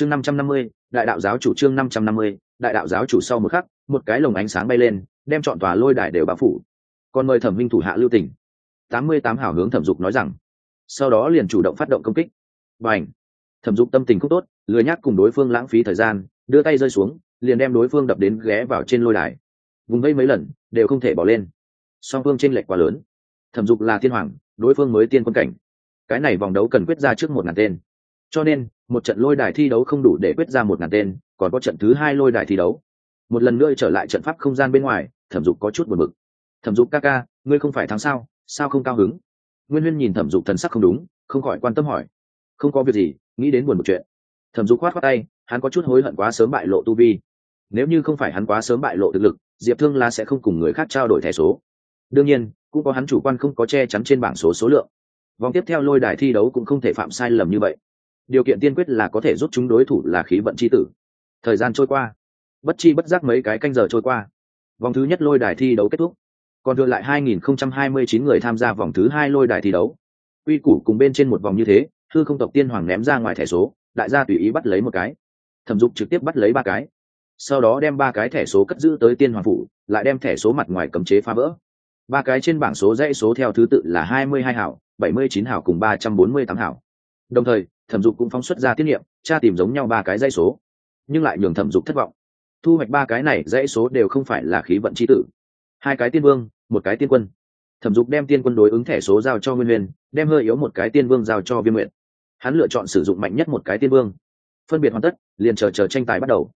chương năm trăm năm mươi, đại đạo giáo chủ chương năm trăm năm mươi, đại đạo giáo chủ sau một khắc, một cái lồng ánh sáng bay lên, đem chọn tòa lôi đài đều bao phủ. Còn mời thẩm minh thủ hạ lưu tỉnh tám mươi tám hảo hướng thẩm dục nói rằng, sau đó liền chủ động phát động công kích. Và ảnh thẩm dục tâm tình không tốt, lười nhác cùng đối phương lãng phí thời gian, đưa tay rơi xuống, liền đem đối phương đập đến ghé vào trên lôi đài. Vùng vây mấy lần, đều không thể bỏ lên. Song phương tranh lệch quá lớn. Thẩm dục là thiên hoàng, đối phương mới tiên quân cảnh. Cái này vòng đấu cần quyết ra trước một ngàn tên cho nên, một trận lôi đài thi đấu không đủ để quyết ra một ngàn tên, còn có trận thứ hai lôi đài thi đấu. Một lần nữa trở lại trận pháp không gian bên ngoài, thẩm dục có chút buồn bực. Thẩm dục ca ca, ngươi không phải thắng sao? Sao không cao hứng? Nguyên huyên nhìn thẩm dục thần sắc không đúng, không khỏi quan tâm hỏi. Không có việc gì, nghĩ đến buồn một chuyện. Thẩm dục khoát khoát tay, hắn có chút hối hận quá sớm bại lộ tu vi. Nếu như không phải hắn quá sớm bại lộ thực lực, diệp thương la sẽ không cùng người khác trao đổi thẻ số. Đương nhiên, cũng có hắn chủ quan không có che chắn trên bảng số số lượng. Vòng tiếp theo lôi đài thi đấu cũng không thể phạm sai lầm như vậy điều kiện tiên quyết là có thể giúp chúng đối thủ là khí vận c h i tử. Thời gian trôi qua, bất chi bất giác mấy cái canh giờ trôi qua, vòng thứ nhất lôi đài thi đấu kết thúc. Còn thừa lại 2029 người tham gia vòng thứ hai lôi đài thi đấu. Quy củ cùng bên trên một vòng như thế, thư không tộc tiên hoàng ném ra ngoài thẻ số, đại gia tùy ý bắt lấy một cái. Thẩm dục trực tiếp bắt lấy ba cái. Sau đó đem ba cái thẻ số cất giữ tới tiên hoàng phủ, lại đem thẻ số mặt ngoài cấm chế phá vỡ. Ba cái trên bảng số dãy số theo thứ tự là 22 hảo 79 hảo cùng 348 hảo đồng thời, thẩm dục cũng phóng xuất ra tiết niệm, tra tìm giống nhau ba cái dãy số. Nhưng lại nhường thẩm dục thất vọng. Thu hoạch ba cái này dãy số đều không phải là khí vận c h i tử. Hai cái tiên vương, một cái tiên quân. Thẩm dục đem tiên quân đối ứng thẻ số giao cho nguyên huyền đem hơi yếu một cái tiên vương giao cho viên nguyện hắn lựa chọn sử dụng mạnh nhất một cái tiên vương. Phân biệt hoàn tất, liền chờ chờ tranh tài bắt đầu.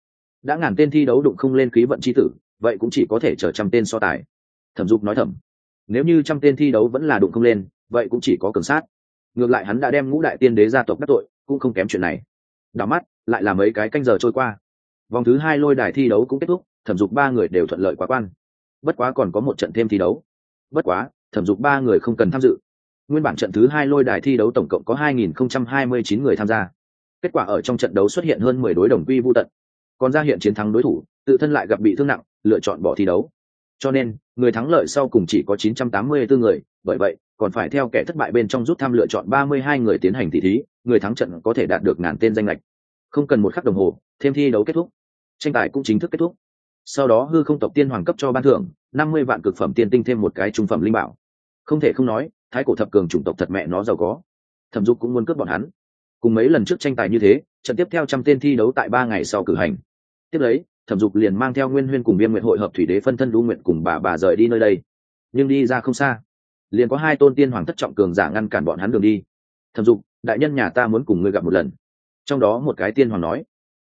Đã ngàn tên thi đấu đụng không lên khí vận c h i tử, vậy cũng chỉ có thể chờ trăm tên so tài. Thẩm dục nói thẩm nếu như trăm tên thi đấu vẫn là đụng không lên, vậy cũng chỉ có cường sát ngược lại hắn đã đem ngũ đại tiên đế gia tộc đắc tội, cũng không kém chuyện này. Đảo mắt, lại là mấy cái canh giờ trôi qua. Vòng thứ hai lôi đài thi đấu cũng kết thúc, thẩm dục ba người đều thuận lợi quá quan. Bất quá còn có một trận thêm thi đấu. Bất quá, thẩm dục ba người không cần tham dự. Nguyên bản trận thứ hai lôi đài thi đấu tổng cộng có 2.029 người tham gia. Kết quả ở trong trận đấu xuất hiện hơn 10 đối đồng quy vô tận. Còn ra hiện chiến thắng đối thủ, tự thân lại gặp bị thương nặng, lựa chọn bỏ thi đấu cho nên, người thắng lợi sau cùng chỉ có 984 người, bởi vậy, còn phải theo kẻ thất bại bên trong rút thăm lựa chọn 32 người tiến hành tỷ thí, người thắng trận có thể đạt được ngàn tên danh lệch. Không cần một khắc đồng hồ, thêm thi đấu kết thúc. Tranh tài cũng chính thức kết thúc. Sau đó hư không tộc tiên hoàng cấp cho ban thưởng, năm mươi vạn cực phẩm tiên tinh thêm một cái trung phẩm linh bảo. Không thể không nói, thái cổ thập cường chủng tộc thật mẹ nó giàu có. Thẩm dục cũng muốn cướp bọn hắn. Cùng mấy lần trước tranh tài như thế, trận tiếp theo trăm tên thi đấu tại ba ngày sau cử hành. Tiếp lấy thẩm dục liền mang theo nguyên huyên cùng viêm nguyện hội hợp thủy đế phân thân đu nguyện cùng bà bà rời đi nơi đây. Nhưng đi ra không xa, liền có hai tôn tiên hoàng thất trọng cường giả ngăn cản bọn hắn đường đi. Thẩm dục, đại nhân nhà ta muốn cùng ngươi gặp một lần. Trong đó một cái tiên hoàng nói,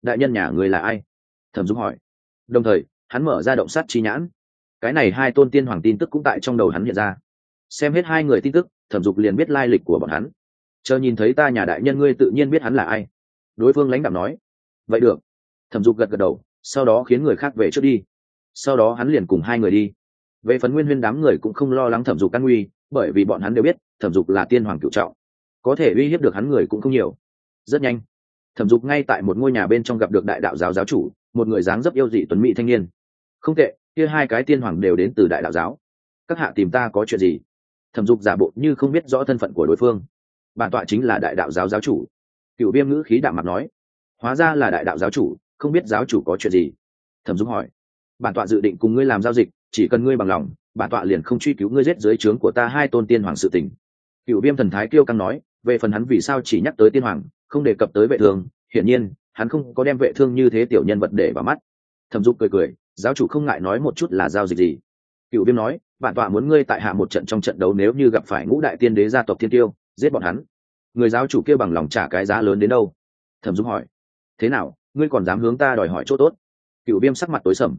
đại nhân nhà ngươi là ai? Thẩm Dục hỏi. Đồng thời, hắn mở ra động sát chi nhãn. Cái này hai tôn tiên hoàng tin tức cũng tại trong đầu hắn hiện ra. Xem hết hai người tin tức, thẩm dục liền biết lai lịch của bọn hắn. Chờ nhìn thấy ta nhà đại nhân ngươi tự nhiên biết hắn là ai. Đối phương lãnh đạo nói, vậy được. Thẩm dục gật gật đầu sau đó khiến người khác về trước đi. Sau đó hắn liền cùng hai người đi. Về phần nguyên huyên đám người cũng không lo lắng thẩm dục căn nguy, bởi vì bọn hắn đều biết, thẩm dục là tiên hoàng cựu trọng. Có thể uy hiếp được hắn người cũng không nhiều. Rất nhanh, thẩm dục ngay tại một ngôi nhà bên trong gặp được đại đạo giáo giáo chủ, một người dáng dấp yêu dị tuấn mỹ thanh niên. Không tệ, kia hai cái tiên hoàng đều đến từ đại đạo giáo. Các hạ tìm ta có chuyện gì? Thẩm dục giả bộ như không biết rõ thân phận của đối phương. Bản tọa chính là đại đạo giáo giáo chủ. Cựu viêm ngữ khí đạm mặt nói. Hóa ra là đại đạo giáo chủ không biết giáo chủ có chuyện gì. Thẩm dung hỏi. Bản tọa dự định cùng ngươi làm giao dịch, chỉ cần ngươi bằng lòng, bản tọa liền không truy cứu ngươi giết dưới trướng của ta hai tôn tiên hoàng sự tình. Cựu viêm thần thái kêu căng nói, về phần hắn vì sao chỉ nhắc tới tiên hoàng, không đề cập tới vệ thương, hiển nhiên, hắn không có đem vệ thương như thế tiểu nhân vật để vào mắt. Thẩm dục cười cười, giáo chủ không ngại nói một chút là giao dịch gì. Cựu viêm nói, bản tọa muốn ngươi tại hạ một trận trong trận đấu nếu như gặp phải ngũ đại tiên đế gia tộc thiên tiêu, giết bọn hắn. Người giáo chủ kia bằng lòng trả cái giá lớn đến đâu? Thẩm dung hỏi. Thế nào ngươi còn dám hướng ta đòi hỏi chỗ tốt. Cựu viêm sắc mặt tối sầm.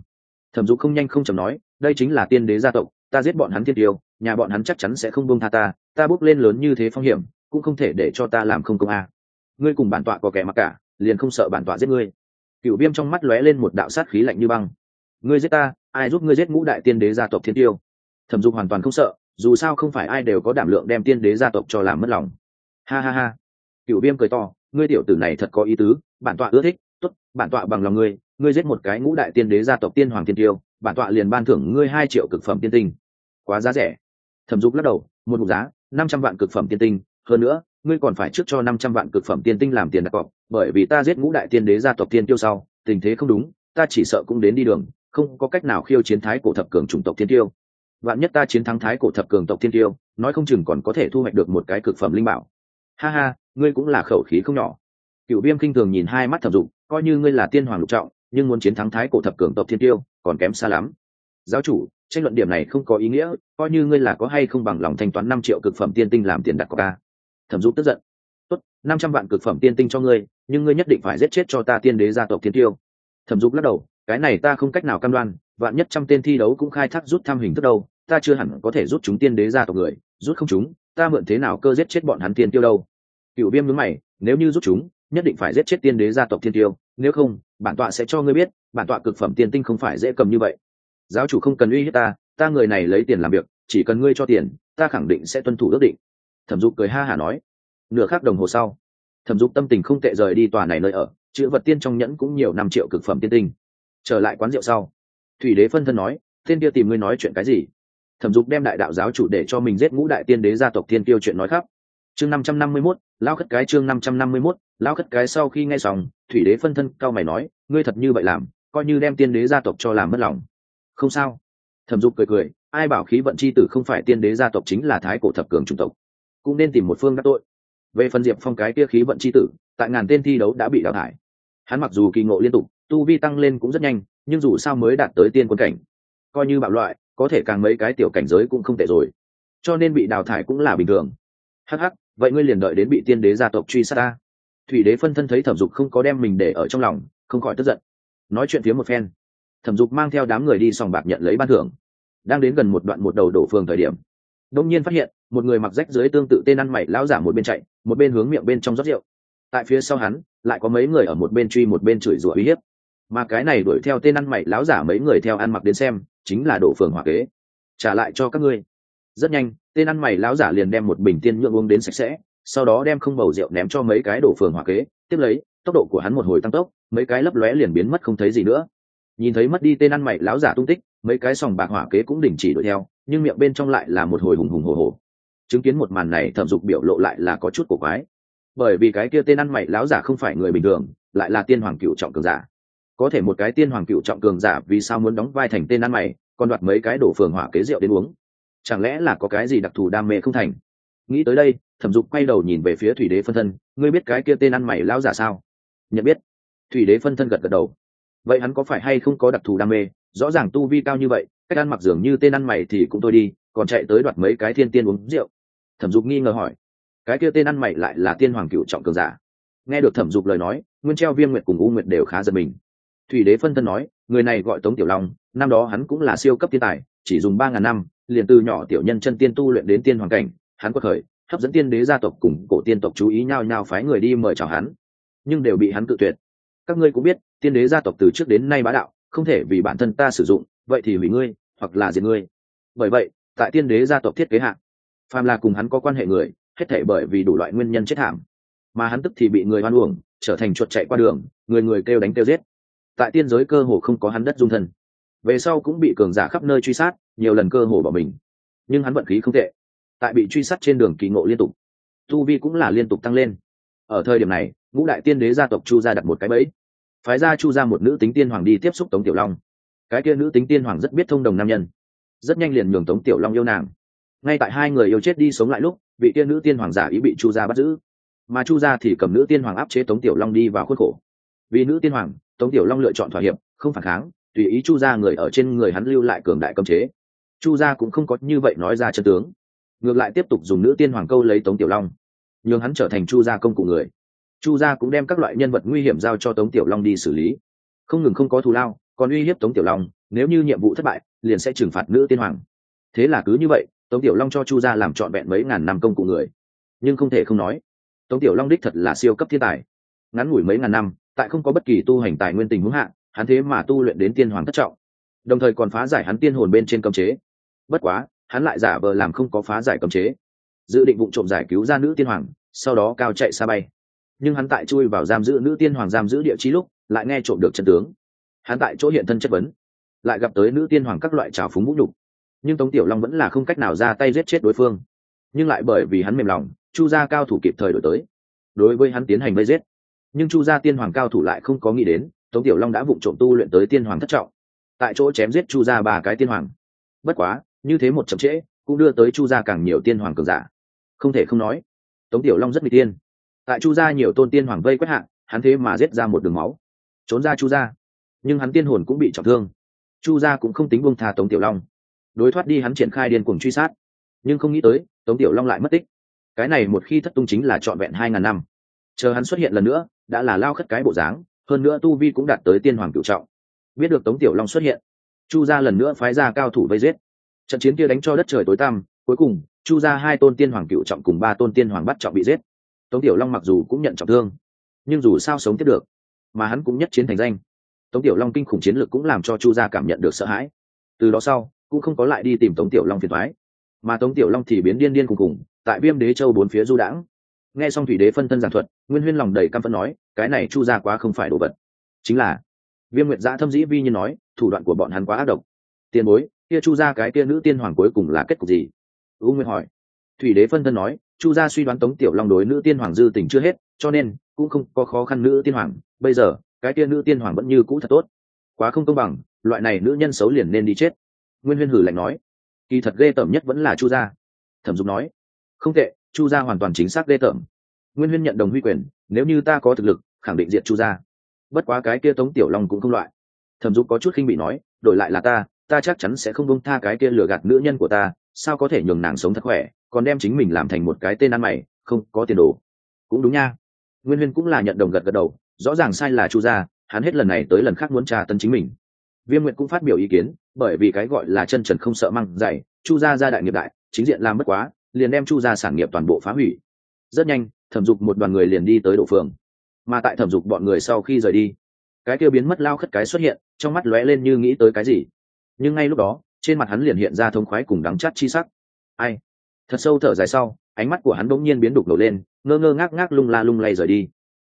Thẩm dục không nhanh không chầm nói, đây chính là tiên đế gia tộc, ta giết bọn hắn thiên tiêu, nhà bọn hắn chắc chắn sẽ không buông tha ta ta bốc lên lớn như thế phong hiểm, cũng không thể để cho ta làm không công a. Ngươi cùng bản tọa có kẻ mặc cả, liền không sợ bản tọa giết ngươi. Cựu viêm trong mắt lóe lên một đạo sát khí lạnh như băng. Ngươi giết ta, ai giúp ngươi giết ngũ đại tiên đế gia tộc thiên tiêu? Thẩm dục hoàn toàn không sợ, dù sao không phải ai đều có đảm lượng đem tiên đế gia tộc cho làm mất lòng. Ha ha ha. Cựu viêm cười to, ngươi tiểu tử này thật có ý tứ, bản tọa ưa thích bản tọa bằng lòng ngươi ngươi giết một cái ngũ đại tiên đế gia tộc tiên hoàng tiên tiêu, bản tọa liền ban thưởng ngươi hai triệu cực phẩm tiên tinh. Quá giá rẻ. Thẩm dục lắc đầu, một mục giá, năm trăm vạn cực phẩm tiên tinh. Hơn nữa, ngươi còn phải trước cho năm trăm vạn cực phẩm tiên tinh làm tiền đặt cọc, bởi vì ta giết ngũ đại tiên đế gia tộc tiên tiêu sau, tình thế không đúng, ta chỉ sợ cũng đến đi đường, không có cách nào khiêu chiến thái cổ thập cường chủng tộc tiên tiêu. Vạn nhất ta chiến thắng thái cổ thập cường tộc tiên tiêu, nói không chừng còn có thể thu hoạch được một cái cực phẩm linh bảo. Ha ha, ngươi cũng là khẩu khí không nhỏ cựu viêm kinh thường nhìn hai mắt thẩm dục, coi như ngươi là tiên hoàng lục trọng, nhưng muốn chiến thắng thái cổ thập cường tộc thiên tiêu, còn kém xa lắm. Giáo chủ, tranh luận điểm này không có ý nghĩa, coi như ngươi là có hay không bằng lòng thanh toán năm triệu cực phẩm tiên tinh làm tiền đặt của ta thẩm dục tức giận. Tốt, năm trăm vạn cực phẩm tiên tinh cho ngươi, nhưng ngươi nhất định phải giết chết cho ta tiên đế gia tộc thiên tiêu. Thẩm dục lắc đầu, cái này ta không cách nào cam đoan, vạn nhất trăm tên thi đấu cũng khai thác rút thăm hình thức đâu, ta chưa hẳn có thể rút chúng tiên đế gia tộc người, rút không chúng, ta mượn thế nào cơ giết chết bọn hắn tiên tiêu đâu? Cựu viêm nhướng mày, nếu như rút chúng nhất định phải giết chết tiên đế gia tộc thiên tiêu, nếu không, bản tọa sẽ cho ngươi biết, bản tọa cực phẩm tiên tinh không phải dễ cầm như vậy. Giáo chủ không cần uy hiếp ta ta người này lấy tiền làm việc, chỉ cần ngươi cho tiền, ta khẳng định sẽ tuân thủ ước định. Thẩm dục cười ha hả nói. Nửa khắc đồng hồ sau, thẩm dục tâm tình không tệ rời đi tòa này nơi ở, chữ vật tiên trong nhẫn cũng nhiều năm triệu cực phẩm tiên tinh. Trở lại quán rượu sau, thủy đế phân thân nói, thiên tiêu tìm ngươi nói chuyện cái gì? Thẩm dục đem đại đạo giáo chủ để cho mình giết ngũ đại tiên đế gia tộc thiên tiêu chuyện nói khắp. Chương năm trăm năm mươi mốt, lao khất cái chương năm trăm năm mươi mốt lao khất cái sau khi nghe xong, thủy đế phân thân, cao mày nói, ngươi thật như vậy làm, coi như đem tiên đế gia tộc cho làm mất lòng. Không sao. Thẩm dục cười cười, ai bảo khí vận c h i tử không phải tiên đế gia tộc chính là thái cổ thập cường trung tộc, cũng nên tìm một phương đắc tội. Về phần diệp phong cái kia khí vận c h i tử, tại ngàn tên thi đấu đã bị đào thải. Hắn mặc dù kỳ ngộ liên tục, tu vi tăng lên cũng rất nhanh, nhưng dù sao mới đạt tới tiên quân cảnh, coi như bạo loại, có thể càng mấy cái tiểu cảnh giới cũng không tệ rồi. Cho nên bị đào thải cũng là bình thường. Hh vậy ngươi liền đợi đến bị tiên đế gia tộc truy sát ta thủy đế phân thân thấy thẩm dục không có đem mình để ở trong lòng, không khỏi tức giận. Nói chuyện phía một phen, thẩm dục mang theo đám người đi sòng bạc nhận lấy ban thưởng. Đang đến gần một đoạn một đầu đổ phường thời điểm đông nhiên phát hiện, một người mặc rách dưới tương tự tên ăn mày lão giả một bên chạy, một bên hướng miệng bên trong rót rượu. Tại phía sau hắn, lại có mấy người ở một bên truy một bên chửi rủa uy hiếp. Mà cái này đuổi theo tên ăn mày lão giả mấy người theo ăn mặc đến xem, chính là đổ phường hỏa kế. Trả lại cho các ngươi. Rất nhanh, tên ăn mày lão giả liền đem một bình tiên nhượng uống đến sạch sẽ sau đó đem không bầu rượu ném cho mấy cái đổ phường hỏa kế, tiếp lấy, tốc độ của hắn một hồi tăng tốc, mấy cái lấp lóe liền biến mất không thấy gì nữa. Nhìn thấy mất đi tên ăn mày láo giả tung tích, mấy cái sòng bạc hỏa kế cũng đình chỉ đuổi theo, nhưng miệng bên trong lại là một hồi hùng hùng hồ hồ chứng kiến một màn này, thẩm dục biểu lộ lại là có chút cổ quái. Bởi vì cái kia tên ăn mày láo giả không phải người bình thường, lại là tiên hoàng cựu trọng cường giả. Có thể một cái tiên hoàng cựu trọng cường giả vì sao muốn đóng vai thành tên ăn mày, còn đoạt mấy cái đổ phường hỏa kế rượu đến uống? Chẳng lẽ là có cái gì đặc thù đam mê không thành? Nghĩ tới đây thẩm dục quay đầu nhìn về phía thủy đế phân thân, ngươi biết cái kia tên ăn mày lão giả sao? Nhận biết. Thủy đế phân thân gật gật đầu. Vậy hắn có phải hay không có đặc thù đam mê? Rõ ràng tu vi cao như vậy, cách ăn mặc dường như tên ăn mày thì cũng tôi đi, còn chạy tới đoạt mấy cái thiên tiên uống rượu. Thẩm dục nghi ngờ hỏi. Cái kia tên ăn mày lại là tiên hoàng cựu trọng cường giả? Nghe được thẩm dục lời nói, nguyên treo, viêm nguyệt cùng u nguyệt đều khá giật mình. Thủy đế phân thân nói, người này gọi tống tiểu long, năm đó hắn cũng là siêu cấp thiên tài, chỉ dùng ba ngàn năm, liền từ nhỏ tiểu nhân chân tiên tu luyện đến tiên hoàng cảnh, hắn quật khởi hấp dẫn tiên đế gia tộc cùng cổ tiên tộc chú ý nhau nhau phái người đi mời chào hắn. Nhưng đều bị hắn cự tuyệt. Các ngươi cũng biết, tiên đế gia tộc từ trước đến nay bá đạo, không thể vì bản thân ta sử dụng, vậy thì hủy ngươi, hoặc là diệt ngươi. Bởi vậy, tại tiên đế gia tộc thiết kế hạng phàm là cùng hắn có quan hệ người, hết thể bởi vì đủ loại nguyên nhân chết thảm. Mà hắn tức thì bị người hoan uổng, trở thành chuột chạy qua đường, người người kêu đánh kêu giết. Tại tiên giới cơ hồ không có hắn đất dung thân. Về sau cũng bị cường giả khắp nơi truy sát, nhiều lần cơ hồ bỏ mình. Nhưng hắn vận khí không tệ tại bị truy sát trên đường kỳ ngộ liên tục. Tu vi cũng là liên tục tăng lên. Ở thời điểm này, ngũ đại tiên đế gia tộc chu gia đặt một cái bẫy. Phái ra chu ra một nữ tính tiên hoàng đi tiếp xúc tống tiểu long. Cái kia nữ tính tiên hoàng rất biết thông đồng nam nhân. Rất nhanh liền nhường tống tiểu long yêu nàng. Ngay tại hai người yêu chết đi sống lại lúc, vị tiên nữ tiên hoàng giả ý bị chu gia bắt giữ. Mà chu gia thì cầm nữ tiên hoàng áp chế tống tiểu long đi vào khuất khổ. Vì nữ tiên hoàng, tống tiểu long lựa chọn thỏa hiệp, không phản kháng, tùy ý chu gia người ở trên người hắn lưu lại cường đại cấm chế. Chu gia cũng không có như vậy nói ra chân tướng ngược lại tiếp tục dùng nữ tiên hoàng câu lấy tống tiểu long. Nhường hắn trở thành chu gia công cụ người. Chu gia cũng đem các loại nhân vật nguy hiểm giao cho tống tiểu long đi xử lý. Không ngừng không có thù lao, còn uy hiếp tống tiểu long, nếu như nhiệm vụ thất bại, liền sẽ trừng phạt nữ tiên hoàng. Thế là cứ như vậy, tống tiểu long cho chu gia làm trọn vẹn mấy ngàn năm công cụ người. Nhưng không thể không nói, tống tiểu long đích thật là siêu cấp thiên tài. Ngắn ngủi mấy ngàn năm, tại không có bất kỳ tu hành tài nguyên tình hướng hạn hắn thế mà tu luyện đến tiên hoàng thất trọng. Đồng thời còn phá giải hắn tiên hồn bên trên cấm chế. Bất quá hắn lại giả vờ làm không có phá giải cấm chế. Dự định vụ trộm giải cứu ra nữ tiên hoàng, sau đó cao chạy xa bay. Nhưng hắn tại chui vào giam giữ nữ tiên hoàng giam giữ địa chí lúc, lại nghe trộm được chân tướng. Hắn tại chỗ hiện thân chất vấn, lại gặp tới nữ tiên hoàng các loại trào phúng vũ nhục. Nhưng tống tiểu long vẫn là không cách nào ra tay giết chết đối phương. Nhưng lại bởi vì hắn mềm lòng, chu gia cao thủ kịp thời đổi tới. Đối với hắn tiến hành vây giết. Nhưng chu gia tiên hoàng cao thủ lại không có nghĩ đến, tống tiểu long đã vụng trộm tu luyện tới tiên hoàng thất trọng. Tại chỗ chém giết chu gia ba cái tiên hoàng. Bất quá như thế một chậm trễ cũng đưa tới chu gia càng nhiều tiên hoàng cường giả. Không thể không nói tống tiểu long rất n tiên. Tại chu gia nhiều tôn tiên hoàng vây quét hạng, hắn thế mà giết ra một đường máu trốn ra chu gia. Nhưng hắn tiên hồn cũng bị trọng thương. Chu gia cũng không tính buông tha tống tiểu long. Đối thoát đi hắn triển khai điên cuồng truy sát. Nhưng không nghĩ tới tống tiểu long lại mất tích. Cái này một khi thất tung chính là trọn vẹn hai ngàn năm. Chờ hắn xuất hiện lần nữa đã là lao khất cái bộ dáng hơn nữa tu vi cũng đạt tới tiên hoàng cựu trọng. Biết được tống tiểu long xuất hiện chu gia lần nữa phái ra cao thủ vây giết trận chiến kia đánh cho đất trời tối tăm, cuối cùng, chu gia hai tôn tiên hoàng cựu trọng cùng ba tôn tiên hoàng bắt trọng bị giết. Tống tiểu long mặc dù cũng nhận trọng thương, nhưng dù sao sống tiếp được, mà hắn cũng nhất chiến thành danh. Tống tiểu long kinh khủng chiến lược cũng làm cho chu gia cảm nhận được sợ hãi. Từ đó sau, cũng không có lại đi tìm tống tiểu long phiền thoái mà tống tiểu long thì biến điên điên cùng cùng tại viêm đế châu bốn phía du đãng. Nghe xong thủy đế phân thân giảng thuật, nguyên huyên lòng đầy căm phẫn nói, cái này chu gia quá không phải đồ vật. Chính là, viêm nguyệt giã thâm dĩ vi như nói, thủ đoạn của bọn hắn quá ác độc. Tiền bối kia chu gia cái kia nữ tiên hoàng cuối cùng là kết cục gì? U Nguyên hỏi. Thủy đế phân thân nói, chu gia suy đoán tống tiểu long đối nữ tiên hoàng dư tình chưa hết, cho nên cũng không có khó khăn nữ tiên hoàng. Bây giờ, cái kia nữ tiên hoàng vẫn như cũ thật tốt. Quá không công bằng, loại này nữ nhân xấu liền nên đi chết. Nguyên huyên hử lạnh nói. Kỳ thật ghê tởm nhất vẫn là chu gia. Thẩm dục nói. Không tệ, chu gia hoàn toàn chính xác ghê tởm. Nguyên huyên nhận đồng huy quyền, nếu như ta có thực lực, khẳng định diện chu gia. Bất quá cái kia tống tiểu long cũng không loại. Thẩm dục có chút khinh bị nói, đổi lại là ta ta chắc chắn sẽ không bông tha cái kia lừa gạt nữ nhân của ta, sao có thể nhường nàng sống thật khỏe, còn đem chính mình làm thành một cái tên ăn mày, không, có tiền đồ. Cũng đúng nha. Nguyên huyên cũng là nhận đồng gật gật đầu, rõ ràng sai là chu gia, hắn hết lần này tới lần khác muốn trà tấn chính mình. Viêm nguyện cũng phát biểu ý kiến, bởi vì cái gọi là chân trần không sợ măng dày, chu gia gia đại nghiệp đại, chính diện làm mất quá, liền đem chu gia sản nghiệp toàn bộ phá hủy. Rất nhanh, thẩm dục một đoàn người liền đi tới độ phường. Mà tại thẩm dục bọn người sau khi rời đi, cái kia biến mất lao khất cái xuất hiện, trong mắt lóe lên như nghĩ tới cái gì nhưng ngay lúc đó, trên mặt hắn liền hiện ra thông khoái cùng đắng chát chi sắc. Ai? Thật sâu thở dài sau, ánh mắt của hắn bỗng nhiên biến đục nổi lên, ngơ ngơ ngác ngác lung la lung lay rời đi.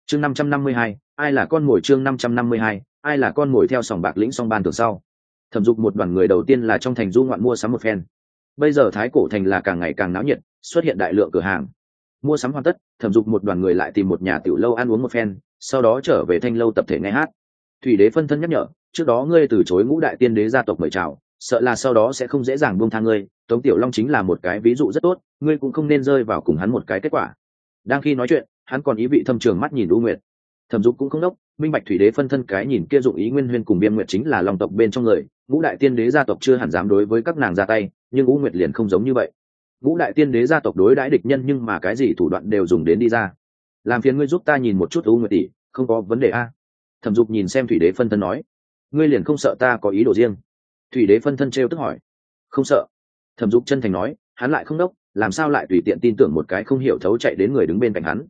Chương năm trăm năm mươi hai, ai là con mồi chương năm trăm năm mươi hai, ai là con mồi theo sòng bạc lĩnh song ban tường sau? Thẩm dục một đoàn người đầu tiên là trong thành du ngoạn mua sắm một phen. Bây giờ thái cổ thành là càng ngày càng náo nhiệt, xuất hiện đại lượng cửa hàng. Mua sắm hoàn tất, thẩm dục một đoàn người lại tìm một nhà tiểu lâu ăn uống một phen, sau đó trở về thanh lâu tập thể nghe hát. Thủy đế phân thân nhắc nhở trước đó ngươi từ chối ngũ đại tiên đế gia tộc mời chào, sợ là sau đó sẽ không dễ dàng buông tha ngươi. Tống tiểu long chính là một cái ví dụ rất tốt, ngươi cũng không nên rơi vào cùng hắn một cái kết quả. Đang khi nói chuyện, hắn còn ý vị thâm trường mắt nhìn u nguyệt. Thẩm dục cũng không đốc, minh bạch thủy đế phân thân cái nhìn kia dụng ý nguyên huyên cùng biên nguyệt chính là lòng tộc bên trong người, ngũ đại tiên đế gia tộc chưa hẳn dám đối với các nàng ra tay, nhưng u nguyệt liền không giống như vậy. Ngũ đại tiên đế gia tộc đối đãi địch nhân nhưng mà cái gì thủ đoạn đều dùng đến đi ra. Làm phiền ngươi giúp ta nhìn một chút u nguyệt tỷ, không có vấn đề a. Thẩm dục nhìn xem thủy đế phân thân nói ngươi liền không sợ ta có ý đồ riêng? Thủy đế phân thân t tức hỏi. Không sợ. Thẩm dục chân thành nói, hắn lại không đốc, làm sao lại tùy tiện tin tưởng một cái không hiểu thấu chạy đến người đứng bên cạnh hắn?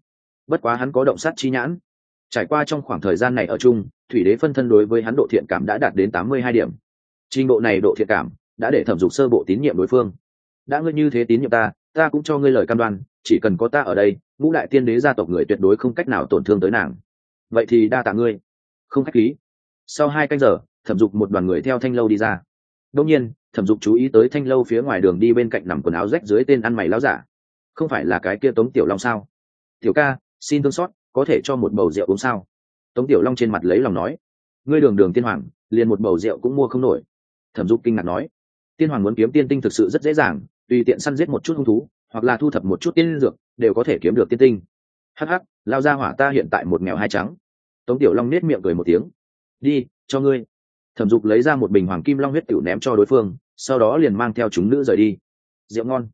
Bất quá hắn có động sát chi nhãn. Trải qua trong khoảng thời gian này ở chung, thủy đế phân thân đối với hắn độ thiện cảm đã đạt đến tám mươi hai điểm. Trình độ này độ thiện cảm đã để thẩm dục sơ bộ tín nhiệm đối phương. Đã ngươi như thế tín nhiệm ta ta cũng cho ngươi lời cam đoan, chỉ cần có ta ở đây, ngũ đại tiên đế gia tộc người tuyệt đối không cách nào tổn thương tới nàng. Vậy thì đa tạ ngươi. Không khách khí sau hai canh giờ, thẩm dục một đoàn người theo thanh lâu đi ra. Đông nhiên, thẩm dục chú ý tới thanh lâu phía ngoài đường đi bên cạnh nằm quần áo rách dưới tên ăn mày láo giả. Không phải là cái kia tống tiểu long sao? Tiểu ca, xin thương xót, có thể cho một bầu rượu uống sao? Tống tiểu long trên mặt lấy lòng nói. Ngươi đường đường tiên hoàng, liền một bầu rượu cũng mua không nổi. Thẩm dục kinh ngạc nói. Tiên hoàng muốn kiếm tiên tinh thực sự rất dễ dàng, tùy tiện săn giết một chút hung thú, hoặc là thu thập một chút tiên dược, đều có thể kiếm được tiên tinh. Hắc hắc lao ra hỏa ta hiện tại một nghèo hai trắng. Tống tiểu long nết miệng cười một tiếng đi, cho ngươi. Thẩm dục lấy ra một bình hoàng kim long huyết tiểu ném cho đối phương, sau đó liền mang theo chúng nữ rời đi. Rượu ngon.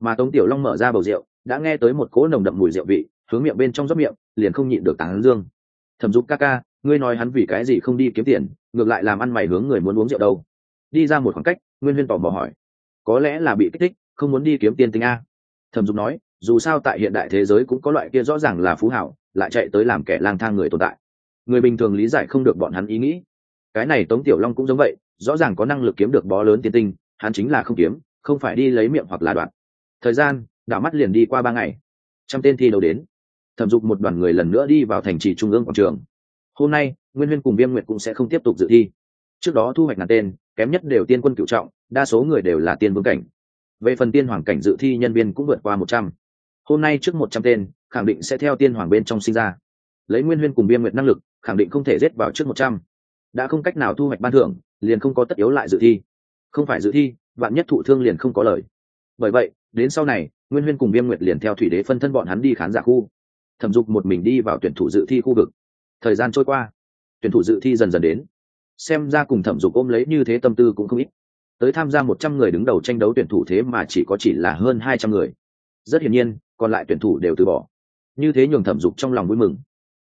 Mà tống tiểu long mở ra bầu rượu, đã nghe tới một cỗ nồng đậm mùi rượu vị, hướng miệng bên trong rót miệng, liền không nhịn được tán dương. Thẩm dục ca ca, ngươi nói hắn vì cái gì không đi kiếm tiền, ngược lại làm ăn mày hướng người muốn uống rượu đâu? Đi ra một khoảng cách, nguyên huyên tỏ mò hỏi. Có lẽ là bị kích thích, không muốn đi kiếm tiền tình a. Thẩm dục nói, dù sao tại hiện đại thế giới cũng có loại kia rõ ràng là phú hảo, lại chạy tới làm kẻ lang thang người tồn tại người bình thường lý giải không được bọn hắn ý nghĩ. Cái này tống tiểu long cũng giống vậy, rõ ràng có năng lực kiếm được bó lớn tiên tinh, hắn chính là không kiếm, không phải đi lấy miệng hoặc là đoạn. Thời gian, đảo mắt liền đi qua ba ngày. Trăm tên thi đấu đến. Thẩm dục một đoàn người lần nữa đi vào thành trì trung ương quảng trường. Hôm nay, nguyên huyên cùng viêm nguyệt cũng sẽ không tiếp tục dự thi. Trước đó thu hoạch ngàn tên, kém nhất đều tiên quân cựu trọng, đa số người đều là tiên vương cảnh. Về phần tiên hoàng cảnh dự thi nhân viên cũng vượt qua một trăm. Hôm nay trước một trăm tên, khẳng định sẽ theo tiên hoàng bên trong sinh ra. Lấy nguyên huyên cùng viêm nguyệt năng lực khẳng định không thể rết vào trước một trăm. Đã không cách nào thu hoạch ban thưởng, liền không có tất yếu lại dự thi. Không phải dự thi, vạn nhất thụ thương liền không có lời. Bởi vậy, đến sau này, nguyên huyên cùng viêm nguyệt liền theo thủy đế phân thân bọn hắn đi khán giả khu. Thẩm dục một mình đi vào tuyển thủ dự thi khu vực. Thời gian trôi qua, tuyển thủ dự thi dần dần đến. Xem ra cùng thẩm dục ôm lấy như thế tâm tư cũng không ít. Tới tham gia một trăm người đứng đầu tranh đấu tuyển thủ thế mà chỉ có chỉ là hơn hai trăm người. Rất hiển nhiên, còn lại tuyển thủ đều từ bỏ. Như thế nhường thẩm dục trong lòng vui mừng.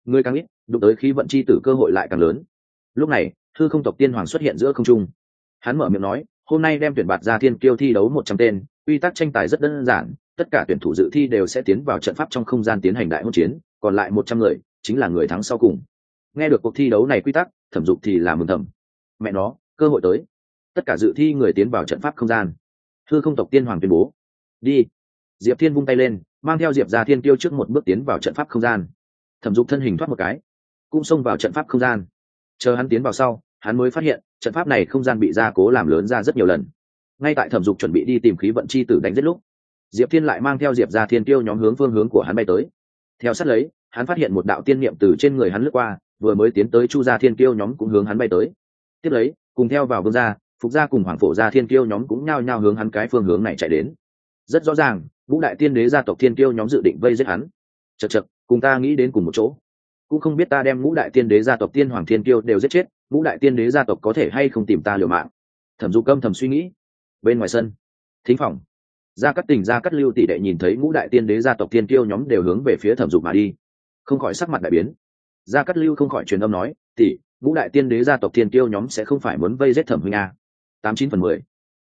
Người càng ít đụng tới khí vận chi tử cơ hội lại càng lớn. Lúc này thư không tộc tiên hoàng xuất hiện giữa không trung. Hắn mở miệng nói, hôm nay đem tuyển bạt ra thiên kiêu thi đấu một trăm tên, quy tắc tranh tài rất đơn giản, tất cả tuyển thủ dự thi đều sẽ tiến vào trận pháp trong không gian tiến hành đại hỗn chiến, còn lại một trăm người, chính là người thắng sau cùng. Nghe được cuộc thi đấu này quy tắc, thẩm dục thì là mừng thầm. Mẹ nó, cơ hội tới. Tất cả dự thi người tiến vào trận pháp không gian. Thư không tộc tiên hoàng tuyên bố. Đi. Diệp thiên vung tay lên, mang theo diệp ra thiên tiêu trước một bước tiến vào trận pháp không gian. Thẩm dục thân hình thoát một cái cũng xông vào trận pháp không gian. Chờ hắn tiến vào sau, hắn mới phát hiện, trận pháp này không gian bị gia cố làm lớn ra rất nhiều lần. Ngay tại thẩm dục chuẩn bị đi tìm khí vận chi tử đánh giết lúc, diệp thiên lại mang theo diệp ra thiên tiêu nhóm hướng phương hướng của hắn bay tới. Theo sát lấy, hắn phát hiện một đạo tiên niệm từ trên người hắn lướt qua, vừa mới tiến tới chu gia thiên tiêu nhóm cũng hướng hắn bay tới. Tiếp lấy, cùng theo vào vương gia, phục gia cùng hoàng phổ gia thiên tiêu nhóm cũng nhao nhao hướng hắn cái phương hướng này chạy đến. Rất rõ ràng vũ đại tiên đế gia tộc thiên tiêu nhóm dự định vây giết hắn. Chật chật cùng ta nghĩ đến cùng một chỗ cũng không biết ta đem ngũ đại tiên đế gia tộc tiên hoàng thiên tiêu đều giết chết, ngũ đại tiên đế gia tộc có thể hay không tìm ta liều mạng. Thẩm du câm thầm suy nghĩ. Bên ngoài sân, thính phòng, gia cắt tình, gia cắt lưu tỷ đệ nhìn thấy ngũ đại tiên đế gia tộc tiên tiêu nhóm đều hướng về phía thẩm dục mà đi. Không khỏi sắc mặt đại biến. Gia cắt lưu không khỏi truyền âm nói, tỷ, ngũ đại tiên đế gia tộc tiên tiêu nhóm sẽ không phải muốn vây giết thẩm huynh a tám chín phần mười.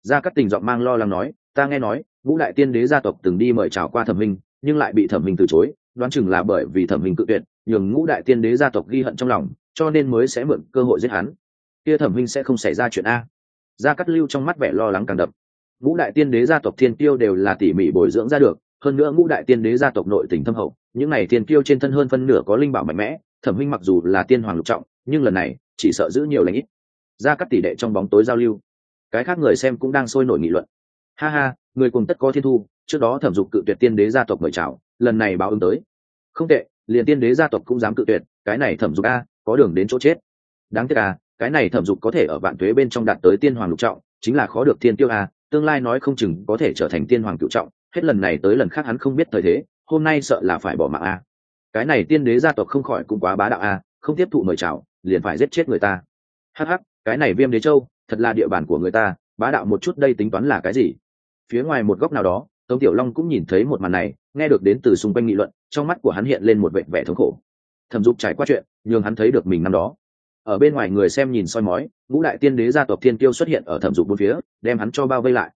Gia cắt tình giọng mang lo lắng nói, ta nghe nói, ngũ đại tiên đế gia tộc từng đi mời chào qua thẩm huynh, nhưng lại bị thẩm huynh từ chối đoán chừng là bởi vì thẩm hình cự tuyệt, nhường ngũ đại tiên đế gia tộc ghi hận trong lòng, cho nên mới sẽ mượn cơ hội giết hắn. Kia thẩm hình sẽ không xảy ra chuyện a. Gia cắt lưu trong mắt vẻ lo lắng càng đậm. Ngũ đại tiên đế gia tộc thiên tiêu đều là tỉ mỉ bồi dưỡng ra được, hơn nữa ngũ đại tiên đế gia tộc nội tình thâm hậu, những này tiên tiêu trên thân hơn phân nửa có linh bảo mạnh mẽ, thẩm huynh mặc dù là tiên hoàng lục trọng, nhưng lần này, chỉ sợ giữ nhiều lãnh ít. Ra các tỷ đệ trong bóng tối giao lưu. Cái khác người xem cũng đang sôi nổi nghị luận ha ha, người cùng tất có thiên thu, trước đó thẩm dục cự tuyệt tiên đế gia tộc mời chào, lần này báo ứng tới. Không tệ, liền tiên đế gia tộc cũng dám cự tuyệt, cái này thẩm dục a, có đường đến chỗ chết. Đáng tiếc à cái này thẩm dục có thể ở vạn thuế bên trong đạt tới tiên hoàng lục trọng, chính là khó được thiên tiêu a, tương lai nói không chừng có thể trở thành tiên hoàng cựu trọng, hết lần này tới lần khác hắn không biết thời thế, hôm nay sợ là phải bỏ mạng a. Cái này tiên đế gia tộc không khỏi cũng quá bá đạo a, không tiếp thụ mời chào, liền phải giết chết người ta. Hh cái này viêm đế châu, thật là địa bàn của người ta, bá đạo một chút đây tính toán là cái gì? Phía ngoài một góc nào đó, tống tiểu long cũng nhìn thấy một màn này, nghe được đến từ xung quanh nghị luận, trong mắt của hắn hiện lên một vệ vẻ thống khổ. Thẩm dục trải qua chuyện, nhường hắn thấy được mình năm đó. Ở bên ngoài người xem nhìn soi mói, ngũ đại tiên đế gia tộc thiên tiêu xuất hiện ở thẩm dục bốn phía, đem hắn cho bao vây lại.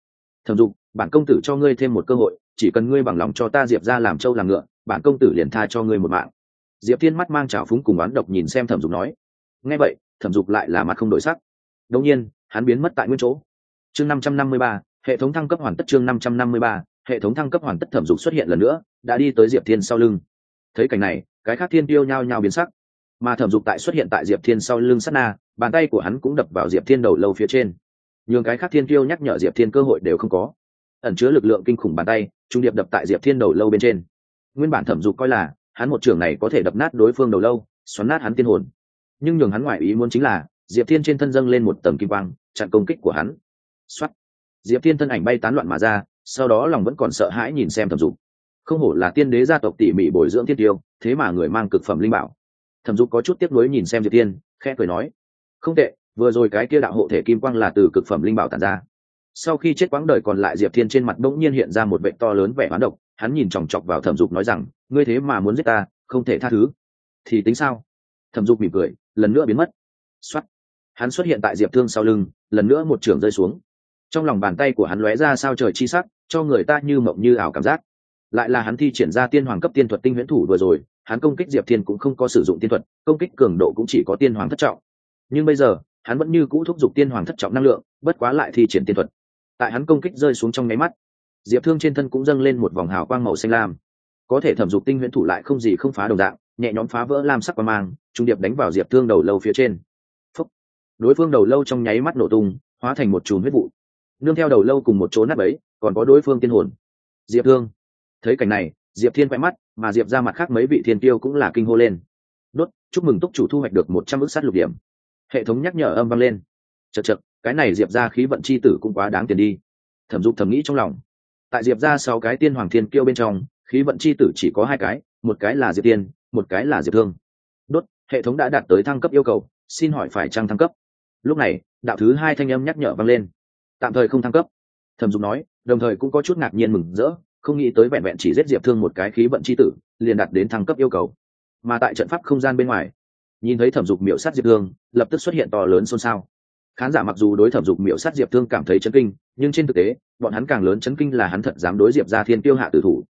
Thẩm dục, bản công tử cho ngươi thêm một cơ hội, chỉ cần ngươi bằng lòng cho ta diệp ra làm trâu làm ngựa, bản công tử liền tha cho ngươi một mạng. Diệp thiên mắt mang trào phúng cùng oán độc nhìn xem thẩm dục nói. Nghe vậy, thẩm dục lại là mặt không đổi sắc. Đông nhiên, hắn biến mất tại nguyên chỗ. Chương năm trăm năm mươi ba hệ thống thăng cấp hoàn tất chương năm trăm năm mươi ba, hệ thống thăng cấp hoàn tất thẩm dục xuất hiện lần nữa, đã đi tới diệp thiên sau lưng. Thấy cảnh này, cái khác thiên tiêu nhao nhao biến sắc. Mà thẩm dục tại xuất hiện tại diệp thiên sau lưng sát na, bàn tay của hắn cũng đập vào diệp thiên đầu lâu phía trên. Nhường cái khác thiên tiêu nhắc nhở diệp thiên cơ hội đều không có. Ẩn chứa lực lượng kinh khủng bàn tay, trung điệp đập tại diệp thiên đầu lâu bên trên. Nguyên bản thẩm dục coi là, hắn một trường này có thể đập nát đối phương đầu lâu, xoắn nát hắn tiên hồn. Nhưng nhường hắn ngoại ý muốn chính là, diệp thiên trên thân dâng lên một tầm kim quang, chặn công kích của hắn. X diệp thiên thân ảnh bay tán loạn mà ra, sau đó lòng vẫn còn sợ hãi nhìn xem thẩm dục. Không hổ là tiên đế gia tộc tỉ mỉ bồi dưỡng Thiên tiêu, thế mà người mang cực phẩm linh bảo. Thẩm dục có chút tiếp nối nhìn xem diệp tiên khẽ cười nói, không tệ, vừa rồi cái kia đạo hộ thể kim quang là từ cực phẩm linh bảo tàn ra. Sau khi chết quãng đời còn lại, diệp thiên trên mặt đ ỗ n g nhiên hiện ra một vệ to lớn vẻ hoán độc, hắn nhìn chòng chọc vào thẩm dục nói rằng, ngươi thế mà muốn giết ta, không thể tha thứ. Thì tính sao? Thẩm dục mỉm cười, lần nữa biến mất. X o á t hắn xuất hiện tại diệp thương sau lưng, lần nữa một trường rơi xuống trong lòng bàn tay của hắn lóe ra sao trời chi sắc, cho người ta như mộng như ảo cảm giác. Lại là hắn thi triển ra tiên hoàng cấp tiên thuật tinh huyễn thủ vừa rồi, hắn công kích diệp thiên cũng không có sử dụng tiên thuật, công kích cường độ cũng chỉ có tiên hoàng thất trọng. Nhưng bây giờ, hắn vẫn như cũ thúc giục tiên hoàng thất trọng năng lượng, bất quá lại thi triển tiên thuật. Tại hắn công kích rơi xuống trong nháy mắt, diệp thương trên thân cũng dâng lên một vòng hào quang màu xanh lam. Có thể thẩm dục tinh huyễn thủ lại không gì không phá đồng dạng, nhẹ nhóm phá vỡ lam sắc và mang, trung điệp đánh vào diệp thương đầu lâu phía trên. Phúc. đối phương đầu lâu trong nháy mắt nổ tung, hóa thành một chùm huyết vụ nương theo đầu lâu cùng một chỗ nát ấy, còn có đối phương tiên hồn. Diệp thương. Thấy cảnh này, diệp thiên quay mắt, mà diệp ra mặt khác mấy vị thiên tiêu cũng là kinh hô lên. Đốt, chúc mừng túc chủ thu hoạch được một trăm ước sát lục điểm. Hệ thống nhắc nhở âm vang lên. Chật chật cái này diệp ra khí vận c h i tử cũng quá đáng tiền đi. Thẩm dục thầm nghĩ trong lòng. Tại diệp ra sáu cái tiên hoàng thiên kiêu bên trong, khí vận c h i tử chỉ có hai cái, một cái là diệp tiên một cái là diệp thương. Đốt, hệ thống đã đạt tới thăng cấp yêu cầu, xin hỏi phải trăng thăng cấp? Lúc này, đạo thứ hai thanh âm nhắc nhở vang lên tạm thời không thăng cấp. Thẩm dục nói, đồng thời cũng có chút ngạc nhiên mừng rỡ, không nghĩ tới vẹn vẹn chỉ giết diệp thương một cái khí vận c h i tử, liền đạt đến thăng cấp yêu cầu. Mà tại trận pháp không gian bên ngoài, nhìn thấy thẩm dục miễu sát diệp thương, lập tức xuất hiện to lớn xôn xao. Khán giả mặc dù đối thẩm dục miễu sát diệp thương cảm thấy chấn kinh, nhưng trên thực tế, bọn hắn càng lớn chấn kinh là hắn thật dám đối diệp ra thiên tiêu hạ tử thủ.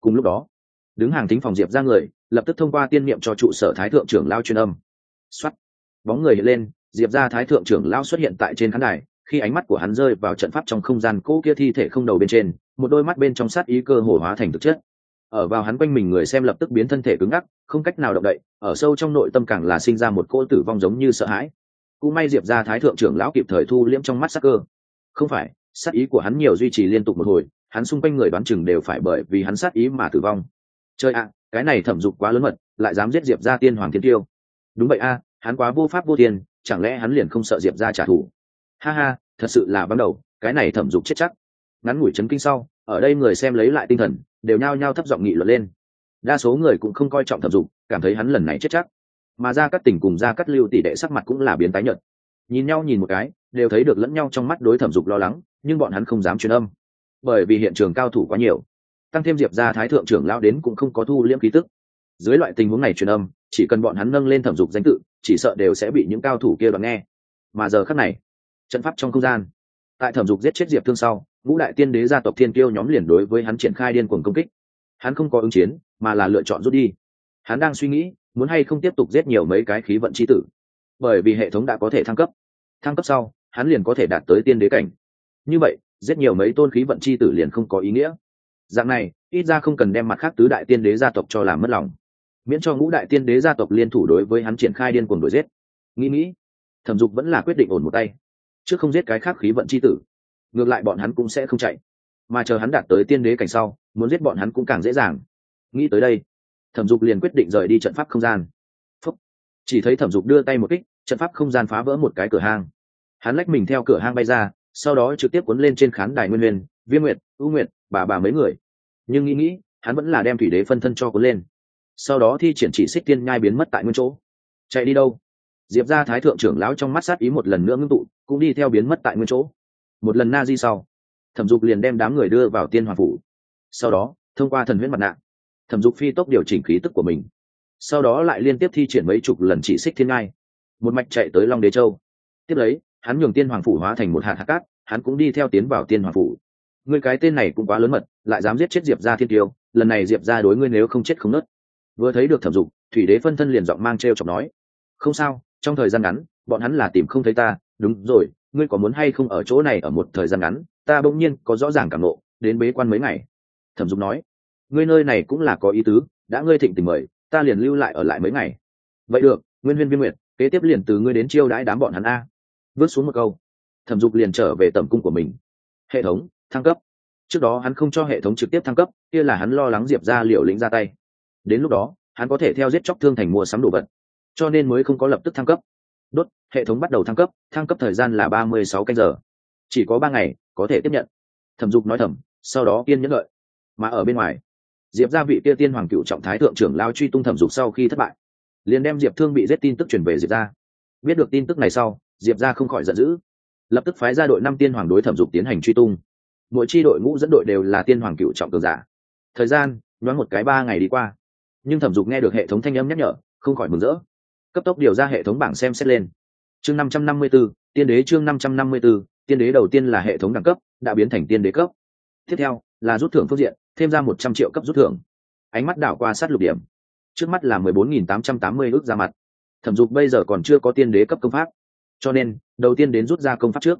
Cùng lúc đó, đứng hàng thính phòng diệp ra người, lập tức thông qua tiên niệm cho trụ sở thái thượng trưởng lao truyền âm. Xuất bóng người hiện lên, diệp ra thái thượng trưởng lao xuất hiện tại trên khán đài khi ánh mắt của hắn rơi vào trận pháp trong không gian cỗ kia thi thể không đầu bên trên, một đôi mắt bên trong sát ý cơ hồ hóa thành thực chất. Ở vào hắn quanh mình người xem lập tức biến thân thể cứng ngắc, không cách nào động đậy, ở sâu trong nội tâm càng là sinh ra một cô tử vong giống như sợ hãi. Cũng may diệp ra thái thượng trưởng lão kịp thời thu liễm trong mắt sắc cơ. Không phải, sát ý của hắn nhiều duy trì liên tục một hồi, hắn xung quanh người đoán chừng đều phải bởi vì hắn sát ý mà tử vong. Chơi ạ, cái này thẩm dục quá lớn mật, lại dám giết diệp ra tiên hoàng thiên tiêu. Đúng vậy a, hắn quá vô pháp vô tiền chẳng lẽ hắn liền không sợ diệp ra trả thù? Ha ha, thật sự là bắt đầu, cái này thẩm dục chết chắc. Ngắn ngủi chấn kinh sau, ở đây người xem lấy lại tinh thần, đều nhao nhao thấp giọng nghị luận lên. Đa số người cũng không coi trọng thẩm dục, cảm thấy hắn lần này chết chắc. Mà ra các tỉnh cùng ra cắt lưu tỷ đệ sắc mặt cũng là biến tái nhợt. Nhìn nhau nhìn một cái, đều thấy được lẫn nhau trong mắt đối thẩm dục lo lắng, nhưng bọn hắn không dám truyền âm. Bởi vì hiện trường cao thủ quá nhiều. Tăng thêm diệp ra thái thượng trưởng lao đến cũng không có thu liễm ký tức. Dưới loại tình huống này truyền âm, chỉ cần bọn hắn nâng lên thẩm dục danh tự, chỉ sợ đều sẽ bị những cao thủ kia đoán nghe. Mà giờ khắc này trận pháp trong không gian. Tại thẩm dục giết chết diệp thương sau, ngũ đại tiên đế gia tộc thiên kiêu nhóm liền đối với hắn triển khai điên cuồng công kích. Hắn không có ứng chiến, mà là lựa chọn rút đi. Hắn đang suy nghĩ, muốn hay không tiếp tục giết nhiều mấy cái khí vận c h i tử. Bởi vì hệ thống đã có thể thăng cấp. Thăng cấp sau, hắn liền có thể đạt tới tiên đế cảnh. Như vậy, giết nhiều mấy tôn khí vận c h i tử liền không có ý nghĩa. Dạng này, ít ra không cần đem mặt khác tứ đại tiên đế gia tộc cho làm mất lòng. Miễn cho ngũ đại tiên đế gia tộc liên thủ đối với hắn triển khai điên cuồng đuổi giết. Nghĩ nghĩ, thẩm dục vẫn là quyết định ổn một tay chứ không giết cái khác khí vận c h i tử. Ngược lại bọn hắn cũng sẽ không chạy. Mà chờ hắn đạt tới tiên đế cảnh sau, muốn giết bọn hắn cũng càng dễ dàng. Nghĩ tới đây, thẩm dục liền quyết định rời đi trận pháp không gian. Phúc. chỉ thấy thẩm dục đưa tay một kích, trận pháp không gian phá vỡ một cái cửa hang. Hắn lách mình theo cửa hang bay ra, sau đó trực tiếp cuốn lên trên khán đài nguyên huyền, viêm nguyệt ưu nguyệt, bà bà mấy người. Nhưng nghĩ nghĩ, hắn vẫn là đem thủy đế phân thân cho cuốn lên. Sau đó thi triển chỉ xích tiên nhai biến mất tại nguyên chỗ. Chạy đi đâu? Diệp ra thái thượng trưởng lão trong mắt sát ý một lần nữa ngưng tụ, cũng đi theo biến mất tại nguyên chỗ. Một lần na di sau, thẩm dục liền đem đám người đưa vào tiên hoàng phủ. Sau đó, thông qua thần huyễn mặt nạ, thẩm dục phi tốc điều chỉnh khí tức của mình. Sau đó lại liên tiếp thi triển mấy chục lần chỉ xích thiên ngai. Một mạch chạy tới long đế châu. Tiếp lấy, hắn nhường tiên hoàng phủ hóa thành một hạt hạt cát, hắn cũng đi theo tiến vào tiên hoàng phủ. Người cái tên này cũng quá lớn mật, lại dám giết chết diệp ra thiên tiêu, lần này diệp ra đối ngươi nếu không chết không nớt. Vừa thấy được thẩm dục, thủy đế phân thân liền giọng mang t r e o chọc nói, không sao trong thời gian ngắn, bọn hắn là tìm không thấy ta. Đúng rồi, ngươi có muốn hay không ở chỗ này ở một thời gian ngắn? Ta bỗng nhiên có rõ ràng cảm lộ đến bế quan mấy ngày. Thẩm dục nói, ngươi nơi này cũng là có ý tứ, đã ngươi thịnh tình mời, ta liền lưu lại ở lại mấy ngày. Vậy được, nguyên viên viên nguyệt, kế tiếp liền từ ngươi đến chiêu đãi đám bọn hắn a. Vớt xuống một câu, thẩm dục liền trở về tầm cung của mình. Hệ thống, thăng cấp. Trước đó hắn không cho hệ thống trực tiếp thăng cấp, kia là hắn lo lắng diệp ra liệu lĩnh ra tay. Đến lúc đó, hắn có thể theo giết chóc thương thành mua sắm đồ vật cho nên mới không có lập tức thăng cấp. Đốt, hệ thống bắt đầu thăng cấp thăng cấp thời gian là ba mươi sáu canh giờ. Chỉ có ba ngày, có thể tiếp nhận. Thẩm dục nói thầm, sau đó kiên nhẫn lợi mà ở bên ngoài, diệp gia vị kia tiên hoàng cựu trọng thái thượng trưởng lao truy tung thẩm dục sau khi thất bại, liền đem diệp thương bị giết tin tức truyền về diệp gia. Biết được tin tức này sau, diệp gia không khỏi giận dữ. Lập tức phái ra đội năm tiên hoàng đối thẩm dục tiến hành truy tung. Mỗi chi đội ngũ dẫn đội đều là tiên hoàng cựu trọng cường giả. Thời gian, nhoáng một cái ba ngày đi qua. Nhưng thẩm dục nghe được hệ thống thanh âm nhắc nhở, không khỏi mừng rỡ cấp tốc điều ra hệ thống bảng xem xét lên. Chương năm trăm năm mươi b ố tiên đế chương năm trăm năm mươi b ố tiên đế đầu tiên là hệ thống đẳng cấp, đã biến thành tiên đế cấp. Tiếp theo, là rút thưởng phương diện, thêm ra một trăm triệu cấp rút thưởng. Ánh mắt đảo qua sát lục điểm. Trước mắt là mười bốn nghìn tám trăm tám mươi ước ra mặt. Thẩm dục bây giờ còn chưa có tiên đế cấp công pháp. Cho nên, đầu tiên đến rút ra công pháp trước.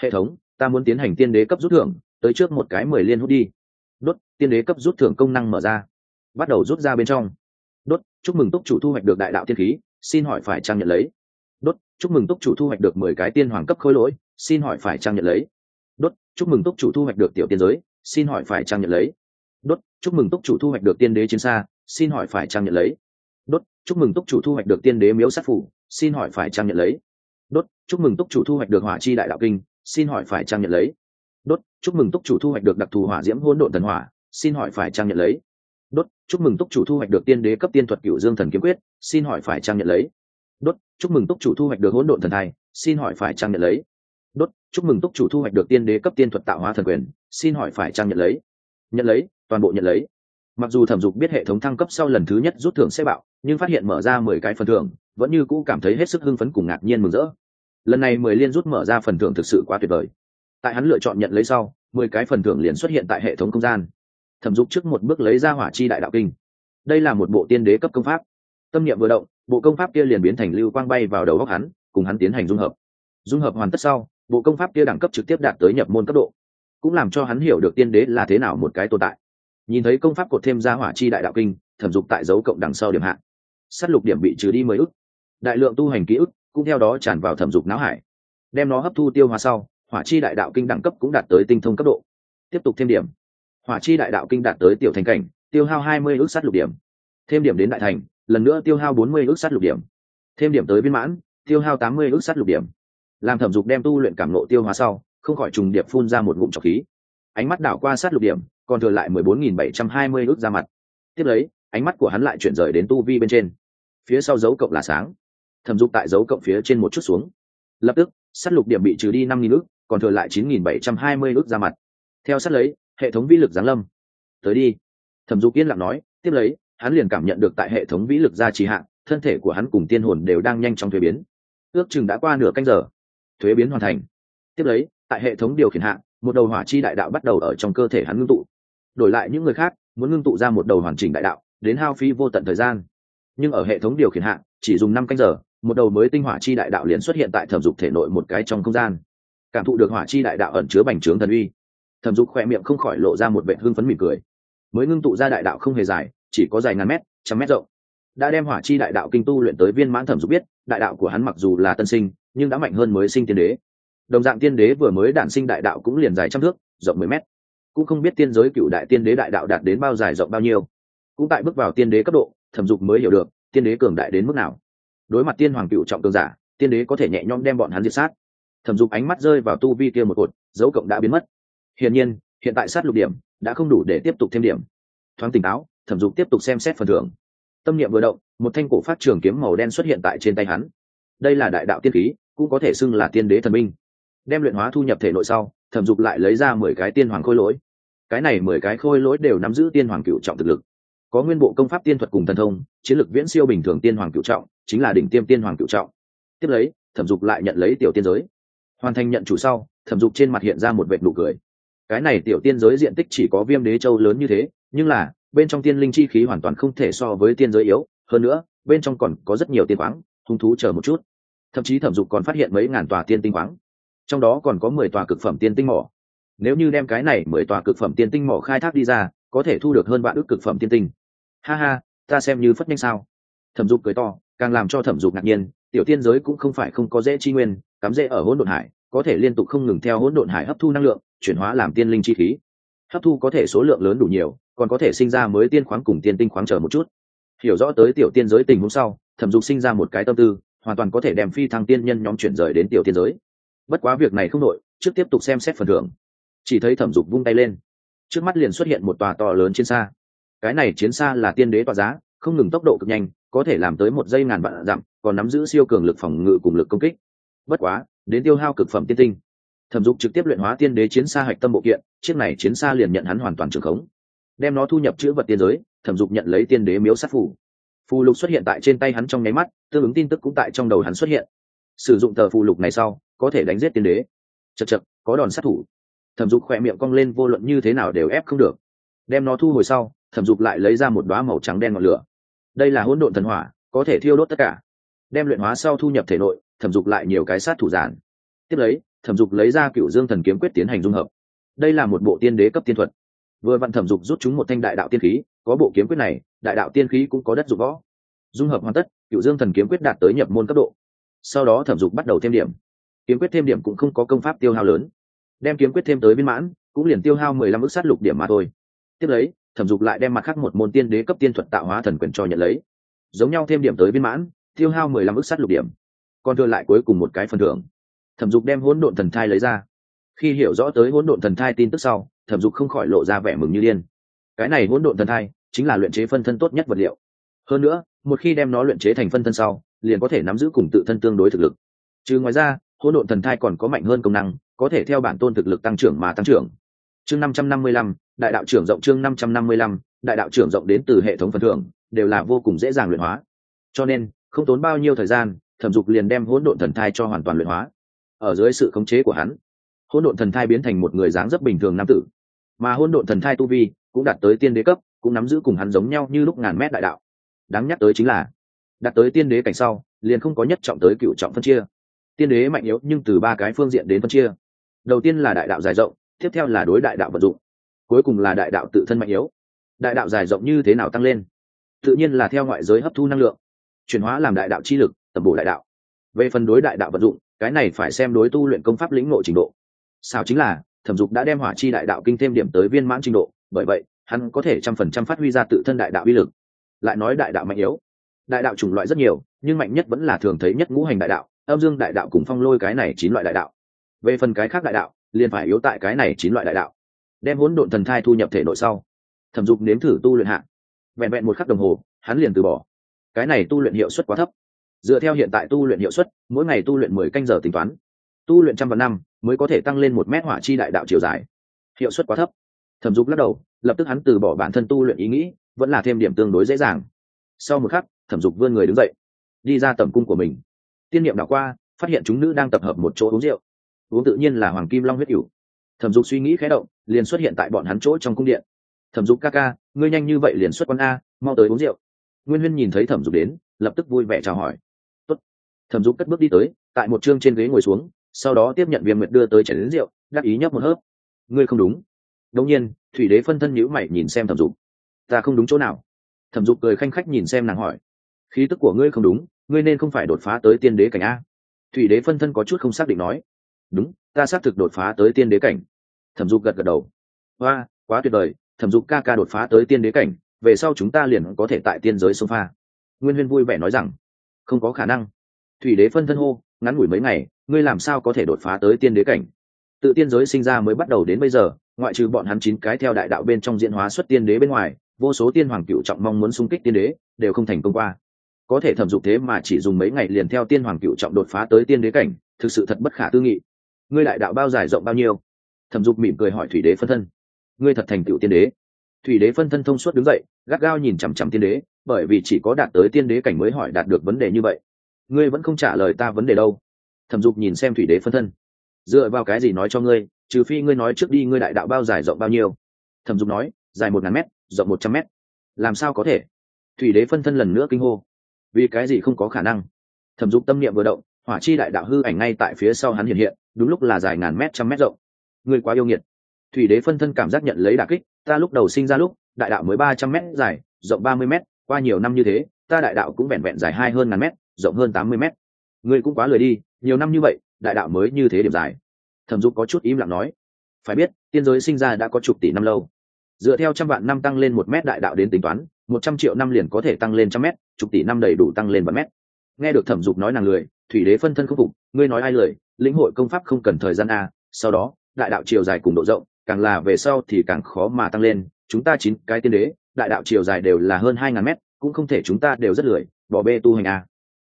Hệ thống, ta muốn tiến hành tiên đế cấp rút thưởng, tới trước một cái mười liên hút đi. Đốt, tiên đế cấp rút thưởng công năng mở ra. Bắt đầu rút ra bên trong. Đốt, chúc mừng túc chủ thu hoạch được đại đạo tiên khí xin hỏi phải trang nhận lấy? Đốt, chúc mừng túc chủ thu hoạch được mười cái tiên hoàng cấp khối lỗi, xin hỏi phải trang nhận lấy? Đốt, chúc mừng túc chủ thu hoạch được tiểu tiên giới, xin hỏi phải trang nhận lấy? Đốt, chúc mừng túc chủ thu hoạch được tiên đế chiến xa, xin hỏi phải trang nhận lấy? Đốt, chúc mừng túc chủ thu hoạch được tiên đế miếu sát phủ, xin hỏi phải trang nhận lấy? Đốt, chúc mừng túc chủ thu hoạch được hỏa chi đại đạo kinh, xin hỏi phải trang nhận lấy? Đốt, chúc mừng túc chủ thu hoạch được đặc thù hỏa diễm hôn độn thần hỏa, xin hỏi phải trang nhận lấy? Đốt, chúc mừng túc chủ thu hoạch được tiên đế cấp tiên thuật cựu dương thần kiếm quyết, xin hỏi phải trang nhận lấy? Đốt, chúc mừng túc chủ thu hoạch được hỗn độn thần thai, xin hỏi phải trang nhận lấy? Đốt, chúc mừng túc chủ thu hoạch được tiên đế cấp tiên thuật tạo hóa thần quyền, xin hỏi phải trang nhận lấy? Nhận lấy, toàn bộ nhận lấy. Mặc dù thẩm dục biết hệ thống thăng cấp sau lần thứ nhất rút thưởng sẽ bạo, nhưng phát hiện mở ra mười cái phần thưởng, vẫn như cũ cảm thấy hết sức hưng phấn cùng ngạc nhiên mừng rỡ. Lần này mười liên rút mở ra phần thưởng thực sự quá tuyệt vời. Tại hắn lựa chọn nhận lấy sau, mười cái phần thưởng liền xuất hiện tại hệ thống không gian thẩm dục trước một bước lấy ra hỏa chi đại đạo kinh. Đây là một bộ tiên đế cấp công pháp. Tâm niệm vừa động, bộ công pháp kia liền biến thành lưu quang bay vào đầu góc hắn, cùng hắn tiến hành dung hợp. Dung hợp hoàn tất sau, bộ công pháp kia đẳng cấp trực tiếp đạt tới nhập môn cấp độ, cũng làm cho hắn hiểu được tiên đế là thế nào một cái tồn tại. Nhìn thấy công pháp cột thêm ra hỏa chi đại đạo kinh, thẩm dục tại dấu cộng đằng sau điểm hạn s á t lục điểm bị trừ đi mười ức. Đại lượng tu hành ký ức cũng theo đó tràn vào thẩm dục não hải. Đem nó hấp thu tiêu hóa sau, hỏa chi đại đạo kinh đẳng cấp cũng đạt tới tinh thông cấp độ. Tiếp tục thêm điểm hỏa chi đại đạo kinh đạt tới tiểu thành cảnh, tiêu hao hai mươi ước sắt lục điểm. Thêm điểm đến đại thành, lần nữa tiêu hao bốn mươi ước sắt lục điểm. Thêm điểm tới viên mãn, tiêu hao tám mươi ước sắt lục điểm. Làm thẩm dục đem tu luyện cảm nộ tiêu hóa sau, không khỏi trùng điệp phun ra một ngụm trọc khí. Ánh mắt đảo qua sát lục điểm, còn thừa lại mười bốn nghìn bảy trăm hai mươi ước ra mặt. Tiếp lấy, ánh mắt của hắn lại chuyển rời đến tu vi bên trên. Phía sau dấu cộng là sáng. Thẩm dục tại dấu cộng phía trên một chút xuống. Lập tức sắt lục điểm bị trừ đi năm nghìn ước, còn thừa lại chín nghìn bảy trăm hai mươi ước ra mặt. Theo sắt lấy hệ thống vĩ lực giáng lâm. Tới đi. Thẩm dục yên lặng nói, tiếp lấy, hắn liền cảm nhận được tại hệ thống vĩ lực gia trì hạn thân thể của hắn cùng tiên hồn đều đang nhanh chóng thuế biến. Ước chừng đã qua nửa canh giờ. Thuế biến hoàn thành. Tiếp lấy, tại hệ thống điều khiển hạn một đầu hỏa chi đại đạo bắt đầu ở trong cơ thể hắn ngưng tụ. Đổi lại những người khác, muốn ngưng tụ ra một đầu hoàn chỉnh đại đạo, đến hao phi vô tận thời gian. Nhưng ở hệ thống điều khiển hạn chỉ dùng năm canh giờ, một đầu mới tinh hỏa chi đại đạo liền xuất hiện tại thẩm dục thể nội một cái trong không gian. Cảm thụ được hỏa chi đại đạo ẩn chứa bành trướng thần uy thẩm dục khoe miệng không khỏi lộ ra một vệ hương phấn mỉm cười. Mới ngưng tụ ra đại đạo không hề dài, chỉ có dài ngàn mét, trăm mét rộng. Đã đem hỏa chi đại đạo kinh tu luyện tới viên mãn thẩm dục biết, đại đạo của hắn mặc dù là tân sinh, nhưng đã mạnh hơn mới sinh tiên đế. Đồng dạng tiên đế vừa mới đản sinh đại đạo cũng liền dài trăm thước, rộng mười mét. Cũng không biết tiên giới cựu đại tiên đế đại đạo đạt đến bao dài rộng bao nhiêu. Cũng tại bước vào tiên đế cấp độ, thẩm dục mới hiểu được, tiên đế cường đại đến mức nào. Đối mặt tiên hoàng cựu trọng cường giả, tiên đế có thể nhẹ nhõm đem bọn hắn diệt sát. Thẩm dục ánh mắt rơi vào tu vi kia một cột, dấu cộng đã biến mất hiển nhiên, hiện tại sát lục điểm đã không đủ để tiếp tục thêm điểm. Thoáng tỉnh táo, thẩm dục tiếp tục xem xét phần thưởng. Tâm niệm vừa động, một thanh cổ phát trường kiếm màu đen xuất hiện tại trên tay hắn. Đây là đại đạo tiên khí, cũng có thể xưng là tiên đế thần minh. Đem luyện hóa thu nhập thể nội sau, thẩm dục lại lấy ra mười cái tiên hoàng khôi lỗi. Cái này mười cái khôi lỗi đều nắm giữ tiên hoàng cựu trọng thực lực. Có nguyên bộ công pháp tiên thuật cùng thần thông, chiến lược viễn siêu bình thường tiên hoàng cựu trọng, chính là đỉnh tiêm tiên hoàng cựu trọng. Tiếp lấy, thẩm dục lại nhận lấy tiểu tiên giới. Hoàn thành nhận chủ sau, thẩm dục trên mặt hiện ra một vệt nụ cười cái này tiểu tiên giới diện tích chỉ có viêm đế châu lớn như thế, nhưng là, bên trong tiên linh chi khí hoàn toàn không thể so với tiên giới yếu. Hơn nữa, bên trong còn có rất nhiều tiên khoáng hung thú chờ một chút. Thậm chí thẩm dục còn phát hiện mấy ngàn tòa tiên tinh khoáng trong đó còn có mười tòa cực phẩm tiên tinh mỏ. Nếu như đem cái này mười tòa cực phẩm tiên tinh mỏ khai thác đi ra, có thể thu được hơn vạn ước cực phẩm tiên tinh. Ha ha, ta xem như phất nhanh sao. Thẩm dục cười to, càng làm cho thẩm dục ngạc nhiên, tiểu tiên giới cũng không phải không có dễ chi nguyên, cắm dễ ở hỗn độn hải có thể liên tục không ngừng theo hỗn độn hải hấp thu năng lượng, chuyển hóa làm tiên linh chi khí. Hấp thu có thể số lượng lớn đủ nhiều, còn có thể sinh ra mới tiên khoáng cùng tiên tinh khoáng chờ một chút. Hiểu rõ tới tiểu tiên giới tình huống sau, thẩm dục sinh ra một cái tâm tư, hoàn toàn có thể đem phi thăng tiên nhân nhóm chuyển rời đến tiểu tiên giới. Bất quá việc này không nội trước tiếp tục xem xét phần thưởng. Chỉ thấy thẩm dục vung tay lên. Trước mắt liền xuất hiện một tòa to lớn chiến xa. Cái này chiến xa là tiên đế tọa giá, không ngừng tốc độ cực nhanh, có thể làm tới một giây ngàn vạn dặm, còn nắm giữ siêu cường lực phòng ngự cùng lực công kích bất quá, đến tiêu hao cực phẩm tiên tinh. Thẩm dục trực tiếp luyện hóa tiên đế chiến xa hạch tâm bộ kiện, chiếc này chiến xa liền nhận hắn hoàn toàn trường khống. Đem nó thu nhập chữ vật tiên giới, thẩm dục nhận lấy tiên đế miếu sát phủ phù lục xuất hiện tại trên tay hắn trong nháy mắt, tương ứng tin tức cũng tại trong đầu hắn xuất hiện. Sử dụng tờ phù lục này sau, có thể đánh giết tiên đế. Chật chật có đòn sát thủ. Thẩm dục khỏe miệng cong lên, vô luận như thế nào đều ép không được. Đem nó thu hồi sau, thẩm dục lại lấy ra một đoá màu trắng đen ngọn lửa. Đây là hỗn độn thần hỏa, có thể thiêu đốt tất cả. Đem luyện hóa sau thu nhập thể nội thẩm dục lại nhiều cái sát thủ giản. Tiếp lấy, thẩm dục lấy ra cựu dương thần kiếm quyết tiến hành dung hợp. Đây là một bộ tiên đế cấp tiên thuật. Vừa vặn thẩm dục rút chúng một thanh đại đạo tiên khí, có bộ kiếm quyết này, đại đạo tiên khí cũng có đất dụng võ. Dung hợp hoàn tất, cựu dương thần kiếm quyết đạt tới nhập môn cấp độ. Sau đó thẩm dục bắt đầu thêm điểm. Kiếm quyết thêm điểm cũng không có công pháp tiêu hao lớn. Đem kiếm quyết thêm tới viên mãn, cũng liền tiêu hao mười lăm ước sát lục điểm mà thôi. Tiếp lấy, thẩm dục lại đem mặt khác một môn tiên đế cấp tiên thuật tạo hóa thần quyền cho nhận lấy. Giống nhau thêm điểm tới viên mãn, tiêu hao mười lăm ước sát lục điểm còn thừa lại cuối cùng một cái phần thưởng. Thẩm dục đem hỗn độn thần thai lấy ra. Khi hiểu rõ tới hỗn độn thần thai tin tức sau, thẩm dục không khỏi lộ ra vẻ mừng như điên. Cái này hỗn độn thần thai chính là luyện chế phân thân tốt nhất vật liệu. Hơn nữa, một khi đem nó luyện chế thành phân thân sau, liền có thể nắm giữ cùng tự thân tương đối thực lực. Chứ ngoài ra, hỗn độn thần thai còn có mạnh hơn công năng, có thể theo bản tôn thực lực tăng trưởng mà tăng trưởng. Chương năm trăm năm mươi lăm, đại đạo trưởng rộng chương năm trăm năm mươi lăm, đại đạo trưởng rộng đến từ hệ thống phần thưởng, đều là vô cùng dễ dàng luyện hóa. Cho nên, không tốn bao nhiêu thời gian thẩm dục liền đem hỗn độn thần thai cho hoàn toàn luyện hóa. Ở dưới sự khống chế của hắn, hỗn độn thần thai biến thành một người dáng rất bình thường nam tử. Mà hỗn độn thần thai tu vi cũng đạt tới tiên đế cấp, cũng nắm giữ cùng hắn giống nhau như lúc ngàn mét đại đạo. Đáng nhắc tới chính là, đạt tới tiên đế cảnh sau, liền không có nhất trọng tới cựu trọng phân chia. Tiên đế mạnh yếu nhưng từ ba cái phương diện đến phân chia. Đầu tiên là đại đạo dài rộng, tiếp theo là đối đại đạo vận dụng. Cuối cùng là đại đạo tự thân mạnh yếu. Đại đạo dài rộng như thế nào tăng lên? Tự nhiên là theo ngoại giới hấp thu năng lượng, chuyển hóa làm đại đạo chi lực tầm bổ đại đạo. Về phần đối đại đạo vận dụng, cái này phải xem đối tu luyện công pháp lĩnh ngộ trình độ. Sao chính là, thẩm dục đã đem hỏa chi đại đạo kinh thêm điểm tới viên mãn trình độ, bởi vậy, hắn có thể trăm phần trăm phát huy ra tự thân đại đạo uy lực. Lại nói đại đạo mạnh yếu. Đại đạo chủng loại rất nhiều, nhưng mạnh nhất vẫn là thường thấy nhất ngũ hành đại đạo, âm dương đại đạo cùng phong lôi cái này chín loại đại đạo. Về phần cái khác đại đạo, liền phải yếu tại cái này chín loại đại đạo. Đem hỗn độn thần thai thu nhập thể nội sau, thẩm dục nếm thử tu luyện hạ. Vẹn vẹn một khắc đồng hồ, hắn liền từ bỏ. Cái này tu luyện hiệu suất quá thấp dựa theo hiện tại tu luyện hiệu suất, mỗi ngày tu luyện mười canh giờ tính toán. Tu luyện trăm vạn năm mới có thể tăng lên một mét hỏa chi đại đạo chiều dài. Hiệu suất quá thấp. Thẩm dục lắc đầu, lập tức hắn từ bỏ bản thân tu luyện ý nghĩ, vẫn là thêm điểm tương đối dễ dàng. Sau một khắc, thẩm dục vươn người đứng dậy, đi ra tầm cung của mình. Tiên niệm đảo qua, phát hiện chúng nữ đang tập hợp một chỗ uống rượu. Uống tự nhiên là hoàng kim long huyết cửu. Thẩm dục suy nghĩ khé động, liền xuất hiện tại bọn hắn chỗ trong cung điện. Thẩm dục ca ca, ngươi nhanh như vậy liền xuất con a, mau tới uống rượu. Nguyên huyên nhìn thấy thẩm dục đến, lập tức vui vẻ chào hỏi thẩm dục cất bước đi tới, tại một chương trên ghế ngồi xuống, sau đó tiếp nhận viêm nguyệt đưa tới chảy đến rượu, đắc ý nhấp một hớp. Ngươi không đúng. Đông nhiên, thủy đế phân thân nhữ mày nhìn xem thẩm dục. Ta không đúng chỗ nào. Thẩm dục cười khanh khách nhìn xem nàng hỏi. Khí tức của ngươi không đúng, ngươi nên không phải đột phá tới tiên đế cảnh a. Thủy đế phân thân có chút không xác định nói. Đúng, ta xác thực đột phá tới tiên đế cảnh. Thẩm dục gật gật đầu. Hoa, quá tuyệt vời. Thẩm dục ca ca đột phá tới tiên đế cảnh, về sau chúng ta liền có thể tại tiên giới sông pha. Nguyên huyên vui vẻ nói rằng, không có khả năng thủy đế phân thân hô, ngắn ngủi mấy ngày, ngươi làm sao có thể đột phá tới tiên đế cảnh? Tự tiên giới sinh ra mới bắt đầu đến bây giờ, ngoại trừ bọn hắn chín cái theo đại đạo bên trong diễn hóa xuất tiên đế bên ngoài, vô số tiên hoàng cựu trọng mong muốn xung kích tiên đế, đều không thành công qua. Có thể thẩm dục thế mà chỉ dùng mấy ngày liền theo tiên hoàng cựu trọng đột phá tới tiên đế cảnh, thực sự thật bất khả tư nghị. Ngươi đại đạo bao dài rộng bao nhiêu? Thẩm dục mỉm cười hỏi thủy đế phân thân. Ngươi thật thành cựu tiên đế. Thủy đế phân thân thông suốt đứng dậy, gắt gao nhìn chằm chằm tiên đế, bởi vì chỉ có đạt tới tiên đế cảnh mới hỏi đạt được vấn đề như vậy ngươi vẫn không trả lời ta vấn đề đâu. Thẩm dục nhìn xem thủy đế phân thân. Dựa vào cái gì nói cho ngươi, trừ phi ngươi nói trước đi ngươi đại đạo bao dài rộng bao nhiêu? Thẩm dục nói, dài một ngàn mét, rộng một trăm mét. Làm sao có thể? Thủy đế phân thân lần nữa kinh hô. Vì cái gì không có khả năng? Thẩm dục tâm niệm vừa động, hỏa chi đại đạo hư ảnh ngay tại phía sau hắn hiện hiện, đúng lúc là dài ngàn mét, trăm mét rộng. Ngươi quá yêu nghiệt. Thủy đế phân thân cảm giác nhận lấy đà kích, ta lúc đầu sinh ra lúc, đại đạo mới ba trăm mét dài, rộng ba mươi mét, qua nhiều năm như thế, ta đại đạo cũng vẹn vẹn dài hai hơn ngàn mét rộng hơn tám mươi mét. Ngươi cũng quá lười đi, nhiều năm như vậy, đại đạo mới như thế điểm dài. Thẩm dục có chút im lặng nói, phải biết, tiên giới sinh ra đã có chục tỷ năm lâu. Dựa theo trăm vạn năm tăng lên một mét đại đạo đến tính toán, một trăm triệu năm liền có thể tăng lên trăm mét, chục tỷ năm đầy đủ tăng lên vạn mét. Nghe được thẩm dục nói nàng lười, thủy đế phân thân không phục, ngươi nói ai lười, lĩnh hội công pháp không cần thời gian a, sau đó, đại đạo chiều dài cùng độ rộng, càng là về sau thì càng khó mà tăng lên, chúng ta chín cái tiên đế, đại đạo chiều dài đều là hơn hai ngàn mét, cũng không thể chúng ta đều rất lười, bỏ bê tu hành a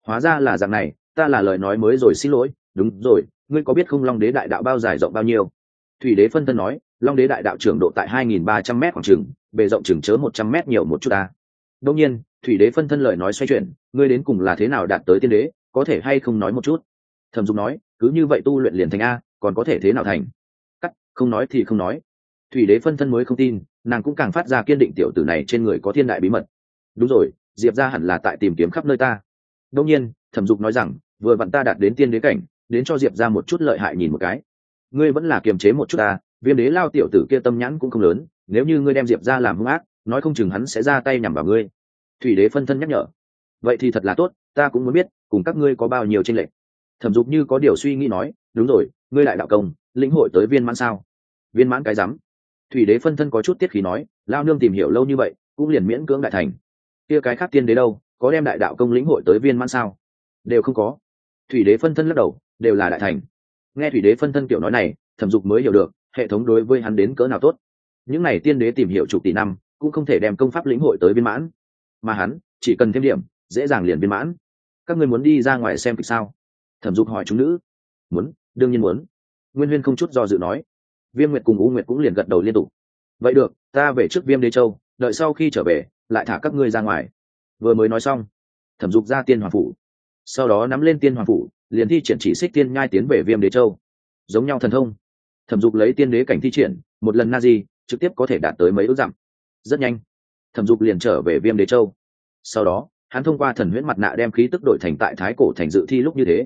hóa ra là dạng này, ta là lời nói mới rồi, xin lỗi. Đúng rồi, ngươi có biết không long đế đại đạo bao dài rộng bao nhiêu? Thủy đế phân thân nói, long đế đại đạo trưởng độ tại hai nghìn ba trăm m khoảng chừng, bề rộng chừng chớ một trăm m nhiều một chút ta. Đông nhiên, thủy đế phân thân lời nói xoay chuyển, ngươi đến cùng là thế nào đạt tới tiên đế, có thể hay không nói một chút? Thẩm dục nói, cứ như vậy tu luyện liền thành a, còn có thể thế nào thành? Cắt, không nói thì không nói. Thủy đế phân thân mới không tin, nàng cũng càng phát ra kiên định tiểu tử này trên người có thiên đại bí mật. Đúng rồi, diệp ra hẳn là tại tìm kiếm khắp nơi ta đông nhiên, thẩm dục nói rằng, vừa vặn ta đạt đến tiên đế cảnh, đến cho diệp ra một chút lợi hại nhìn một cái. Ngươi vẫn là kiềm chế một chút ta, viêm đế lao tiểu tử kia tâm nhãn cũng không lớn, nếu như ngươi đem diệp ra làm hung ác, nói không chừng hắn sẽ ra tay nhằm vào ngươi. Thủy đế phân thân nhắc nhở. Vậy thì thật là tốt, ta cũng muốn biết, cùng các ngươi có bao nhiêu tranh lệch. Thẩm dục như có điều suy nghĩ nói, đúng rồi, ngươi lại đạo công, lĩnh hội tới viên mãn sao? Viên mãn cái rắm. Thủy đế phân thân có chút tiết khí nói, lao nương tìm hiểu lâu như vậy, cũng liền miễn cưỡng đại thành. Kia cái khác tiên đế đâu? Có đem đại đạo công lĩnh hội tới viên mãn sao? Đều không có. Thủy đế phân thân lắc đầu, đều là đại thành. Nghe thủy đế phân thân kiểu nói này, thẩm dục mới hiểu được, hệ thống đối với hắn đến cỡ nào tốt. Những n à y tiên đế tìm hiểu chục tỷ năm, cũng không thể đem công pháp lĩnh hội tới viên mãn. Mà hắn, chỉ cần thêm điểm, dễ dàng liền viên mãn. Các người muốn đi ra ngoài xem kịch sao? Thẩm dục hỏi chúng nữ. Muốn, đương nhiên muốn. Nguyên huyên không chút do dự nói. Viêm nguyệt cùng u nguyệt cũng liền gật đầu liên tục. Vậy được, ta về trước viêm đế châu, đợi sau khi trở về, lại thả các ngươi ra ngoài vừa mới nói xong, thẩm dục ra tiên hoàng phủ. Sau đó nắm lên tiên hoàng phủ, liền thi triển chỉ xích tiên nhai tiến về viêm đế châu. Giống nhau thần thông, thẩm dục lấy tiên đế cảnh thi triển, một lần na di, trực tiếp có thể đạt tới mấy ước dặm. Rất nhanh, thẩm dục liền trở về viêm đế châu. Sau đó, hắn thông qua thần huyễn mặt nạ đem khí tức đổi thành tại thái cổ thành dự thi lúc như thế.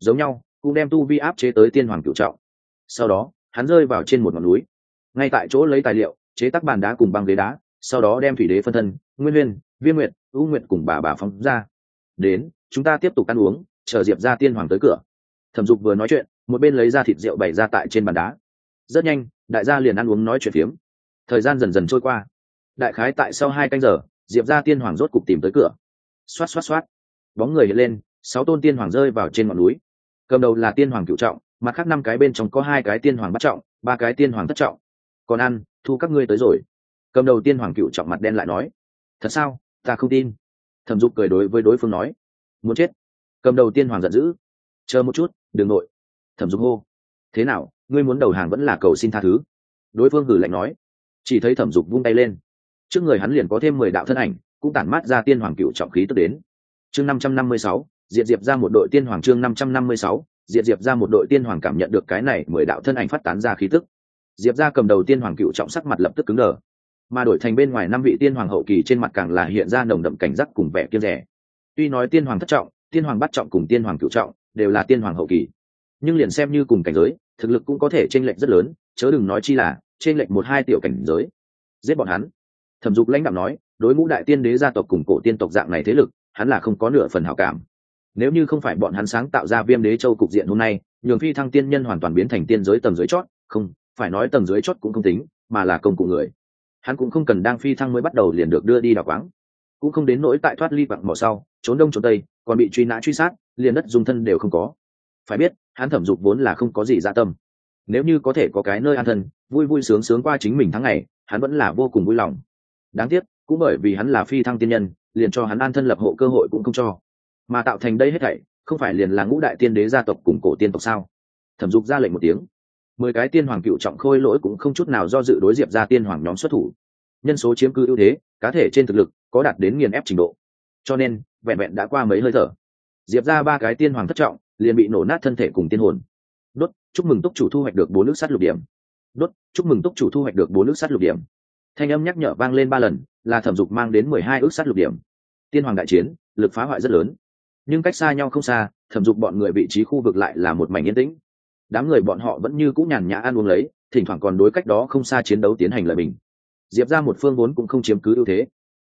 Giống nhau, cũng đem tu vi áp chế tới tiên hoàng cựu trọng. Sau đó, hắn rơi vào trên một ngọn núi. Ngay tại chỗ lấy tài liệu, chế tác bàn đá cùng băng ghế đá, sau đó đem thủy đế phân thân, nguyên huyên Viên nguyện ưu nguyện cùng bà bà phóng ra. Đến, chúng ta tiếp tục ăn uống, chờ diệp ra tiên hoàng tới cửa. Thẩm dục vừa nói chuyện, một bên lấy ra thịt rượu bày ra tại trên bàn đá. Rất nhanh, đại gia liền ăn uống nói chuyện phiếm. Thời gian dần dần trôi qua. Đại khái tại sau hai canh giờ, diệp ra tiên hoàng rốt cục tìm tới cửa. Xoát xoát xoát. Bóng người hiện lên, sáu tôn tiên hoàng rơi vào trên ngọn núi. Cầm đầu là tiên hoàng cựu trọng, mặt khác năm cái bên trong có hai cái tiên hoàng bắt trọng, ba cái tiên hoàng thất trọng. Còn ăn, thu các ngươi tới rồi. Cầm đầu tiên hoàng cựu trọng mặt đen lại nói, thật sao? Ta không tin. Thẩm dục cười đối với đối phương nói, muốn chết. Cầm đầu tiên hoàng giận dữ, chờ một chút đ ừ n g nội. Thẩm dục hô, thế nào, ngươi muốn đầu hàng vẫn là cầu xin tha thứ? Đối phương hử lạnh nói, chỉ thấy thẩm dục vung tay lên. Trước người hắn liền có thêm mười đạo thân ảnh, cũng tản mát ra tiên hoàng cựu trọng khí tức đến. Chương năm trăm năm mươi sáu diệt diệp ra một đội tiên hoàng chương năm trăm năm mươi sáu diệt diệp ra một đội tiên hoàng cảm nhận được cái này mười đạo thân ảnh phát tán ra khí tức. Diệp ra cầm đầu tiên hoàng cựu trọng sắc mặt lập tức cứng đờ mà đổi thành bên ngoài năm vị tiên hoàng hậu kỳ trên mặt càng là hiện ra nồng đậm cảnh giác cùng vẻ kiêng rẻ. Tuy nói tiên hoàng thất trọng, tiên hoàng bắt trọng cùng tiên hoàng cựu trọng đều là tiên hoàng hậu kỳ, nhưng liền xem như cùng cảnh giới, thực lực cũng có thể t r ê n lệch rất lớn, chớ đừng nói chi là t r ê n lệch một hai tiểu cảnh giới. Giết bọn hắn. Thẩm dục lãnh đạo nói, đối ngũ đại tiên đế gia tộc cùng cổ tiên tộc dạng này thế lực, hắn là không có nửa phần hảo cảm. Nếu như không phải bọn hắn sáng tạo ra viêm đế châu cục diện hôm nay, nhường phi thăng tiên nhân hoàn toàn biến thành tiên giới tầng dưới chót, không, phải nói tầng dưới chót cũng không tính, mà là công cụ người hắn cũng không cần đang phi thăng mới bắt đầu liền được đưa đi đào quáng. Cũng không đến nỗi tại thoát ly quặng mỏ sau, trốn đông trốn tây, còn bị truy nã truy sát, liền đất dùng thân đều không có. Phải biết, hắn thẩm dục vốn là không có gì dạ tâm. Nếu như có thể có cái nơi an thân, vui vui sướng sướng qua chính mình tháng ngày, hắn vẫn là vô cùng vui lòng. Đáng tiếc, cũng bởi vì hắn là phi thăng tiên nhân, liền cho hắn an thân lập hộ cơ hội cũng không cho. Mà tạo thành đây hết thảy, không phải liền là ngũ đại tiên đế gia tộc cùng cổ tiên tộc sao? Thẩm dục ra lệnh một tiếng mười cái tiên hoàng cựu trọng khôi lỗi cũng không chút nào do dự đối diệp ra tiên hoàng nhóm xuất thủ. Nhân số chiếm cư ưu thế, cá thể trên thực lực có đạt đến nghiền ép trình độ. Cho nên, vẹn vẹn đã qua mấy hơi thở, diệp ra ba cái tiên hoàng thất trọng liền bị nổ nát thân thể cùng tiên hồn. Đốt, chúc mừng túc chủ thu hoạch được bốn nước sắt lục điểm. Đốt, chúc mừng túc chủ thu hoạch được bốn nước sắt lục điểm. Thanh âm nhắc nhở vang lên ba lần, là thẩm dục mang đến mười hai ước sắt lục điểm. Tiên hoàng đại chiến, lực phá hoại rất lớn. Nhưng cách xa nhau không xa, thẩm dục bọn người vị trí khu vực lại là một mảnh yên tĩnh đám người bọn họ vẫn như cũng nhàn nhã ăn uống lấy, thỉnh thoảng còn đối cách đó không xa chiến đấu tiến hành lời bình. Diệp ra một phương vốn cũng không chiếm cứ ưu thế.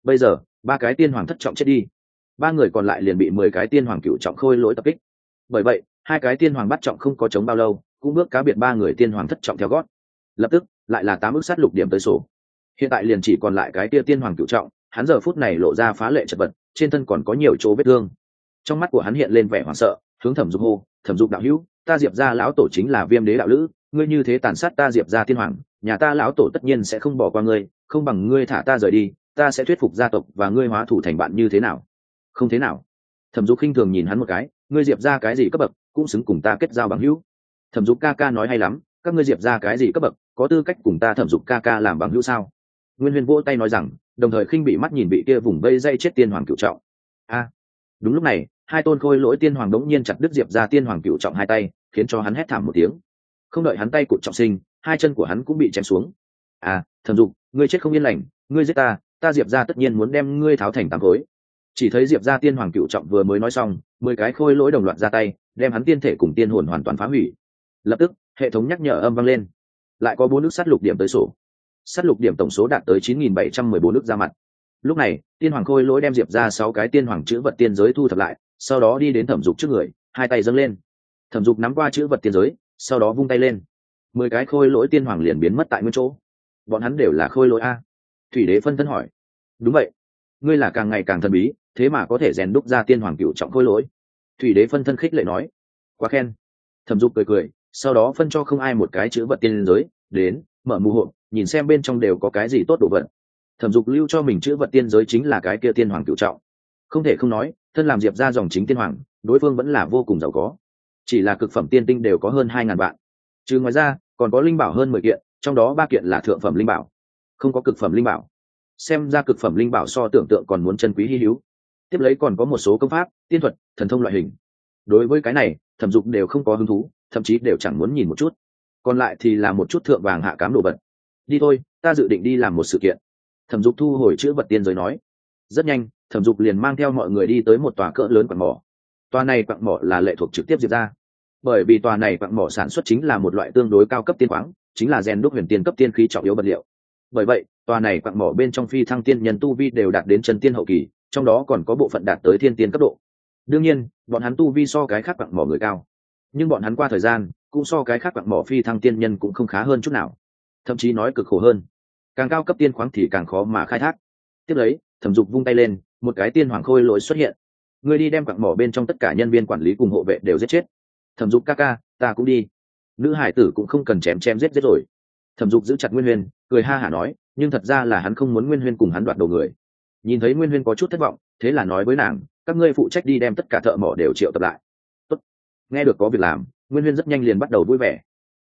Bây giờ, ba cái tiên hoàng thất trọng chết đi. Ba người còn lại liền bị mười cái tiên hoàng cựu trọng khôi lỗi tập kích. Bởi vậy, hai cái tiên hoàng bắt trọng không có chống bao lâu, cũng bước cá biệt ba người tiên hoàng thất trọng theo gót. Lập tức, lại là tám ước sát lục điểm tới sổ. Hiện tại liền chỉ còn lại cái tia tiên hoàng cựu trọng, hắn giờ phút này lộ ra phá lệ chật vật, trên thân còn có nhiều chỗ vết thương. Trong mắt của hắn hiện lên vẻ hoảng sợ, hướng thẩm dục hô, thẩm dục đạo hữu ta diệp ra lão tổ chính là viêm đế đạo lữ, ngươi như thế tàn sát ta diệp ra thiên hoàng, nhà ta lão tổ tất nhiên sẽ không bỏ qua ngươi, không bằng ngươi thả ta rời đi, ta sẽ thuyết phục gia tộc và ngươi hóa thủ thành bạn như thế nào? Không thế nào. Thẩm dục khinh thường nhìn hắn một cái, ngươi diệp ra cái gì cấp bậc, cũng xứng cùng ta kết giao bằng hữu. Thẩm dục ca ca nói hay lắm, các ngươi diệp ra cái gì cấp bậc, có tư cách cùng ta thẩm dục ca ca làm bằng hữu sao? Nguyên huyền vỗ tay nói rằng, đồng thời khinh bị mắt nhìn bị kia vùng vây dây chết tiên hoàng cựu trọng. A, đúng lúc này hai tôn khôi lỗi tiên hoàng đống nhiên chặt đứt diệp ra tiên hoàng cựu trọng hai tay, khiến cho hắn hét thảm một tiếng. Không đợi hắn tay cụt trọng sinh, hai chân của hắn cũng bị chém xuống. À thẩm dục, ngươi chết không yên lành, ngươi giết ta ta diệp ra tất nhiên muốn đem ngươi tháo thành tám khối. Chỉ thấy diệp ra tiên hoàng cựu trọng vừa mới nói xong, mười cái khôi lỗi đồng loạt ra tay, đem hắn tiên thể cùng tiên hồn hoàn toàn phá hủy. Lập tức, hệ thống nhắc nhở âm vang lên. Lại có bốn nước sát lục điểm tới sổ. Sát lục điểm tổng số đạt tới chín nghìn bảy trăm mười bốn nước ra mặt. Lúc này, tiên hoàng khôi lỗi đem diệp ra sáu cái tiên hoàng chữ vật tiên giới thu thập lại sau đó đi đến thẩm dục trước người, hai tay dâng lên. Thẩm dục nắm qua chữ vật tiên giới, sau đó vung tay lên. Mười cái khôi lỗi tiên hoàng liền biến mất tại nguyên chỗ. Bọn hắn đều là khôi lỗi a. Thủy đế phân thân hỏi. Đúng vậy. Ngươi là càng ngày càng thần bí, thế mà có thể rèn đúc ra tiên hoàng cựu trọng khôi lỗi. Thủy đế phân thân khích lệ nói. Quá khen. Thẩm dục cười cười, sau đó phân cho không ai một cái chữ vật tiên giới, đến, mở mù hộp, nhìn xem bên trong đều có cái gì tốt đồ vật. Thẩm dục lưu cho mình chữ vật tiên giới chính là cái kia tiên hoàng cựu trọng không thể không nói, thân làm diệp ra dòng chính tiên hoàng, đối phương vẫn là vô cùng giàu có. Chỉ là cực phẩm tiên tinh đều có hơn hai ngàn vạn. Trừ ngoài ra, còn có linh bảo hơn mười kiện, trong đó ba kiện là thượng phẩm linh bảo. Không có cực phẩm linh bảo. Xem ra cực phẩm linh bảo so tưởng tượng còn muốn chân quý hy hữu. Tiếp lấy còn có một số công pháp, tiên thuật, thần thông loại hình. Đối với cái này, thẩm dục đều không có hứng thú, thậm chí đều chẳng muốn nhìn một chút. Còn lại thì là một chút thượng vàng hạ cám đồ vật. Đi thôi, ta dự định đi làm một sự kiện. Thẩm dục thu hồi chữ vật tiên giới nói. Rất nhanh thẩm dục liền mang theo mọi người đi tới một tòa cỡ lớn quặng mỏ. Tòa này quặng mỏ là lệ thuộc trực tiếp diệp ra. Bởi vì tòa này quặng mỏ sản xuất chính là một loại tương đối cao cấp tiên khoáng chính là rèn đúc huyền tiên cấp tiên khí trọng yếu vật liệu. Bởi vậy, tòa này quặng mỏ bên trong phi thăng tiên nhân tu vi đều đạt đến chân tiên hậu kỳ, trong đó còn có bộ phận đạt tới thiên tiên cấp độ. Đương nhiên, bọn hắn tu vi so cái khác quặng mỏ người cao. Nhưng bọn hắn qua thời gian, cũng so cái khác quặng mỏ phi thăng tiên nhân cũng không khá hơn chút nào. Thậm chí nói cực khổ hơn. Càng cao cấp tiên khoáng thì càng khó mà khai thác. Tiếp lấy, thẩm dục vung tay lên một cái tiên hoàng khôi lỗi xuất hiện. Người đi đem quặng mỏ bên trong tất cả nhân viên quản lý cùng hộ vệ đều giết chết. Thẩm dục ca ca, ta cũng đi. Nữ hải tử cũng không cần chém chém giết giết rồi. Thẩm dục giữ chặt nguyên huyên, cười ha hả nói, nhưng thật ra là hắn không muốn nguyên huyên cùng hắn đoạt đầu người. Nhìn thấy nguyên huyên có chút thất vọng, thế là nói với nàng, các ngươi phụ trách đi đem tất cả thợ mỏ đều triệu tập lại. Tốt. nghe được có việc làm, nguyên huyên rất nhanh liền bắt đầu vui vẻ.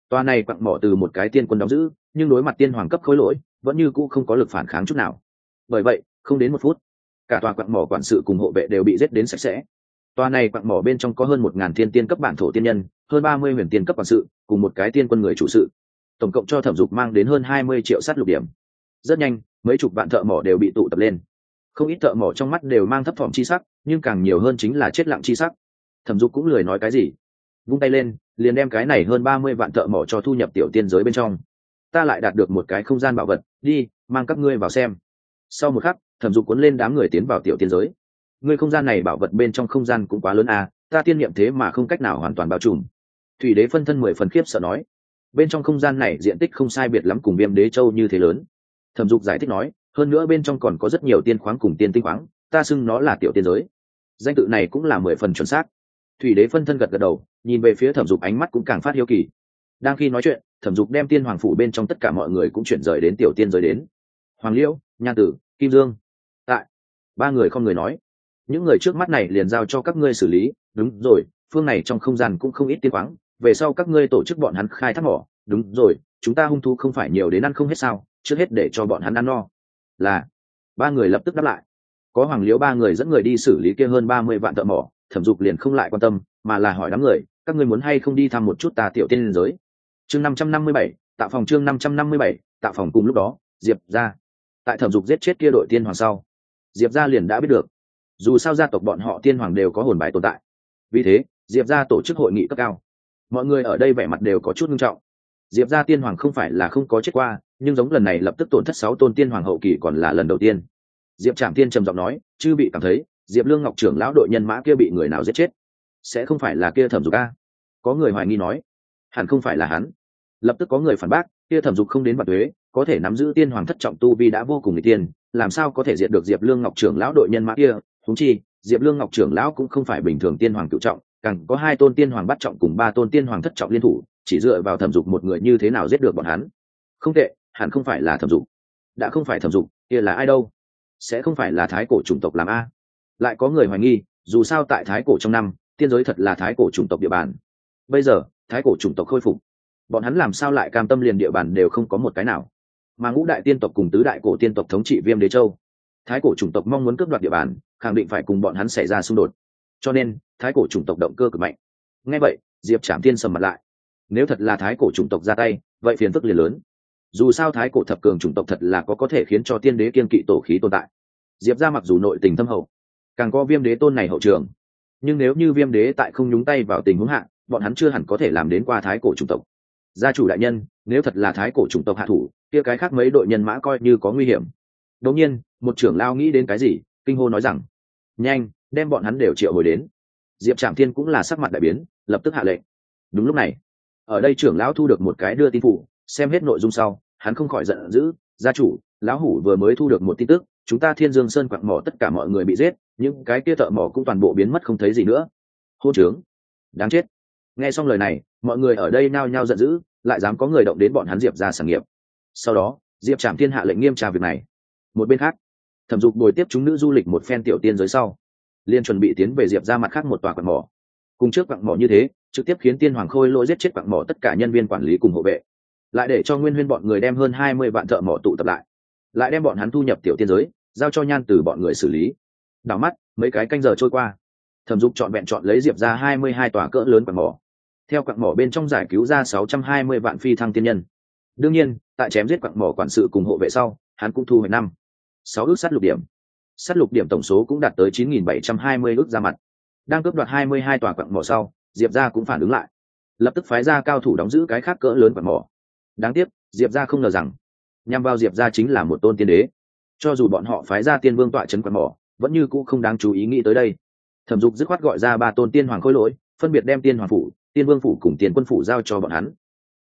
Toa này quặng mỏ từ một cái tiên quân đóng giữ, nhưng đối mặt tiên hoàng cấp khối lỗi, vẫn như cũ không có lực phản kháng chút nào. Bởi vậy, không đến một phút cả tòa quặng mỏ quản sự cùng hộ vệ đều bị giết đến sạch sẽ. Tòa này quặng mỏ bên trong có hơn một ngàn thiên tiên cấp bản thổ tiên nhân, hơn ba mươi huyền tiên cấp quản sự, cùng một cái tiên quân người chủ sự. Tổng cộng cho thẩm dục mang đến hơn hai mươi triệu sát lục điểm. Rất nhanh, mấy chục vạn thợ mỏ đều bị tụ tập lên. Không ít thợ mỏ trong mắt đều mang thấp thỏm chi sắc, nhưng càng nhiều hơn chính là chết lặng chi sắc. Thẩm dục cũng lười nói cái gì. Vung tay lên, liền đem cái này hơn ba mươi vạn thợ mỏ cho thu nhập tiểu tiên giới bên trong. Ta lại đạt được một cái không gian bảo vật, đi, mang các ngươi vào xem. Sau một khắc thẩm dục cuốn lên đám người tiến vào tiểu tiên giới. Ngươi không gian này bảo vật bên trong không gian cũng quá lớn à ta tiên niệm thế mà không cách nào hoàn toàn bao trùm. Thủy đế phân thân mười phần khiếp sợ nói. Bên trong không gian này diện tích không sai biệt lắm cùng viêm đế châu như thế lớn. Thẩm dục giải thích nói, hơn nữa bên trong còn có rất nhiều tiên khoáng cùng tiên tinh khoáng, ta xưng nó là tiểu tiên giới. Danh tự này cũng là mười phần chuẩn xác. Thủy đế phân thân gật gật đầu, nhìn về phía thẩm dục ánh mắt cũng càng phát hiếu kỳ. Đang khi nói chuyện, thẩm dục đem tiên hoàng phủ bên trong tất cả mọi người cũng chuyển rời đến tiểu tiên giới đến. Hoàng liễu nha tử, kim dương ba người không người nói. Những người trước mắt này liền giao cho các ngươi xử lý. Đúng rồi, phương này trong không gian cũng không ít tiên khoáng về sau các ngươi tổ chức bọn hắn khai thác mỏ. Đúng rồi, chúng ta hung thu không phải nhiều đến ăn không hết sao? Trước hết để cho bọn hắn ăn no. Là, ba người lập tức đáp lại. Có hoàng liễu ba người dẫn người đi xử lý kia hơn ba mươi vạn thợ mỏ. Thẩm dục liền không lại quan tâm, mà là hỏi đám người, các ngươi muốn hay không đi thăm một chút tà tiểu tiên liên giới? Chương năm trăm năm mươi bảy tạo phòng chương năm trăm năm mươi bảy tạo phòng cùng lúc đó, diệp ra. Tại thẩm dục giết chết kia đội tiên hoàng sau diệp gia liền đã biết được. Dù sao gia tộc bọn họ tiên hoàng đều có hồn bài tồn tại. Vì thế, diệp gia tổ chức hội nghị cấp cao. Mọi người ở đây vẻ mặt đều có chút nghiêm trọng. Diệp gia tiên hoàng không phải là không có chết qua, nhưng giống lần này lập tức tổn thất sáu tôn tiên hoàng hậu kỳ còn là lần đầu tiên. Diệp trạm tiên trầm giọng nói, chư bị cảm thấy, diệp lương ngọc trưởng lão đội nhân mã kia bị người nào giết chết? Sẽ không phải là kia thẩm dục a? Có người hoài nghi nói, hẳn không phải là hắn. Lập tức có người phản bác, kia thẩm dục không đến bản thuế có thể nắm giữ tiên hoàng thất trọng tu vi đã vô cùng người tiên làm sao có thể diệt được diệp lương ngọc trưởng lão đội nhân mã kia? Thúng chi, diệp lương ngọc trưởng lão cũng không phải bình thường tiên hoàng cựu trọng, càng có hai tôn tiên hoàng bắt trọng cùng ba tôn tiên hoàng thất trọng liên thủ, chỉ dựa vào thẩm dục một người như thế nào giết được bọn hắn? Không tệ, hẳn không phải là thẩm dục. Đã không phải thẩm dục, kia là ai đâu? Sẽ không phải là thái cổ chủng tộc làm a. Lại có người hoài nghi, dù sao tại thái cổ trong năm, tiên giới thật là thái cổ chủng tộc địa bàn. Bây giờ, thái cổ chủng tộc khôi phục. Bọn hắn làm sao lại cam tâm liền địa bàn đều không có một cái nào? Mà ngũ đại tiên tộc cùng tứ đại cổ tiên tộc thống trị viêm đế châu. Thái cổ chủng tộc mong muốn cướp đoạt địa bàn, khẳng định phải cùng bọn hắn xảy ra xung đột. Cho nên, thái cổ chủng tộc động cơ cực mạnh. Ngay vậy, diệp trảm tiên sầm mặt lại. Nếu thật là thái cổ chủng tộc ra tay, vậy phiền phức liền lớn. Dù sao thái cổ thập cường chủng tộc thật là có có thể khiến cho tiên đế kiên kỵ tổ khí tồn tại. Diệp ra mặc dù nội tình thâm hậu, càng có viêm đế tôn này hậu trường. Nhưng nếu như viêm đế tại không nhúng tay vào tình huống hạ, bọn hắn chưa hẳn có thể làm đến qua thái cổ chủng tộc. Gia chủ đại nhân, nếu thật là thái cổ chủng tộc hạ thủ kia cái khác mấy đội nhân mã coi như có nguy hiểm. Đột nhiên, một trưởng lao nghĩ đến cái gì, kinh hô nói rằng, nhanh, đem bọn hắn đều triệu hồi đến. Diệp trạm thiên cũng là sắc mặt đại biến, lập tức hạ lệnh. Đúng lúc này, ở đây trưởng lão thu được một cái đưa tin phủ xem hết nội dung sau, hắn không khỏi giận dữ, gia chủ, lão hủ vừa mới thu được một tin tức, chúng ta thiên dương sơn quặng mỏ tất cả mọi người bị giết, những cái kia thợ mỏ cũng toàn bộ biến mất không thấy gì nữa. Hô trướng đáng chết. Nghe xong lời này, mọi người ở đây nao nhao giận dữ, lại dám có người động đến bọn hắn diệp ra sản nghiệp sau đó, diệp trạm thiên hạ lệnh nghiêm tra việc này. Một bên khác, thẩm dục bồi tiếp chúng nữ du lịch một phen tiểu tiên giới sau liên chuẩn bị tiến về diệp ra mặt khác một tòa quặng mỏ. Cùng trước quặng mỏ như thế, trực tiếp khiến tiên hoàng khôi lỗi giết chết quặng mỏ tất cả nhân viên quản lý cùng hộ vệ. Lại để cho nguyên huyên bọn người đem hơn hai mươi vạn thợ mỏ tụ tập lại. Lại đem bọn hắn thu nhập tiểu tiên giới, giao cho nhan từ bọn người xử lý. Đảo mắt, mấy cái canh giờ trôi qua. Thẩm dục chọn vẹn chọn lấy diệp ra hai mươi hai tòa cỡ lớn quặng mỏ. Theo quặng mỏ bên trong giải cứu ra sáu trăm hai mươi vạn phi thăng tiên nhân đương nhiên, tại chém giết quặng mỏ quản sự cùng hộ vệ sau, hắn cũng thu hồi năm, sáu ước sát lục điểm. Sát lục điểm tổng số cũng đạt tới chín nghìn bảy trăm hai mươi ước ra mặt. Đang cướp đoạt hai mươi hai tòa quặng mỏ sau, diệp ra cũng phản ứng lại. Lập tức phái ra cao thủ đóng giữ cái khác cỡ lớn quặng mỏ. Đáng tiếc, diệp ra không ngờ rằng, nhằm vào diệp ra chính là một tôn tiên đế. Cho dù bọn họ phái ra tiên vương tọa trấn quặng mỏ, vẫn như cũ không đáng chú ý nghĩ tới đây. Thẩm dục dứt khoát gọi ra ba tôn tiên hoàng khôi lỗi, phân biệt đem tiên hoàng phủ, tiên vương phủ cùng tiền quân phủ giao cho bọn hắn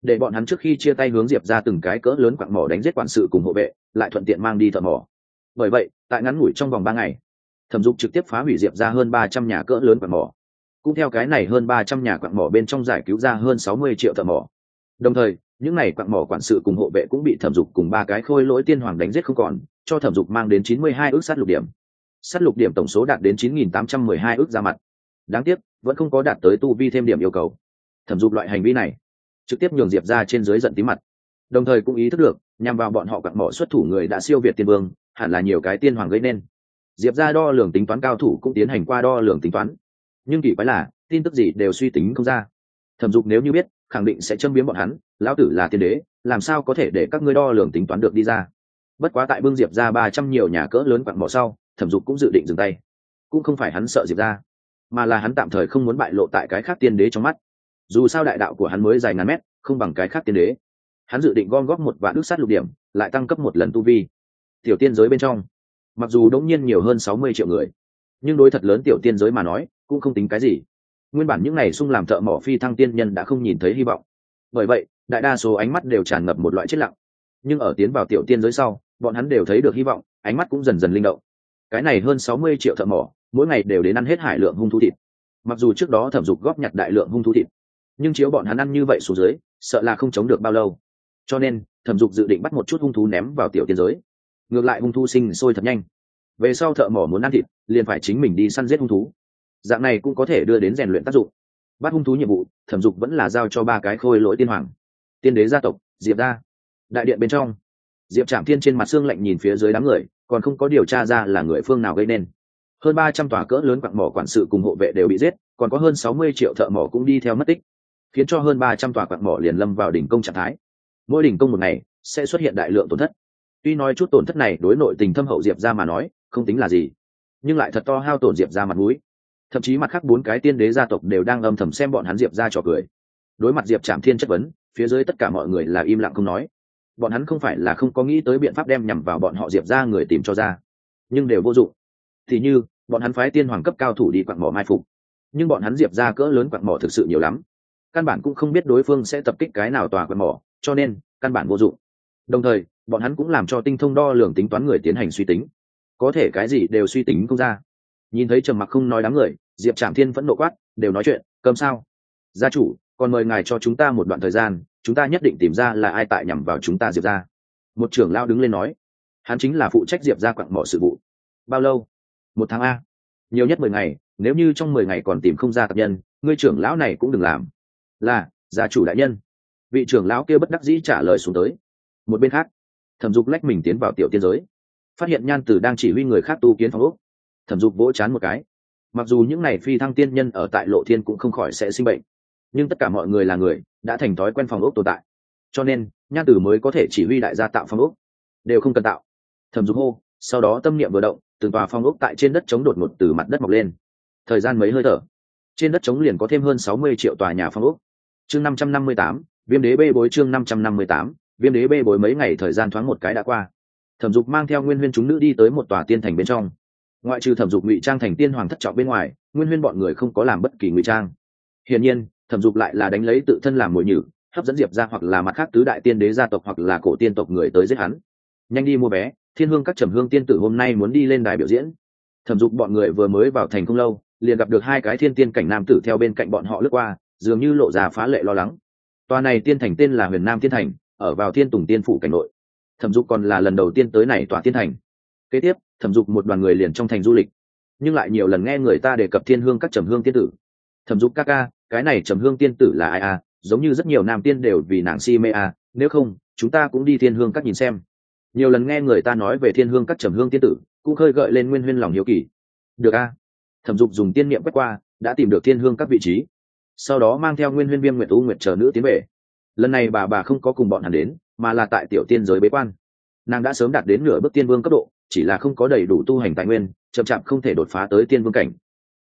để bọn hắn trước khi chia tay hướng diệp ra từng cái cỡ lớn quặng mỏ đánh giết quản sự cùng hộ vệ, lại thuận tiện mang đi thợ mỏ. Bởi vậy, tại ngắn ngủi trong vòng ba ngày, thẩm dục trực tiếp phá hủy diệp ra hơn ba trăm nhà cỡ lớn quặng mỏ. Cũng theo cái này hơn ba trăm nhà quặng mỏ bên trong giải cứu ra hơn sáu mươi triệu thợ mỏ. Đồng thời, những n à y quặng mỏ quản sự cùng hộ vệ cũng bị thẩm dục cùng ba cái khôi lỗi tiên hoàng đánh giết không còn, cho thẩm dục mang đến chín mươi hai ước sát lục điểm. Sát lục điểm tổng số đạt đến chín nghìn tám trăm mười hai ước ra mặt. Đáng tiếc, vẫn không có đạt tới tu vi thêm điểm yêu cầu. Thẩm dục loại hành vi này trực tiếp nhường diệp ra trên dưới giận tí mặt. Đồng thời cũng ý thức được, nhằm vào bọn họ cặn mỏ xuất thủ người đã siêu việt tiên vương, hẳn là nhiều cái tiên hoàng gây nên. Diệp ra đo lường tính toán cao thủ cũng tiến hành qua đo lường tính toán. Nhưng kỳ quái là, tin tức gì đều suy tính không ra. Thẩm dục nếu như biết, khẳng định sẽ châm biếm bọn hắn, lão tử là tiên đế, làm sao có thể để các ngươi đo lường tính toán được đi ra? Bất quá tại bưng diệp ra ba trăm nhiều nhà cỡ lớn quặn bỏ sau, thẩm dục cũng dự định dừng tay. Cũng không phải hắn sợ diệp ra, mà là hắn tạm thời không muốn bại lộ tại cái khác tiên đế trong mắt dù sao đại đạo của hắn mới dài ngàn mét, không bằng cái khác tiên đế. Hắn dự định gom góp một vạn ước sát lục điểm, lại tăng cấp một lần tu vi. Tiểu tiên giới bên trong, mặc dù đống nhiên nhiều hơn sáu mươi triệu người, nhưng đối thật lớn tiểu tiên giới mà nói, cũng không tính cái gì. Nguyên bản những n à y sung làm thợ mỏ phi thăng tiên nhân đã không nhìn thấy hy vọng. Bởi vậy, đại đa số ánh mắt đều tràn ngập một loại chết lặng. Nhưng ở tiến vào tiểu tiên giới sau, bọn hắn đều thấy được hy vọng, ánh mắt cũng dần dần linh động. Cái này hơn sáu mươi triệu thợ mỏ, mỗi ngày đều đến ăn hết hải lượng hung thú thịt. Mặc dù trước đó thẩm dục góp nhặt đại lượng hung thú thịt nhưng chiếu bọn hắn ăn như vậy xuống dưới, sợ là không chống được bao lâu. Cho nên, thẩm dục dự định bắt một chút hung thú ném vào tiểu tiên giới. Ngược lại hung thú sinh sôi thật nhanh. Về sau thợ mỏ muốn ăn thịt, liền phải chính mình đi săn giết hung thú. Dạng này cũng có thể đưa đến rèn luyện tác dụng. Bắt hung thú nhiệm vụ, thẩm dục vẫn là giao cho ba cái khôi lỗi tiên hoàng. Tiên đế gia tộc, diệp ra đại điện bên trong, diệp trạm thiên trên mặt xương lạnh nhìn phía dưới đám người, còn không có điều tra ra là người phương nào gây nên. Hơn ba trăm tòa cỡ lớn quặng mỏ quản sự cùng hộ vệ đều bị giết, còn có hơn sáu mươi triệu thợ mỏ cũng đi theo mất tích khiến cho hơn ba trăm tòa quặng mỏ liền lâm vào đỉnh công trạng thái. Mỗi đỉnh công một ngày sẽ xuất hiện đại lượng tổn thất. Tuy nói chút tổn thất này đối nội tình thâm hậu diệp ra mà nói, không tính là gì, nhưng lại thật to hao tổn diệp ra mặt mũi. Thậm chí mặt khác bốn cái tiên đế gia tộc đều đang âm thầm xem bọn hắn diệp ra trò cười. Đối mặt diệp trạm thiên chất vấn, phía dưới tất cả mọi người là im lặng không nói. Bọn hắn không phải là không có nghĩ tới biện pháp đem nhằm vào bọn họ diệp ra người tìm cho ra, nhưng đều vô dụng. Thì như, bọn hắn phái tiên hoàng cấp cao thủ đi quặng mỏ mai phục, nhưng bọn hắn diệp ra cỡ lớn quặng mỏ thực sự nhiều lắm căn bản cũng không biết đối phương sẽ tập kích cái nào tòa quặng mỏ, cho nên, căn bản vô dụng. Đồng thời, bọn hắn cũng làm cho tinh thông đo lường tính toán người tiến hành suy tính. Có thể cái gì đều suy tính không ra. Nhìn thấy trầm mặc không nói đám người, diệp trạm thiên vẫn nộ quát, đều nói chuyện, cơm sao? Gia chủ, còn mời ngài cho chúng ta một đoạn thời gian, chúng ta nhất định tìm ra là ai tại nhằm vào chúng ta diệp ra một trưởng lao đứng lên nói, hắn chính là phụ trách diệp ra quặng mỏ sự vụ. Bao lâu? Một tháng a. Nhiều nhất mười ngày, nếu như trong mười ngày còn tìm không ra tập nhân, ngươi trưởng lão này cũng đừng làm là, gia chủ đại nhân. Vị trưởng lão kia bất đắc dĩ trả lời xuống tới. Một bên khác, thẩm dục lách mình tiến vào tiểu tiên giới. Phát hiện nhan tử đang chỉ huy người khác tu kiến phòng úc thẩm dục vỗ chán một cái. Mặc dù những n à y phi thăng tiên nhân ở tại lộ thiên cũng không khỏi sẽ sinh bệnh, nhưng tất cả mọi người là người đã thành thói quen phòng ốc tồn tại. Cho nên, nhan tử mới có thể chỉ huy đại gia tạo phòng ốc. Đều không cần tạo. Thẩm dục hô, sau đó tâm niệm vừa động, từng tòa phòng ốc tại trên đất chống đột ngột từ mặt đất mọc lên. Thời gian mấy hơi thở, trên đất chống liền có thêm hơn sáu mươi triệu tòa nhà phòng ốc chương năm trăm năm mươi tám, viêm đế bê bối chương năm trăm năm mươi tám, viêm đế bê bối mấy ngày thời gian thoáng một cái đã qua. Thẩm dục mang theo nguyên huyên chúng nữ đi tới một tòa tiên thành bên trong. Ngoại trừ thẩm dục ngụy trang thành tiên hoàng thất trọng bên ngoài, nguyên huyên bọn người không có làm bất kỳ ngụy trang. Hiển nhiên, thẩm dục lại là đánh lấy tự thân làm mồi nhử, hấp dẫn diệp ra hoặc là mặt khác tứ đại tiên đế gia tộc hoặc là cổ tiên tộc người tới giết hắn. Nhanh đi mua vé, thiên hương các trầm hương tiên tử hôm nay muốn đi lên đài biểu diễn. Thẩm dục bọn người vừa mới vào thành không lâu, liền gặp được hai cái thiên tiên cảnh nam tử theo bên cạnh bọn họ lướt qua dường như lộ ra phá lệ lo lắng. Tòa này tiên thành tên là huyền nam tiên thành, ở vào thiên tùng tiên phủ cảnh nội. Thẩm dục còn là lần đầu tiên tới này tòa tiên thành. Kế tiếp, thẩm dục một đoàn người liền trong thành du lịch. Nhưng lại nhiều lần nghe người ta đề cập thiên hương các trầm hương tiên tử. Thẩm dục ca ca, cái này trầm hương tiên tử là ai à? Giống như rất nhiều nam tiên đều vì nàng si mê à. Nếu không, chúng ta cũng đi thiên hương các nhìn xem. Nhiều lần nghe người ta nói về thiên hương các trầm hương tiên tử, cũng khơi gợi lên nguyên huyên lòng hiếu kỳ. Được a thẩm dục dùng tiên niệm quét qua, đã tìm được thiên hương các vị trí sau đó mang theo nguyên huyên viêm nguyệt u nguyệt chờ nữ tiến về. Lần này bà bà không có cùng bọn hắn đến, mà là tại tiểu tiên giới bế quan. Nàng đã sớm đạt đến nửa bước tiên vương cấp độ, chỉ là không có đầy đủ tu hành tài nguyên, chậm chạp không thể đột phá tới tiên vương cảnh.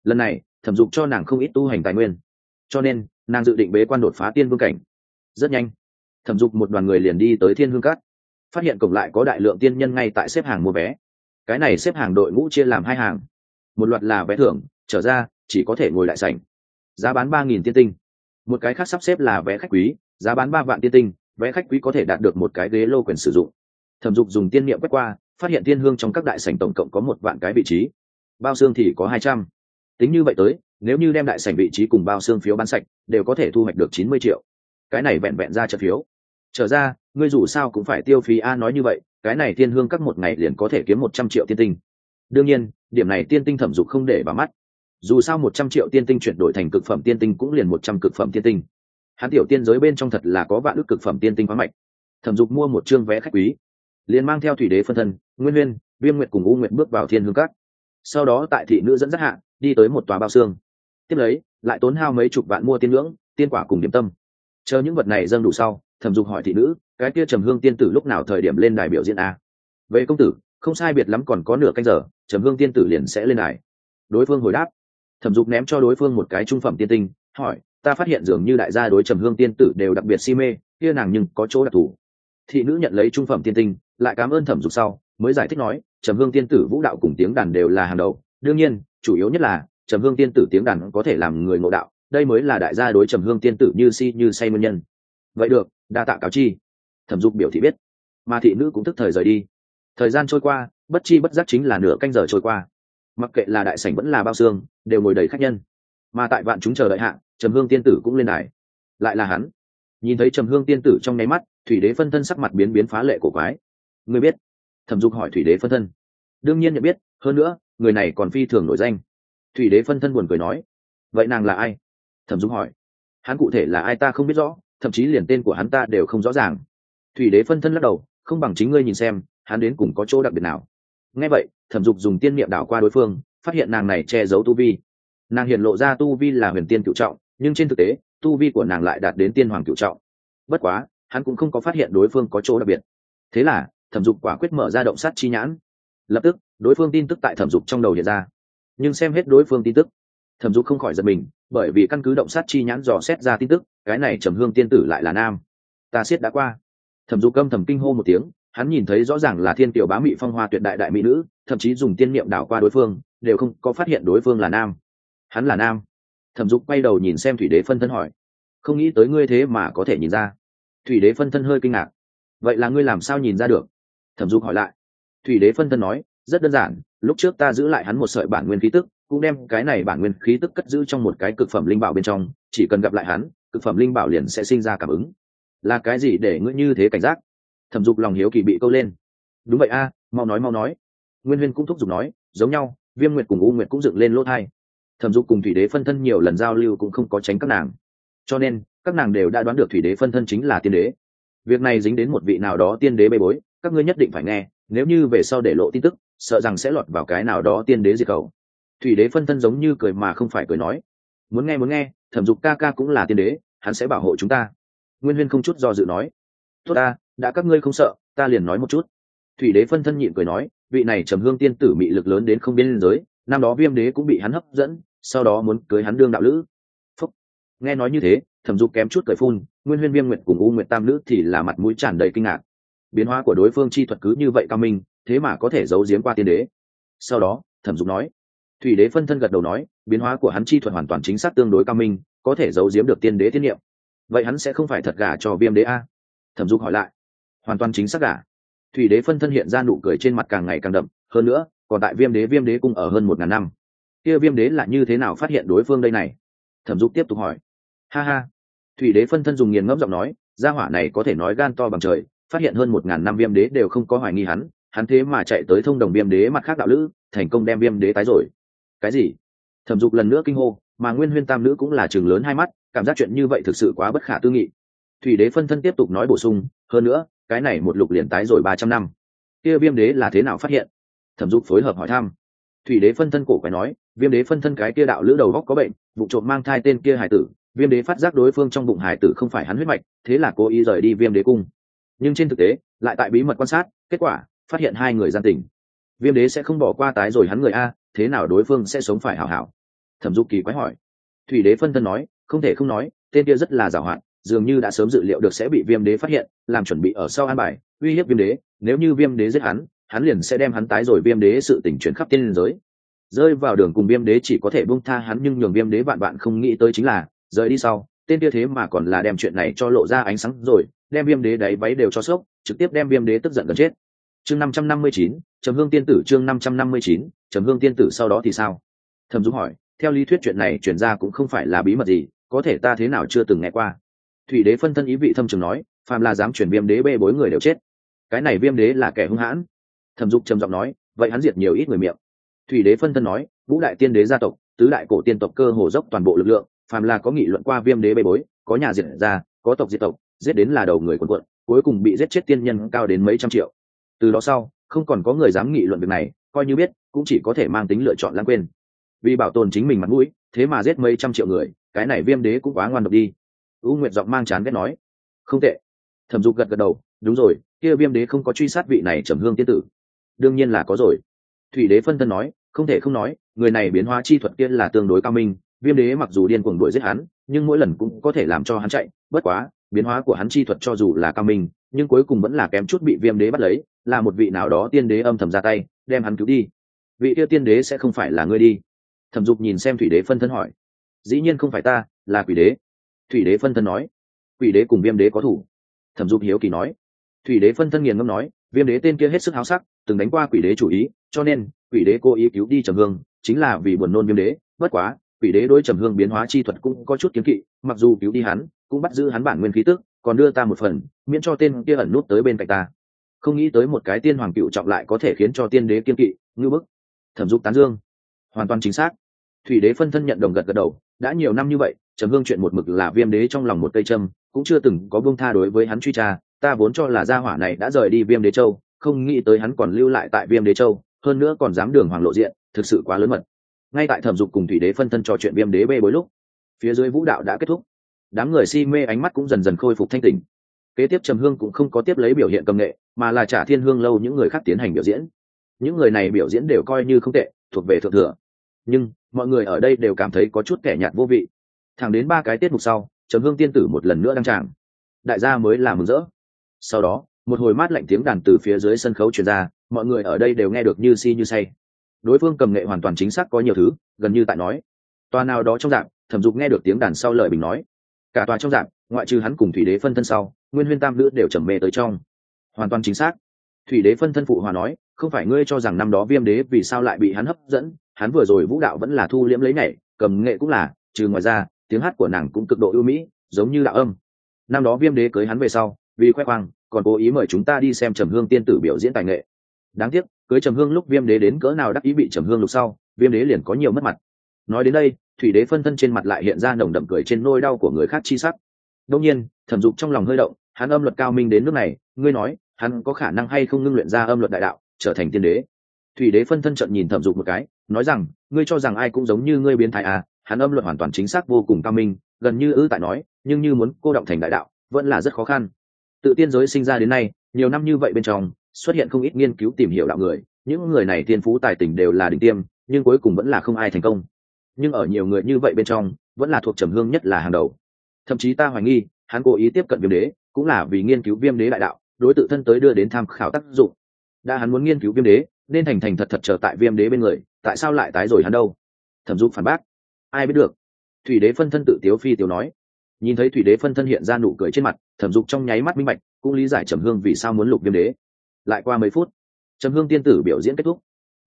Lần này, thẩm dục cho nàng không ít tu hành tài nguyên. Cho nên, nàng dự định bế quan đột phá tiên vương cảnh. Rất nhanh, thẩm dục một đoàn người liền đi tới thiên hương cát. Phát hiện cổng lại có đại lượng tiên nhân ngay tại xếp hàng mua vé. Cái này xếp hàng đội ngũ chia làm hai hàng. Một loạt là vé thưởng, trở ra, chỉ có thể ngồi lại sảnh giá bán ba nghìn tiên tinh. Một cái khác sắp xếp là vé khách quý, giá bán ba vạn tiên tinh, vé khách quý có thể đạt được một cái ghế lô quyền sử dụng. Thẩm dục dùng tiên niệm quét qua, phát hiện tiên hương trong các đại sảnh tổng cộng có một vạn cái vị trí. Bao xương thì có hai trăm. Tính như vậy tới, nếu như đem đại sảnh vị trí cùng bao xương phiếu bán sạch, đều có thể thu hoạch được chín mươi triệu. Cái này vẹn vẹn ra chợ phiếu. Trở ra, ngươi dù sao cũng phải tiêu phí a nói như vậy, cái này tiên hương các một ngày liền có thể kiếm một trăm triệu tiên tinh. Đương nhiên, điểm này tiên tinh thẩm dục không để vào mắt dù sao một trăm triệu tiên tinh chuyển đổi thành cực phẩm tiên tinh cũng liền một trăm cực phẩm tiên tinh. Hắn tiểu tiên giới bên trong thật là có vạn ước cực phẩm tiên tinh khoáng mạch. Thẩm dục mua một chương vé khách quý, liền mang theo thủy đế phân thân, nguyên huyên viêm nguyệt cùng u nguyệt bước vào thiên hương các. Sau đó tại thị nữ dẫn dắt hạ, đi tới một tòa bao xương. Tiếp lấy, lại tốn hao mấy chục vạn mua tiên ngưỡng, tiên quả cùng điểm tâm. Chờ những vật này dâng đủ sau, thẩm dục hỏi thị nữ, cái kia trầm hương tiên tử lúc nào thời điểm lên đài biểu diễn a? Vệ công tử, không sai biệt lắm còn có nửa canh giờ, trầm hương tiên tử liền sẽ lên đài. Đối phương hồi đáp thẩm dục ném cho đối phương một cái trung phẩm tiên tinh, hỏi, ta phát hiện dường như đại gia đối trầm hương tiên tử đều đặc biệt si mê, kia nàng nhưng có chỗ đặc thù. Thị nữ nhận lấy trung phẩm tiên tinh, lại cảm ơn thẩm dục sau, mới giải thích nói, trầm hương tiên tử vũ đạo cùng tiếng đàn đều là hàng đầu, đương nhiên, chủ yếu nhất là, trầm hương tiên tử tiếng đàn có thể làm người ngộ đạo, đây mới là đại gia đối trầm hương tiên tử như si như say nguyên nhân. Vậy được, đa tạ cáo chi. Thẩm dục biểu thị biết. Mà thị nữ cũng tức thời rời đi. Thời gian trôi qua, bất chi bất giác chính là nửa canh giờ trôi qua mặc kệ là đại sảnh vẫn là bao xương, đều ngồi đầy khách nhân. Mà tại vạn chúng chờ đợi hạ, trầm hương tiên tử cũng lên đài. Lại là hắn. Nhìn thấy trầm hương tiên tử trong nháy mắt, thủy đế phân thân sắc mặt biến biến phá lệ của quái. Người biết? Thẩm dục hỏi thủy đế phân thân. Đương nhiên nhận biết, hơn nữa, người này còn phi thường nổi danh. Thủy đế phân thân buồn cười nói, vậy nàng là ai? Thẩm dục hỏi. Hắn cụ thể là ai ta không biết rõ, thậm chí liền tên của hắn ta đều không rõ ràng. Thủy đế phân thân lắc đầu, không bằng chính ngươi nhìn xem, hắn đến cùng có chỗ đặc biệt nào? Nghe vậy, thẩm dục dùng tiên niệm đảo qua đối phương, phát hiện nàng này che giấu tu vi. Nàng hiện lộ ra tu vi là huyền tiên cựu trọng, nhưng trên thực tế, tu vi của nàng lại đạt đến tiên hoàng cựu trọng. Bất quá, hắn cũng không có phát hiện đối phương có chỗ đặc biệt. Thế là, thẩm dục quả quyết mở ra động sát chi nhãn. Lập tức, đối phương tin tức tại thẩm dục trong đầu hiện ra. Nhưng xem hết đối phương tin tức, thẩm dục không khỏi giật mình, bởi vì căn cứ động sát chi nhãn dò xét ra tin tức, cái này trầm hương tiên tử lại là nam. Ta siết đã qua. Thẩm dục câm thầm kinh hô một tiếng hắn nhìn thấy rõ ràng là thiên tiểu bá mị phong hoa tuyệt đại đại mỹ nữ, thậm chí dùng tiên niệm đảo qua đối phương, đều không có phát hiện đối phương là nam. Hắn là nam. Thẩm dục quay đầu nhìn xem thủy đế phân thân hỏi, không nghĩ tới ngươi thế mà có thể nhìn ra. Thủy đế phân thân hơi kinh ngạc, vậy là ngươi làm sao nhìn ra được? Thẩm dục hỏi lại, thủy đế phân thân nói, rất đơn giản, lúc trước ta giữ lại hắn một sợi bản nguyên khí tức, cũng đem cái này bản nguyên khí tức cất giữ trong một cái cực phẩm linh bảo bên trong, chỉ cần gặp lại hắn, cực phẩm linh bảo liền sẽ sinh ra cảm ứng. Là cái gì để ngươi như thế cảnh giác? Thẩm dục lòng hiếu kỳ bị câu lên. Đúng vậy a, mau nói mau nói. Nguyên huyên cũng thúc giục nói, giống nhau, viêm nguyệt cùng u nguyệt cũng dựng lên lỗ thai. Thẩm dục cùng thủy đế phân thân nhiều lần giao lưu cũng không có tránh các nàng. Cho nên, các nàng đều đã đoán được thủy đế phân thân chính là tiên đế. Việc này dính đến một vị nào đó tiên đế bê bối, các ngươi nhất định phải nghe, nếu như về sau để lộ tin tức, sợ rằng sẽ lọt vào cái nào đó tiên đế diệt cầu. thủy đế phân thân giống như cười mà không phải cười nói. Muốn nghe muốn nghe, thẩm dục ca ca cũng là tiên đế, hắn sẽ bảo hộ chúng ta. Nguyên huyên không chút do dự nói. Tốt ta đã các ngươi không sợ, ta liền nói một chút. Thủy đế phân thân nhịn cười nói, vị này trầm hương tiên tử mị lực lớn đến không biên giới, năm đó viêm đế cũng bị hắn hấp dẫn, sau đó muốn cưới hắn đương đạo lữ. Phúc. nghe nói như thế, thẩm dục kém chút cười phun, nguyên huyên viêm nguyện cùng u nguyện tam nữ thì là mặt mũi tràn đầy kinh ngạc. Biến hóa của đối phương chi thuật cứ như vậy cao minh, thế mà có thể giấu giếm qua tiên đế. Sau đó, thẩm dục nói, thủy đế phân thân gật đầu nói, biến hóa của hắn chi thuật hoàn toàn chính xác tương đối cao minh, có thể giấu giếm được tiên đế tiên niệm. Vậy hắn sẽ không phải thật gả cho viêm đế a? Thẩm dục hỏi lại hoàn toàn chính xác cả. thủy đế phân thân hiện ra nụ cười trên mặt càng ngày càng đậm, hơn nữa, còn tại viêm đế viêm đế cung ở hơn một ngàn năm. Kia viêm đế là như thế nào phát hiện đối phương đây này? Thẩm dục tiếp tục hỏi. Ha ha. Thủy đế phân thân dùng nghiền ngẫm giọng nói, gia hỏa này có thể nói gan to bằng trời, phát hiện hơn một ngàn năm viêm đế đều không có hoài nghi hắn hắn thế mà chạy tới thông đồng viêm đế mặt khác đạo lữ, thành công đem viêm đế tái rồi. Cái gì? Thẩm dục lần nữa kinh hô, mà nguyên huyên tam nữ cũng là trường lớn hai mắt, cảm giác chuyện như vậy thực sự quá bất khả tư nghị. Thủy đế phân thân tiếp tục nói bổ sung, hơn nữa cái này một lục liền tái rồi ba trăm năm. Kia viêm đế là thế nào phát hiện? Thẩm dục phối hợp hỏi thăm. Thủy đế phân thân cổ quái nói, viêm đế phân thân cái kia đạo lữ đầu góc có bệnh, vụ trộm mang thai tên kia hải tử, viêm đế phát giác đối phương trong bụng hải tử không phải hắn huyết mạch, thế là cố ý rời đi viêm đế cung. Nhưng trên thực tế, lại tại bí mật quan sát, kết quả, phát hiện hai người gian tình. Viêm đế sẽ không bỏ qua tái rồi hắn người a, thế nào đối phương sẽ sống phải hảo hảo? Thẩm dục kỳ quái hỏi. Thủy đế phân thân nói, không thể không nói, tên kia rất là giàu hạn dường như đã sớm dự liệu được sẽ bị viêm đế phát hiện, làm chuẩn bị ở sau an bài, uy hiếp viêm đế, nếu như viêm đế giết hắn hắn liền sẽ đem hắn tái rồi viêm đế sự tỉnh chuyển khắp tiên liên giới. Rơi vào đường cùng viêm đế chỉ có thể buông tha hắn nhưng nhường viêm đế bạn bạn không nghĩ tới chính là, rời đi sau, tên kia thế mà còn là đem chuyện này cho lộ ra ánh sáng rồi, đem viêm đế đáy váy đều cho sốc, trực tiếp đem viêm đế tức giận gần chết. Chương năm trăm năm mươi chín, trầm hương tiên tử chương năm trăm năm mươi chín, trầm hương tiên tử sau đó thì sao? Thẩm dũng hỏi, theo lý thuyết chuyện này chuyển ra cũng không phải là bí mật gì, có thể ta thế nào chưa từng nghe qua? Thủy đế phân thân ý vị thâm trường nói, phàm là dám chuyển viêm đế bê bối người đều chết. Cái này viêm đế là kẻ hung hãn. Thẩm dục trầm giọng nói, vậy hắn diệt nhiều ít người miệng. Thủy đế phân thân nói vũ đại tiên đế gia tộc, tứ đại cổ tiên tộc cơ hồ dốc toàn bộ lực lượng, phàm là có nghị luận qua viêm đế bê bối, có nhà diệt ra, có tộc diệt tộc, giết đến là đầu người quần quận cuối cùng bị giết chết tiên nhân cao đến mấy trăm triệu. Từ đó sau, không còn có người dám nghị luận việc này, coi như biết, cũng chỉ có thể mang tính lựa chọn lãng quên. Vì bảo tồn chính mình mặt mũi, thế mà giết mấy trăm triệu người, cái này viêm đế cũng quá ngoan độc đi u nguyệt giọng mang chán ghét nói. Không tệ. Thẩm dục gật gật đầu, đúng rồi, kia viêm đế không có truy sát vị này trầm hương tiên tử. Đương nhiên là có rồi. Thủy đế phân thân nói, không thể không nói, người này biến hóa chi thuật kia là tương đối cao minh, viêm đế mặc dù điên cuồng đuổi giết hắn, nhưng mỗi lần cũng có thể làm cho hắn chạy, bất quá, biến hóa của hắn chi thuật cho dù là cao minh, nhưng cuối cùng vẫn là kém chút bị viêm đế bắt lấy, là một vị nào đó tiên đế âm thầm ra tay, đem hắn cứu đi. Vị kia tiên đế sẽ không phải là ngươi đi. Thẩm dục nhìn xem thủy đế phân thân hỏi. Dĩ nhiên không phải ta, là quỷ đế thủy đế phân thân nói. Quỷ đế cùng viêm đế có thủ. Thẩm dục hiếu kỳ nói. Thủy đế phân thân nghiền ngâm nói, viêm đế tên kia hết sức háo sắc, từng đánh qua quỷ đế chủ ý, cho nên, quỷ đế cố ý cứu đi trầm hương, chính là vì buồn nôn viêm đế. Bất quá, quỷ đế đối trầm hương biến hóa chi thuật cũng có chút kiếm kỵ, mặc dù cứu đi hắn, cũng bắt giữ hắn bản nguyên khí tức, còn đưa ta một phần, miễn cho tên kia ẩn nút tới bên cạnh ta. Không nghĩ tới một cái tiên hoàng cựu trọng lại có thể khiến cho tiên đế kiên kỵ ngư bức. Thẩm dục tán dương. Hoàn toàn chính xác. Thủy đế phân thân nhận đồng gật gật đầu, đã nhiều năm như vậy trầm hương chuyện một mực là viêm đế trong lòng một cây châm, cũng chưa từng có bông tha đối với hắn truy tra, ta vốn cho là gia hỏa này đã rời đi viêm đế châu, không nghĩ tới hắn còn lưu lại tại viêm đế châu, hơn nữa còn dám đường hoàng lộ diện, thực sự quá lớn mật. Ngay tại thẩm dục cùng thủy đế phân thân trò chuyện viêm đế bê bối lúc, phía dưới vũ đạo đã kết thúc. Đám người si mê ánh mắt cũng dần dần khôi phục thanh tình kế tiếp trầm hương cũng không có tiếp lấy biểu hiện công nghệ, mà là trả thiên hương lâu những người khác tiến hành biểu diễn. Những người này biểu diễn đều coi như không tệ, thuộc về thượng thừa. Nhưng, mọi người ở đây đều cảm thấy có chút kẻ nhạt vô vị thẳng đến ba cái tiết mục sau, trầm hương tiên tử một lần nữa đăng tràng. Đại gia mới làm mừng rỡ. Sau đó, một hồi mát lạnh tiếng đàn từ phía dưới sân khấu truyền ra, mọi người ở đây đều nghe được như si như say. Đối phương cầm nghệ hoàn toàn chính xác có nhiều thứ, gần như tại nói. Tòa nào đó trong dạng, thẩm dục nghe được tiếng đàn sau lời bình nói. Cả tòa trong dạng, ngoại trừ hắn cùng thủy đế phân thân sau, nguyên huyên tam nữ đều trầm mê tới trong. Hoàn toàn chính xác. Thủy đế phân thân phụ hòa nói, không phải ngươi cho rằng năm đó viêm đế vì sao lại bị hắn hấp dẫn, hắn vừa rồi vũ đạo vẫn là thu liễm lấy nhảy, cầm nghệ cũng là, trừ ngoài ra tiếng hát của nàng cũng cực độ ưu mỹ, giống như đạo âm. Năm đó viêm đế cưới hắn về sau, vì khoe khoang, còn cố ý mời chúng ta đi xem trầm hương tiên tử biểu diễn tài nghệ. Đáng tiếc, cưới trầm hương lúc viêm đế đến cỡ nào đắc ý bị trầm hương lục sau, viêm đế liền có nhiều mất mặt. Nói đến đây, thủy đế phân thân trên mặt lại hiện ra nồng đậm cười trên nôi đau của người khác chi sắc. Đông nhiên, thẩm dục trong lòng hơi động, hắn âm luật cao minh đến nước này, ngươi nói, hắn có khả năng hay không ngưng luyện ra âm luật đại đạo, trở thành tiên đế? Thủy đế phân thân trận nhìn thẩm dục một cái, nói rằng, ngươi cho rằng ai cũng giống như ngươi biến thái à hắn âm luật hoàn toàn chính xác vô cùng cao minh, gần như ư tại nói, nhưng như muốn cô động thành đại đạo, vẫn là rất khó khăn. Tự tiên giới sinh ra đến nay, nhiều năm như vậy bên trong, xuất hiện không ít nghiên cứu tìm hiểu đạo người, những người này thiên phú tài tình đều là đỉnh tiêm, nhưng cuối cùng vẫn là không ai thành công. Nhưng ở nhiều người như vậy bên trong, vẫn là thuộc trầm hương nhất là hàng đầu. Thậm chí ta hoài nghi, hắn cố ý tiếp cận viêm đế, cũng là vì nghiên cứu viêm đế đại đạo, đối tự thân tới đưa đến tham khảo tác dụng. Đã hắn muốn nghiên cứu viêm đế, nên thành thành thật thật trở tại viêm đế bên người, tại sao lại tái rồi hắn đâu? Thẩm dục phản bác ai biết được. Thủy đế phân thân tự tiếu phi tiếu nói. Nhìn thấy thủy đế phân thân hiện ra nụ cười trên mặt, thẩm dục trong nháy mắt minh bạch, cũng lý giải trầm hương vì sao muốn lục viêm đế. Lại qua mấy phút, trầm hương tiên tử biểu diễn kết thúc.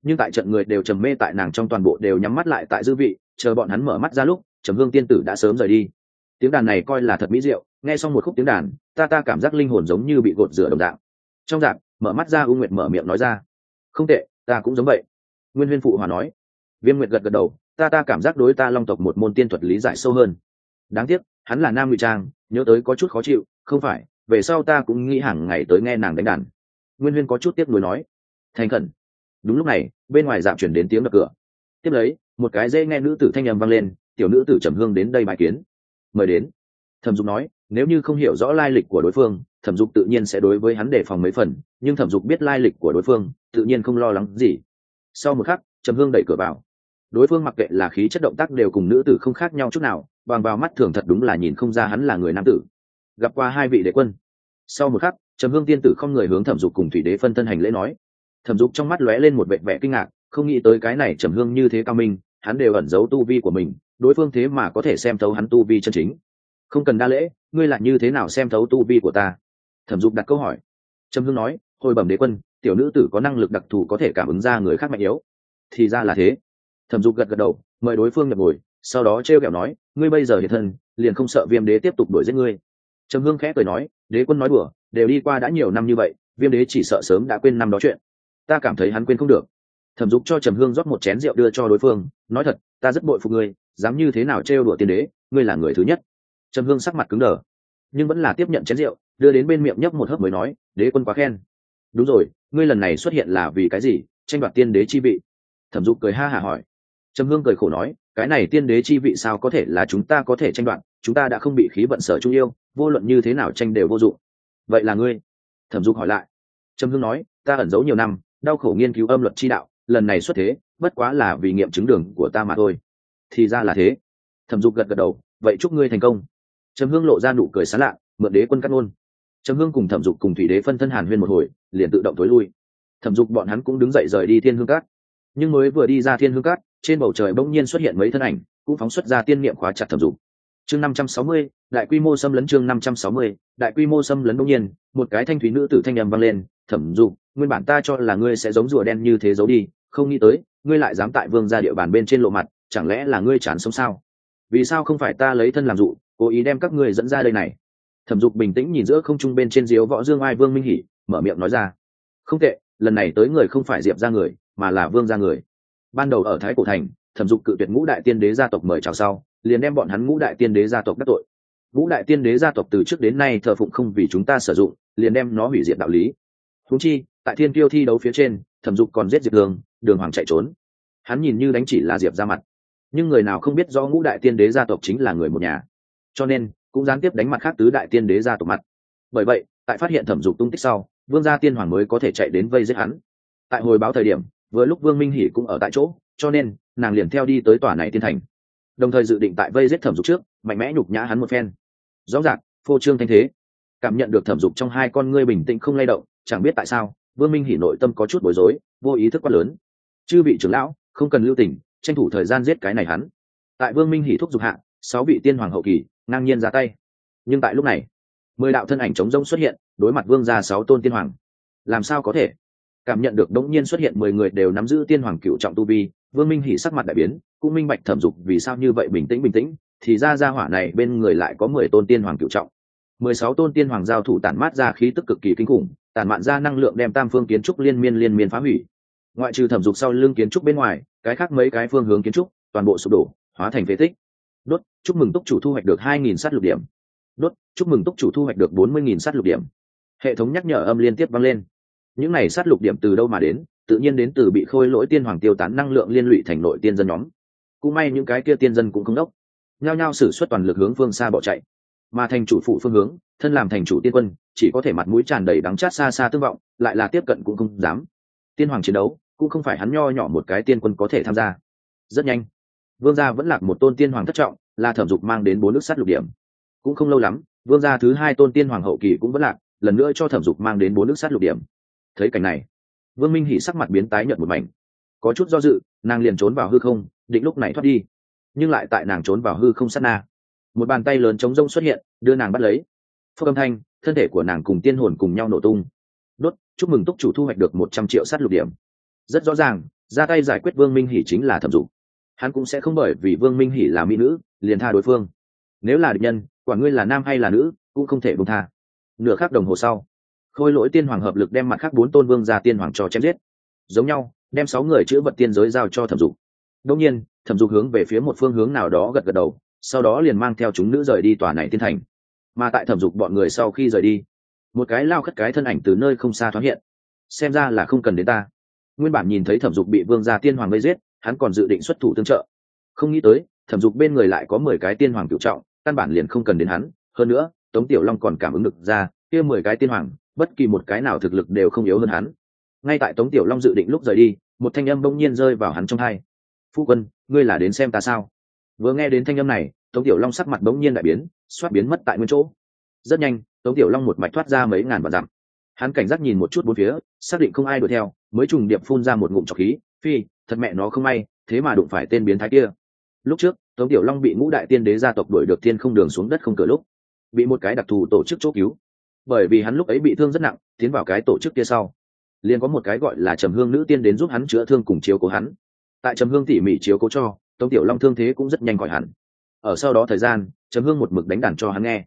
Nhưng tại trận người đều trầm mê tại nàng trong toàn bộ đều nhắm mắt lại tại dư vị, chờ bọn hắn mở mắt ra lúc, trầm hương tiên tử đã sớm rời đi. Tiếng đàn này coi là thật mỹ diệu, nghe xong một khúc tiếng đàn, ta ta cảm giác linh hồn giống như bị gột rửa đồng dạng. Trong dạng, mở mắt ra u nguyệt mở miệng nói ra. Không tệ, ta cũng giống vậy. Nguyên huyên phụ hòa nói. Viêm nguyệt gật gật đầu ta ta cảm giác đối ta long tộc một môn tiên thuật lý giải sâu hơn. Đáng tiếc, hắn là nam ngụy trang, nhớ tới có chút khó chịu, không phải, về sau ta cũng nghĩ hàng ngày tới nghe nàng đánh đàn. Nguyên huyên có chút tiếc nuối nói. Thành khẩn. Đúng lúc này, bên ngoài dạm chuyển đến tiếng đập cửa. Tiếp lấy, một cái dễ nghe nữ tử thanh â m vang lên, tiểu nữ tử trầm hương đến đây bài kiến. Mời đến. Thẩm dục nói, nếu như không hiểu rõ lai lịch của đối phương, thẩm dục tự nhiên sẽ đối với hắn đề phòng mấy phần, nhưng thẩm dục biết lai lịch của đối phương, tự nhiên không lo lắng gì. Sau một khắc, trầm hương đẩy cửa vào đối phương mặc kệ là khí chất động tác đều cùng nữ tử không khác nhau chút nào, bằng vào mắt thường thật đúng là nhìn không ra hắn là người nam tử. Gặp qua hai vị đế quân. Sau một khắc, trầm hương tiên tử không người hướng thẩm dục cùng thủy đế phân thân hành lễ nói. Thẩm dục trong mắt lóe lên một vệ vẻ kinh ngạc, không nghĩ tới cái này trầm hương như thế cao minh, hắn đều ẩn giấu tu vi của mình, đối phương thế mà có thể xem thấu hắn tu vi chân chính. Không cần đa lễ, ngươi lại như thế nào xem thấu tu vi của ta? Thẩm dục đặt câu hỏi. Trầm hương nói, hồi bẩm đế quân, tiểu nữ tử có năng lực đặc thù có thể cảm ứng ra người khác mạnh yếu. Thì ra là thế thẩm dục gật gật đầu, mời đối phương nhập ngồi, sau đó t r e o kẹo nói, ngươi bây giờ hiện thân, liền không sợ viêm đế tiếp tục đuổi giết ngươi. Trầm hương khẽ cười nói, đế quân nói đùa, đều đi qua đã nhiều năm như vậy, viêm đế chỉ sợ sớm đã quên năm đó chuyện. Ta cảm thấy hắn quên không được. Thẩm dục cho trầm hương rót một chén rượu đưa cho đối phương, nói, thật, ta rất bội phục ngươi, dám như thế nào trêu đùa tiên đế, ngươi là người thứ nhất. Trầm hương sắc mặt cứng đờ, nhưng vẫn là tiếp nhận chén rượu, đưa đến bên miệng nhấp một hớp mới nói, đế quân quá khen. Đúng rồi, ngươi lần này xuất hiện là vì cái gì, tranh đoạt tiên đế chi vị? Thẩm dục cười ha hả hỏi trầm hương cười khổ nói, cái này tiên đế chi vị sao có thể là chúng ta có thể tranh đoạt, chúng ta đã không bị khí vận sở trung yêu, vô luận như thế nào tranh đều vô dụng. Vậy là ngươi? Thẩm dục hỏi lại. Trầm hương nói, ta ẩn giấu nhiều năm, đau khổ nghiên cứu âm luật chi đạo, lần này xuất thế, bất quá là vì nghiệm chứng đường của ta mà thôi. Thì ra là thế. Thẩm dục gật gật đầu, vậy chúc ngươi thành công. Trầm hương lộ ra nụ cười sán lạ, mượn đế quân cắt ngôn. Trầm hương cùng thẩm dục cùng thủy đế phân thân hàn huyên một hồi, liền tự động tối lui. Thẩm dục bọn hắn cũng đứng dậy rời đi thiên hương cát nhưng mới vừa đi ra thiên hương cát, trên bầu trời bỗng nhiên xuất hiện mấy thân ảnh, cũng phóng xuất ra tiên niệm khóa chặt thẩm dục. Chương năm trăm sáu mươi, đại quy mô xâm lấn chương năm trăm sáu mươi, đại quy mô xâm lấn bỗng nhiên, một cái thanh thúy nữ tử thanh nhầm vang lên, thẩm dục, nguyên bản ta cho là ngươi sẽ giống rùa đen như thế giấu đi, không nghĩ tới, ngươi lại dám tại vương ra địa bàn bên trên lộ mặt, chẳng lẽ là ngươi chán sống sao? Vì sao không phải ta lấy thân làm dụ, cố ý đem các ngươi dẫn ra đây này? Thẩm dục bình tĩnh nhìn giữa không trung bên trên diếu võ dương ai vương minh hỉ mở miệng nói ra, không tệ, lần này tới người không phải diệp ra người mà là vương gia người. Ban đầu ở thái cổ thành, thẩm dục cự tuyệt ngũ đại tiên đế gia tộc mời chào sau, liền đem bọn hắn ngũ đại tiên đế gia tộc đắc tội. Ngũ đại tiên đế gia tộc từ trước đến nay thờ phụng không vì chúng ta sử dụng, liền đem nó hủy diệt đạo lý. Húng chi, tại thiên tiêu thi đấu phía trên, thẩm dục còn giết diệp đường đường hoàng chạy trốn. Hắn nhìn như đánh chỉ là diệp ra mặt. Nhưng người nào không biết do ngũ đại tiên đế gia tộc chính là người một nhà. Cho nên, cũng gián tiếp đánh mặt khác tứ đại tiên đế gia tộc mặt. Bởi vậy, tại phát hiện thẩm dục tung tích sau, vương gia tiên hoàng mới có thể chạy đến vây giết hắn. Tại hồi báo thời điểm vừa lúc vương minh hỷ cũng ở tại chỗ, cho nên nàng liền theo đi tới tòa này tiên thành. Đồng thời dự định tại vây giết thẩm dục trước, mạnh mẽ nhục nhã hắn một phen. Rõ ràng, phô trương thanh thế, cảm nhận được thẩm dục trong hai con ngươi bình tĩnh không lay động, chẳng biết tại sao, vương minh hỉ nội tâm có chút bối rối, vô ý thức quá lớn. Chư vị trưởng lão, không cần lưu tình, tranh thủ thời gian giết cái này hắn. Tại vương minh hỉ thúc giục hạ, sáu vị tiên hoàng hậu kỳ, ngang nhiên ra tay. Nhưng tại lúc này, mười đạo thân ảnh chống rông xuất hiện, đối mặt vương gia sáu tôn tiên hoàng. Làm sao có thể? Cảm nhận được đống nhiên xuất hiện mười người đều nắm giữ tiên hoàng cựu trọng tu vi, vương minh hỉ sắc mặt đại biến, cũng minh bạch thẩm dục vì sao như vậy bình tĩnh bình tĩnh, thì ra ra hỏa này bên người lại có mười tôn tiên hoàng cựu trọng. Mười sáu tôn tiên hoàng giao thủ tản mát ra khí tức cực kỳ kinh khủng, tản mạn ra năng lượng đem tam phương kiến trúc liên miên liên miên phá hủy. Ngoại trừ thẩm dục sau lưng kiến trúc bên ngoài, cái khác mấy cái phương hướng kiến trúc, toàn bộ sụp đổ, hóa thành phế tích. Đốt, chúc mừng túc chủ thu hoạch được hai nghìn sát lục điểm. Đốt, chúc mừng túc chủ thu hoạch được bốn mươi nghìn sát lục điểm. Hệ thống nhắc nhở âm liên tiếp vang lên những này sát lục điểm từ đâu mà đến? Tự nhiên đến từ bị khôi lỗi tiên hoàng tiêu tán năng lượng liên lụy thành nội tiên dân nhóm. Cũng may những cái kia tiên dân cũng không đốc. Nhao nhao xử suất toàn lực hướng phương xa bỏ chạy. Mà thành chủ phụ phương hướng, thân làm thành chủ tiên quân, chỉ có thể mặt mũi tràn đầy đắng chát xa xa tương vọng, lại là tiếp cận cũng không dám. Tiên hoàng chiến đấu, cũng không phải hắn nho nhỏ một cái tiên quân có thể tham gia. Rất nhanh, vương gia vẫn lạc một tôn tiên hoàng thất trọng, là thẩm dục mang đến bốn nước sát lục điểm. Cũng không lâu lắm, vương gia thứ hai tôn tiên hoàng hậu kỳ cũng vẫn lạc, lần nữa cho thẩm dục mang đến bốn nước sát lục điểm thấy cảnh này, vương minh hỉ sắc mặt biến tái nhợt một mảnh. Có chút do dự, nàng liền trốn vào hư không, định lúc này thoát đi. Nhưng lại tại nàng trốn vào hư không sát na. Một bàn tay lớn chống rông xuất hiện, đưa nàng bắt lấy. Phước âm thanh, thân thể của nàng cùng tiên hồn cùng nhau nổ tung. Đốt, chúc mừng túc chủ thu hoạch được một trăm triệu sát lục điểm. Rất rõ ràng, ra tay giải quyết vương minh hỷ chính là thẩm dục hắn cũng sẽ không bởi vì vương minh hỷ là mỹ nữ, liền tha đối phương. Nếu là địch nhân quả ngươi là nam hay là nữ, cũng không thể bông tha. Nửa khắc đồng hồ sau khôi lỗi tiên hoàng hợp lực đem mặt khác bốn tôn vương ra tiên hoàng cho chém giết. Giống nhau, đem sáu người chữ vật tiên giới giao cho thẩm dục. Đông nhiên, thẩm dục hướng về phía một phương hướng nào đó gật gật đầu, sau đó liền mang theo chúng nữ rời đi tòa này tiên thành. Mà tại thẩm dục bọn người sau khi rời đi, một cái lao khất cái thân ảnh từ nơi không xa thoáng hiện. Xem ra là không cần đến ta. Nguyên bản nhìn thấy thẩm dục bị vương gia tiên hoàng gây giết, hắn còn dự định xuất thủ tương trợ. Không nghĩ tới, thẩm dục bên người lại có mười cái tiên hoàng cựu trọng, căn bản liền không cần đến hắn. Hơn nữa, tống tiểu long còn cảm ứng được ra, kia mười cái tiên hoàng bất kỳ một cái nào thực lực đều không yếu hơn hắn. Ngay tại tống tiểu long dự định lúc rời đi, một thanh âm bỗng nhiên rơi vào hắn trong hai. Phu quân, ngươi là đến xem ta sao? Vừa nghe đến thanh âm này, tống tiểu long sắc mặt bỗng nhiên đại biến, xoát biến mất tại nguyên chỗ. Rất nhanh, tống tiểu long một mạch thoát ra mấy ngàn vạn dặm. Hắn cảnh giác nhìn một chút bốn phía, xác định không ai đuổi theo, mới trùng điệp phun ra một ngụm trọc khí, phi, thật mẹ nó không may, thế mà đụng phải tên biến thái kia. Lúc trước, tống tiểu long bị ngũ đại tiên đế gia tộc đuổi được tiên không đường xuống đất không cửa lúc, bị một cái đặc thù tổ chức chỗ cứu bởi vì hắn lúc ấy bị thương rất nặng, tiến vào cái tổ chức kia sau. Liền có một cái gọi là trầm hương nữ tiên đến giúp hắn chữa thương cùng chiếu cố hắn. Tại trầm hương tỉ mỉ chiếu cố cho, tống tiểu long thương thế cũng rất nhanh khỏi hẳn. Ở sau đó thời gian, trầm hương một mực đánh đàn cho hắn nghe.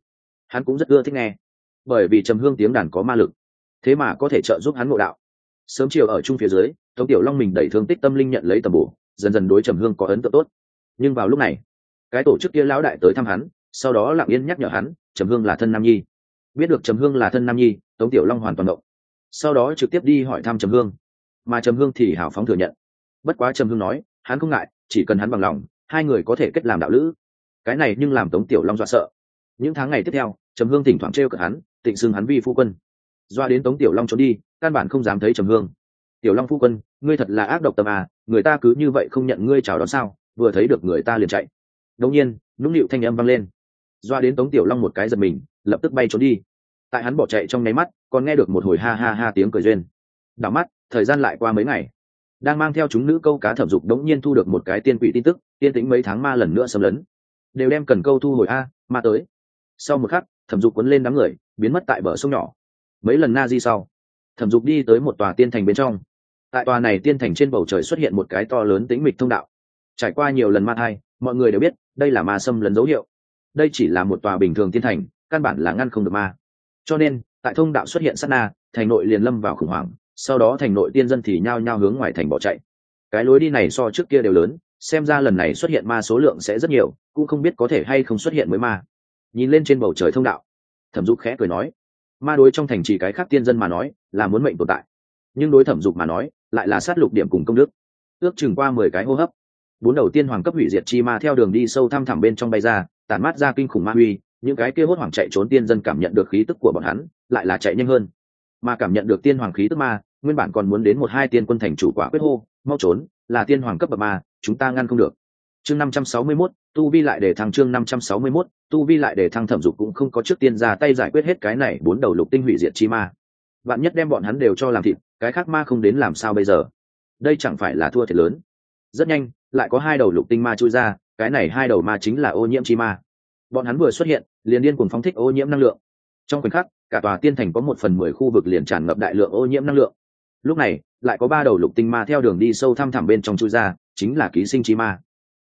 Hắn cũng rất ưa thích nghe. Bởi vì trầm hương tiếng đàn có ma lực, thế mà có thể trợ giúp hắn ngộ đạo. Sớm chiều ở chung phía dưới, tống tiểu long mình đẩy thương tích tâm linh nhận lấy tầm bổ, dần dần đối trầm hương có ấn tượng tốt. Nhưng vào lúc này, cái tổ chức kia lão đại tới thăm hắn, sau đó lặng yên nhắc nhở hắn, trầm hương là thân nam nhi biết được trầm hương là thân nam nhi, tống tiểu long hoàn toàn động. Sau đó trực tiếp đi hỏi thăm trầm hương. Mà trầm hương thì hào phóng thừa nhận. Bất quá trầm hương nói, hắn không ngại, chỉ cần hắn bằng lòng, hai người có thể kết làm đạo lữ. Cái này nhưng làm tống tiểu long dọa sợ. Những tháng ngày tiếp theo, trầm hương thỉnh thoảng t r cợt hắn, tịnh xưng hắn vi phu quân. Doa đến tống tiểu long trốn đi, căn bản không dám thấy trầm hương. Tiểu long phu quân, ngươi thật là ác độc tâm à người ta cứ như vậy không nhận ngươi chào đón sao, vừa thấy được người ta liền chạy. Đống nhiên, nũng nịu thanh âm vang lên. Doa đến tống tiểu long một cái giật mình lập tức bay trốn đi. Tại hắn bỏ chạy trong nháy mắt, còn nghe được một hồi ha ha ha tiếng cười duyên đảo mắt, thời gian lại qua mấy ngày. Đang mang theo chúng nữ câu cá thẩm dục đống nhiên thu được một cái tiên quỷ tin tức, tiên tĩnh mấy tháng ma lần nữa xâm lấn. Đều đem cần câu thu hồi a, ma tới. Sau một khắc, thẩm dục quấn lên đám người, biến mất tại bờ sông nhỏ. Mấy lần na di sau, thẩm dục đi tới một tòa tiên thành bên trong. Tại tòa này tiên thành trên bầu trời xuất hiện một cái to lớn tĩnh mịch thông đạo. Trải qua nhiều lần ma thai, mọi người đều biết, đây là ma xâm lấn dấu hiệu. Đây chỉ là một tòa bình thường tiên thành căn bản là ngăn không được ma. Cho nên, tại thông đạo xuất hiện sát na, thành nội liền lâm vào khủng hoảng, sau đó thành nội tiên dân thì nhao nhao hướng ngoài thành bỏ chạy. Cái lối đi này so trước kia đều lớn, xem ra lần này xuất hiện ma số lượng sẽ rất nhiều, cũng không biết có thể hay không xuất hiện mới ma. Nhìn lên trên bầu trời thông đạo, thẩm dục khẽ cười nói, ma đối trong thành trì cái khác tiên dân mà nói, là muốn mệnh tồn tại. Nhưng đối thẩm dục mà nói, lại là sát lục điểm cùng công đức. Ước chừng qua mười cái hô hấp, bốn đầu tiên hoàng cấp hủy diệt chi ma theo đường đi sâu thăm thẳm bên trong bay ra, tản mát ra kinh khủng ma uy những cái kia hốt hoảng chạy trốn tiên dân cảm nhận được khí tức của bọn hắn lại là chạy nhanh hơn. Mà cảm nhận được tiên hoàng khí tức ma nguyên bản còn muốn đến một hai tiên quân thành chủ quả quyết hô mau trốn là tiên hoàng cấp bậc ma chúng ta ngăn không được. Chương năm trăm sáu mươi 561, tu vi lại để thăng chương năm trăm sáu mươi 561, tu vi lại để thăng thẩm dục cũng không có trước tiên ra tay giải quyết hết cái này bốn đầu lục tinh hủy diệt chi ma. Bạn nhất đem bọn hắn đều cho làm thịt cái khác ma không đến làm sao bây giờ? Đây chẳng phải là thua thiệt lớn. Rất nhanh lại có hai đầu lục tinh ma chui ra cái này hai đầu ma chính là ô nhiễm chi ma. Bọn hắn vừa xuất hiện liền điên cuồng phóng thích ô nhiễm năng lượng. Trong khoảnh khắc, cả tòa tiên thành có một phần mười khu vực liền tràn ngập đại lượng ô nhiễm năng lượng. Lúc này, lại có ba đầu lục tinh ma theo đường đi sâu thăm thẳm bên trong chui ra, chính là ký sinh chi ma.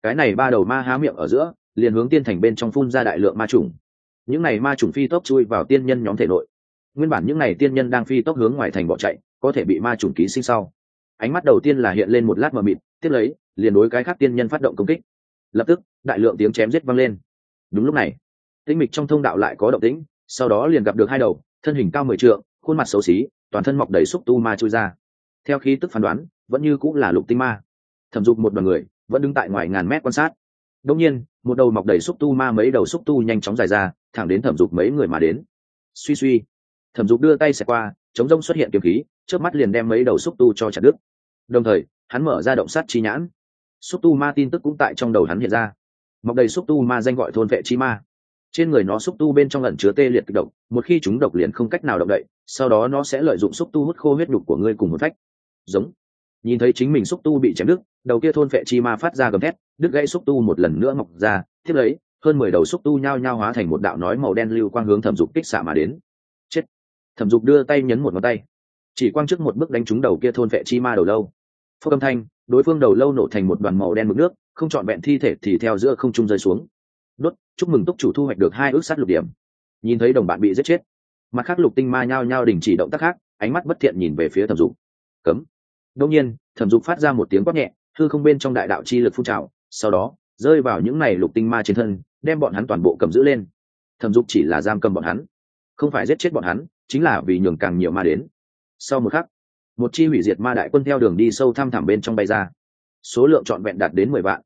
Cái này ba đầu ma há miệng ở giữa, liền hướng tiên thành bên trong phun ra đại lượng ma trùng những này ma trùng phi tốc chui vào tiên nhân nhóm thể nội. Nguyên bản những này tiên nhân đang phi tốc hướng ngoài thành bỏ chạy, có thể bị ma trùng ký sinh sau. Ánh mắt đầu tiên là hiện lên một lát mờ mịt, tiếp lấy, liền đối cái khác tiên nhân phát động công kích. Lập tức, đại lượng tiếng chém giết vang lên. Đúng lúc này tĩnh mịch trong thông đạo lại có động tĩnh, sau đó liền gặp được hai đầu, thân hình cao mười trượng, khuôn mặt xấu xí, toàn thân mọc đầy xúc tu ma trôi ra. Theo khí tức phán đoán, vẫn như cũng là lục tinh ma. Thẩm dục một đoàn người, vẫn đứng tại ngoài ngàn mét quan sát. Đông nhiên, một đầu mọc đầy xúc tu ma mấy đầu xúc tu nhanh chóng dài ra, thẳng đến thẩm dục mấy người mà đến. Suy suy, thẩm dục đưa tay xẹt qua, chống rông xuất hiện kiếm khí trước mắt liền đem mấy đầu xúc tu cho chặt đứt. Đồng thời, hắn mở ra động sát chi nhãn. Xúc tu ma tin tức cũng tại trong đầu hắn hiện ra. Mọc đầy xúc tu ma danh gọi thôn vệ chi ma trên người nó xúc tu bên trong lẩn chứa tê liệt kịch độc, một khi chúng độc liền không cách nào động đậy, sau đó nó sẽ lợi dụng xúc tu hút khô huyết nhục của ngươi cùng một phách giống. Nhìn thấy chính mình xúc tu bị chém đứt, đầu kia thôn vệ chi ma phát ra gầm thét, đứt gãy xúc tu một lần nữa mọc ra thiết lấy, hơn mười đầu xúc tu nhao nhao hóa thành một đạo nói màu đen lưu quang hướng thẩm dục kích xạ mà đến. Chết. Thẩm dục đưa tay nhấn một ngón tay. Chỉ quang trước một bước đánh trúng đầu kia thôn vệ chi ma đầu lâu. Phúc âm thanh, đối phương đầu lâu nổ thành một đoàn màu đen mực nước, không trọn vẹn thi thể thì theo giữa không trung rơi xuống đốt, chúc mừng túc chủ thu hoạch được hai ước sát lục điểm. Nhìn thấy đồng bạn bị giết chết. Mặt khác lục tinh ma nhao nhao đình chỉ động tác khác, ánh mắt bất thiện nhìn về phía thẩm dục. Cấm. Đông nhiên, thẩm dục phát ra một tiếng quát nhẹ thư không bên trong đại đạo chi lực phun trào, sau đó, rơi vào những này lục tinh ma trên thân, đem bọn hắn toàn bộ cầm giữ lên. Thẩm dục chỉ là giam cầm bọn hắn. Không phải giết chết bọn hắn, chính là vì nhường càng nhiều ma đến. Sau một khắc, một chi hủy diệt ma đại quân theo đường đi sâu thăm thẳm bên trong bay ra. Số lượng trọn vẹn đạt đến mười vạn.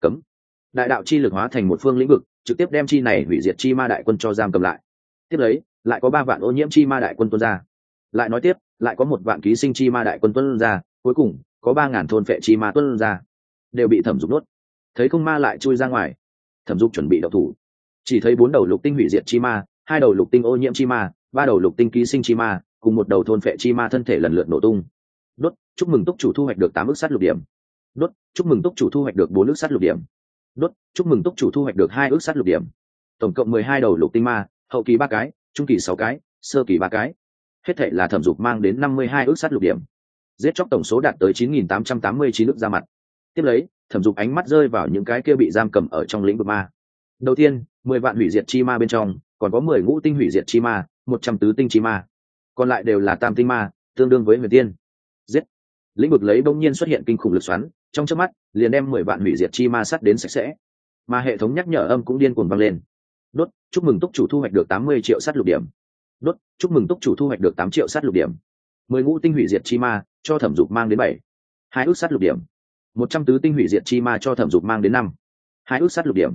Cấm đại đạo chi lực hóa thành một phương lĩnh vực, trực tiếp đem chi này hủy diệt chi ma đại quân cho giam cầm lại. Tiếp lấy, lại có ba vạn ô nhiễm chi ma đại quân tuân ra. Lại nói tiếp, lại có một vạn ký sinh chi ma đại quân tuân ra, cuối cùng, có ba ngàn thôn phệ chi ma tuân ra. Đều bị thẩm dục nuốt thấy không ma lại chui ra ngoài. Thẩm dục chuẩn bị đậu thủ. Chỉ thấy bốn đầu lục tinh hủy diệt chi ma, hai đầu lục tinh ô nhiễm chi ma, ba đầu lục tinh ký sinh chi ma, cùng một đầu thôn phệ chi ma thân thể lần lượt nổ tung. Đốt, chúc mừng túc chủ thu hoạch được tám ước sắt lục điểm. Đốt, chúc mừng túc chủ thu hoạch được bốn ước sắt lục điểm đốt, chúc mừng túc chủ thu hoạch được hai ước sắt lục điểm. Tổng cộng mười hai đầu lục tinh ma, hậu kỳ ba cái, trung kỳ sáu cái, sơ kỳ ba cái. Hết thệ là thẩm dục mang đến năm mươi hai ước sắt lục điểm. Giết chóc tổng số đạt tới chín nghìn tám trăm tám mươi chín ước ra mặt. Tiếp lấy, thẩm dục ánh mắt rơi vào những cái kia bị giam cầm ở trong lĩnh vực ma. Đầu tiên, mười vạn hủy diệt chi ma bên trong, còn có mười ngũ tinh hủy diệt chi ma, một trăm tứ tinh chi ma. Còn lại đều là tam tinh ma, tương đương với huyền tiên. Giết. Lĩnh vực lấy bỗng nhiên xuất hiện kinh khủng lực xoắn trong chớp mắt, liền đem mười vạn hủy diệt chi ma sắt đến sạch sẽ. Mà hệ thống nhắc nhở âm cũng điên cuồng vang lên. Đốt, chúc mừng túc chủ thu hoạch được tám mươi triệu sắt lục điểm. Đốt, chúc mừng túc chủ thu hoạch được tám triệu sắt lục điểm. Mười ngũ tinh hủy diệt chi ma, cho thẩm dục mang đến bảy. Hai ước sắt lục điểm. Một trăm tứ tinh hủy diệt chi ma cho thẩm dục mang đến năm. Hai ước sắt lục điểm.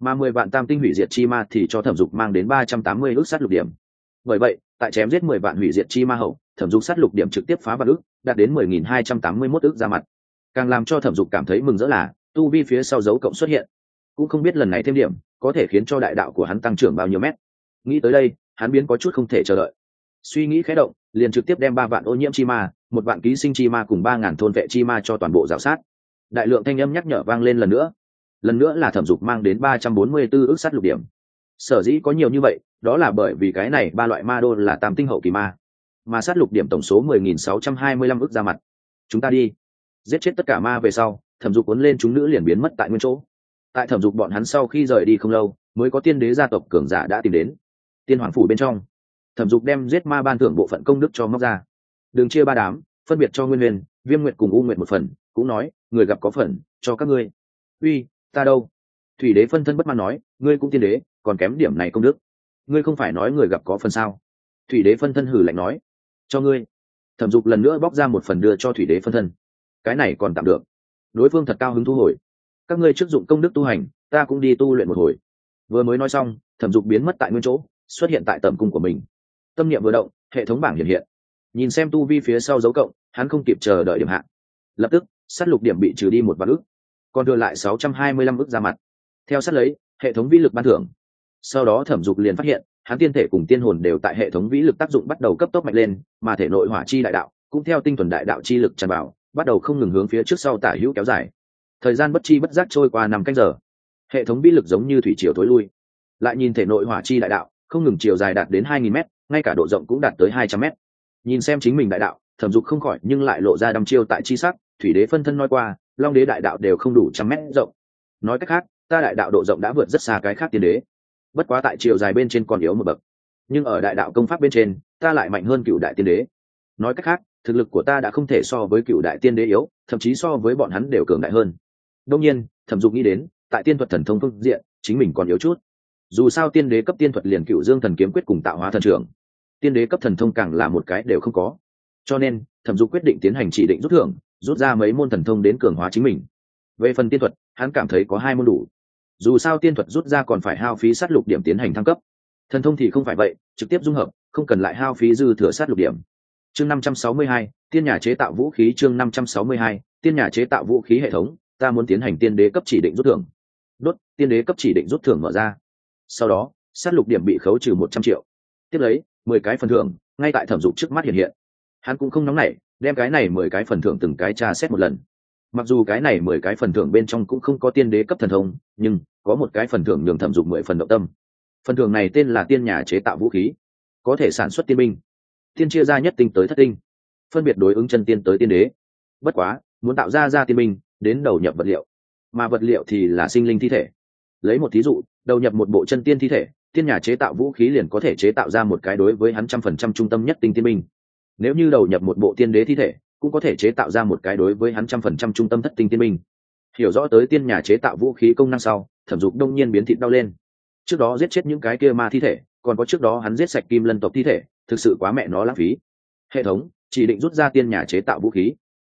Mà mười vạn tam tinh hủy diệt chi ma thì cho thẩm dục mang đến ba trăm tám mươi ước sắt lục điểm. Bởi vậy, tại chém giết mười vạn hủy diệt chi ma hậu, thẩm dục sát lục điểm trực tiếp phá vạn ước, đạt đến mười nghìn hai trăm tám mươi mốt ước ra mặt càng làm cho thẩm dục cảm thấy mừng rỡ là, tu vi phía sau dấu cộng xuất hiện. Cũng không biết lần này thêm điểm, có thể khiến cho đại đạo của hắn tăng trưởng bao nhiêu mét. Nghĩ tới đây, hắn biến có chút không thể chờ đợi. Suy nghĩ khé động, liền trực tiếp đem ba vạn ô nhiễm chi ma, một vạn ký sinh chi ma cùng ba ngàn thôn vệ chi ma cho toàn bộ rào sát. Đại lượng thanh âm nhắc nhở vang lên lần nữa. Lần nữa là thẩm dục mang đến ba trăm bốn mươi b ước sát lục điểm. Sở dĩ có nhiều như vậy, đó là bởi vì cái này ba loại ma đô là tam tinh hậu kỳ ma. Mà sát lục điểm tổng số mười nghìn sáu trăm hai mươi lăm ước ra mặt. Chúng ta đi giết chết tất cả ma về sau, thẩm dục cuốn lên chúng nữ liền biến mất tại nguyên chỗ. Tại thẩm dục bọn hắn sau khi rời đi không lâu, mới có tiên đế gia tộc cường giả đã tìm đến. Tiên hoàng phủ bên trong, thẩm dục đem giết ma ban thưởng bộ phận công đức cho móc ra. Đừng chia ba đám, phân biệt cho nguyên huyền viêm nguyện cùng u nguyện một phần, cũng nói, người gặp có phần, cho các ngươi. Uy, ta đâu? Thủy đế phân thân bất mãn nói, ngươi cũng tiên đế, còn kém điểm này công đức. Ngươi không phải nói người gặp có phần sao? Thủy đế phân thân hử lạnh nói, cho ngươi. Thẩm dục lần nữa bóc ra một phần đưa cho thủy đế phân thân cái này còn tạm được. Đối phương thật cao hứng thu hồi. Các ngươi trước dụng công đức tu hành, ta cũng đi tu luyện một hồi. Vừa mới nói xong, thẩm dục biến mất tại nguyên chỗ, xuất hiện tại tầm cung của mình. Tâm niệm vừa động, hệ thống bảng hiện hiện. Nhìn xem tu vi phía sau dấu cộng, hắn không kịp chờ đợi điểm hạn lập tức s á t lục điểm bị trừ đi một vạn ước còn đưa lại sáu trăm hai mươi lăm ước ra mặt. Theo sát lấy, hệ thống vi lực ban thưởng. Sau đó thẩm dục liền phát hiện, hắn tiên thể cùng tiên hồn đều tại hệ thống vĩ lực tác dụng bắt đầu cấp tốc mạnh lên, mà thể nội hỏa chi đại đạo cũng theo tinh thuần đại đạo chi lực tràn vào bắt đầu không ngừng hướng phía trước sau tả hữu kéo dài. Thời gian bất chi bất giác trôi qua năm canh giờ. Hệ thống bí lực giống như thủy chiều thối lui. Lại nhìn thể nội hỏa chi đại đạo, không ngừng chiều dài đạt đến hai nghìn m ngay cả độ rộng cũng đạt tới hai trăm m nhìn xem chính mình đại đạo, thẩm dục không khỏi nhưng lại lộ ra đăm chiêu tại chi sắc, thủy đế phân thân nói qua, long đế đại đạo đều không đủ trăm mét rộng. Nói cách khác, ta đại đạo độ rộng đã vượt rất xa cái khác tiên đế. Bất quá tại chiều dài bên trên còn yếu một bậc. Nhưng ở đại đạo công pháp bên trên, ta lại mạnh hơn cựu đại tiên đế. Nói cách khác thực lực của ta đã không thể so với cựu đại tiên đế yếu, thậm chí so với bọn hắn đều cường đại hơn. Đông nhiên, thẩm dục nghĩ đến, tại tiên thuật thần thông phương diện, chính mình còn yếu chút. Dù sao tiên đế cấp tiên thuật liền cựu dương thần kiếm quyết cùng tạo hóa thần trưởng. Tiên đế cấp thần thông càng là một cái đều không có. Cho nên, thẩm dục quyết định tiến hành chỉ định rút thưởng, rút ra mấy môn thần thông đến cường hóa chính mình. Về phần tiên thuật, hắn cảm thấy có hai môn đủ. Dù sao tiên thuật rút ra còn phải hao phí sát lục điểm tiến hành thăng cấp. Thần thông thì không phải vậy, trực tiếp dung hợp, không cần lại hao phí dư thừa sát lục điểm chương năm trăm sáu mươi hai, tiên nhà chế tạo vũ khí chương năm trăm sáu mươi hai, tiên nhà chế tạo vũ khí hệ thống, ta muốn tiến hành tiên đế cấp chỉ định rút thưởng. Đốt, tiên đế cấp chỉ định rút thưởng mở ra. Sau đó, sát lục điểm bị khấu trừ một trăm triệu. Tiếp lấy, mười cái phần thưởng, ngay tại thẩm dục trước mắt hiện hiện. Hắn cũng không nóng nảy, đem cái này mười cái phần thưởng từng cái tra xét một lần. Mặc dù cái này mười cái phần thưởng bên trong cũng không có tiên đế cấp thần thông, nhưng có một cái phần thưởng nhường thẩm dục mười phần động tâm. Phần thưởng này tên là tiên nhà chế tạo vũ khí. Có thể sản xuất tiên binh tiên chia ra nhất tinh tới thất tinh phân biệt đối ứng chân tiên tới tiên đế bất quá muốn tạo ra ra tiên minh, đến đầu nhập vật liệu mà vật liệu thì là sinh linh thi thể lấy một thí dụ đầu nhập một bộ chân tiên thi thể tiên nhà chế tạo vũ khí liền có thể chế tạo ra một cái đối với hắn trăm phần trăm trung tâm nhất tinh tiên minh. nếu như đầu nhập một bộ tiên đế thi thể cũng có thể chế tạo ra một cái đối với hắn trăm phần trăm trung tâm thất tinh tiên minh. hiểu rõ tới tiên nhà chế tạo vũ khí công năng sau thẩm dục đông nhiên biến thịt đau lên trước đó giết chết những cái kia ma thi thể còn có trước đó hắn giết sạch kim lân tộc thi thể, thực sự quá mẹ nó lãng phí. Hệ thống, chỉ định rút ra tiên nhà chế tạo vũ khí.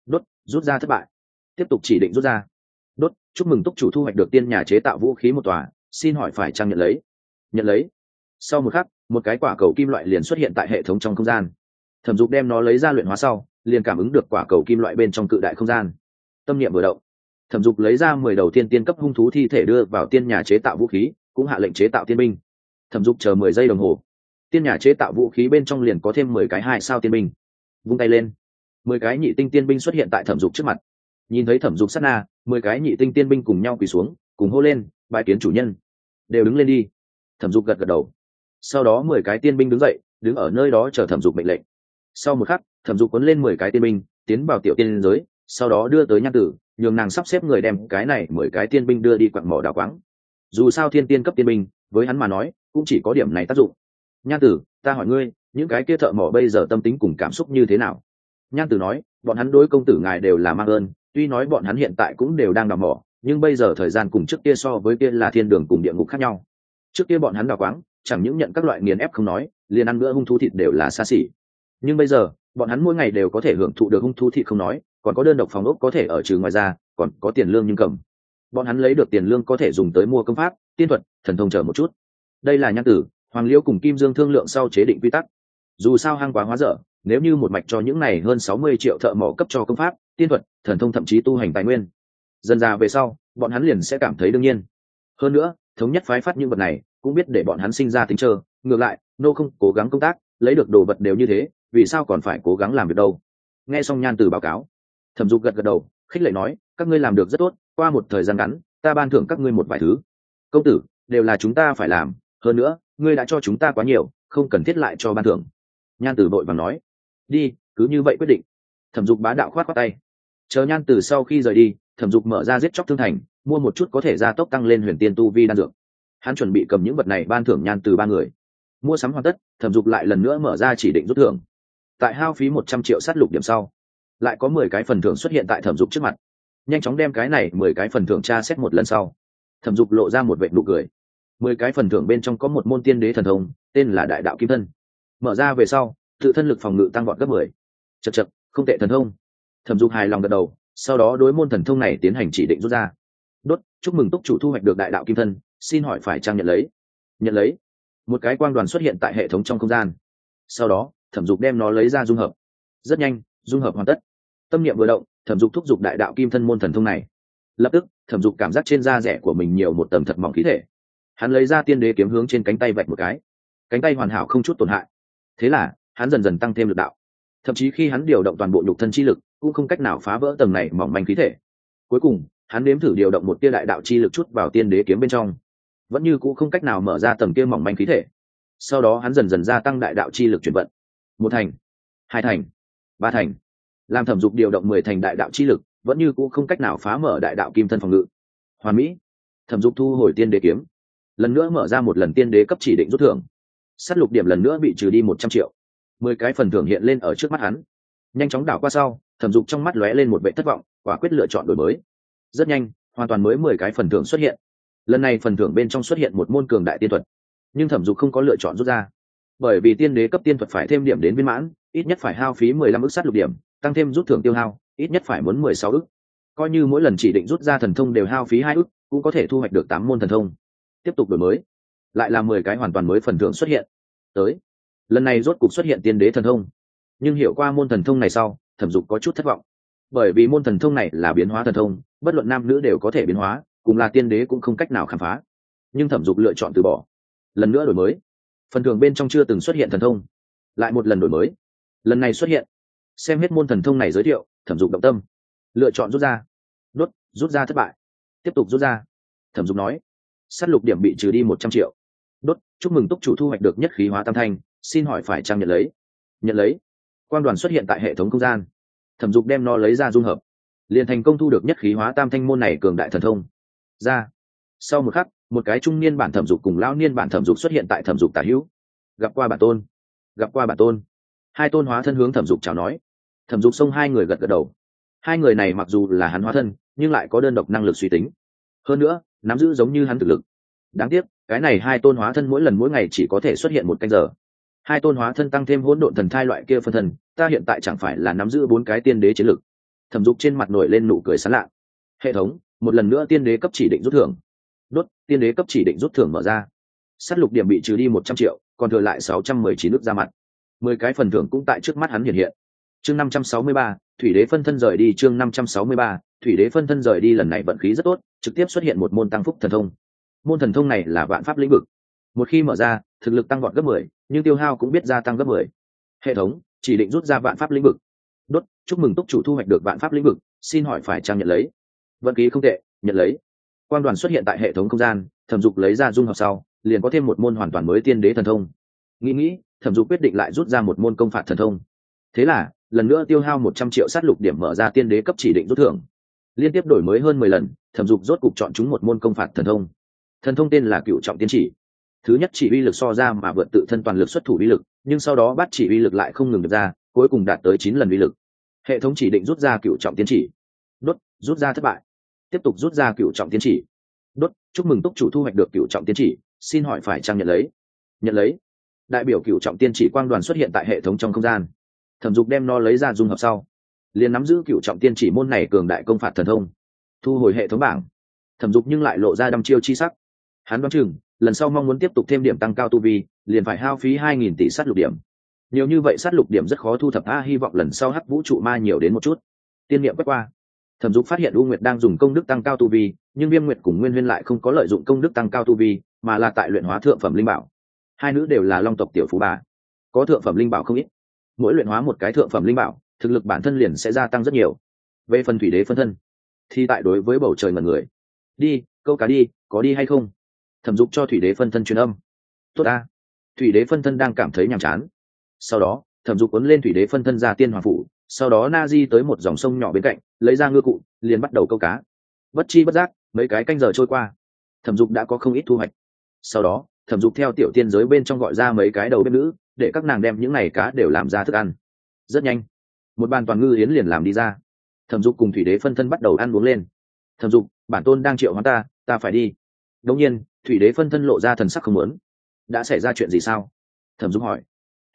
Đốt, rút ra thất bại. Tiếp tục chỉ định rút ra. Đốt, chúc mừng túc chủ thu hoạch được tiên nhà chế tạo vũ khí một tòa. Xin hỏi phải trang nhận lấy? Nhận lấy. Sau một khắc, một cái quả cầu kim loại liền xuất hiện tại hệ thống trong không gian. Thẩm dục đem nó lấy ra luyện hóa sau, liền cảm ứng được quả cầu kim loại bên trong cự đại không gian. Tâm niệm vừa động. Thẩm dục lấy ra mười đầu tiên tiên cấp hung thú thi thể đưa vào tiên nhà chế tạo vũ khí, cũng hạ lệnh chế tạo tiên binh thẩm dục chờ mười giây đồng hồ. Tiên nhà chế tạo vũ khí bên trong liền có thêm mười cái hai sao tiên binh. Vung tay lên. Mười cái nhị tinh tiên binh xuất hiện tại thẩm dục trước mặt. Nhìn thấy thẩm dục sát na, mười cái nhị tinh tiên binh cùng nhau quỳ xuống, cùng hô lên bài kiến chủ nhân. Đều đứng lên đi. Thẩm dục gật gật đầu. Sau đó mười cái tiên binh đứng dậy, đứng ở nơi đó chờ thẩm dục mệnh lệnh. Sau một khắc, thẩm dục quấn lên mười cái tiên binh, tiến vào tiểu tiên giới, sau đó đưa tới nhan tử, nhường nàng sắp xếp người đem cái này mười cái tiên binh đưa đi quặng mỏ đào quáng. Dù sao thiên tiên cấp tiên binh, với hắn mà nói cũng chỉ có điểm này tác dụng. Nhan tử, ta hỏi ngươi, những cái kia thợ mỏ bây giờ tâm tính cùng cảm xúc như thế nào? Nhan tử nói, bọn hắn đối công tử ngài đều là mang ơn, tuy nói bọn hắn hiện tại cũng đều đang đào mỏ, nhưng bây giờ thời gian cùng trước kia so với kia là thiên đường cùng địa ngục khác nhau. Trước kia bọn hắn đào quáng, chẳng những nhận các loại nghiền ép không nói, liền ăn bữa hung thú thịt đều là xa xỉ. Nhưng bây giờ, bọn hắn mỗi ngày đều có thể hưởng thụ được hung thú thịt không nói, còn có đơn độc phòng ốc có thể ở trừ ngoài ra, còn có tiền lương nhưng cầm. Bọn hắn lấy được tiền lương có thể dùng tới mua công pháp, tiên thuật, thần thông chờ một chút đây là nhan tử, hoàng liễu cùng kim dương thương lượng sau chế định quy tắc. Dù sao hang quá hóa dở, nếu như một mạch cho những này hơn sáu mươi triệu thợ mỏ cấp cho công pháp, tiên thuật, thần thông thậm chí tu hành tài nguyên, dần ra về sau, bọn hắn liền sẽ cảm thấy đương nhiên. Hơn nữa, thống nhất phái phát những vật này, cũng biết để bọn hắn sinh ra tính trơ, ngược lại, nô không cố gắng công tác, lấy được đồ vật đều như thế, vì sao còn phải cố gắng làm việc đâu? Nghe xong nhan từ báo cáo, thẩm dục gật gật đầu, khích lệ nói, các ngươi làm được rất tốt, qua một thời gian ngắn, ta ban thưởng các ngươi một vài thứ. Công tử, đều là chúng ta phải làm hơn nữa, ngươi đã cho chúng ta quá nhiều, không cần thiết lại cho ban thưởng. Nhan tử vội vàng nói, đi, cứ như vậy quyết định. Thẩm dục bá đạo khoát khoát tay. Chờ nhan tử sau khi rời đi, thẩm dục mở ra giết chóc thương thành, mua một chút có thể gia tốc tăng lên huyền tiên tu vi đan dược. Hắn chuẩn bị cầm những vật này ban thưởng nhan từ ba người. Mua sắm hoàn tất, thẩm dục lại lần nữa mở ra chỉ định rút thưởng. Tại hao phí một trăm triệu sát lục điểm sau, lại có mười cái phần thưởng xuất hiện tại thẩm dục trước mặt. Nhanh chóng đem cái này mười cái phần thưởng tra xét một lần sau, thẩm dục lộ ra một vệ nụ cười mười cái phần thưởng bên trong có một môn tiên đế thần thông, tên là đại đạo kim thân. Mở ra về sau, tự thân lực phòng ngự tăng vọt gấp mười. Chật chật không tệ thần thông. Thẩm dục hài lòng gật đầu, sau đó đối môn thần thông này tiến hành chỉ định rút ra. Đốt, chúc mừng túc chủ thu hoạch được đại đạo kim thân, xin hỏi phải trang nhận lấy? Nhận lấy. Một cái quang đoàn xuất hiện tại hệ thống trong không gian. Sau đó, thẩm dục đem nó lấy ra dung hợp. Rất nhanh, dung hợp hoàn tất. Tâm niệm vừa động, thẩm dục thúc giục đại đạo kim thân môn thần thông này. Lập tức, thẩm dục cảm giác trên da rẻ của mình nhiều một tầm thật mỏng khí thể hắn lấy ra tiên đế kiếm hướng trên cánh tay vạch một cái. Cánh tay hoàn hảo không chút tổn hại. Thế là, hắn dần dần tăng thêm lực đạo. Thậm chí khi hắn điều động toàn bộ nhục thân chi lực, cũng không cách nào phá vỡ tầng này mỏng manh khí thể. Cuối cùng, hắn nếm thử điều động một tia đại đạo chi lực chút vào tiên đế kiếm bên trong. Vẫn như cũ không cách nào mở ra tầng kia mỏng manh khí thể. Sau đó hắn dần dần gia tăng đại đạo chi lực chuyển vận. Một thành, hai thành, ba thành. Làm thẩm dục điều động mười thành đại đạo chi lực, vẫn như cũ không cách nào phá mở đại đạo kim thân phòng ngự. Hoàn mỹ. Thẩm dục thu hồi tiên đế kiếm lần nữa mở ra một lần tiên đế cấp chỉ định rút thưởng. S á t lục điểm lần nữa bị trừ đi một trăm triệu. Mười cái phần thưởng hiện lên ở trước mắt hắn. Nhanh chóng đảo qua sau, thẩm dục trong mắt lóe lên một vệ thất vọng, quả quyết lựa chọn đổi mới. Rất nhanh, hoàn toàn mới mười cái phần thưởng xuất hiện. Lần này phần thưởng bên trong xuất hiện một môn cường đại tiên thuật. Nhưng thẩm dục không có lựa chọn rút ra. Bởi vì tiên đế cấp tiên thuật phải thêm điểm đến viên mãn, ít nhất phải hao phí mười lăm ức sát lục điểm, tăng thêm rút thưởng tiêu hao, ít nhất phải muốn mười sáu ức. Coi như mỗi lần chỉ định rút ra thần thông đều hao phí hai ức, cũng có thể thu hoạch được tám môn thần thông tiếp tục đổi mới. Lại là mười cái hoàn toàn mới phần thưởng xuất hiện. Tới. Lần này rốt cục xuất hiện tiên đế thần thông. Nhưng hiểu qua môn thần thông này sau, thẩm dục có chút thất vọng. Bởi vì môn thần thông này là biến hóa thần thông, bất luận nam nữ đều có thể biến hóa, cùng là tiên đế cũng không cách nào khám phá. Nhưng thẩm dục lựa chọn từ bỏ. Lần nữa đổi mới. Phần thường bên trong chưa từng xuất hiện thần thông. Lại một lần đổi mới. Lần này xuất hiện. Xem hết môn thần thông này giới thiệu, thẩm dục động tâm. Lựa chọn rút ra. Rút ra thất bại. Tiếp tục rút ra. Thẩm dục nói s á t lục điểm bị trừ đi một trăm triệu. Đốt, chúc mừng túc chủ thu hoạch được nhất khí hóa tam thanh, xin hỏi phải trang nhận lấy? Nhận lấy. Quan đoàn xuất hiện tại hệ thống không gian. Thẩm dục đem nó lấy ra dung hợp. Liền thành công thu được nhất khí hóa tam thanh môn này cường đại thần thông. Ra. Sau một khắc, một cái trung niên bản thẩm dục cùng lão niên bản thẩm dục xuất hiện tại thẩm dục tả hữu. Gặp qua bản tôn. Gặp qua bản tôn. Hai tôn hóa thân hướng thẩm dục chào nói. Thẩm dục xông hai người gật gật đầu. Hai người này mặc dù là hắn hóa thân, nhưng lại có đơn độc năng lực suy tính. Hơn nữa nắm giữ giống như hắn thực lực. Đáng tiếc, cái này hai tôn hóa thân mỗi lần mỗi ngày chỉ có thể xuất hiện một canh giờ. Hai tôn hóa thân tăng thêm hỗn độn thần thai loại kia phân thân, ta hiện tại chẳng phải là nắm giữ bốn cái tiên đế chiến lực. Thẩm dục trên mặt nổi lên nụ cười sán lạ. Hệ thống, một lần nữa tiên đế cấp chỉ định rút thưởng. Đốt, tiên đế cấp chỉ định rút thưởng mở ra. S á t lục điểm bị trừ đi một trăm triệu, còn thừa lại sáu trăm mười chín nước ra mặt. Mười cái phần thưởng cũng tại trước mắt hắn hiện hiện. Chương năm trăm sáu mươi ba, thủy đế phân thân rời đi, chương năm trăm sáu mươi ba, thủy đế phân thân rời đi lần này vận khí rất tốt trực tiếp xuất hiện một môn tăng phúc thần thông. Môn thần thông này là vạn pháp lĩnh vực. Một khi mở ra, thực lực tăng vọt gấp mười, nhưng tiêu hao cũng biết gia tăng gấp mười. Hệ thống, chỉ định rút ra vạn pháp lĩnh vực. Đốt, chúc mừng túc chủ thu hoạch được vạn pháp lĩnh vực, xin hỏi phải trang nhận lấy? Vận khí không tệ, nhận lấy. Quan đoàn xuất hiện tại hệ thống không gian, thẩm dục lấy ra dung hợp sau, liền có thêm một môn hoàn toàn mới tiên đế thần thông. Nghĩ nghĩ, thẩm dục quyết định lại rút ra một môn công phạt thần thông. Thế là, lần nữa tiêu hao một trăm triệu sát lục điểm mở ra tiên đế cấp chỉ định rút thưởng liên tiếp đổi mới hơn mười lần, thẩm dục rốt cục chọn chúng một môn công phạt thần thông. Thần thông tên là cựu trọng tiên chỉ. Thứ nhất chỉ uy lực so ra mà vượt tự thân toàn lực xuất thủ uy lực, nhưng sau đó bắt chỉ uy lực lại không ngừng được ra, cuối cùng đạt tới chín lần uy lực. Hệ thống chỉ định rút ra cựu trọng tiên chỉ. Đốt, rút ra thất bại. Tiếp tục rút ra cựu trọng tiên chỉ. Đốt, chúc mừng túc chủ thu hoạch được cựu trọng tiên chỉ, xin hỏi phải trang nhận lấy? Nhận lấy. Đại biểu cựu trọng tiên chỉ quang đoàn xuất hiện tại hệ thống trong không gian. Thẩm dục đem nó lấy ra dung hợp sau liền nắm giữ cựu trọng tiên chỉ môn này cường đại công phạt thần thông, thu hồi hệ thống bảng, thẩm dục nhưng lại lộ ra đăm chiêu chi sắc. Hắn đoán chừng, lần sau mong muốn tiếp tục thêm điểm tăng cao tu vi, liền phải hao phí hai nghìn tỷ sát lục điểm. Nhiều như vậy sát lục điểm rất khó thu thập, a, hy vọng lần sau hắc vũ trụ ma nhiều đến một chút. Tiên niệm quét qua, thẩm dục phát hiện u nguyệt đang dùng công đức tăng cao tu vi, nhưng viêm nguyệt cùng nguyên huyên lại không có lợi dụng công đức tăng cao tu vi, mà là tại luyện hóa thượng phẩm linh bảo. Hai nữ đều là long tộc tiểu phú bà, có thượng phẩm linh bảo không ít. Mỗi luyện hóa một cái thượng phẩm linh bảo thực lực bản thân liền sẽ gia tăng rất nhiều. Về phần thủy đế phân thân, thì tại đối với bầu trời mật người. Đi, câu cá đi, có đi hay không? Thẩm dục cho thủy đế phân thân truyền âm. Tốt a thủy đế phân thân đang cảm thấy nhàm chán. Sau đó, thẩm dục cuốn lên thủy đế phân thân ra tiên hoàng phủ, sau đó na di tới một dòng sông nhỏ bên cạnh, lấy ra ngư cụ, liền bắt đầu câu cá. Bất chi bất giác, mấy cái canh giờ trôi qua. Thẩm dục đã có không ít thu hoạch. Sau đó, thẩm dục theo tiểu tiên giới bên trong gọi ra mấy cái đầu bếp nữ, để các nàng đem những n à y cá đều làm ra thức ăn. Rất nhanh một bàn toàn ngư yến liền làm đi ra. Thẩm dục cùng thủy đế phân thân bắt đầu ăn uống lên. Thẩm dục, bản tôn đang triệu hóa ta ta phải đi. Đông nhiên, thủy đế phân thân lộ ra thần sắc không lớn đã xảy ra chuyện gì sao? Thẩm dục hỏi.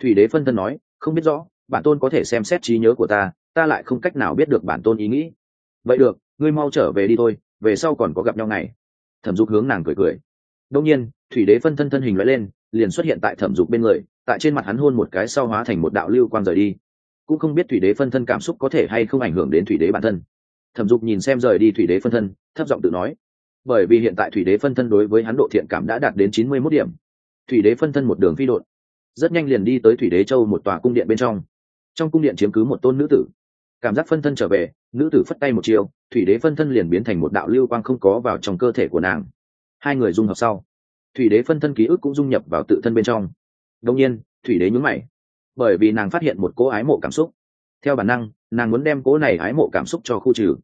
Thủy đế phân thân nói, không biết rõ, bản tôn có thể xem xét trí nhớ của ta ta lại không cách nào biết được bản tôn ý nghĩ. Vậy được, ngươi mau trở về đi thôi, về sau còn có gặp nhau này thẩm dục hướng nàng cười cười. Đông nhiên, thủy đế phân thân thân hình loại lên, liền xuất hiện tại thẩm dục bên người, tại trên mặt hắn hôn một cái sau hóa thành một đạo lưu quang rời đi cũng không biết thủy đế phân thân cảm xúc có thể hay không ảnh hưởng đến thủy đế bản thân. Thẩm dục nhìn xem rời đi thủy đế phân thân thấp giọng tự nói bởi vì hiện tại thủy đế phân thân đối với hắn độ thiện cảm đã đạt đến chín mươi mốt điểm. Thủy đế phân thân một đường phi đội, rất nhanh liền đi tới thủy đế châu một tòa cung điện bên trong. Trong cung điện chiếm cứ một tôn nữ tử. Cảm giác phân thân trở về nữ tử phất tay một chiều thủy đế phân thân liền biến thành một đạo lưu quang không có vào trong cơ thể của nàng. Hai người dung hợp sau. Thủy đế phân thân ký ức cũng dung nhập vào tự thân bên trong. Đông nhiên thủy đế nhún mày bởi vì nàng phát hiện một cỗ ái mộ cảm xúc. Theo bản năng, nàng muốn đem cỗ này ái mộ cảm xúc cho khu trừ.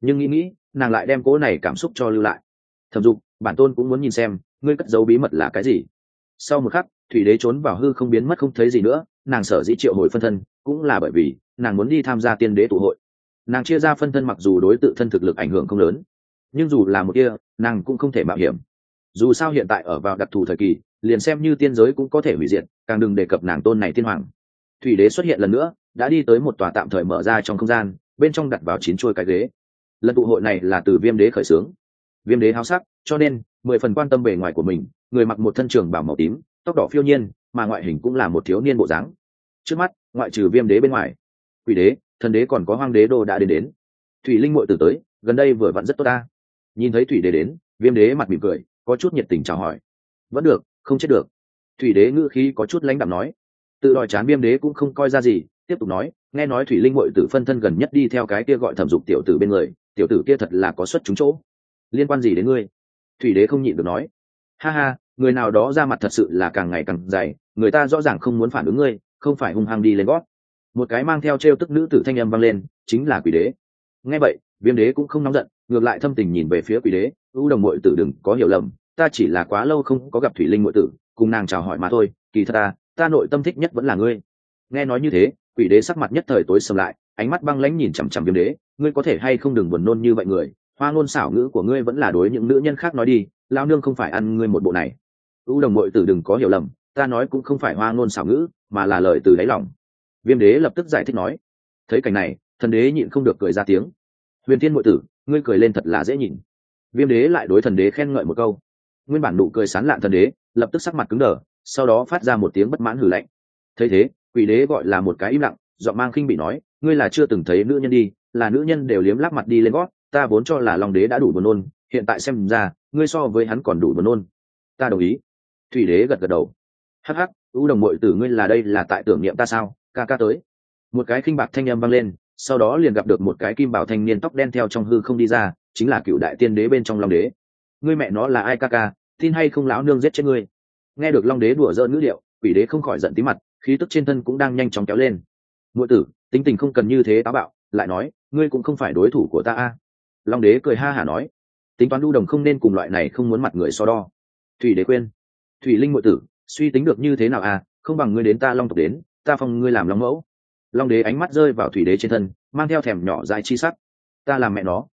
Nhưng nghĩ nghĩ, nàng lại đem cỗ này cảm xúc cho lưu lại. Thẩm dục, bản tôn cũng muốn nhìn xem, ngươi cất giấu bí mật là cái gì. Sau một khắc, thủy đế trốn vào hư không biến mất không thấy gì nữa, nàng sở dĩ triệu hồi phân thân, cũng là bởi vì nàng muốn đi tham gia tiên đế tụ hội. Nàng chia ra phân thân mặc dù đối tự thân thực lực ảnh hưởng không lớn, nhưng dù là một kia, nàng cũng không thể mạo hiểm. Dù sao hiện tại ở vào đặc thù thời kỳ liền xem như tiên giới cũng có thể hủy diệt, càng đừng đề cập nàng tôn này tiên hoàng. Thủy đế xuất hiện lần nữa, đã đi tới một tòa tạm thời mở ra trong không gian, bên trong đặt vào chín chuôi cái ghế. Lần tụ hội này là từ viêm đế khởi xướng. Viêm đế háo sắc, cho nên, mười phần quan tâm bề ngoài của mình, người mặc một thân trường bảo màu tím, tóc đỏ phiêu nhiên, mà ngoại hình cũng là một thiếu niên bộ dáng. Trước mắt, ngoại trừ viêm đế bên ngoài, quỷ đế, thần đế còn có hoang đế đô đã đến đến. Thủy linh mội từ tới, gần đây vừa vặn rất tốt ta. Nhìn thấy thủy đế đến, viêm đế mặt mỉm cười, có chút nhiệt tình chào hỏi. Vẫn được không chết được. Thủy đế ngữ khí có chút lãnh đạm nói. Tự đòi chán viêm đế cũng không coi ra gì, tiếp tục nói, nghe nói thủy linh mội tử phân thân gần nhất đi theo cái kia gọi thẩm dục tiểu tử bên người, tiểu tử kia thật là có xuất chúng chỗ. Liên quan gì đến ngươi? Thủy đế không nhịn được nói. Ha ha, người nào đó ra mặt thật sự là càng ngày càng dày, người ta rõ ràng không muốn phản ứng ngươi, không phải hung hăng đi lên gót. Một cái mang theo t r e o tức nữ tử thanh âm vang lên, chính là quỷ đế. Nghe vậy, viêm đế cũng không nóng giận, ngược lại thâm tình nhìn về phía quỷ đế ưu đồng mội tử đừng có hiểu lầm ta chỉ là quá lâu không có gặp thủy linh ngụy tử, cùng nàng chào hỏi mà thôi, kỳ thật ta ta nội tâm thích nhất vẫn là ngươi. Nghe nói như thế, quỷ đế sắc mặt nhất thời tối sầm lại, ánh mắt băng lãnh nhìn chằm chằm viêm đế, ngươi có thể hay không đừng buồn nôn như vậy người, hoa ngôn xảo ngữ của ngươi vẫn là đối những nữ nhân khác nói đi, lao nương không phải ăn ngươi một bộ này. U đồng mội tử đừng có hiểu lầm, ta nói cũng không phải hoa ngôn xảo ngữ, mà là lời từ đáy lòng. Viêm đế lập tức giải thích nói, thấy cảnh này, thần đế nhịn không được cười ra tiếng. Huyền thiên mội tử, ngươi cười lên thật là dễ nhìn. Viêm đế lại đối thần đế khen ngợi một câu nguyên bản nụ cười sán lạn thần đế, lập tức sắc mặt cứng đờ, sau đó phát ra một tiếng bất mãn hử lạnh. Thấy thế, quỷ đế gọi là một cái im lặng dọn mang khinh bị nói, ngươi là chưa từng thấy nữ nhân đi, là nữ nhân đều liếm lắp mặt đi lên gót, ta vốn cho là long đế đã đủ buồn nôn, hiện tại xem ra, ngươi so với hắn còn đủ buồn nôn. Ta đồng ý. Thủy đế gật gật đầu. Hắc hắc ưu đồng mội tử ngươi là đây là tại tưởng niệm ta sao? Ca ca tới. Một cái khinh bạc thanh â m vang lên, sau đó liền gặp được một cái kim bảo thanh niên tóc đen theo trong hư không đi ra, chính là cựu đại tiên đế bên trong long đế. Ngươi mẹ nó là ai ca ca? Tin hay không lão nương giết chết ngươi? Nghe được long đế đùa dỡ ngữ liệu quỷ đế không khỏi giận tí mặt, khí tức trên thân cũng đang nhanh chóng kéo lên. Ngụ tử, tính tình không cần như thế táo bạo, lại nói, ngươi cũng không phải đối thủ của ta a. Long đế cười ha hả nói, tính toán lưu đồng không nên cùng loại này không muốn mặt người so đo. Thủy đế khuyên thủy linh ngụ tử, suy tính được như thế nào à không bằng ngươi đến ta long tộc đến, ta phong ngươi làm long mẫu. Long đế ánh mắt rơi vào thủy đế trên thân, mang theo thèm nhỏ dài chi sắc. Ta làm mẹ nó.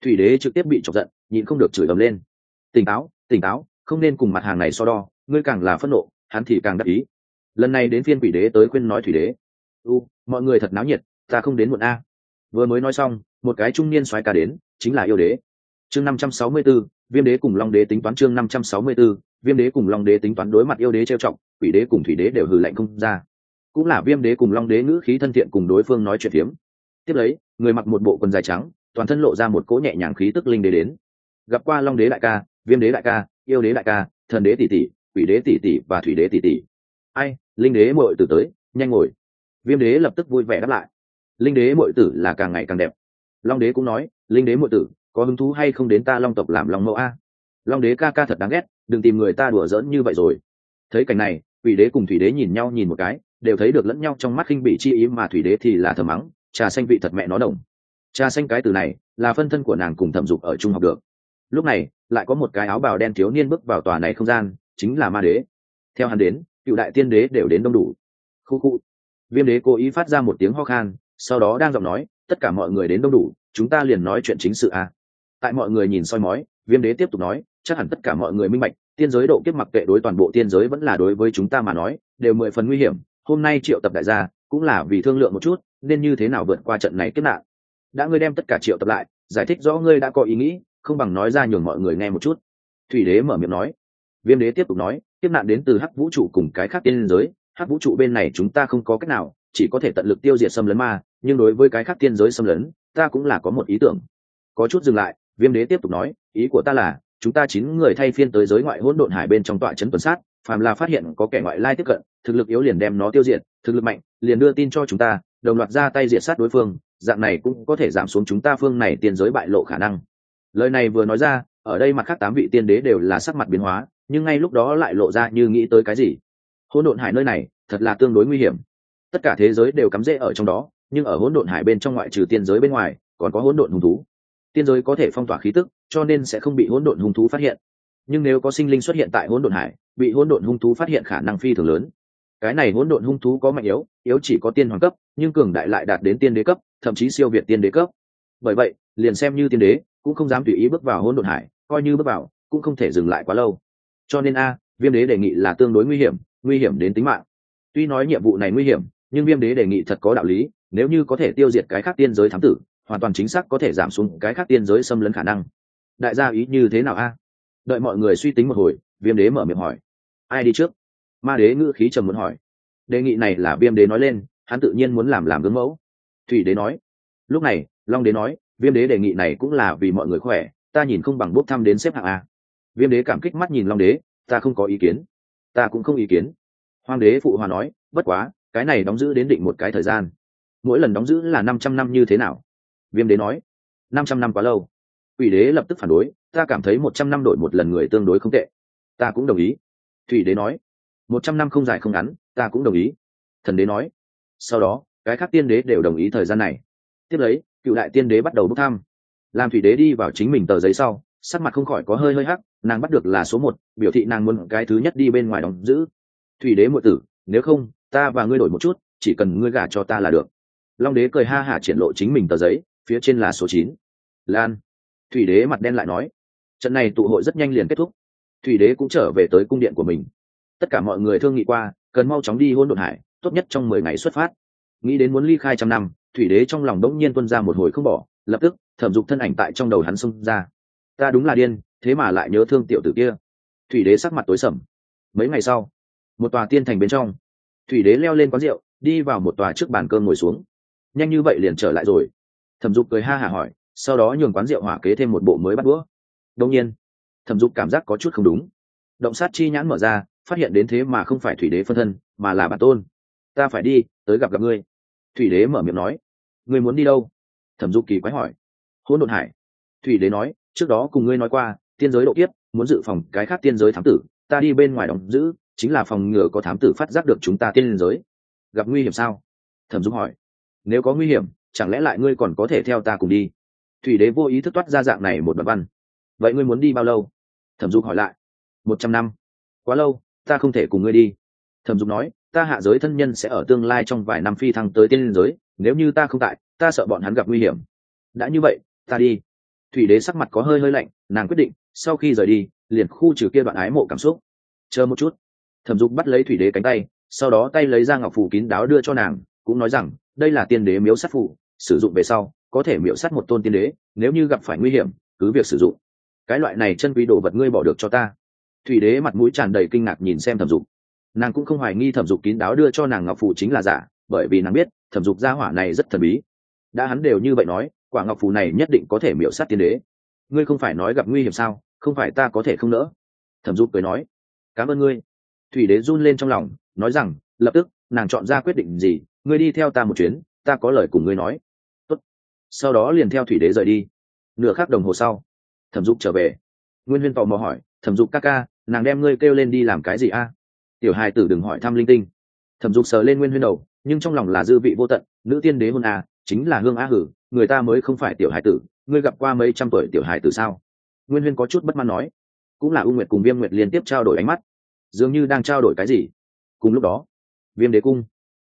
Thủy đế trực tiếp bị chọc giận, nhịn không được chửi ầm lên. Tỉnh táo tỉnh táo không nên cùng mặt hàng này so đo ngươi càng là phẫn nộ hắn thì càng đắc ý. Lần này đến phiên quỷ đế tới khuyên nói thủy đế. U mọi người thật náo nhiệt ta không đến muộn a. Vừa mới nói xong một cái trung niên xoáy ca đến chính là yêu đế. Chương năm trăm sáu mươi 564, viêm đế cùng long đế tính toán chương năm trăm sáu mươi 564, viêm đế cùng long đế tính toán đối mặt yêu đế trêu trọng quỷ đế cùng thủy đế đều hừ lạnh không ra. Cũng là viêm đế cùng long đế ngữ khí thân thiện cùng đối phương nói chuyện phiếm. Tiếp lấy người mặc một bộ quần dài trắng toàn thân lộ ra một cỗ nhẹ nhàng khí tức linh đế đến. Gặp qua long đế đại ca viêm đế đại ca, yêu đế đại ca, thần đế tỷ tỷ, quỷ đế tỷ tỷ và thủy đế tỷ tỷ. Ai, linh đế muội tử tới, nhanh ngồi. Viêm đế lập tức vui vẻ đáp lại. Linh đế muội tử là càng ngày càng đẹp. Long đế cũng nói, linh đế muội tử, có hứng thú hay không đến ta long tộc làm long mẫu a? Long đế ca ca thật đáng ghét, đừng tìm người ta đùa giỡn như vậy rồi. Thấy cảnh này, quỷ đế cùng thủy đế nhìn nhau nhìn một cái, đều thấy được lẫn nhau trong mắt khinh bị chi ý mà thủy đế thì là thờ mắng, trà xanh vị thật mẹ nó đồng. Trà xanh cái từ này, là phân thân của nàng cùng thẩm dục ở trung học được. Lúc này lại có một cái áo bào đen thiếu niên bước vào tòa này không gian, chính là ma đế. Theo hắn đến, cựu đại tiên đế đều đến đông đủ. Khu khu. Viêm đế cố ý phát ra một tiếng ho khan, sau đó đang giọng nói, tất cả mọi người đến đông đủ, chúng ta liền nói chuyện chính sự à. tại mọi người nhìn soi mói, viêm đế tiếp tục nói, chắc hẳn tất cả mọi người minh bạch, tiên giới độ kiếp mặc kệ đối toàn bộ tiên giới vẫn là đối với chúng ta mà nói, đều mười phần nguy hiểm. Hôm nay triệu tập đại gia, cũng là vì thương lượng một chút, nên như thế nào vượt qua trận này kiếp nạn. Đã ngươi đem tất cả triệu tập lại, giải thích rõ ngươi đã có ý nghĩ không bằng nói ra nhường mọi người nghe một chút. Thủy đế mở miệng nói. Viêm đế tiếp tục nói, tiếp nạn đến từ hắc vũ trụ cùng cái khác tiên giới. Hắc vũ trụ bên này chúng ta không có cách nào, chỉ có thể tận lực tiêu diệt xâm lấn ma, nhưng đối với cái khác tiên giới xâm lấn, ta cũng là có một ý tưởng. Có chút dừng lại, viêm đế tiếp tục nói, ý của ta là, chúng ta chín người thay phiên tới giới ngoại hỗn độn hải bên trong tọa trấn tuần sát, phàm là phát hiện có kẻ ngoại lai tiếp cận, thực lực yếu liền đem nó tiêu diệt, thực lực mạnh, liền đưa tin cho chúng ta, đồng loạt ra tay diệt sát đối phương, dạng này cũng có thể giảm xuống chúng ta phương này tiên giới bại lộ khả năng lời này vừa nói ra, ở đây mặt khác tám vị tiên đế đều là sắc mặt biến hóa, nhưng ngay lúc đó lại lộ ra như nghĩ tới cái gì. Hỗn độn hải nơi này, thật là tương đối nguy hiểm. Tất cả thế giới đều cắm rễ ở trong đó, nhưng ở hỗn độn hải bên trong ngoại trừ tiên giới bên ngoài, còn có hỗn độn hung thú. Tiên giới có thể phong tỏa khí tức, cho nên sẽ không bị hỗn độn hung thú phát hiện. Nhưng nếu có sinh linh xuất hiện tại hỗn độn hải, bị hỗn độn hung thú phát hiện khả năng phi thường lớn. Cái này hỗn độn hung thú có mạnh yếu yếu chỉ có tiên hoàng cấp, nhưng cường đại lại đạt đến tiên đế cấp, thậm chí siêu việt tiên đế cấp. Bởi vậy, liền xem như tiên đế cũng không dám tùy ý bước vào hỗn độn hải, coi như bước vào, cũng không thể dừng lại quá lâu. Cho nên a, viêm đế đề nghị là tương đối nguy hiểm nguy hiểm đến tính mạng. Tuy nói nhiệm vụ này nguy hiểm, nhưng viêm đế đề nghị thật có đạo lý, nếu như có thể tiêu diệt cái khác tiên giới thám tử, hoàn toàn chính xác có thể giảm xuống cái khác tiên giới xâm lấn khả năng. Đại gia ý như thế nào a? Đợi mọi người suy tính một hồi, viêm đế mở miệng hỏi. Ai đi trước? Ma đế ngữ khí trầm muốn hỏi. Đề nghị này là viêm đế nói lên, hắn tự nhiên muốn làm làm gương mẫu. Thủy đế nói. Lúc này, long đế nói viêm đế đề nghị này cũng là vì mọi người khỏe, ta nhìn không bằng bốc thăm đến xếp hạng a. Viêm đế cảm kích mắt nhìn long đế, ta không có ý kiến. Ta cũng không ý kiến. Hoàng đế phụ hòa nói, bất quá, cái này đóng giữ đến định một cái thời gian. Mỗi lần đóng giữ là năm trăm năm như thế nào? Viêm đế nói, năm trăm năm quá lâu. Ủy đế lập tức phản đối, ta cảm thấy một trăm năm đổi một lần người tương đối không tệ. Ta cũng đồng ý. Thủy đế nói, một trăm năm không dài không ngắn, ta cũng đồng ý. Thần đế nói, sau đó, cái khác tiên đế đều đồng ý thời gian này. Tiếp lấy cựu đại tiên đế bắt đầu bốc thăm. Làm thủy đế đi vào chính mình tờ giấy sau, sắc mặt không khỏi có hơi hơi hắc, nàng bắt được là số một, biểu thị nàng muốn cái thứ nhất đi bên ngoài đóng giữ. Thủy đế muội tử, nếu không, ta và ngươi đổi một chút, chỉ cần ngươi gả cho ta là được. Long đế cười ha hả triển lộ chính mình tờ giấy, phía trên là số chín. Lan. Thủy đế mặt đen lại nói, trận này tụ hội rất nhanh liền kết thúc. Thủy đế cũng trở về tới cung điện của mình. Tất cả mọi người thương nghị qua, cần mau chóng đi hôn đột hải, tốt nhất trong mười ngày xuất phát. Nghĩ đến muốn ly khai trăm năm thủy đế trong lòng đống nhiên tuân ra một hồi không bỏ, lập tức, thẩm dục thân ảnh tại trong đầu hắn xông ra. Ta đúng là điên, thế mà lại nhớ thương tiểu tử kia. Thủy đế sắc mặt tối sầm. Mấy ngày sau, một tòa tiên thành bên trong, thủy đế leo lên quán rượu, đi vào một tòa trước bàn cơm ngồi xuống. Nhanh như vậy liền trở lại rồi. Thẩm dục cười ha hả hỏi, sau đó nhường quán rượu hỏa kế thêm một bộ mới bắt đũa. Đông nhiên, thẩm dục cảm giác có chút không đúng. Động sát chi nhãn mở ra, phát hiện đến thế mà không phải thủy đế phân thân, mà là bản tôn. Ta phải đi, tới gặp gặp ngươi thủy đế mở miệng nói, ngươi muốn đi đâu? Thẩm dục kỳ quái hỏi. Hỗn độn hải. Thủy đế nói, trước đó cùng ngươi nói qua, tiên giới độ kiếp, muốn dự phòng cái khác tiên giới thám tử, ta đi bên ngoài đóng giữ, chính là phòng ngừa có thám tử phát giác được chúng ta tiên giới. Gặp nguy hiểm sao? Thẩm dục hỏi. Nếu có nguy hiểm, chẳng lẽ lại ngươi còn có thể theo ta cùng đi? Thủy đế vô ý thức toát ra dạng này một đoạn văn. Vậy ngươi muốn đi bao lâu? Thẩm dục hỏi lại. Một trăm năm. Quá lâu, ta không thể cùng ngươi đi. Thẩm dục nói ta hạ giới thân nhân sẽ ở tương lai trong vài năm phi thăng tới tiên giới, nếu như ta không tại, ta sợ bọn hắn gặp nguy hiểm. Đã như vậy, ta đi. Thủy đế sắc mặt có hơi hơi lạnh, nàng quyết định, sau khi rời đi, liền khu trừ kia đoạn ái mộ cảm xúc. Chờ một chút. Thẩm dục bắt lấy thủy đế cánh tay, sau đó tay lấy ra ngọc phủ kín đáo đưa cho nàng, cũng nói rằng, đây là tiên đế miếu sát phủ, sử dụng về sau, có thể miễu sát một tôn tiên đế, nếu như gặp phải nguy hiểm, cứ việc sử dụng. Cái loại này chân quý đồ vật ngươi bỏ được cho ta. Thủy đế mặt mũi tràn đầy kinh ngạc nhìn xem thẩm dục nàng cũng không hoài nghi thẩm dục kín đáo đưa cho nàng ngọc phủ chính là giả, bởi vì nàng biết, thẩm dục gia hỏa này rất thần bí. Đã hắn đều như vậy nói, quả ngọc phù này nhất định có thể miễu sát tiên đế. Ngươi không phải nói gặp nguy hiểm sao, không phải ta có thể không nỡ. Thẩm dục cười nói, cảm ơn ngươi. Thủy đế run lên trong lòng, nói rằng, lập tức, nàng chọn ra quyết định gì, ngươi đi theo ta một chuyến, ta có lời cùng ngươi nói. Tốt. sau đó liền theo thủy đế rời đi. Nửa khắc đồng hồ sau, thẩm dục trở về. Nguyên huyên tò mò hỏi, thẩm dục ca ca, nàng đem ngươi kêu lên đi làm cái gì a? Tiểu hài tử đừng hỏi thăm linh tinh. Thẩm dục sờ lên nguyên huyên đầu, nhưng trong lòng là dư vị vô tận, nữ tiên đế hôn a, chính là hương a hử, người ta mới không phải tiểu hài tử, ngươi gặp qua mấy trăm tuổi tiểu hài tử sao? Nguyên huyên có chút bất mãn nói. Cũng là u nguyệt cùng viêm nguyệt liên tiếp trao đổi ánh mắt. Dường như đang trao đổi cái gì. Cùng lúc đó, viêm đế cung.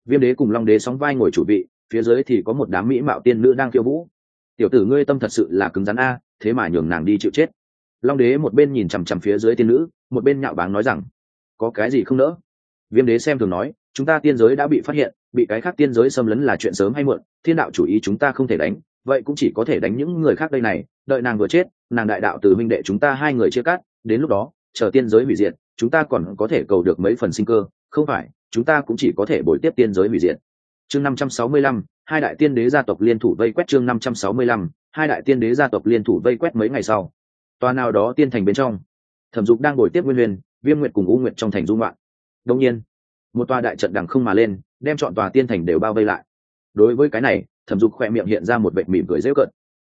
Viêm đế cùng long đế sóng vai ngồi chủ vị, phía dưới thì có một đám mỹ mạo tiên nữ đang khiêu vũ. Tiểu tử ngươi tâm thật sự là cứng rắn a, thế mà nhường nàng đi chịu chết. Long đế một bên nhìn chằm chằm phía dưới tiên nữ, một bên nhạo báng nói rằng có cái gì không nỡ? Viêm đế xem thường nói, chúng ta tiên giới đã bị phát hiện, bị cái khác tiên giới xâm lấn là chuyện sớm hay muộn, thiên đạo chủ ý chúng ta không thể đánh, vậy cũng chỉ có thể đánh những người khác đây này, đợi nàng vừa chết, nàng đại đạo từ minh đệ chúng ta hai người chia cắt, đến lúc đó, chờ tiên giới hủy diệt, chúng ta còn có thể cầu được mấy phần sinh cơ, không phải, chúng ta cũng chỉ có thể bồi tiếp tiên giới hủy diệt. Chương năm trăm sáu mươi lăm, hai đại tiên đế gia tộc liên thủ vây quét chương năm trăm sáu mươi lăm, hai đại tiên đế gia tộc liên thủ vây quét mấy ngày sau. Tòa nào đó tiên thành bên trong. Thẩm dục đang bồi tiếp nguyên huyền viêm nguyệt cùng u nguyệt trong thành dung loạn đông nhiên, một tòa đại trận đằng không mà lên, đem chọn tòa tiên thành đều bao vây lại. Đối với cái này, thẩm dục khoe miệng hiện ra một vệ mỉm cười dễ cận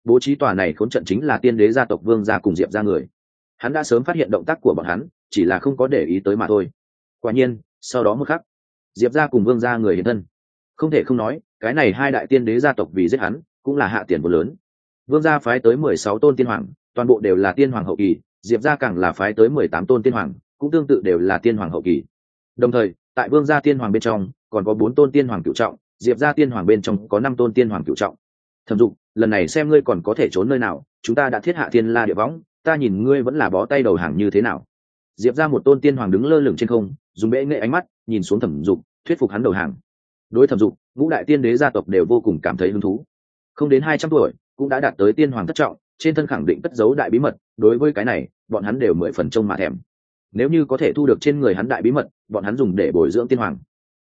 bố trí tòa này khốn trận chính là tiên đế gia tộc vương gia cùng diệp ra người. Hắn đã sớm phát hiện động tác của bọn hắn, chỉ là không có để ý tới mà thôi. Quả nhiên, sau đó mực khắc, diệp ra cùng vương gia người hiện thân. Không thể không nói, cái này hai đại tiên đế gia tộc vì giết hắn, cũng là hạ tiền vô lớn. Vương gia phái tới mười sáu tôn tiên hoàng, toàn bộ đều là tiên hoàng hậu kỳ, diệp gia càng là phái tới mười tám tôn tiên hoàng cũng tương tự đều là tiên hoàng hậu kỳ. Đồng thời, tại vương gia tiên hoàng bên trong, còn có bốn tôn tiên hoàng cựu trọng, diệp gia tiên hoàng bên trong có năm tôn tiên hoàng cựu trọng. Thẩm dục, lần này xem ngươi còn có thể trốn nơi nào, chúng ta đã thiết hạ thiên la địa võng, ta nhìn ngươi vẫn là bó tay đầu hàng như thế nào. Diệp ra một tôn tiên hoàng đứng lơ lửng trên không, dùng bệ nghệ ánh mắt, nhìn xuống thẩm dục, thuyết phục hắn đầu hàng. Đối thẩm dục, ngũ đại tiên đế gia tộc đều vô cùng cảm thấy hứng thú. Không đến hai trăm tuổi, cũng đã đạt tới tiên hoàng thất trọng, trên thân khẳng định cất giấu đại bí mật, đối với cái này, bọn hắn đều mười phần trông mà thèm nếu như có thể thu được trên người hắn đại bí mật, bọn hắn dùng để bồi dưỡng tiên hoàng.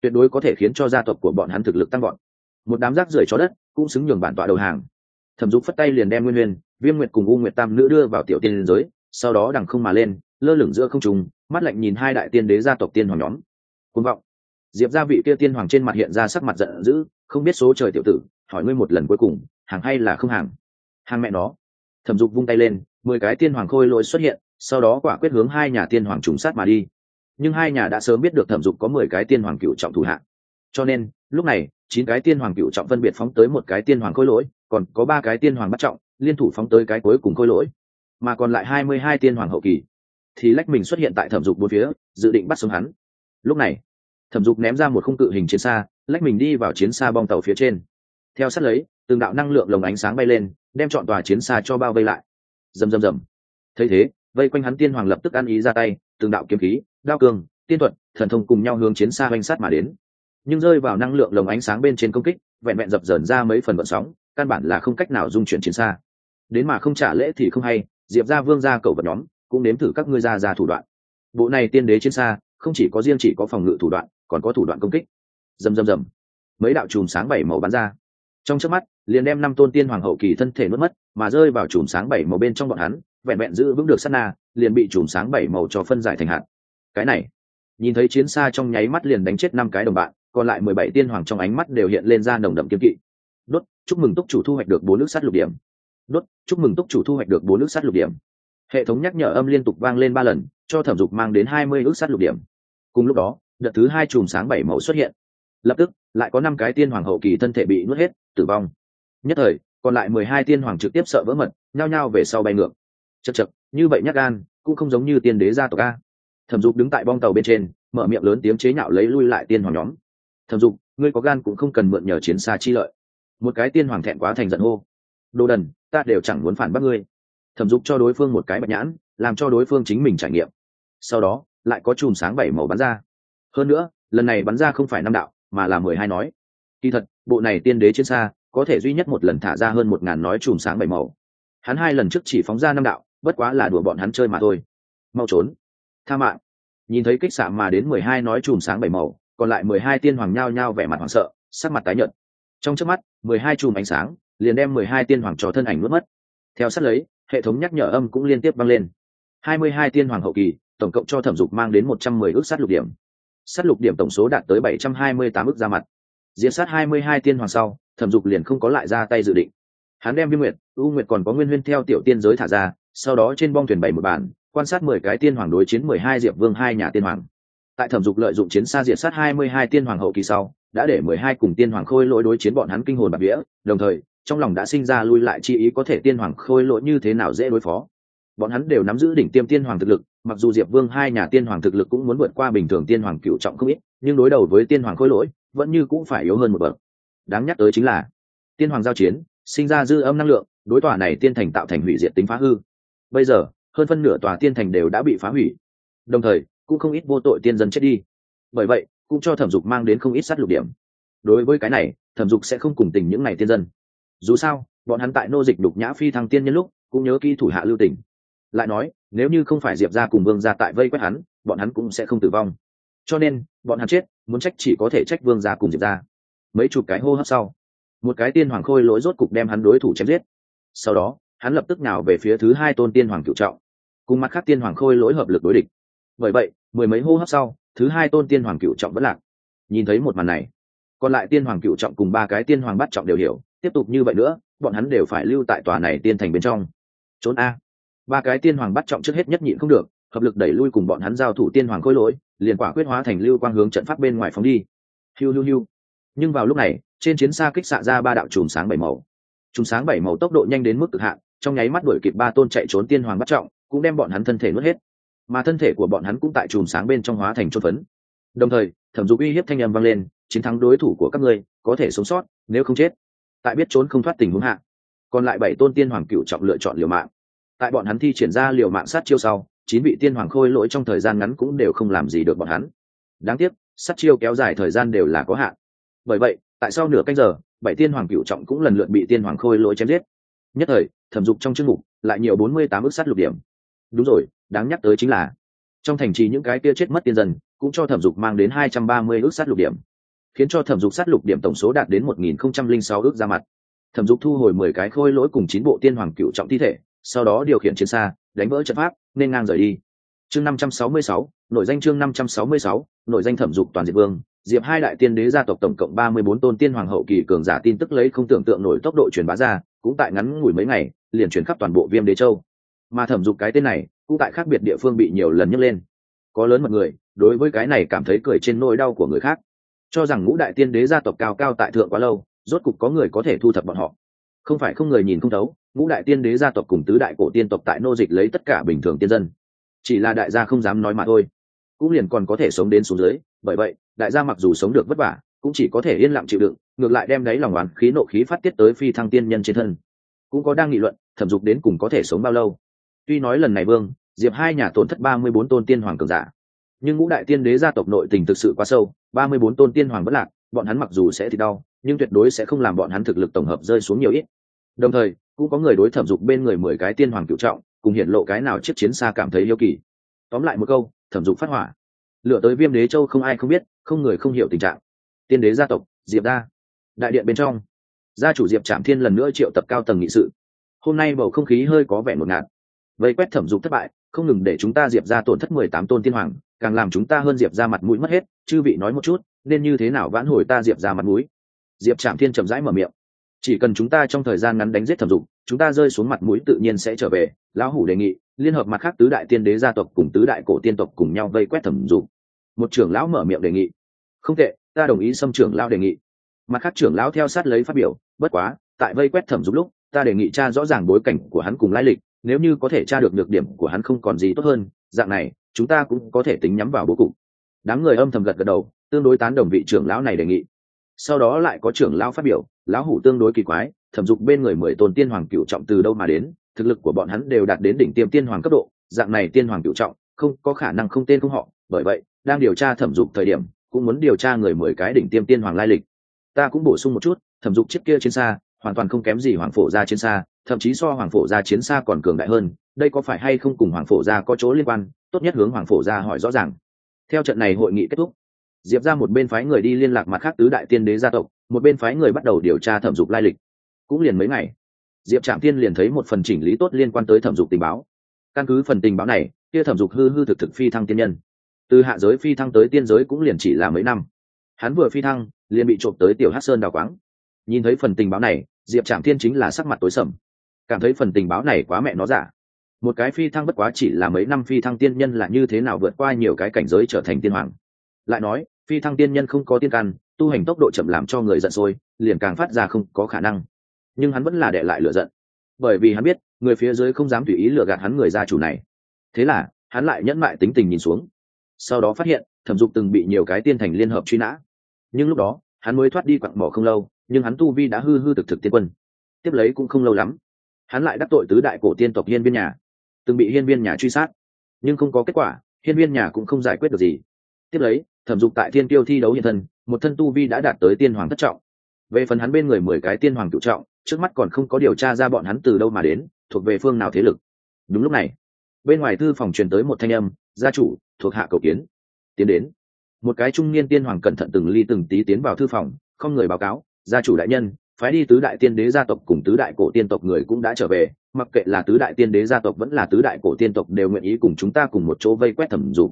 Tuyệt đối có thể khiến cho gia tộc của bọn hắn thực lực tăng gọn một đám rác rưởi chó đất cũng xứng nhường bản tọa đầu hàng. Thẩm dục phất tay liền đem nguyên huyền, viêm nguyệt cùng u nguyệt tam nữ đưa vào tiểu tiên liên giới, sau đó đằng không mà lên, lơ lửng giữa không trùng mắt lạnh nhìn hai đại tiên đế gia tộc tiên hoàng nhóm. Côn vọng. Diệp gia vị kia tiên hoàng trên mặt hiện ra sắc mặt giận dữ, không biết số trời tiểu tử, hỏi ngươi một lần cuối cùng, hàng hay là không hàng? Hàng mẹ nó. Thẩm dục vung tay lên, mười cái tiên hoàng khôi lỗi xuất hiện sau đó quả quyết hướng hai nhà tiên hoàng trùng sát mà đi. Nhưng hai nhà đã sớm biết được thẩm dục có mười cái tiên hoàng cựu trọng thủ hạng cho nên, lúc này, chín cái tiên hoàng cựu trọng phân biệt phóng tới một cái tiên hoàng khôi lỗi, còn có ba cái tiên hoàng bắt trọng, liên thủ phóng tới cái cuối cùng khôi lỗi. Mà còn lại hai mươi hai tiên hoàng hậu kỳ. Thì lách mình xuất hiện tại thẩm dục bốn phía, dự định bắt sống hắn. Lúc này, thẩm dục ném ra một khung cự hình chiến xa, lách mình đi vào chiến xa bong tàu phía trên. Theo sát lấy, từng đạo năng lượng lồng ánh sáng bay lên, đem chọn tòa chiến xa cho bao vây lại. Rầm rầm rầm. Thấy thế vây quanh hắn tiên hoàng lập tức ăn ý ra tay, từng đạo kiếm khí, đao cường tiên thuật, thần thông cùng nhau hướng chiến xa oanh sát mà đến. Nhưng rơi vào năng lượng lồng ánh sáng bên trên công kích, vẹn vẹn dập dờn ra mấy phần vận sóng, căn bản là không cách nào dung chuyển chiến xa. Đến mà không trả lễ thì không hay, diệp ra vương ra cầu vật nhóm cũng nếm thử các ngươi ra ra thủ đoạn. Bộ này tiên đế chiến xa, không chỉ có riêng chỉ có phòng ngự thủ đoạn, còn có thủ đoạn công kích. Rầm rầm rầm. Mấy đạo chùm sáng bảy màu bắn ra. Trong trước mắt, liền đem năm tôn tiên hoàng hậu kỳ thân thể nuốt mất, mà rơi vào chùm sáng bảy màu bên trong bọn hắn vẹn vẹn giữ vững được sát na, liền bị chùm sáng bảy màu cho phân giải thành hạt. Cái này, nhìn thấy chiến xa trong nháy mắt liền đánh chết năm cái đồng bạn, còn lại mười bảy tiên hoàng trong ánh mắt đều hiện lên ra nồng đậm kiếm kỵ. Đốt, chúc mừng túc chủ thu hoạch được bốn nước sắt lục điểm. Đốt, chúc mừng túc chủ thu hoạch được bốn nước sắt lục điểm. Hệ thống nhắc nhở âm liên tục vang lên ba lần, cho thẩm dục mang đến hai mươi ước sắt lục điểm. Cùng lúc đó, đợt thứ hai chùm sáng bảy màu xuất hiện. Lập tức, lại có năm cái tiên hoàng hậu kỳ thân thể bị nuốt hết, tử vong. Nhất thời, còn lại mười hai tiên hoàng trực tiếp sợ vỡ mật, nhao nhao về sau bay ngược chật chật, như vậy nhắc gan, cũng không giống như tiên đế gia tộc a. Thẩm dục đứng tại bong tàu bên trên, mở miệng lớn tiếng chế nhạo lấy lui lại tiên hoàng nhóm. Thẩm dục, ngươi có gan cũng không cần mượn nhờ chiến xa chi lợi. Một cái tiên hoàng thẹn quá thành giận hô. Đồ đần, ta đều chẳng muốn phản bác ngươi. Thẩm dục cho đối phương một cái bạch nhãn, làm cho đối phương chính mình trải nghiệm. Sau đó, lại có chùm sáng bảy màu bắn ra. Hơn nữa, lần này bắn ra không phải năm đạo, mà là mười hai nói. Kỳ thật, bộ này tiên đế chiến xa, có thể duy nhất một lần thả ra hơn một ngàn nói chùm sáng bảy màu. Hắn hai lần trước chỉ phóng ra năm đạo bất quá là đùa bọn hắn chơi mà thôi. Mau trốn. Tha mạng. Nhìn thấy kích xạ mà đến mười hai nói chùm sáng bảy màu, còn lại mười hai tiên hoàng nhao nhao vẻ mặt hoảng sợ, sắc mặt tái nhợt. Trong trước mắt, mười hai chùm ánh sáng liền đem mười hai tiên hoàng trò thân ảnh nuốt mất. Theo sát lấy, hệ thống nhắc nhở âm cũng liên tiếp băng lên. Hai mươi hai tiên hoàng hậu kỳ, tổng cộng cho thẩm dục mang đến một trăm mười ước sát lục điểm. Sát lục điểm tổng số đạt tới bảy trăm hai mươi tám ước ra mặt. Diễn sát hai mươi hai tiên hoàng sau, thẩm dục liền không có lại ra tay dự định. Hắn đem viêm nguyệt, u nguyệt còn có nguyên huyên theo tiểu tiên giới thả ra sau đó trên bong thuyền bảy một bản quan sát mười cái tiên hoàng đối chiến mười hai diệp vương hai nhà tiên hoàng. Tại thẩm dục lợi dụng chiến xa diệt sát hai mươi hai tiên hoàng hậu kỳ sau, đã để mười hai cùng tiên hoàng khôi lỗi đối chiến bọn hắn kinh hồn bạc vĩa đồng thời, trong lòng đã sinh ra lui lại chi ý có thể tiên hoàng khôi lỗi như thế nào dễ đối phó. Bọn hắn đều nắm giữ đỉnh tiêm tiên hoàng thực lực, mặc dù diệp vương hai nhà tiên hoàng thực lực cũng muốn vượt qua bình thường tiên hoàng cựu trọng không ít, nhưng đối đầu với tiên hoàng khôi lỗi, vẫn như cũng phải yếu hơn một bậc. Đáng nhắc tới chính là, tiên hoàng giao chiến, sinh ra dư âm năng lượng, đối tòa này tiên thành tạo thành hủy diệt tính phá hư bây giờ, hơn phân nửa tòa tiên thành đều đã bị phá hủy. Đồng thời, cũng không ít vô tội tiên dân chết đi. Bởi vậy, cũng cho thẩm dục mang đến không ít sát lục điểm. Đối với cái này, thẩm dục sẽ không cùng tình những ngày tiên dân. Dù sao, bọn hắn tại nô dịch đục nhã phi thăng tiên nhân lúc, cũng nhớ kỹ thủ hạ lưu tỉnh lại nói, nếu như không phải diệp ra cùng vương ra tại vây quét hắn, bọn hắn cũng sẽ không tử vong. Cho nên, bọn hắn chết, muốn trách chỉ có thể trách vương ra cùng diệp ra mấy chục cái hô hấp sau, một cái tiên hoàng khôi lỗi rốt cục đem hắn đối thủ chém giết. Sau đó hắn lập tức nào về phía thứ hai tôn tiên hoàng cựu trọng. Cùng mặt khác tiên hoàng khôi lỗi hợp lực đối địch. Bởi vậy, mười mấy hô hấp sau, thứ hai tôn tiên hoàng cựu trọng vẫn lạc. Nhìn thấy một màn này, còn lại tiên hoàng cựu trọng cùng ba cái tiên hoàng bắt trọng đều hiểu, tiếp tục như vậy nữa, bọn hắn đều phải lưu tại tòa này tiên thành bên trong. Trốn a. Ba cái tiên hoàng bắt trọng trước hết nhất nhịn không được, hợp lực đẩy lui cùng bọn hắn giao thủ tiên hoàng khôi lỗi, liền quả quyết hóa thành lưu quang hướng trận pháp bên ngoài phóng đi. Hiu hiu hiu. Nhưng vào lúc này, trên chiến xa kích xạ ra ba đạo chùm sáng bảy màu. Chùm sáng bảy màu tốc độ nhanh đến mức cực hạn trong nháy mắt đuổi kịp ba tôn chạy trốn tiên hoàng bắt trọng, cũng đem bọn hắn thân thể nuốt hết. Mà thân thể của bọn hắn cũng tại chùm sáng bên trong hóa thành chốt phấn. Đồng thời, thẩm dục uy hiếp thanh âm vang lên, chiến thắng đối thủ của các ngươi có thể sống sót, nếu không chết. Tại biết trốn không thoát tình huống hạ, còn lại bảy tôn tiên hoàng cựu trọng lựa chọn liều mạng. Tại bọn hắn thi triển ra liều mạng sát chiêu sau, chín vị tiên hoàng khôi lỗi trong thời gian ngắn cũng đều không làm gì được bọn hắn. Đáng tiếc, sát chiêu kéo dài thời gian đều là có hạn. Bởi vậy, tại sau nửa canh giờ, bảy tiên hoàng cựu trọng cũng lần lượt bị tiên hoàng khôi lỗi chém giết nhất thời, thẩm dục trong chương mục lại nhiều bốn mươi tám ước sát lục điểm. Đúng rồi, đáng nhắc tới chính là, trong thành trì những cái kia chết mất tiên dân cũng cho thẩm dục mang đến hai trăm ba mươi ước sát lục điểm, khiến cho thẩm dục sát lục điểm tổng số đạt đến một nghìn không trăm linh sáu ước ra mặt. Thẩm dục thu hồi mười cái khôi lỗi cùng chín bộ tiên hoàng cựu trọng thi thể, sau đó điều khiển chiến xa, đánh vỡ trận pháp, nên ngang rời đi. Chương năm trăm sáu mươi sáu, nội danh chương năm trăm sáu mươi sáu, nội danh thẩm dục toàn diệp vương. Diệp hai đại tiên đế gia tộc tổng cộng ba mươi bốn tôn tiên hoàng hậu kỳ cường giả tin tức lấy không tưởng tượng nổi tốc độ truyền bá ra cũng tại ngắn ngủi mấy ngày, liền chuyển khắp toàn bộ viêm đế châu. Mà thẩm dục cái tên này, cũng tại khác biệt địa phương bị nhiều lần nhấc lên. Có lớn mật người, đối với cái này cảm thấy cười trên nỗi đau của người khác. Cho rằng ngũ đại tiên đế gia tộc cao cao tại thượng quá lâu, rốt cục có người có thể thu thập bọn họ. Không phải không người nhìn không thấu, ngũ đại tiên đế gia tộc cùng tứ đại cổ tiên tộc tại nô dịch lấy tất cả bình thường tiên dân. Chỉ là đại gia không dám nói mà thôi. Cũng liền còn có thể sống đến xuống dưới, bởi vậy, đại gia mặc dù sống được vất vả, cũng chỉ có thể yên lặng chịu đựng ngược lại đem đáy lòng oán khí nộ khí phát tiết tới phi thăng tiên nhân trên thân. Cũng có đang nghị luận, thẩm dục đến cùng có thể sống bao lâu. Tuy nói lần này vương, diệp hai nhà tổn thất ba mươi bốn tôn tiên hoàng cường giả. Nhưng ngũ đại tiên đế gia tộc nội tình thực sự quá sâu, ba mươi bốn tôn tiên hoàng bất lạc, bọn hắn mặc dù sẽ thì đau, nhưng tuyệt đối sẽ không làm bọn hắn thực lực tổng hợp rơi xuống nhiều ít. Đồng thời, cũng có người đối thẩm dục bên người mười cái tiên hoàng cựu trọng, cùng hiện lộ cái nào chiếc chiến xa cảm thấy yêu kỳ. Tóm lại một câu, thẩm dục phát hỏa. Lựa tới viêm đế châu không ai không biết, không người không hiểu tình trạng. Tiên đế gia tộc, diệp ra đại điện bên trong. Gia chủ diệp trạm thiên lần nữa triệu tập cao tầng nghị sự. Hôm nay bầu không khí hơi có vẻ ngột ngạt. Vây quét thẩm dục thất bại, không ngừng để chúng ta diệp ra tổn thất mười tám tôn tiên hoàng, càng làm chúng ta hơn diệp ra mặt mũi mất hết, chư vị nói một chút, nên như thế nào vãn hồi ta diệp ra mặt mũi? Diệp trạm thiên chậm rãi mở miệng. Chỉ cần chúng ta trong thời gian ngắn đánh giết thẩm dục, chúng ta rơi xuống mặt mũi tự nhiên sẽ trở về, lão hủ đề nghị, liên hợp mặt khác tứ đại tiên đế gia tộc cùng tứ đại cổ tiên tộc cùng nhau vây quét thẩm dục. Một trưởng lão mở miệng đề nghị. Không tệ, ta đồng ý xâm trưởng lão đề nghị mặt khác trưởng lão theo sát lấy phát biểu, bất quá, tại vây quét thẩm dục lúc, ta đề nghị cha rõ ràng bối cảnh của hắn cùng lai lịch, nếu như có thể tra được nhược điểm của hắn không còn gì tốt hơn, dạng này, chúng ta cũng có thể tính nhắm vào bố cục. Đám người âm thầm gật gật đầu, tương đối tán đồng vị trưởng lão này đề nghị. Sau đó lại có trưởng lão phát biểu, lão hủ tương đối kỳ quái, thẩm dục bên người mười tôn tiên hoàng cựu trọng từ đâu mà đến, thực lực của bọn hắn đều đạt đến đỉnh tiêm tiên hoàng cấp độ, dạng này tiên hoàng cựu trọng, không, có khả năng không tên không họ, bởi vậy, đang điều tra thẩm dục thời điểm, cũng muốn điều tra người mười cái đỉnh tiêm tiên hoàng lai lịch ta cũng bổ sung một chút, thẩm dục chiếc kia chiến xa, hoàn toàn không kém gì hoàng phổ ra chiến xa, thậm chí so hoàng phổ ra chiến xa còn cường đại hơn, đây có phải hay không cùng hoàng phổ ra có chỗ liên quan, tốt nhất hướng hoàng phổ ra hỏi rõ ràng. Theo trận này hội nghị kết thúc, diệp ra một bên phái người đi liên lạc mặt khác tứ đại tiên đế gia tộc, một bên phái người bắt đầu điều tra thẩm dục lai lịch. Cũng liền mấy ngày, diệp trạm tiên liền thấy một phần chỉnh lý tốt liên quan tới thẩm dục tình báo. Căn cứ phần tình báo này, kia thẩm dục hư hư thực thực phi thăng tiên nhân. Từ hạ giới phi thăng tới tiên giới cũng liền chỉ là mấy năm. Hắn vừa phi thăng liền bị trộm tới tiểu hát sơn đào quáng. Nhìn thấy phần tình báo này, diệp trạm thiên chính là sắc mặt tối sầm. Cảm thấy phần tình báo này quá mẹ nó giả. Một cái phi thăng bất quá chỉ là mấy năm phi thăng tiên nhân là như thế nào vượt qua nhiều cái cảnh giới trở thành tiên hoàng. Lại nói, phi thăng tiên nhân không có tiên căn, tu hành tốc độ chậm làm cho người giận sôi, liền càng phát ra không có khả năng. Nhưng hắn vẫn là để lại lựa giận. Bởi vì hắn biết, người phía dưới không dám tùy ý lừa gạt hắn người gia chủ này. Thế là, hắn lại nhẫn mại tính tình nhìn xuống. Sau đó phát hiện, thẩm dục từng bị nhiều cái tiên thành liên hợp truy nã nhưng lúc đó, hắn mới thoát đi quặng bỏ không lâu, nhưng hắn tu vi đã hư hư thực thực tiên quân. Tiếp lấy cũng không lâu lắm, hắn lại đắc tội tứ đại cổ tiên tộc hiên viên nhà, từng bị hiên viên nhà truy sát. Nhưng không có kết quả, hiên viên nhà cũng không giải quyết được gì. Tiếp lấy, thẩm dục tại thiên tiêu thi đấu hiện thân, một thân tu vi đã đạt tới tiên hoàng thất trọng. Về phần hắn bên người mười cái tiên hoàng cựu trọng, trước mắt còn không có điều tra ra bọn hắn từ đâu mà đến, thuộc về phương nào thế lực. Đúng lúc này, bên ngoài thư phòng truyền tới một thanh âm, gia chủ, thuộc hạ cầu kiến. Tiến đến một cái trung niên tiên hoàng cẩn thận từng ly từng tí tiến vào thư phòng, không người báo cáo, gia chủ đại nhân, phái đi tứ đại tiên đế gia tộc cùng tứ đại cổ tiên tộc người cũng đã trở về, mặc kệ là tứ đại tiên đế gia tộc vẫn là tứ đại cổ tiên tộc đều nguyện ý cùng chúng ta cùng một chỗ vây quét thẩm dục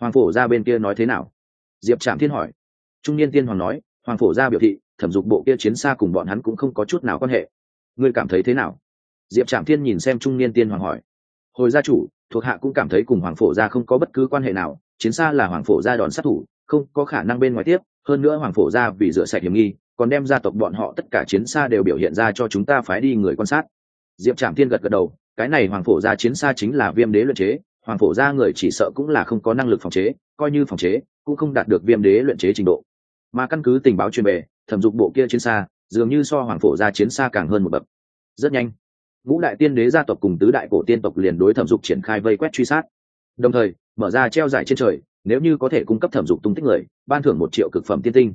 hoàng phổ ra bên kia nói thế nào? Diệp trạm thiên hỏi. Trung niên tiên hoàng nói, hoàng phổ ra biểu thị, thẩm dục bộ kia chiến xa cùng bọn hắn cũng không có chút nào quan hệ. Ngươi cảm thấy thế nào? Diệp trạm thiên nhìn xem trung niên tiên hoàng hỏi. Hồi gia chủ, thuộc hạ cũng cảm thấy cùng hoàng phổ gia không có bất cứ quan hệ nào chiến xa là hoàng phổ gia đòn sát thủ, không có khả năng bên ngoài tiếp, hơn nữa hoàng phổ gia vì rửa sạch hiểm nghi, còn đem gia tộc bọn họ tất cả chiến xa đều biểu hiện ra cho chúng ta phái đi người quan sát. Diệp trạm thiên gật gật đầu, cái này hoàng phổ gia chiến xa chính là viêm đế luyện chế, hoàng phổ gia người chỉ sợ cũng là không có năng lực phòng chế, coi như phòng chế, cũng không đạt được viêm đế luyện chế trình độ. Mà căn cứ tình báo truyền về, thẩm dục bộ kia chiến xa, dường như so hoàng phổ gia chiến xa càng hơn một bậc. Rất nhanh, ngũ đại tiên đế gia tộc cùng tứ đại cổ tiên tộc liền đối thẩm dục triển khai vây quét truy sát đồng thời, mở ra treo giải trên trời, nếu như có thể cung cấp thẩm dục tung tích người, ban thưởng một triệu cực phẩm tiên tinh.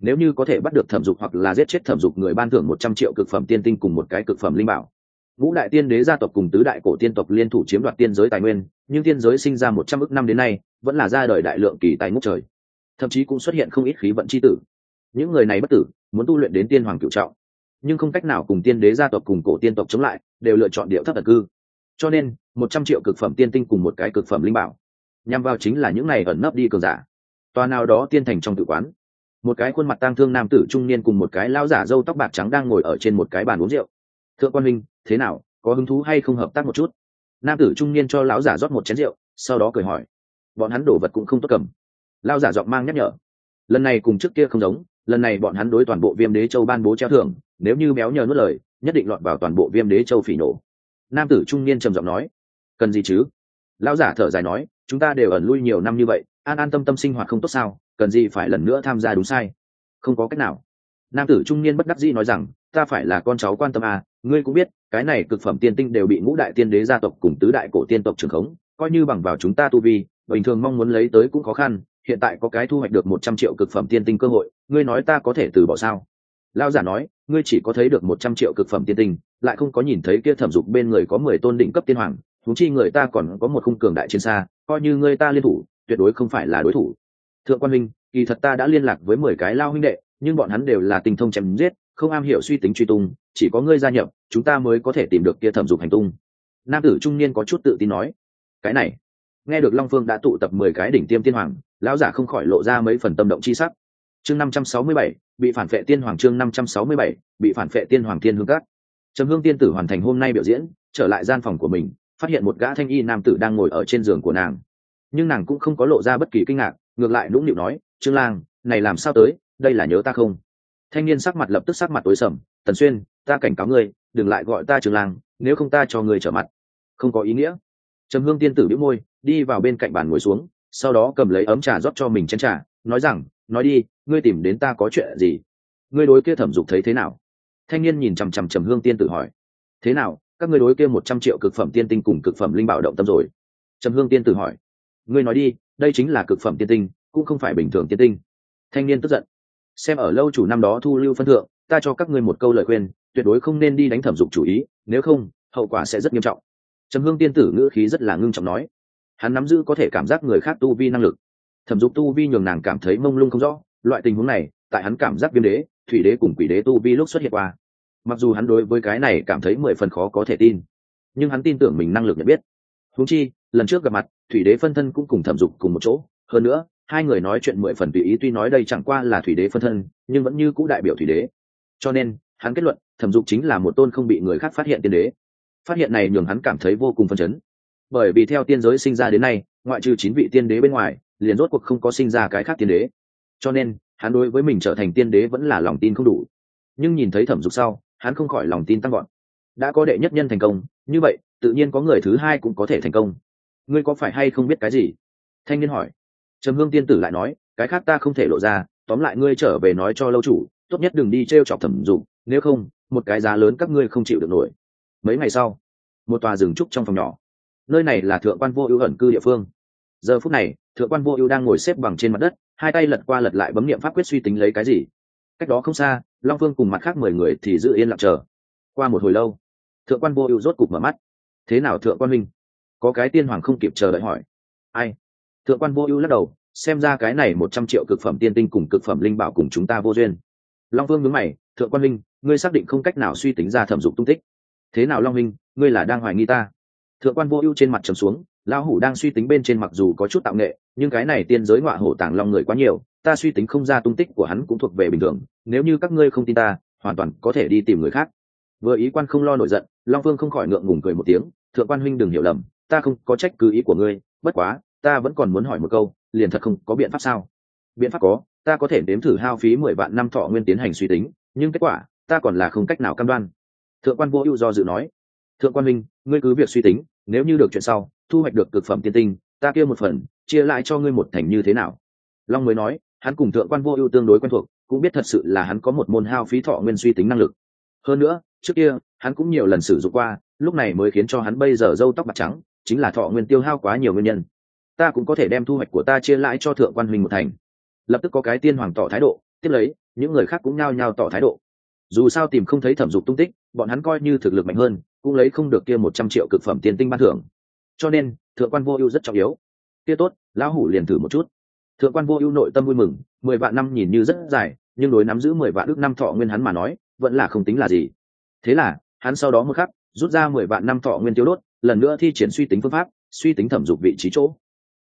Nếu như có thể bắt được thẩm dục hoặc là giết chết thẩm dục người, ban thưởng một trăm triệu cực phẩm tiên tinh cùng một cái cực phẩm linh bảo. Ngũ đại tiên đế gia tộc cùng tứ đại cổ tiên tộc liên thủ chiếm đoạt tiên giới tài nguyên, nhưng tiên giới sinh ra một trăm ước năm đến nay, vẫn là ra đời đại lượng kỳ tài ngốc trời. Thậm chí cũng xuất hiện không ít khí vận c h i tử. Những người này bất tử, muốn tu luyện đến tiên hoàng cựu trọng. Nhưng không cách nào cùng tiên đế gia tộc cùng cổ tiên tộc chống lại, đều lựa chọn điệu thấp tật cư cho nên một trăm triệu cực phẩm tiên tinh cùng một cái cực phẩm linh bảo, nhằm vào chính là những này ẩn nấp đi cường giả. Tòa nào đó tiên thành trong tự quán, một cái khuôn mặt tang thương nam tử trung niên cùng một cái lão giả râu tóc bạc trắng đang ngồi ở trên một cái bàn uống rượu. Thượng quan minh thế nào, có hứng thú hay không hợp tác một chút? Nam tử trung niên cho lão giả rót một chén rượu, sau đó cười hỏi. Bọn hắn đổ vật cũng không tốt cầm. Lao giả giọng mang nhắc nhở. Lần này cùng trước kia không giống, lần này bọn hắn đối toàn bộ viêm đế châu ban bố treo thưởng, nếu như béo nhờ nuốt lời, nhất định lọt vào toàn bộ viêm đế châu phỉ nổ nam tử trung niên trầm giọng nói, cần gì chứ? Lão giả thở dài nói, chúng ta đều ẩn lui nhiều năm như vậy, an an tâm tâm sinh hoạt không tốt sao? Cần gì phải lần nữa tham gia đúng sai? Không có cách nào. Nam tử trung niên bất đắc dĩ nói rằng, ta phải là con cháu quan tâm à ngươi cũng biết, cái này cực phẩm tiên tinh đều bị ngũ đại tiên đế gia tộc cùng tứ đại cổ tiên tộc trường khống, coi như bằng vào chúng ta tu vi, bình thường mong muốn lấy tới cũng khó khăn, hiện tại có cái thu hoạch được một trăm triệu cực phẩm tiên tinh cơ hội, ngươi nói ta có thể từ bỏ sao? Lao giả nói, ngươi chỉ có thấy được một trăm triệu cực phẩm tiên tinh lại không có nhìn thấy kia thẩm dục bên người có mười tôn định cấp tiên hoàng thú chi người ta còn có một khung cường đại trên xa, coi như người ta liên thủ, tuyệt đối không phải là đối thủ. Thượng quan minh kỳ thật ta đã liên lạc với mười cái lao huynh đệ, nhưng bọn hắn đều là tình thông chém giết, không am hiểu suy tính truy tung, chỉ có ngươi gia nhập, chúng ta mới có thể tìm được kia thẩm dục hành tung. Nam tử trung niên có chút tự tin nói, cái này. Nghe được long phương đã tụ tập mười cái đỉnh tiêm tiên hoàng, lão giả không khỏi lộ ra mấy phần tâm động chi sắc. Chương năm trăm sáu mươi bảy, bị phản vệ tiên hoàng chương năm trăm sáu mươi bảy, bị phản vệ tiên hoàng thiên hương cát trầm hương tiên tử hoàn thành hôm nay biểu diễn, trở lại gian phòng của mình, phát hiện một gã thanh y nam tử đang ngồi ở trên giường của nàng. Nhưng nàng cũng không có lộ ra bất kỳ kinh ngạc, ngược lại nũng nịu nói, trương lang, này làm sao tới, đây là nhớ ta không? Thanh niên sắc mặt lập tức sắc mặt tối sầm, tần xuyên, ta cảnh cáo ngươi, đừng lại gọi ta trương lang, nếu không ta cho ngươi trở mặt. Không có ý nghĩa. Trầm hương tiên tử bĩu môi, đi vào bên cạnh bàn ngồi xuống, sau đó cầm lấy ấm trà rót cho mình chén trà, nói rằng, nói đi, ngươi tìm đến ta có chuyện gì? Ngươi đối kia thẩm dục thấy thế nào? Thanh niên nhìn chằm chằm trầm hương tiên tử hỏi, thế nào, các ngươi đối kia một trăm triệu cực phẩm tiên tinh cùng cực phẩm linh bảo động tâm rồi? Trầm hương tiên tử hỏi, ngươi nói đi, đây chính là cực phẩm tiên tinh, cũng không phải bình thường tiên tinh. Thanh niên tức giận, xem ở lâu chủ năm đó thu lưu phân thượng, ta cho các ngươi một câu lời khuyên, tuyệt đối không nên đi đánh thẩm dục chủ ý, nếu không, hậu quả sẽ rất nghiêm trọng. Trầm hương tiên tử ngữ khí rất là ngưng trọng nói, hắn nắm giữ có thể cảm giác người khác tu vi năng lực. Thẩm dục tu vi nhường nàng cảm thấy mông lung không rõ, loại tình huống này, tại hắn cảm giác viêm đế thủy đế cùng quỷ đế tu vi lúc xuất hiện qua. Mặc dù hắn đối với cái này cảm thấy mười phần khó có thể tin, nhưng hắn tin tưởng mình năng lực nhận biết. Húng chi, lần trước gặp mặt, thủy đế phân thân cũng cùng thẩm dục cùng một chỗ. Hơn nữa, hai người nói chuyện mười phần tùy ý tuy nói đây chẳng qua là thủy đế phân thân, nhưng vẫn như c ũ đại biểu thủy đế. Cho nên, hắn kết luận, thẩm dục chính là một tôn không bị người khác phát hiện tiên đế. Phát hiện này nhường hắn cảm thấy vô cùng phân chấn. Bởi vì theo tiên giới sinh ra đến nay, ngoại trừ chín vị tiên đế bên ngoài, liền rốt cuộc không có sinh ra cái khác tiên đế. Cho nên hắn đối với mình trở thành tiên đế vẫn là lòng tin không đủ. Nhưng nhìn thấy thẩm dục sau, hắn không khỏi lòng tin tăng gọn đã có đệ nhất nhân thành công, như vậy, tự nhiên có người thứ hai cũng có thể thành công. Ngươi có phải hay không biết cái gì? Thanh niên hỏi. Trầm hương tiên tử lại nói, cái khác ta không thể lộ ra, tóm lại ngươi trở về nói cho lâu chủ, tốt nhất đừng đi t r e o chọc thẩm dục, nếu không, một cái giá lớn các ngươi không chịu được nổi. Mấy ngày sau, một tòa rừng trúc trong phòng nhỏ. Nơi này là thượng quan vô ưu ẩn cư địa phương. Giờ phút này, thượng quan vô ưu đang ngồi xếp bằng trên mặt đất hai tay lật qua lật lại bấm n i ệ m pháp quyết suy tính lấy cái gì? Cách đó không xa, long phương cùng mặt khác mười người thì giữ yên lặng chờ. Qua một hồi lâu, thượng quan vô ưu rốt cục mở mắt. Thế nào thượng quan minh? Có cái tiên hoàng không kịp chờ đợi hỏi. Ai? Thượng quan vô ưu lắc đầu, xem ra cái này một trăm triệu cực phẩm tiên tinh cùng cực phẩm linh bảo cùng chúng ta vô duyên. Long vương nhớ mày, thượng quan minh, ngươi xác định không cách nào suy tính ra thẩm dục tung tích. Thế nào long minh, ngươi là đang hoài nghi ta? Thượng quan vô ưu trên mặt trầm xuống lão hủ đang suy tính bên trên mặc dù có chút tạo nghệ, nhưng cái này tiên giới ngọa hổ tàng long người quá nhiều, ta suy tính không ra tung tích của hắn cũng thuộc về bình thường, nếu như các ngươi không tin ta, hoàn toàn có thể đi tìm người khác. Vừa ý quan không lo nổi giận, long vương không khỏi ngượng ngùng cười một tiếng, thượng quan huynh đừng hiểu lầm, ta không có trách cứ ý của ngươi, bất quá, ta vẫn còn muốn hỏi một câu, liền thật không có biện pháp sao? Biện pháp có, ta có thể đếm thử hao phí mười vạn năm thọ nguyên tiến hành suy tính, nhưng kết quả, ta còn là không cách nào cam đoan. Thượng quan vô ưu do dự nói, thượng quan minh ngươi cứ việc suy tính, nếu như được chuyện sau thu hoạch được cực phẩm tiên tinh, ta kia một phần, chia lại cho ngươi một thành như thế nào? Long mới nói, hắn cùng thượng quan vô ưu tương đối quen thuộc, cũng biết thật sự là hắn có một môn hao phí thọ nguyên suy tính năng lực. Hơn nữa, trước kia, hắn cũng nhiều lần sử dụng qua, lúc này mới khiến cho hắn bây giờ râu tóc bạc trắng, chính là thọ nguyên tiêu hao quá nhiều nguyên nhân. Ta cũng có thể đem thu hoạch của ta chia lãi cho thượng quan huynh một thành. Lập tức có cái tiên hoàng tỏ thái độ, tiếp lấy, những người khác cũng nhao nhao tỏ thái độ. Dù sao tìm không thấy thẩm dục tung tích, bọn hắn coi như thực lực mạnh hơn, cũng lấy không được kia một trăm triệu cực phẩm tiền tinh ban thưởng cho nên, thượng quan vô ưu rất trọng yếu. Kia tốt, lão hủ liền thử một chút. Thượng quan vô ưu nội tâm vui mừng, mười vạn năm nhìn như rất dài, nhưng đối nắm giữ mười vạn ước năm thọ nguyên hắn mà nói, vẫn là không tính là gì. Thế là, hắn sau đó mơ khắc, rút ra mười vạn năm thọ nguyên tiêu đốt, lần nữa thi triển suy tính phương pháp, suy tính thẩm dục vị trí chỗ.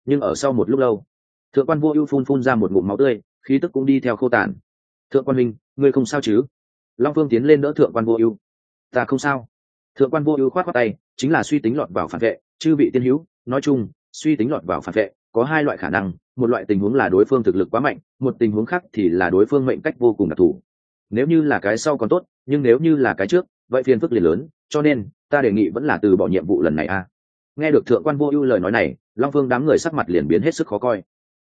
Nhưng ở sau một lúc lâu, thượng quan vô ưu phun phun ra một ngụm máu tươi, khí tức cũng đi theo khô tàn. Thượng quan minh, ngươi không sao chứ? Long phương tiến lên đỡ thượng quan vô ưu. Ta không sao thượng quan vô ưu khoát khoát tay, chính là suy tính lọt vào phản vệ, chư vị tiên hữu, nói chung, suy tính lọt vào phản vệ, có hai loại khả năng, một loại tình huống là đối phương thực lực quá mạnh, một tình huống khác thì là đối phương mệnh cách vô cùng đặc thù. Nếu như là cái sau còn tốt, nhưng nếu như là cái trước, vậy phiền phức liền lớn, cho nên, ta đề nghị vẫn là từ bỏ nhiệm vụ lần này a. Nghe được thượng quan vô ưu lời nói này, long phương đám người sắc mặt liền biến hết sức khó coi.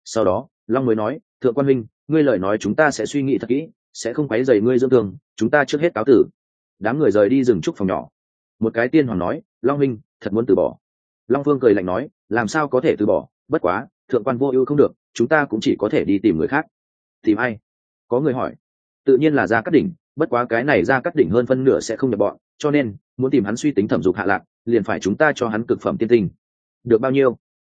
Sau đó, long mới nói, thượng quan minh ngươi lời nói chúng ta sẽ suy nghĩ thật kỹ, sẽ không quấy dày ngươi dưỡng thương, chúng ta trước hết cáo tử. Đám người rời đi rừng trúc phòng nhỏ một cái tiên hoàng nói, long minh thật muốn từ bỏ. Long phương cười lạnh nói, làm sao có thể từ bỏ? Bất quá, thượng quan vô ưu không được, chúng ta cũng chỉ có thể đi tìm người khác. Tìm ai? Có người hỏi. Tự nhiên là ra cắt đỉnh, bất quá cái này ra cắt đỉnh hơn phân nửa sẽ không nhập bọn, cho nên, muốn tìm hắn suy tính thẩm dục hạ lạc, liền phải chúng ta cho hắn cực phẩm tiên tinh. Được bao nhiêu?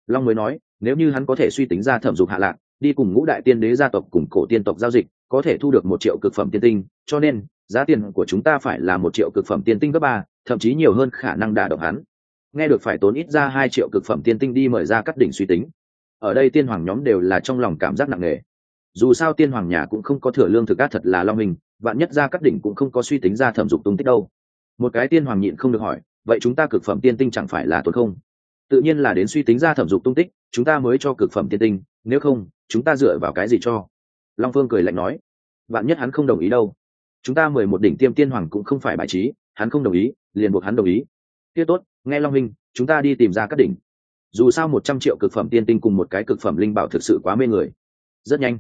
Long mới nói, nếu như hắn có thể suy tính ra thẩm dục hạ lạc, đi cùng ngũ đại tiên đế gia tộc cùng cổ tiên tộc giao dịch, có thể thu được một triệu cực phẩm tiên tinh, cho nên, giá tiền của chúng ta phải là một triệu cực phẩm tiên tinh cấp ba thậm chí nhiều hơn khả năng đả động hắn. Nghe được phải tốn ít ra hai triệu cực phẩm tiên tinh đi mời ra cắt đỉnh suy tính. Ở đây tiên hoàng nhóm đều là trong lòng cảm giác nặng nề. Dù sao tiên hoàng nhà cũng không có thừa lương thực ác thật là long hình, vạn nhất ra cắt đỉnh cũng không có suy tính ra thẩm dục tung tích đâu. Một cái tiên hoàng nhịn không được hỏi, vậy chúng ta cực phẩm tiên tinh chẳng phải là tốt không? Tự nhiên là đến suy tính ra thẩm dục tung tích, chúng ta mới cho cực phẩm tiên tinh, nếu không, chúng ta dựa vào cái gì cho? Long phương cười lạnh nói, vạn nhất hắn không đồng ý đâu. Chúng ta mười một đỉnh tiêm tiên hoàng cũng không phải bài trí, hắn không đồng ý liền buộc hắn đồng ý. Kia tốt, nghe long minh, chúng ta đi tìm ra các đỉnh. Dù sao một trăm triệu cực phẩm tiên tinh cùng một cái cực phẩm linh bảo thực sự quá mê người. Rất nhanh,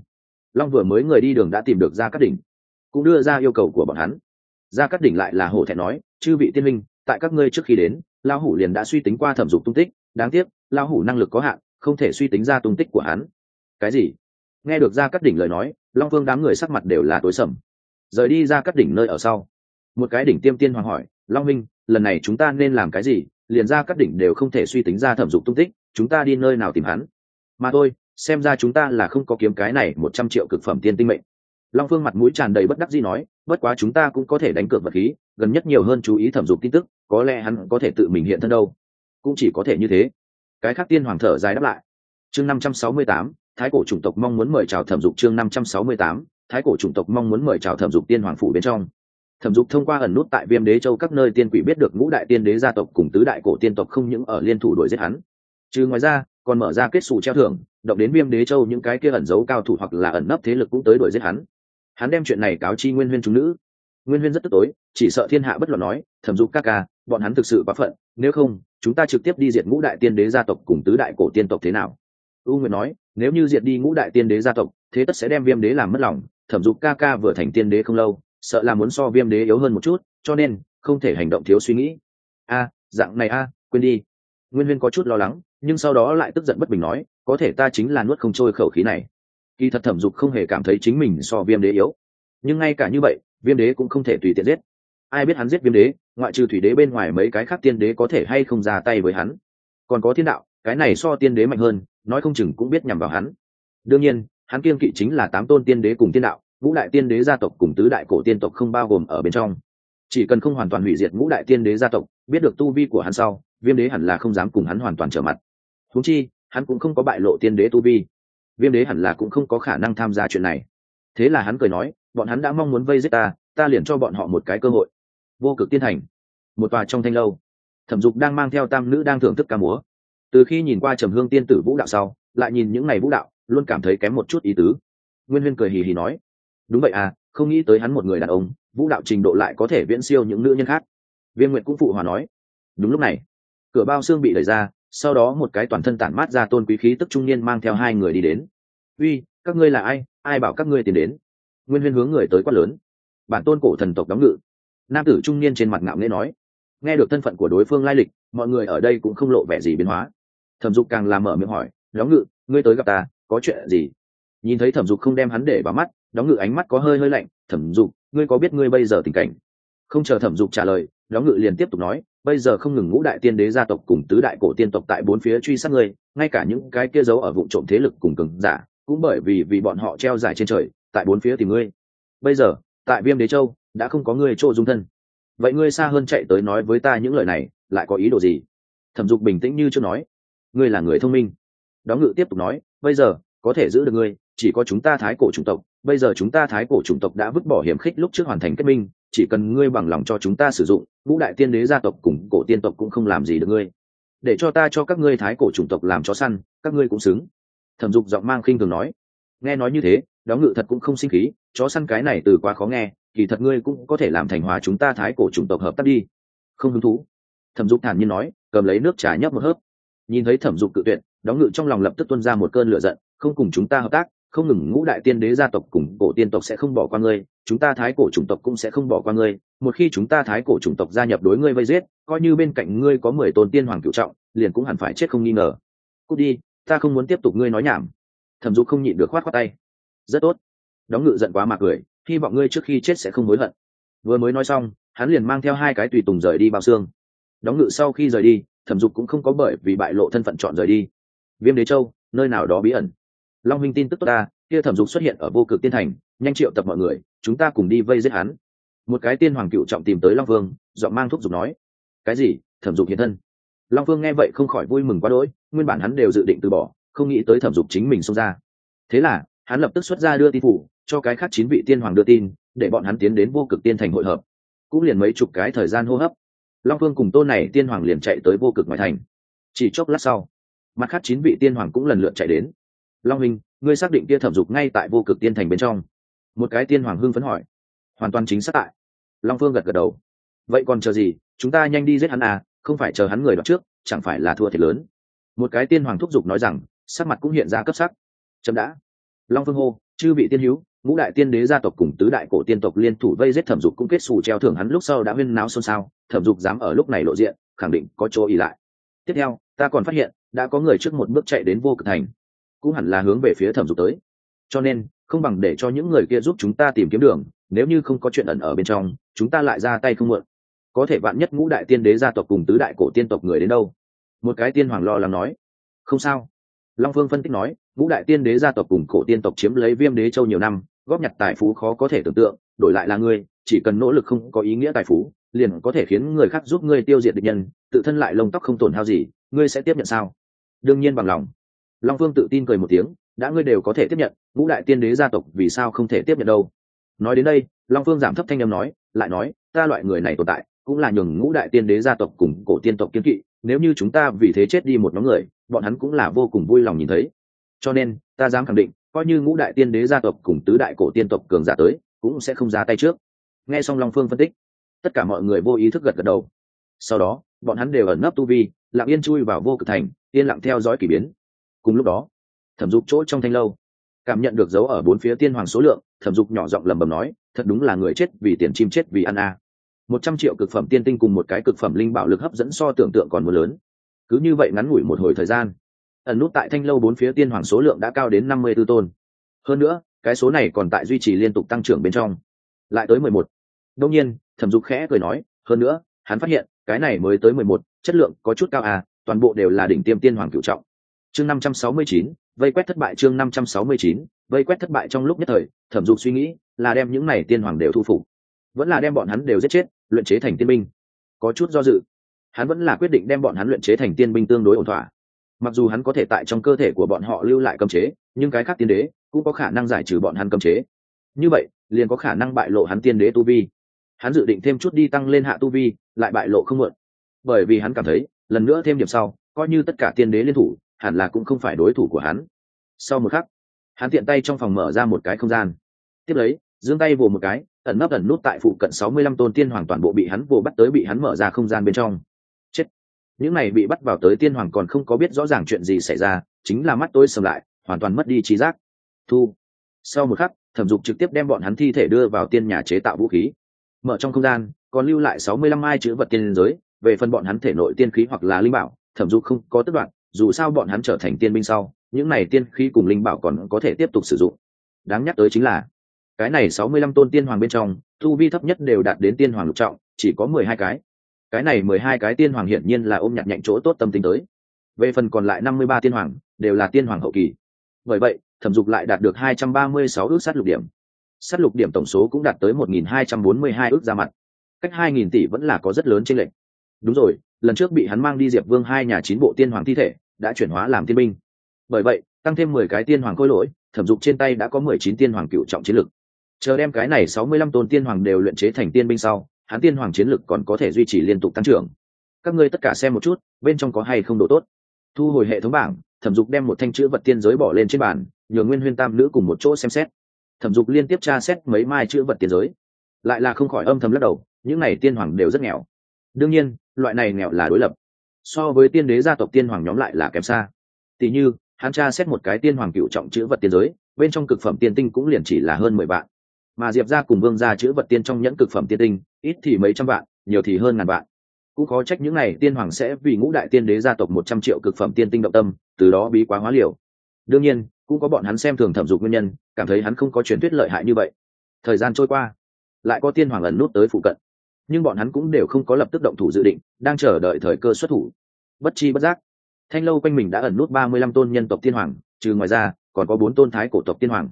long vừa mới người đi đường đã tìm được ra các đỉnh, cũng đưa ra yêu cầu của bọn hắn. Ra các đỉnh lại là hổ thẹn nói, chư vị tiên minh, tại các ngươi trước khi đến, Lão hủ liền đã suy tính qua thẩm dục tung tích, đáng tiếc, Lão hủ năng lực có hạn, không thể suy tính ra tung tích của hắn. Cái gì? Nghe được ra các đỉnh lời nói, long vương đám người sắc mặt đều là tối sầm. Rời đi ra các đỉnh nơi ở sau, một cái đỉnh tiêm tiên hoàng hỏi long minh lần này chúng ta nên làm cái gì? Liền ra các đỉnh đều không thể suy tính ra thẩm dục tung tích, chúng ta đi nơi nào tìm hắn? Mà thôi, xem ra chúng ta là không có kiếm cái này một trăm triệu cực phẩm tiên tinh mệnh. Long phương mặt mũi tràn đầy bất đắc dĩ nói, bất quá chúng ta cũng có thể đánh cược vật khí, gần nhất nhiều hơn chú ý thẩm dục tin tức, có lẽ hắn có thể tự mình hiện thân đâu. Cũng chỉ có thể như thế. Cái khác tiên hoàng thở dài đáp lại. Chương năm trăm sáu mươi tám, thái cổ chủng tộc mong muốn mời chào thẩm dục chương năm trăm sáu mươi tám, thái cổ chủng tộc mong muốn mời chào thẩm dục tiên hoàng phủ bên trong thẩm dục thông qua ẩn nút tại viêm đế châu các nơi tiên quỷ biết được ngũ đại tiên đế gia tộc cùng tứ đại cổ tiên tộc không những ở liên thủ đuổi giết hắn. Chứ ngoài ra, còn mở ra kết xù treo thưởng, động đến viêm đế châu những cái kia ẩn giấu cao thủ hoặc là ẩn nấp thế lực cũng tới đuổi giết hắn. Hắn đem chuyện này cáo chi nguyên huyên chúng nữ. Nguyên huyên rất tức tối, chỉ sợ thiên hạ bất luận nói, thẩm dục các ca, bọn hắn thực sự quá phận, nếu không, chúng ta trực tiếp đi diệt ngũ đại tiên đế gia tộc cùng tứ đại cổ tiên tộc thế nào? U nguyệt nói, nếu như diệt đi ngũ đại tiên đế gia tộc, thế tất sẽ đem viêm đế làm mất lòng, thẩm dục ca ca vừa thành tiên đế không lâu sợ là muốn so viêm đế yếu hơn một chút, cho nên không thể hành động thiếu suy nghĩ. A, dạng này a, quên đi. Nguyên huyên có chút lo lắng, nhưng sau đó lại tức giận bất bình nói, có thể ta chính là nuốt không trôi khẩu khí này. Kỳ thật thẩm dục không hề cảm thấy chính mình so viêm đế yếu. Nhưng ngay cả như vậy, viêm đế cũng không thể tùy tiện giết. Ai biết hắn giết viêm đế, ngoại trừ thủy đế bên ngoài mấy cái khác tiên đế có thể hay không ra tay với hắn. Còn có thiên đạo, cái này so tiên đế mạnh hơn, nói không chừng cũng biết nhằm vào hắn. Đương nhiên, hắn kiên kỵ chính là tám tôn tiên đế cùng tiên đạo ngũ đại tiên đế gia tộc cùng tứ đại cổ tiên tộc không bao gồm ở bên trong. Chỉ cần không hoàn toàn hủy diệt ngũ đại tiên đế gia tộc, biết được tu vi của hắn sau, viêm đế hẳn là không dám cùng hắn hoàn toàn trở mặt. Thú chi, hắn cũng không có bại lộ tiên đế tu vi. Viêm đế hẳn là cũng không có khả năng tham gia chuyện này. Thế là hắn cười nói, bọn hắn đã mong muốn vây giết ta ta liền cho bọn họ một cái cơ hội. Vô cực tiên thành. Một tòa trong thanh lâu, thẩm dục đang mang theo tam nữ đang thưởng thức ca múa. Từ khi nhìn qua trầm hương tiên tử vũ đạo sau, lại nhìn những ngày vũ đạo, luôn cảm thấy kém một chút ý tứ. Nguyên huyên cười hì hì nói đúng vậy à không nghĩ tới hắn một người đàn ông, vũ đạo trình độ lại có thể viễn siêu những nữ nhân khác. Viên nguyện cũng phụ hòa nói. Đúng lúc này, cửa bao xương bị đẩy ra, sau đó một cái toàn thân tản mát ra tôn quý khí tức trung niên mang theo hai người đi đến. Uy, các ngươi là ai? Ai bảo các ngươi tìm đến? Nguyên huyên hướng người tới quát lớn. Bản tôn cổ thần tộc đóng ngự. Nam tử trung niên trên mặt ngạo nghễ nói. Nghe được thân phận của đối phương lai lịch, mọi người ở đây cũng không lộ vẻ gì biến hóa. Thẩm dục càng làm mở miệng hỏi, đóng ngự, ngươi tới gặp ta, có chuyện gì? Nhìn thấy thẩm dục không đem hắn để vào mắt đóng ngự ánh mắt có hơi hơi lạnh, thẩm dục, ngươi có biết ngươi bây giờ tình cảnh? Không chờ thẩm dục trả lời, đóng ngự liền tiếp tục nói, bây giờ không ngừng ngũ đại tiên đế gia tộc cùng tứ đại cổ tiên tộc tại bốn phía truy sát ngươi, ngay cả những cái kia giấu ở vụ trộm thế lực cùng cường giả, cũng bởi vì vì bọn họ treo dài trên trời, tại bốn phía tìm ngươi. Bây giờ, tại viêm đế châu, đã không có ngươi chỗ dung thân. Vậy ngươi xa hơn chạy tới nói với ta những lời này, lại có ý đồ gì? Thẩm dục bình tĩnh như chưa nói, ngươi là người thông minh. Đóng ngự tiếp tục nói, bây giờ, có thể giữ được ngươi, chỉ có chúng ta thái cổ chủng tộc bây giờ chúng ta thái cổ chủng tộc đã vứt bỏ hiểm khích lúc trước hoàn thành kết minh, chỉ cần ngươi bằng lòng cho chúng ta sử dụng, ngũ đại tiên đế gia tộc cùng cổ tiên tộc cũng không làm gì được ngươi. Để cho ta cho các ngươi thái cổ chủng tộc làm chó săn, các ngươi cũng xứng. Thẩm dục giọng mang khinh thường nói. Nghe nói như thế, đóng ngự thật cũng không sinh khí, chó săn cái này từ quá khó nghe, kỳ thật ngươi cũng có thể làm thành hóa chúng ta thái cổ chủng tộc hợp tác đi. Không hứng thú. Thẩm dục thản nhiên nói, cầm lấy nước trà nhấp một hớp. Nhìn thấy thẩm dục cự tuyệt, đóng ngự trong lòng lập tức tuân ra một cơn lửa giận, không cùng chúng ta hợp tác không ngừng ngũ đại tiên đế gia tộc cùng cổ tiên tộc sẽ không bỏ qua ngươi, chúng ta thái cổ chủng tộc cũng sẽ không bỏ qua ngươi. Một khi chúng ta thái cổ chủng tộc gia nhập đối ngươi vây giết, coi như bên cạnh ngươi có mười tôn tiên hoàng cựu trọng, liền cũng hẳn phải chết không nghi ngờ. Cút đi, ta không muốn tiếp tục ngươi nói nhảm. Thẩm dục không nhịn được khoát khoát tay. Rất tốt. Đóng ngự giận quá mà cười, hy vọng ngươi trước khi chết sẽ không hối hận. Vừa mới nói xong, hắn liền mang theo hai cái tùy tùng rời đi bao xương. Đóng ngự sau khi rời đi, thẩm dục cũng không có bởi vì bại lộ thân phận chọn rời đi. Viêm đế châu, nơi nào đó bí ẩn long huynh tin tức tốt ta, kia thẩm dục xuất hiện ở vô cực tiên thành, nhanh triệu tập mọi người, chúng ta cùng đi vây giết hắn. Một cái tiên hoàng cựu trọng tìm tới long vương, giọng mang thúc giục nói, cái gì? Thẩm dục hiện thân? Long vương nghe vậy không khỏi vui mừng quá đỗi, nguyên bản hắn đều dự định từ bỏ, không nghĩ tới thẩm dục chính mình xông ra. Thế là, hắn lập tức xuất ra đưa tin phủ, cho cái khác chín vị tiên hoàng đưa tin, để bọn hắn tiến đến vô cực tiên thành hội hợp. Cũng liền mấy chục cái thời gian hô hấp, long vương cùng tôn này tiên hoàng liền chạy tới vô cực ngoại thành. Chỉ chốc lát sau, mặt khác chín vị tiên hoàng cũng lần lượt chạy đến long minh ngươi xác định kia thẩm dục ngay tại vô cực tiên thành bên trong. Một cái tiên hoàng hưng phấn hỏi. Hoàn toàn chính xác tại. Long phương gật gật đầu. Vậy còn chờ gì? Chúng ta nhanh đi giết hắn à không phải chờ hắn người đoạt trước, chẳng phải là thua thiệt lớn. Một cái tiên hoàng thúc giục nói rằng, sắc mặt cũng hiện ra cấp sắc. Chậm đã. Long phương hô, chư vị tiên hữu, ngũ đại tiên đế gia tộc cùng tứ đại cổ tiên tộc liên thủ vây giết thẩm dục cũng kết xù treo thưởng hắn lúc sau đã huyên náo xôn xao, thẩm dục dám ở lúc này lộ diện, khẳng định có chỗ ỉ lại. Tiếp theo, ta còn phát hiện, đã có người trước một bước chạy đến vô cực thành cũng hẳn là hướng về phía thẩm dục tới. Cho nên, không bằng để cho những người kia giúp chúng ta tìm kiếm đường, nếu như không có chuyện ẩn ở bên trong, chúng ta lại ra tay không mượn. Có thể vạn nhất ngũ đại tiên đế gia tộc cùng tứ đại cổ tiên tộc người đến đâu? Một cái tiên hoàng lo lắng nói. Không sao. Long phương phân tích nói, ngũ đại tiên đế gia tộc cùng cổ tiên tộc chiếm lấy viêm đế châu nhiều năm, góp nhặt tài phú khó có thể tưởng tượng, đổi lại là ngươi, chỉ cần nỗ lực không có ý nghĩa tài phú, liền có thể khiến người khác giúp ngươi tiêu diệt địch nhân, tự thân lại lông tóc không tổn hao gì, ngươi sẽ tiếp nhận sao? Đương nhiên bằng lòng long phương tự tin cười một tiếng, đã ngươi đều có thể tiếp nhận, ngũ đại tiên đế gia tộc vì sao không thể tiếp nhận đâu? Nói đến đây, long phương giảm thấp thanh âm nói, lại nói, ta loại người này tồn tại, cũng là nhường ngũ đại tiên đế gia tộc cùng cổ tiên tộc kiên kỵ, nếu như chúng ta vì thế chết đi một nhóm người, bọn hắn cũng là vô cùng vui lòng nhìn thấy. Cho nên, ta dám khẳng định, coi như ngũ đại tiên đế gia tộc cùng tứ đại cổ tiên tộc cường giả tới, cũng sẽ không ra tay trước. Nghe xong long phương phân tích, tất cả mọi người vô ý thức gật gật đầu. Sau đó, bọn hắn đều ẩn nấp tu vi, lặng yên chui vào vô cực thành, yên lặng theo dõi k ỳ biến cùng lúc đó, thẩm dục chỗ trong thanh lâu, cảm nhận được dấu ở bốn phía tiên hoàng số lượng, thẩm dục nhỏ giọng lầm bầm nói, thật đúng là người chết vì tiền chim chết vì ăn a. Một trăm triệu cực phẩm tiên tinh cùng một cái cực phẩm linh bảo lực hấp dẫn so tưởng tượng còn mưa lớn. Cứ như vậy ngắn ngủi một hồi thời gian, ẩn nút tại thanh lâu bốn phía tiên hoàng số lượng đã cao đến năm mươi b ố tôn. Hơn nữa, cái số này còn tại duy trì liên tục tăng trưởng bên trong. Lại tới mười một. Đông nhiên, thẩm dục khẽ cười nói, hơn nữa, hắn phát hiện, cái này mới tới mười một, chất lượng có chút cao à toàn bộ đều là đỉnh tiêm tiên hoàng cựu trọng chương năm trăm sáu mươi chín, vây quét thất bại chương năm trăm sáu mươi chín, vây quét thất bại trong lúc nhất thời, thẩm dục suy nghĩ là đem những này tiên hoàng đều thu phục. Vẫn là đem bọn hắn đều giết chết, luyện chế thành tiên binh. Có chút do dự. Hắn vẫn là quyết định đem bọn hắn luyện chế thành tiên binh tương đối ổn thỏa. Mặc dù hắn có thể tại trong cơ thể của bọn họ lưu lại cấm chế, nhưng cái khác tiên đế cũng có khả năng giải trừ bọn hắn cấm chế. Như vậy, liền có khả năng bại lộ hắn tiên đế tu vi. Hắn dự định thêm chút đi tăng lên hạ tu vi, lại bại lộ không mượn bởi vì hắn cảm thấy, lần nữa thêm điểm sau, coi như tất cả tiên đế liên thủ hẳn là cũng không phải đối thủ của hắn. Sau một khắc, hắn tiện tay trong phòng mở ra một cái không gian. Tiếp lấy, giương tay vồ một cái, ẩn nấp ẩn nút tại phụ cận sáu mươi lăm tôn tiên hoàng toàn bộ bị hắn vồ bắt tới bị hắn mở ra không gian bên trong. Chết! Những này bị bắt vào tới tiên hoàng còn không có biết rõ ràng chuyện gì xảy ra, chính là mắt tôi sầm lại, hoàn toàn mất đi trí giác. Thu! Sau một khắc, thẩm dục trực tiếp đem bọn hắn thi thể đưa vào tiên nhà chế tạo vũ khí. Mở trong không gian, còn lưu lại sáu mươi lăm ai chữ vật tiên giới, về phần bọn hắn thể nội tiên khí hoặc là linh bảo, thẩm dục không có tất đoạn dù sao bọn hắn trở thành tiên binh sau, những này tiên khí cùng linh bảo còn có thể tiếp tục sử dụng. Đáng nhắc tới chính là, cái này sáu mươi lăm tôn tiên hoàng bên trong, tu vi thấp nhất đều đạt đến tiên hoàng lục trọng, chỉ có mười hai cái. Cái này mười hai cái tiên hoàng hiển nhiên là ôm nhặt nhạnh chỗ tốt tâm tính tới. Về phần còn lại năm mươi ba tiên hoàng, đều là tiên hoàng hậu kỳ. Bởi vậy, thẩm dục lại đạt được hai trăm ba mươi sáu ước sát lục điểm. Sát lục điểm tổng số cũng đạt tới một nghìn hai trăm bốn mươi hai ước ra mặt. Cách hai nghìn tỷ vẫn là có rất lớn trên lệnh đúng rồi lần trước bị hắn mang đi diệp vương hai nhà chín bộ tiên hoàng thi thể, đã chuyển hóa làm tiên binh. Bởi vậy, tăng thêm mười cái tiên hoàng khôi lỗi, thẩm dục trên tay đã có mười chín tiên hoàng cựu trọng chiến lực. Chờ đem cái này sáu mươi lăm tôn tiên hoàng đều luyện chế thành tiên binh sau, hắn tiên hoàng chiến lực còn có thể duy trì liên tục tăng trưởng. Các ngươi tất cả xem một chút, bên trong có hay không độ tốt. Thu hồi hệ thống bảng, thẩm dục đem một thanh chữ vật tiên giới bỏ lên trên bàn, nhờ nguyên huyên tam nữ cùng một chỗ xem xét. Thẩm dục liên tiếp tra xét mấy mai chữ vật tiên giới. Lại là không khỏi âm thầm lắc đầu, những này tiên hoàng đều rất nghèo. Đương nhiên loại này nghèo là đối lập. So với tiên đế gia tộc tiên hoàng nhóm lại là kém xa. Tỉ như, hắn tra xét một cái tiên hoàng cựu trọng chữ vật tiên giới, bên trong cực phẩm tiên tinh cũng liền chỉ là hơn mười vạn. Mà diệp ra cùng vương ra chữ vật tiên trong nhẫn cực phẩm tiên tinh, ít thì mấy trăm vạn, nhiều thì hơn ngàn vạn. Cũng có trách những n à y tiên hoàng sẽ vì ngũ đại tiên đế gia tộc một trăm triệu cực phẩm tiên tinh động tâm, từ đó bí quá hóa liều. Đương nhiên, cũng có bọn hắn xem thường thẩm dục nguyên nhân, cảm thấy hắn không có truyền thuyết lợi hại như vậy. Thời gian trôi qua, lại có tiên hoàng ẩn nút tới phụ cận nhưng bọn hắn cũng đều không có lập tức động thủ dự định, đang chờ đợi thời cơ xuất thủ. Bất chi bất giác, thanh lâu quanh mình đã ẩn nút ba mươi lăm tôn nhân tộc tiên hoàng, trừ ngoài ra, còn có bốn tôn thái cổ tộc tiên hoàng.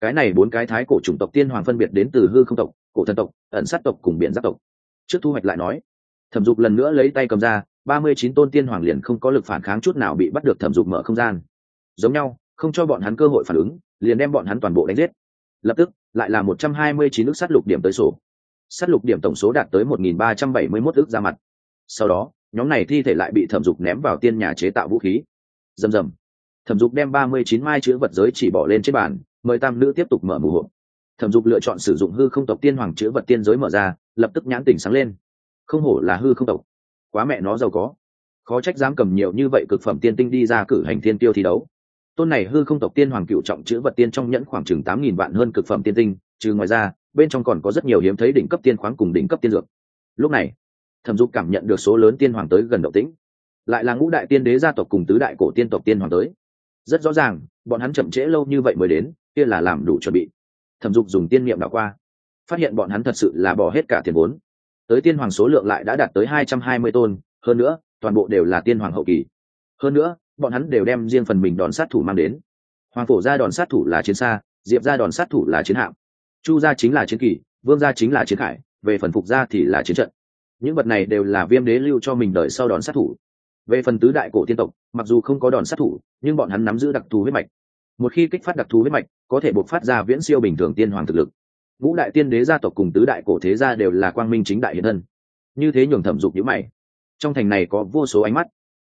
Cái này bốn cái thái cổ chủng tộc tiên hoàng phân biệt đến từ hư không tộc, cổ thần tộc, ẩn sát tộc cùng biển giáp tộc. Trước thu hoạch lại nói, thẩm dục lần nữa lấy tay cầm ra, ba mươi chín tôn tiên hoàng liền không có lực phản kháng chút nào bị bắt được thẩm dục mở không gian. Giống nhau, không cho bọn hắn cơ hội phản ứng, liền đem bọn hắn toàn bộ đánh giết. Lập tức, lại là một trăm hai mươi chín nước sát lục điểm tới sổ sát lục điểm tổng số đạt tới một nghìn ba trăm bảy mươi mốt ước ra mặt. Sau đó, nhóm này thi thể lại bị thẩm dục ném vào tiên nhà chế tạo vũ khí. Rầm rầm thẩm dục đem ba mươi chín mai chữ vật giới chỉ bỏ lên trên bàn, mời tam nữ tiếp tục mở mù hộp. Thẩm dục lựa chọn sử dụng hư không tộc tiên hoàng chữ vật tiên giới mở ra, lập tức nhãn tỉnh sáng lên. Không hổ là hư không tộc. Quá mẹ nó giàu có. Khó trách dám cầm nhiều như vậy cực phẩm tiên tinh đi ra cử hành tiên tiêu thi đấu. Tôn này hư không tộc tiên hoàng cựu trọng chữ vật tiên trong nhẫn khoảng chừng tám nghìn vạn hơn cực phẩm tiên tinh, trừ ngoài ra bên trong còn có rất nhiều hiếm thấy đỉnh cấp tiên khoáng cùng đỉnh cấp tiên dược. Lúc này, thẩm dục cảm nhận được số lớn tiên hoàng tới gần động tĩnh. Lại là ngũ đại tiên đế gia tộc cùng tứ đại cổ tiên tộc tiên hoàng tới. Rất rõ ràng, bọn hắn chậm trễ lâu như vậy mới đến, kia là làm đủ chuẩn bị. Thẩm dục dùng tiên niệm đảo qua, phát hiện bọn hắn thật sự là bỏ hết cả tiền vốn. Tới tiên hoàng số lượng lại đã đạt tới hai trăm hai mươi tôn, hơn nữa, toàn bộ đều là tiên hoàng hậu kỳ. Hơn nữa, bọn hắn đều đem riêng phần mình đòn sát thủ mang đến. Hoàng phổ ra đòn sát thủ là chiến xa, diệp ra đòn sát thủ là chiến hạm chu gia chính là chiến kỳ vương gia chính là chiến khải về phần phục gia thì là chiến trận. Những vật này đều là viêm đế lưu cho mình đợi sau đòn sát thủ. Về phần tứ đại cổ tiên tộc mặc dù không có đòn sát thủ nhưng bọn hắn nắm giữ đặc thù huyết mạch. Một khi kích phát đặc thù huyết mạch có thể buộc phát ra viễn siêu bình thường tiên hoàng thực lực. Ngũ đại tiên đế gia tộc cùng tứ đại cổ thế gia đều là quang minh chính đại hiện thân. Như thế nhường thẩm dục nhữ mày. Trong thành này có vô số ánh mắt.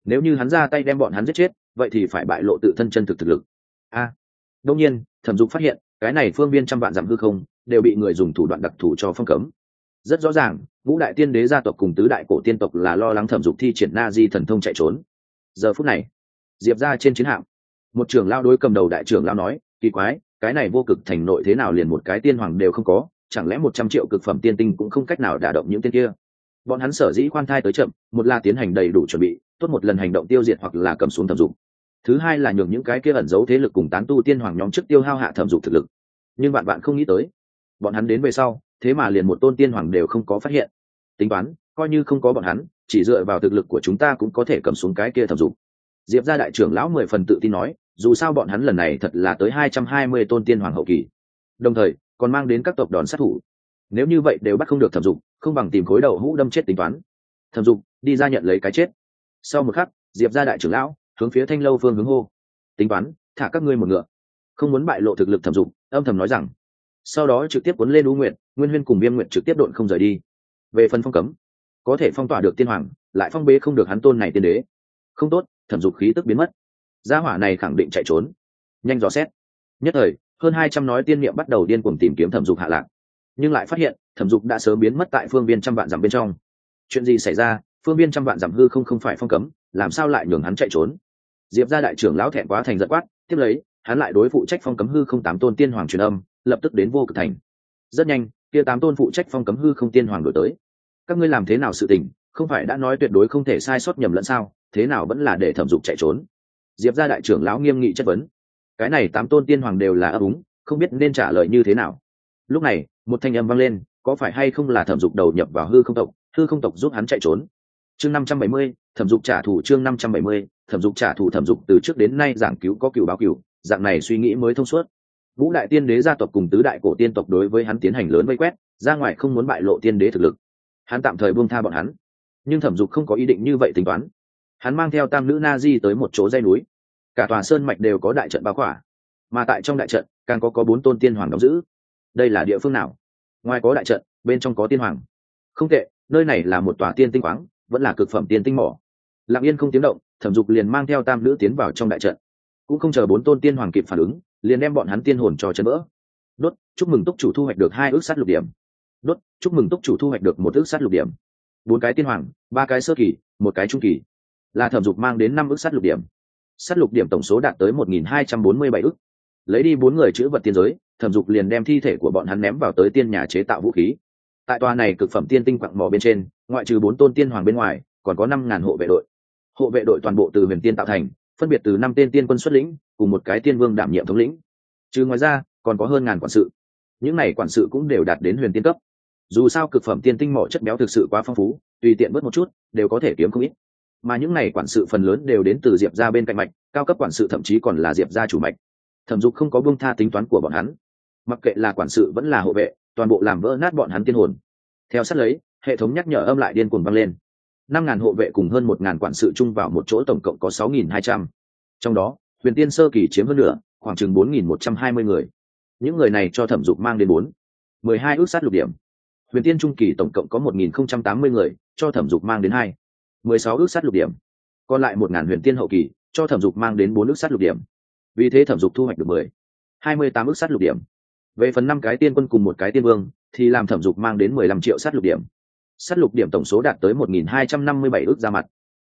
Nếu như hắn ra tay đem bọn hắn giết chết vậy thì phải bại lộ tự thân chân thực thực lực. A. À, đông nhiên thẩm dục phát hiện cái này phương viên trăm vạn dặm hư không đều bị người dùng thủ đoạn đặc thù cho phong cấm. Rất rõ ràng, ngũ đại tiên đế gia tộc cùng tứ đại cổ tiên tộc là lo lắng thẩm dục thi triển na di thần thông chạy trốn. Giờ phút này, diệp ra trên chiến hạm, một trưởng lao đối cầm đầu đại trưởng lao nói, kỳ quái, cái này vô cực thành nội thế nào liền một cái tiên hoàng đều không có, chẳng lẽ một trăm triệu cực phẩm tiên tinh cũng không cách nào đả động những tiên kia? Bọn hắn sở dĩ khoan thai tới chậm, một là tiến hành đầy đủ chuẩn bị, tốt một lần hành động tiêu diệt hoặc là cầm xuống thẩm dục thứ hai là nhường những cái kia ẩn giấu thế lực cùng tán tu tiên hoàng nhóm trước tiêu hao hạ thẩm dục thực lực. Nhưng bạn bạn không nghĩ tới, bọn hắn đến về sau, thế mà liền một tôn tiên hoàng đều không có phát hiện. Tính toán, coi như không có bọn hắn, chỉ dựa vào thực lực của chúng ta cũng có thể cầm xuống cái kia thẩm dục. Diệp ra đại trưởng lão mười phần tự tin nói, dù sao bọn hắn lần này thật là tới hai trăm hai mươi tôn tiên hoàng hậu kỳ. Đồng thời, còn mang đến các tộc đòn sát thủ. Nếu như vậy đều bắt không được thẩm dục, không bằng tìm khối đầu hũ đâm chết tính toán. Thẩm dục, đi ra nhận lấy cái chết. Sau một khắc, diệp ra đại trưởng lão hướng phía thanh lâu phương hướng hô. Tính toán, thả các ngươi một ngựa. Không muốn bại lộ thực lực thẩm dục âm thầm nói rằng. Sau đó trực tiếp cuốn lên u nguyện nguyên huyên cùng viêm nguyện trực tiếp độn không rời đi. Về phần phong cấm, có thể phong tỏa được tiên hoàng, lại phong bế không được hắn tôn này tiên đế. Không tốt, thẩm dục khí tức biến mất. Gia hỏa này khẳng định chạy trốn. Nhanh dò xét. Nhất thời, hơn hai trăm nói tiên niệm bắt đầu điên cuồng tìm kiếm thẩm dục hạ lạc. Nhưng lại phát hiện, thẩm dục đã sớm biến mất tại phương viên trăm vạn dặm bên trong. Chuyện gì xảy ra? Phương viên trăm vạn dặm hư không không phải phong cấm, làm sao lại nhường hắn chạy trốn? Diệp ra đại trưởng lão thẹn quá thành giật quát, tiếp lấy, hắn lại đối phụ trách phong cấm hư không tám tôn tiên hoàng truyền âm, lập tức đến vô cực thành. Rất nhanh, kia tám tôn phụ trách phong cấm hư không tiên hoàng đổi tới. Các ngươi làm thế nào sự tình, không phải đã nói tuyệt đối không thể sai sót nhầm lẫn sao, thế nào vẫn là để thẩm dục chạy trốn? Diệp ra đại trưởng lão nghiêm nghị chất vấn. Cái này tám tôn tiên hoàng đều là ấp úng, không biết nên trả lời như thế nào. Lúc này, một thanh âm vang lên, có phải hay không là thẩm dục đầu nhập vào hư không tộc, hư không tộc giúp hắn chạy trốn? Chương năm trăm bảy mươi, thẩm dục trả thù chương năm trăm bảy mươi, thẩm dục trả thù thẩm dục từ trước đến nay giảng cứu có cựu báo cựu, dạng này suy nghĩ mới thông suốt. Vũ đại tiên đế gia tộc cùng tứ đại cổ tiên tộc đối với hắn tiến hành lớn vây quét, ra ngoài không muốn bại lộ tiên đế thực lực. Hắn tạm thời buông tha bọn hắn. Nhưng thẩm dục không có ý định như vậy tính toán. Hắn mang theo tam nữ na di tới một chỗ dây núi. Cả tòa sơn mạch đều có đại trận bao khỏa. Mà tại trong đại trận, càng có có bốn tôn tiên hoàng đóng giữ. Đây là địa phương nào? Ngoài có đại trận, bên trong có tiên hoàng. Không tệ, nơi này là một tòa tiên tinh khoáng vẫn là cực phẩm tiên tinh mỏ. Lặng yên không tiếng động, thẩm dục liền mang theo tam nữ tiến vào trong đại trận. Cũng không chờ bốn tôn tiên hoàng kịp phản ứng, liền đem bọn hắn tiên hồn cho chân vỡ. Đốt, chúc mừng túc chủ thu hoạch được hai ước sát lục điểm. Đốt, chúc mừng túc chủ thu hoạch được một ước sát lục điểm. Bốn cái tiên hoàng, ba cái sơ kỳ, một cái trung kỳ. Là thẩm dục mang đến năm ước sát lục điểm. Sát lục điểm tổng số đạt tới một nghìn hai trăm bốn mươi bảy ước. Lấy đi bốn người chữ vật tiên giới, thẩm dục liền đem thi thể của bọn hắn ném vào tới tiên nhà chế tạo vũ khí tại tòa này cực phẩm tiên tinh quặng mỏ bên trên, ngoại trừ bốn tôn tiên hoàng bên ngoài, còn có năm ngàn hộ vệ đội. Hộ vệ đội toàn bộ từ huyền tiên tạo thành, phân biệt từ năm tên tiên quân xuất lĩnh, cùng một cái tiên vương đảm nhiệm thống lĩnh. Trừ ngoài ra, còn có hơn ngàn quản sự. Những này quản sự cũng đều đạt đến huyền tiên cấp. Dù sao cực phẩm tiên tinh mỏ chất béo thực sự quá phong phú, tùy tiện bớt một chút, đều có thể kiếm không ít. Mà những này quản sự phần lớn đều đến từ diệp ra bên cạnh mạch, cao cấp quản sự thậm chí còn là diệp ra chủ mạch. Thẩm dục không có bông tha tính toán của bọn hắn. Mặc kệ là quản sự vẫn là hộ vệ toàn bộ làm vỡ nát bọn hắn tiên hồn. Theo sát lấy, hệ thống nhắc nhở âm lại điên cuồng vang lên. Năm ngàn hộ vệ cùng hơn một ngàn quản sự chung vào một chỗ tổng cộng có sáu nghìn hai trăm. Trong đó, huyền tiên sơ kỳ chiếm hơn nửa, khoảng chừng bốn nghìn một trăm hai mươi người. Những người này cho thẩm dục mang đến bốn, mười hai ước sát lục điểm. Huyền tiên trung kỳ tổng cộng có một nghìn không trăm tám mươi người, cho thẩm dục mang đến hai, mười sáu ước sát lục điểm. Còn lại một ngàn huyền tiên hậu kỳ, cho thẩm dục mang đến bốn ước sát lục điểm. Vì thế thẩm dục thu hoạch được mười, hai mươi tám ước sát lục điểm về phần năm cái tiên quân cùng một cái tiên vương, thì làm thẩm dục mang đến mười lăm triệu sát lục điểm. Sát lục điểm tổng số đạt tới một nghìn hai trăm năm mươi bảy ước ra mặt.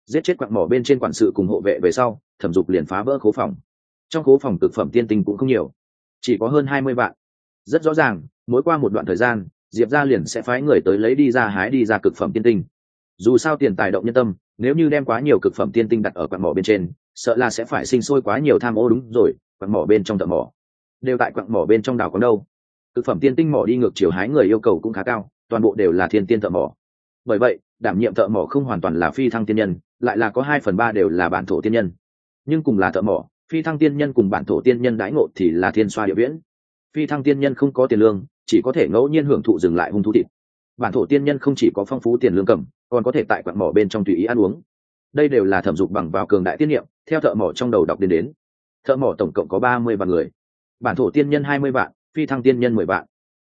Giết chết quặng mỏ bên trên quản sự cùng hộ vệ về sau, thẩm dục liền phá vỡ khố phòng. Trong khố phòng cực phẩm tiên tinh cũng không nhiều, chỉ có hơn hai mươi vạn. Rất rõ ràng, mỗi qua một đoạn thời gian, diệp ra liền sẽ phái người tới lấy đi ra hái đi ra cực phẩm tiên tinh. Dù sao tiền tài động nhân tâm, nếu như đem quá nhiều cực phẩm tiên tinh đặt ở quặng mỏ bên trên, sợ là sẽ phải sinh sôi quá nhiều tham ô đúng rồi, quặng mỏ bên trong thợ mỏ đều tại quặng mỏ bên trong đảo có đâu. Thực phẩm tiên tinh mỏ đi ngược chiều hái người yêu cầu cũng khá cao, toàn bộ đều là thiên tiên thợ mỏ. Bởi vậy, đảm nhiệm thợ mỏ không hoàn toàn là phi thăng tiên nhân, lại là có hai phần ba đều là bản thổ tiên nhân. Nhưng cùng là thợ mỏ, phi thăng tiên nhân cùng bản thổ tiên nhân đãi ngộ thì là thiên xoa địa viễn. Phi thăng tiên nhân không có tiền lương, chỉ có thể ngẫu nhiên hưởng thụ dừng lại hung thú thịt. Bản thổ tiên nhân không chỉ có phong phú tiền lương cầm, còn có thể tại quặng mỏ bên trong tùy ý ăn uống. Đây đều là thẩm dục bằng vào cường đại tiết niệm, theo thợ mỏ trong đầu đọc đến đến. Thợ mỏ tổng cộng có ba mươi vạn người bản thổ tiên nhân hai mươi vạn, phi thăng tiên nhân mười vạn.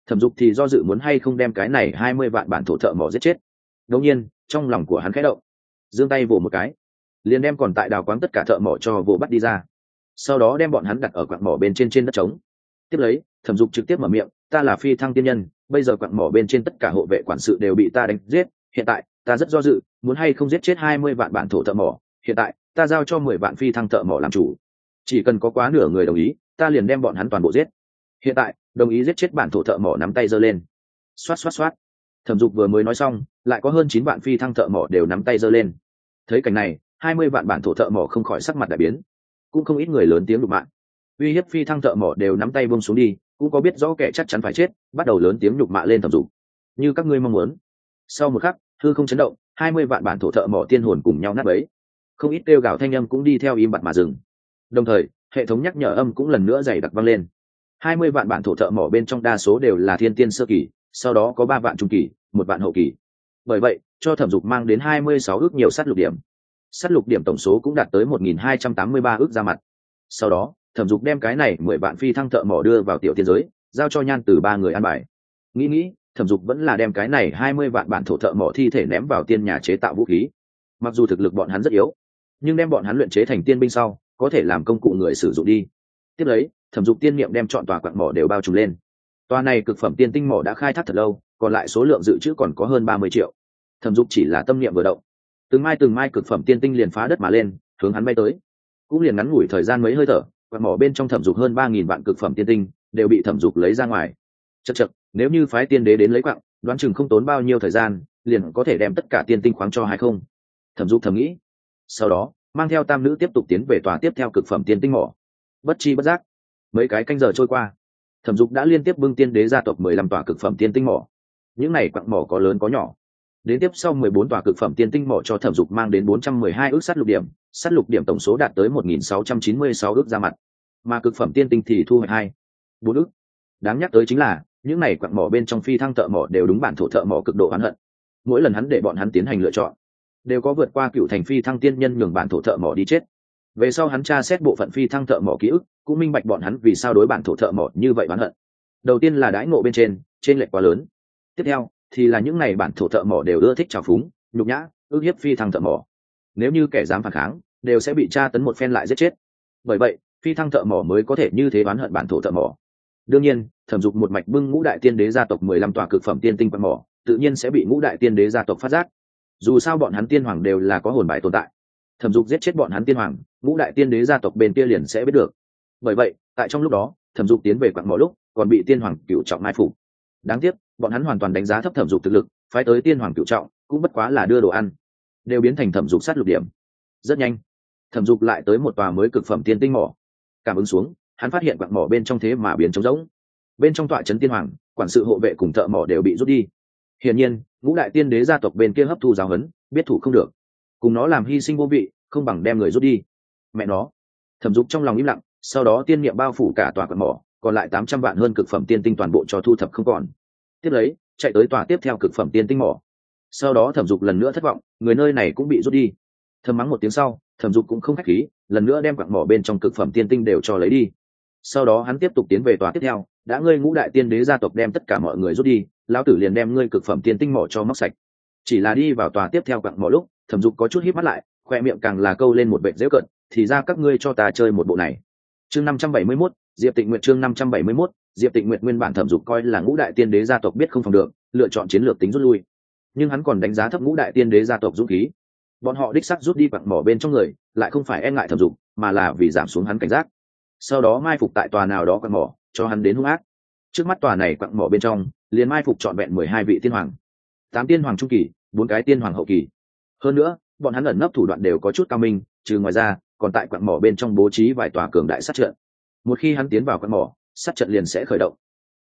Thẩm dục thì do dự muốn hay không đem cái này hai mươi vạn bản thổ thợ mỏ giết chết. Ngẫu nhiên, trong lòng của hắn khẽ động. Giương tay vỗ một cái, liền đem còn tại đào quáng tất cả thợ mỏ cho vỗ bắt đi ra. Sau đó đem bọn hắn đặt ở quặng mỏ bên trên trên đất trống. Tiếp lấy, thẩm dục trực tiếp mở miệng, ta là phi thăng tiên nhân, bây giờ quặng mỏ bên trên tất cả hộ vệ quản sự đều bị ta đánh giết. Hiện tại, ta rất do dự, muốn hay không giết chết hai mươi vạn bản thổ thợ mỏ. Hiện tại, ta giao cho mười vạn phi thăng thợ mỏ làm chủ chỉ cần có quá nửa người đồng ý, ta liền đem bọn hắn toàn bộ giết. Hiện tại, đồng ý giết chết bản thổ thợ mỏ nắm tay giơ lên. Xoát xoát xoát. Thẩm dục vừa mới nói xong, lại có hơn chín vạn phi thăng thợ mỏ đều nắm tay giơ lên. Thấy cảnh này, hai mươi vạn bản thổ thợ mỏ không khỏi sắc mặt đại biến. Cũng không ít người lớn tiếng đục mạng uy hiếp phi thăng thợ mỏ đều nắm tay bông xuống đi, cũng có biết rõ kẻ chắc chắn phải chết, bắt đầu lớn tiếng nhục mạ lên thẩm dục. Như các ngươi mong muốn. Sau một khắc thư không chấn động, hai mươi vạn bản thổ thợ mỏ tiên hồn cùng nhau nát ấy không ít kêu gào thanh âm cũng đi theo im bặt mà dừng đồng thời, hệ thống nhắc nhở âm cũng lần nữa dày đặc vang lên. Hai mươi vạn bản thổ thợ mỏ bên trong đa số đều là thiên tiên sơ kỳ, sau đó có ba vạn trung kỳ, một vạn hậu kỳ. Bởi vậy, cho thẩm dục mang đến hai mươi sáu ước nhiều sát lục điểm. Sát lục điểm tổng số cũng đạt tới một nghìn hai trăm tám mươi ba ước ra mặt. Sau đó, thẩm dục đem cái này mười vạn phi thăng thợ mỏ đưa vào tiểu tiên giới, giao cho nhan từ ba người ăn bài. Nghĩ nghĩ, thẩm dục vẫn là đem cái này hai mươi vạn bản thổ thợ mỏ thi thể ném vào tiên nhà chế tạo vũ khí. Mặc dù thực lực bọn hắn rất yếu, nhưng đem bọn hắn luyện chế thành tiên binh sau có thể làm công cụ người sử dụng đi. Tiếp lấy, thẩm dục tiên niệm đem chọn tòa quặng mỏ đều bao trùm lên. Tòa này cực phẩm tiên tinh mỏ đã khai thác thật lâu, còn lại số lượng dự trữ còn có hơn ba mươi triệu. Thẩm dục chỉ là tâm niệm vừa động. Từng mai từng mai cực phẩm tiên tinh liền phá đất mà lên, hướng hắn bay tới. Cũng liền ngắn ngủi thời gian mấy hơi thở, quặng mỏ bên trong thẩm dục hơn ba nghìn vạn cực phẩm tiên tinh đều bị thẩm dục lấy ra ngoài. Chật chật nếu như phái tiên đế đến lấy quặng, đoán chừng không tốn bao nhiêu thời gian, liền có thể đem tất cả tiên tinh khoáng cho hay không? Thẩm dục thầm nghĩ. Sau đó mang theo tam nữ tiếp tục tiến về tòa tiếp theo cực phẩm tiên tinh mỏ. Bất chi bất giác, mấy cái canh giờ trôi qua, thẩm dục đã liên tiếp bưng tiên đế gia tộc mười lăm tòa cực phẩm tiên tinh mỏ. Những này quặng mỏ có lớn có nhỏ. Đến tiếp sau mười bốn tòa cực phẩm tiên tinh mỏ cho thẩm dục mang đến bốn trăm mười hai ước sắt lục điểm sắt lục điểm tổng số đạt tới một nghìn sáu trăm chín mươi sáu ước ra mặt. Mà cực phẩm tiên tinh thì thu hoạch hai, bốn ước. Đáng nhắc tới chính là, những này quặng mỏ bên trong phi thăng thợ mỏ đều đúng bản thổ thợ mỏ cực độ hắn hận. Mỗi lần hắn để bọn hắn tiến hành lựa chọn đều có vượt qua cựu thành phi thăng tiên nhân nhường bản thổ thợ mỏ đi chết. Về sau hắn tra xét bộ phận phi thăng thợ mỏ ký ức, cũng minh bạch bọn hắn vì sao đối bản thổ thợ mỏ như vậy bán hận. Đầu tiên là đãi ngộ bên trên trên lệch quá lớn. Tiếp theo, thì là những ngày bản thổ thợ mỏ đều ưa thích trào phúng, nhục nhã, ước hiếp phi thăng thợ mỏ. Nếu như kẻ dám phản kháng, đều sẽ bị tra tấn một phen lại giết chết. Bởi vậy, phi thăng thợ mỏ mới có thể như thế oán hận bản thổ thợ mỏ. Đương nhiên, thẩm dục một mạch bưng ngũ đại tiên đế gia tộc mười lăm tòa cực phẩm tiên tinh quạt mỏ, tự nhiên sẽ bị ngũ đại tiên đế gia tộc phát giác dù sao bọn hắn tiên hoàng đều là có hồn bài tồn tại. Thẩm dục giết chết bọn hắn tiên hoàng, ngũ đại tiên đế gia tộc bên kia liền sẽ biết được. Bởi vậy, tại trong lúc đó, thẩm dục tiến về quặng mỏ lúc, còn bị tiên hoàng cựu trọng mai phục. Đáng tiếc, bọn hắn hoàn toàn đánh giá thấp thẩm dục thực lực, phái tới tiên hoàng cựu trọng, cũng bất quá là đưa đồ ăn, đều biến thành thẩm dục sát lục điểm. Rất nhanh, thẩm dục lại tới một tòa mới cực phẩm tiên tinh mỏ. Cảm ứng xuống, hắn phát hiện quặng mỏ bên trong thế mà biến trống rỗng. Bên trong tọa trấn tiên hoàng, quản sự hộ vệ cùng thợ mỏ đều bị rút đi hiển nhiên, ngũ đại tiên đế gia tộc bên kia hấp thu giáo huấn, biết thủ không được. Cùng nó làm hy sinh vô vị, không bằng đem người rút đi. Mẹ nó. Thẩm dục trong lòng im lặng, sau đó tiên niệm bao phủ cả tòa quận mỏ, còn lại tám trăm vạn hơn cực phẩm tiên tinh toàn bộ cho thu thập không còn. Tiếp lấy, chạy tới tòa tiếp theo cực phẩm tiên tinh mỏ. Sau đó thẩm dục lần nữa thất vọng, người nơi này cũng bị rút đi. Thầm mắng một tiếng sau, thẩm dục cũng không k h á c h khí, lần nữa đem quặng mỏ bên trong cực phẩm tiên tinh đều cho lấy đi sau đó hắn tiếp tục tiến về tòa tiếp theo, đã ngươi ngũ đại tiên đế gia tộc đem tất cả mọi người rút đi, lão tử liền đem ngươi cực phẩm tiên tinh mỏ cho móc sạch. Chỉ là đi vào tòa tiếp theo quặng mỏ lúc, thẩm dục có chút hít mắt lại, khoe miệng càng là câu lên một vệ dễu cận, thì ra các ngươi cho ta chơi một bộ này. Chương năm trăm bảy mươi mốt, diệp tịnh nguyện chương năm trăm bảy mươi mốt, diệp tịnh nguyện nguyên bản thẩm dục coi là ngũ đại tiên đế gia tộc biết không phòng được, lựa chọn chiến lược tính rút lui. Nhưng hắn còn đánh giá thấp ngũ đại tiên đế gia tộc dũng khí. Bọn họ đích sắc rút đi quặng mỏ bên trong người, lại không phải e ngại thẩm dục, mà là vì giảm xuống hắn cảnh giác sau đó mai phục tại tòa nào đó quặng mỏ, cho hắn đến hung ác. Trước mắt tòa này quặng mỏ bên trong, liền mai phục trọn vẹn mười hai vị tiên hoàng. Tám tiên hoàng trung kỳ, bốn cái tiên hoàng hậu kỳ. Hơn nữa, bọn hắn ẩn nấp thủ đoạn đều có chút cao minh, trừ ngoài ra, còn tại quặng mỏ bên trong bố trí vài tòa cường đại sát trận. Một khi hắn tiến vào quặng mỏ, sát trận liền sẽ khởi động.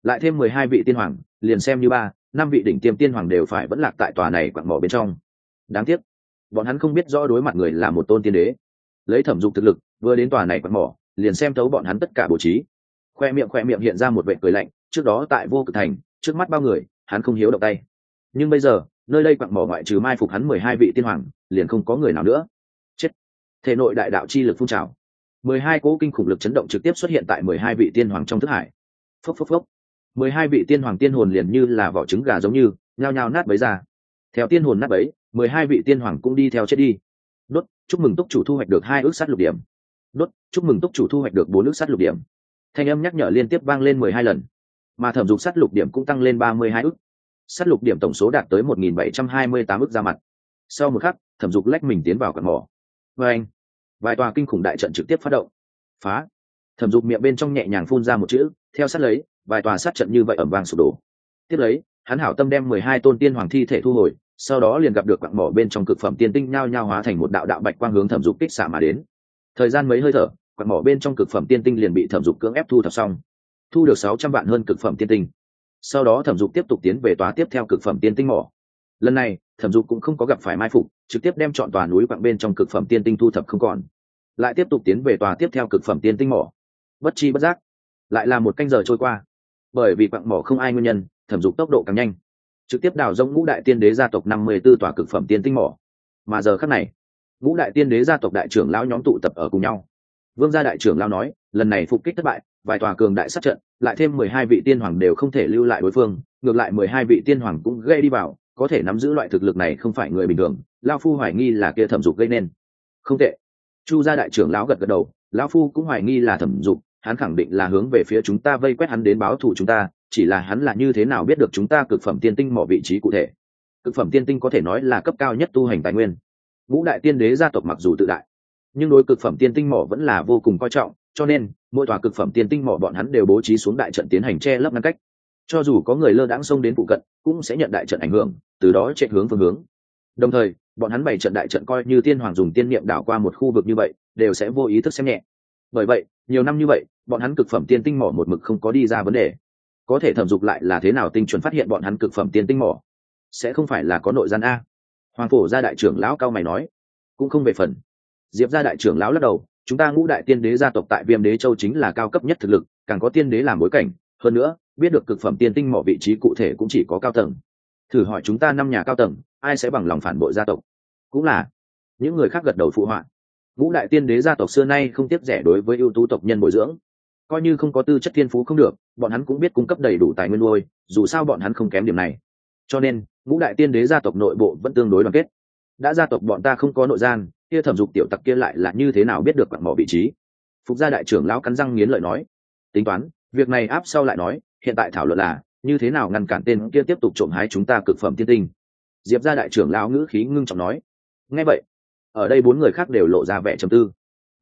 Lại thêm mười hai vị tiên hoàng, liền xem như ba, năm vị đỉnh tiêm tiên hoàng đều phải vẫn lạc tại tòa này quặng mỏ bên trong. Đáng tiếc, bọn hắn không biết rõ đối mặt người là một tôn tiên đế. Lấy thẩm dục thực lực, vừa đến tòa này quặng mỏ liền xem thấu bọn hắn tất cả bố trí. Khoe miệng khoe miệng hiện ra một vệ cười lạnh, trước đó tại vô cực thành, trước mắt bao người, hắn không hiếu động tay. Nhưng bây giờ, nơi đây quặng mỏ ngoại trừ mai phục hắn mười hai vị tiên hoàng, liền không có người nào nữa. Chết. Thể nội đại đạo chi lực phun trào. mười hai cỗ kinh khủng lực chấn động trực tiếp xuất hiện tại mười hai vị tiên hoàng trong thức hải. Phốc phốc phốc. mười hai vị tiên hoàng tiên hồn liền như là vỏ trứng gà giống như, nhao nhao nát bấy ra. Theo tiên hồn nát bấy, mười hai vị tiên hoàng cũng đi theo chết đi. Đốt, chúc mừng túc chủ thu hoạch được hai ước sắt lục điểm đốt, chúc mừng túc chủ thu hoạch được bốn ước sắt lục điểm. Thanh âm nhắc nhở liên tiếp vang lên mười hai lần. Mà thẩm dục sắt lục điểm cũng tăng lên ba mươi hai ước sắt lục điểm tổng số đạt tới một nghìn bảy trăm hai mươi tám ước ra mặt. Sau một khắc, thẩm dục lách mình tiến vào cặn mỏ. Và anh, vài tòa kinh khủng đại trận trực tiếp phát động. Phá. Thẩm dục miệng bên trong nhẹ nhàng phun ra một chữ, theo sát lấy, vài tòa sát trận như vậy ẩm vàng sụp đổ. Tiếp lấy, hắn hảo tâm đem mười hai tôn tiên hoàng thi thể thu hồi, sau đó liền gặp được quặng mỏ bên trong cực phẩm tiên tinh nhao nhao hóa thành một đạo đạo bạch quang hướng thẩm dục kích xạ mà đến thời gian mấy hơi thở, quạt mỏ bên trong cực phẩm tiên tinh liền bị thẩm dục cưỡng ép thu thập xong. Thu được sáu trăm vạn hơn cực phẩm tiên tinh. Sau đó thẩm dục tiếp tục tiến về tòa tiếp theo cực phẩm tiên tinh mỏ. Lần này, thẩm dục cũng không có gặp phải mai phục, trực tiếp đem chọn tòa núi quặng bên trong cực phẩm tiên tinh thu thập không còn. Lại tiếp tục tiến về tòa tiếp theo cực phẩm tiên tinh mỏ. Bất chi bất giác, lại là một canh giờ trôi qua. Bởi vì quặng mỏ không ai nguyên nhân, thẩm dục tốc độ càng nhanh. Trực tiếp đào rông ngũ đại tiên đế gia tộc năm mươi b ố tòa cực phẩm tiên tinh mỏ. Mà giờ khắc này ngũ đại tiên đế gia tộc đại trưởng lão nhóm tụ tập ở cùng nhau. Vương gia đại trưởng lão nói, lần này phục kích thất bại, vài tòa cường đại sát trận, lại thêm mười hai vị tiên hoàng đều không thể lưu lại đối phương, ngược lại mười hai vị tiên hoàng cũng gây đi vào, có thể nắm giữ loại thực lực này không phải người bình thường lao phu hoài nghi là kia thẩm dục gây nên. Không tệ. Chu gia đại trưởng lão gật gật đầu, lão phu cũng hoài nghi là thẩm dục, hắn khẳng định là hướng về phía chúng ta vây quét hắn đến báo thù chúng ta, chỉ là hắn là như thế nào biết được chúng ta cực phẩm tiên tinh mỏ vị trí cụ thể. Cực phẩm tiên tinh có thể nói là cấp cao nhất tu hành tài nguyên ngũ đại tiên đế gia tộc mặc dù tự đại, nhưng đối cực phẩm tiên tinh mỏ vẫn là vô cùng coi trọng, cho nên, mỗi tòa cực phẩm tiên tinh mỏ bọn hắn đều bố trí xuống đại trận tiến hành che lấp ngăn cách. Cho dù có người lơ đãng xông đến phụ cận, cũng sẽ nhận đại trận ảnh hưởng, từ đó chạy hướng phương hướng. Đồng thời, bọn hắn bày trận đại trận coi như tiên hoàng dùng tiên niệm đảo qua một khu vực như vậy, đều sẽ vô ý thức xem nhẹ. Bởi vậy, nhiều năm như vậy, bọn hắn cực phẩm tiên tinh mỏ một mực không có đi ra vấn đề. Có thể thẩm dục lại là thế nào tinh chuẩn phát hiện bọn hắn cực phẩm tiên tinh mỏ? Sẽ không phải là có nội gian a hoàng phổ gia đại trưởng lão cao mày nói, cũng không về phần. Diệp gia đại trưởng lão lắc đầu, chúng ta ngũ đại tiên đế gia tộc tại viêm đế châu chính là cao cấp nhất thực lực, càng có tiên đế làm bối cảnh. Hơn nữa, biết được cực phẩm tiên tinh mỏ vị trí cụ thể cũng chỉ có cao tầng. Thử hỏi chúng ta năm nhà cao tầng, ai sẽ bằng lòng phản bội gia tộc? Cũng là, những người khác gật đầu phụ họa. Ngũ đại tiên đế gia tộc xưa nay không tiếp rẻ đối với ưu tú tộc nhân bồi dưỡng. Coi như không có tư chất thiên phú không được, bọn hắn cũng biết cung cấp đầy đủ tài nguyên nuôi, dù sao bọn hắn không kém điểm này cho nên, ngũ đại tiên đế gia tộc nội bộ vẫn tương đối đoàn kết. Đã gia tộc bọn ta không có nội gian, kia thẩm dục tiểu tặc kia lại là như thế nào biết được quặng mỏ vị trí? Phục gia đại trưởng lão cắn răng nghiến lợi nói. Tính toán, việc này áp sau lại nói, hiện tại thảo luận là, như thế nào ngăn cản tên kia tiếp tục trộm hái chúng ta cực phẩm tiên tinh? Diệp gia đại trưởng lão ngữ khí ngưng trọng nói. Nghe vậy, ở đây bốn người khác đều lộ ra vẻ trầm tư.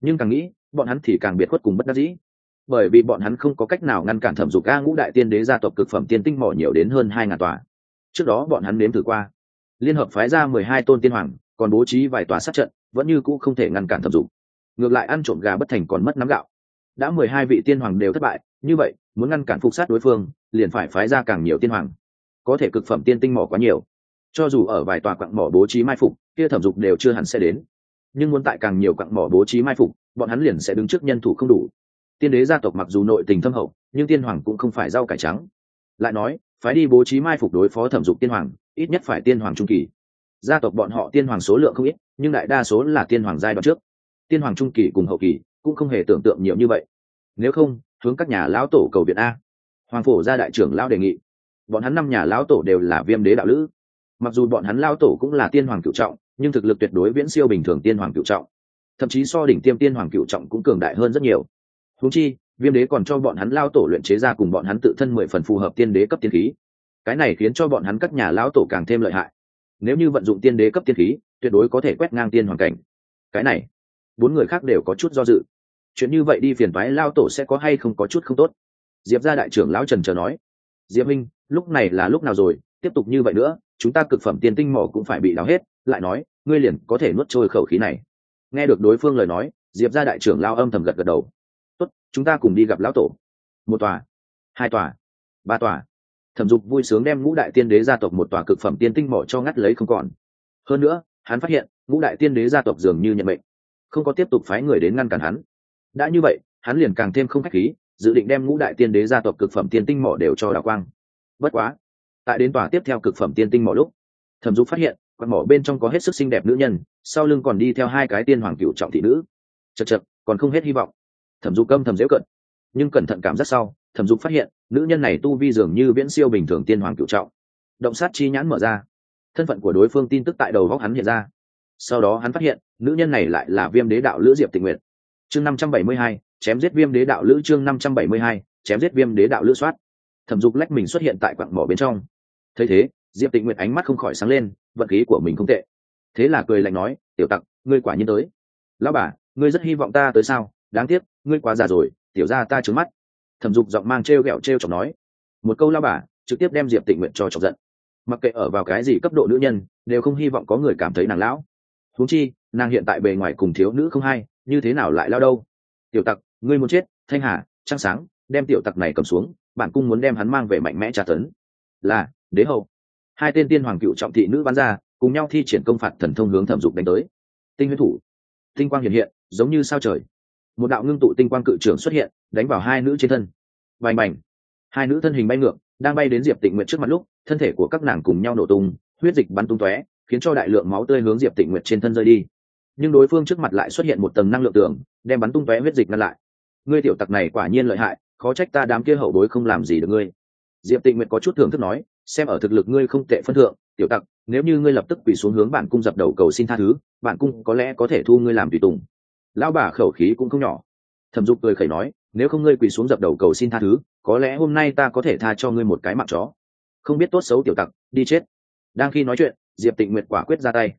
Nhưng càng nghĩ, bọn hắn thì càng biệt khuất cùng bất đắc dĩ. Bởi vì bọn hắn không có cách nào ngăn cản thẩm dục ca ngũ đại tiên đế gia tộc cực phẩm tiên tinh mỏ nhiều đến hơn hai ngàn tòa trước đó bọn hắn nếm thử qua. Liên hợp phái ra mười hai tôn tiên hoàng, còn bố trí vài tòa sát trận, vẫn như cũ không thể ngăn cản thẩm dục. Ngược lại ăn trộm gà bất thành còn mất nắm gạo. Đã mười hai vị tiên hoàng đều thất bại, như vậy, muốn ngăn cản phục sát đối phương, liền phải phái ra càng nhiều tiên hoàng. Có thể cực phẩm tiên tinh mỏ quá nhiều. Cho dù ở vài tòa quặng mỏ bố trí mai phục, kia thẩm dục đều chưa hẳn sẽ đến. Nhưng muốn tại càng nhiều quặng mỏ bố trí mai phục, bọn hắn liền sẽ đứng trước nhân thủ không đủ. Tiên đế gia tộc mặc dù nội tình thâm hậu, nhưng tiên hoàng cũng không phải rau cải trắng. Lại nói phái đi bố trí mai phục đối phó thẩm dục tiên hoàng, ít nhất phải tiên hoàng trung kỳ. Gia tộc bọn họ tiên hoàng số lượng không ít, nhưng đại đa số là tiên hoàng giai đoạn trước. Tiên hoàng trung kỳ cùng hậu kỳ cũng không hề tưởng tượng nhiều như vậy. Nếu không, hướng các nhà lão tổ cầu viện a. Hoàng phổ gia đại trưởng lão đề nghị. Bọn hắn năm nhà lão tổ đều là viêm đế đạo lữ. Mặc dù bọn hắn lão tổ cũng là tiên hoàng cựu trọng, nhưng thực lực tuyệt đối viễn siêu bình thường tiên hoàng cựu trọng. Thậm chí so đỉnh tiêm tiên hoàng cựu trọng cũng cường đại hơn rất nhiều. Thú chi viêm đế còn cho bọn hắn lao tổ luyện chế ra cùng bọn hắn tự thân mười phần phù hợp tiên đế cấp tiên khí. Cái này khiến cho bọn hắn các nhà lão tổ càng thêm lợi hại. Nếu như vận dụng tiên đế cấp tiên khí, tuyệt đối có thể quét ngang tiên hoàn cảnh. Cái này, bốn người khác đều có chút do dự. Chuyện như vậy đi phiền thoái lao tổ sẽ có hay không có chút không tốt? Diệp ra đại trưởng lão trần chờ nói. Diệp minh, lúc này là lúc nào rồi? Tiếp tục như vậy nữa, chúng ta cực phẩm tiên tinh mỏ cũng phải bị đào hết. Lại nói, ngươi liền có thể nuốt trôi khẩu khí này. Nghe được đối phương lời nói, diệp ra đại trưởng lao âm thầm gật gật đầu chúng ta cùng đi gặp lão tổ. Một tòa, hai tòa, ba tòa. Thẩm dục vui sướng đem ngũ đại tiên đế gia tộc một tòa cực phẩm tiên tinh mỏ cho ngắt lấy không còn. Hơn nữa, hắn phát hiện, ngũ đại tiên đế gia tộc dường như nhận mệnh, không có tiếp tục phái người đến ngăn cản hắn. Đã như vậy, hắn liền càng thêm không k h á c h khí, dự định đem ngũ đại tiên đế gia tộc cực phẩm tiên tinh mỏ đều cho đào quang. Bất quá, tại đến tòa tiếp theo cực phẩm tiên tinh mỏ lúc, thẩm dục phát hiện, quạt mỏ bên trong có hết sức xinh đẹp nữ nhân, sau lưng còn đi theo hai cái tiên hoàng cựu trọng thị nữ. Chật chật còn không hết hy vọng thẩm dục âm thầm dễ cận. Nhưng cẩn thận cảm giác sau, thẩm dục phát hiện, nữ nhân này tu vi dường như viễn siêu bình thường tiên hoàng cựu trọng. Động sát chi nhãn mở ra. Thân phận của đối phương tin tức tại đầu góc hắn hiện ra. Sau đó hắn phát hiện, nữ nhân này lại là viêm đế đạo lữ diệp tình nguyện chương năm trăm bảy mươi hai, chém giết viêm đế đạo lữ chương năm trăm bảy mươi hai, chém giết viêm đế đạo lữ soát. Thẩm dục lách mình xuất hiện tại quặng mỏ bên trong. Thấy thế, diệp tình nguyện ánh mắt không khỏi sáng lên, vận khí của mình không tệ. Thế là cười lạnh nói, tiểu tặc, ngươi quả nhiên tới. Lão bà, ngươi rất hy vọng ta tới sao? Đáng tiếc, ngươi quá già rồi, tiểu ra ta trứng mắt. Thẩm dục giọng mang t r e o g ẹ o t r e o chọc nói. Một câu lao bà, trực tiếp đem diệp tịnh nguyện cho chọc giận. Mặc kệ ở vào cái gì cấp độ nữ nhân, đều không hy vọng có người cảm thấy nàng lão. Huống chi, nàng hiện tại bề ngoài cùng thiếu nữ không hay, như thế nào lại lao đâu? Tiểu tặc, ngươi muốn chết, thanh hà, trăng sáng, đem tiểu tặc này cầm xuống, bản cung muốn đem hắn mang về mạnh mẽ tra tấn. Là, đế hậu. Hai tên tiên hoàng cựu trọng thị nữ bắn ra, cùng nhau thi triển công phạt thần thông hướng thẩm dục đánh tới. Tinh huyết thủ. Tinh quang hiện hiện, giống như sao trời một đạo ngưng tụ tinh quang cự trưởng xuất hiện, đánh vào hai nữ trên thân. Vành bành. Hai nữ thân hình bay ngược, đang bay đến diệp tịnh nguyệt trước mặt lúc, thân thể của các nàng cùng nhau nổ tung, huyết dịch bắn tung tóe, khiến cho đại lượng máu tươi hướng diệp tịnh nguyệt trên thân rơi đi. Nhưng đối phương trước mặt lại xuất hiện một tầng năng lượng tưởng, đem bắn tung tóe huyết dịch ngăn lại. Ngươi tiểu tặc này quả nhiên lợi hại, khó trách ta đám kia hậu bối không làm gì được ngươi. Diệp tịnh nguyệt có chút thưởng thức nói, xem ở thực lực ngươi không tệ phân thượng, tiểu tặc, nếu như ngươi lập tức quỳ xuống hướng bản cung dập đầu cầu xin tha thứ, bản cung có lẽ có thể thu ngươi làm tùy tùng lão bà khẩu khí cũng không nhỏ. Thẩm dục cười khẩy nói, nếu không ngươi quỳ xuống dập đầu cầu xin tha thứ, có lẽ hôm nay ta có thể tha cho ngươi một cái mạng chó. Không biết tốt xấu tiểu tặc, đi chết. Đang khi nói chuyện, diệp tịnh nguyệt quả quyết ra tay.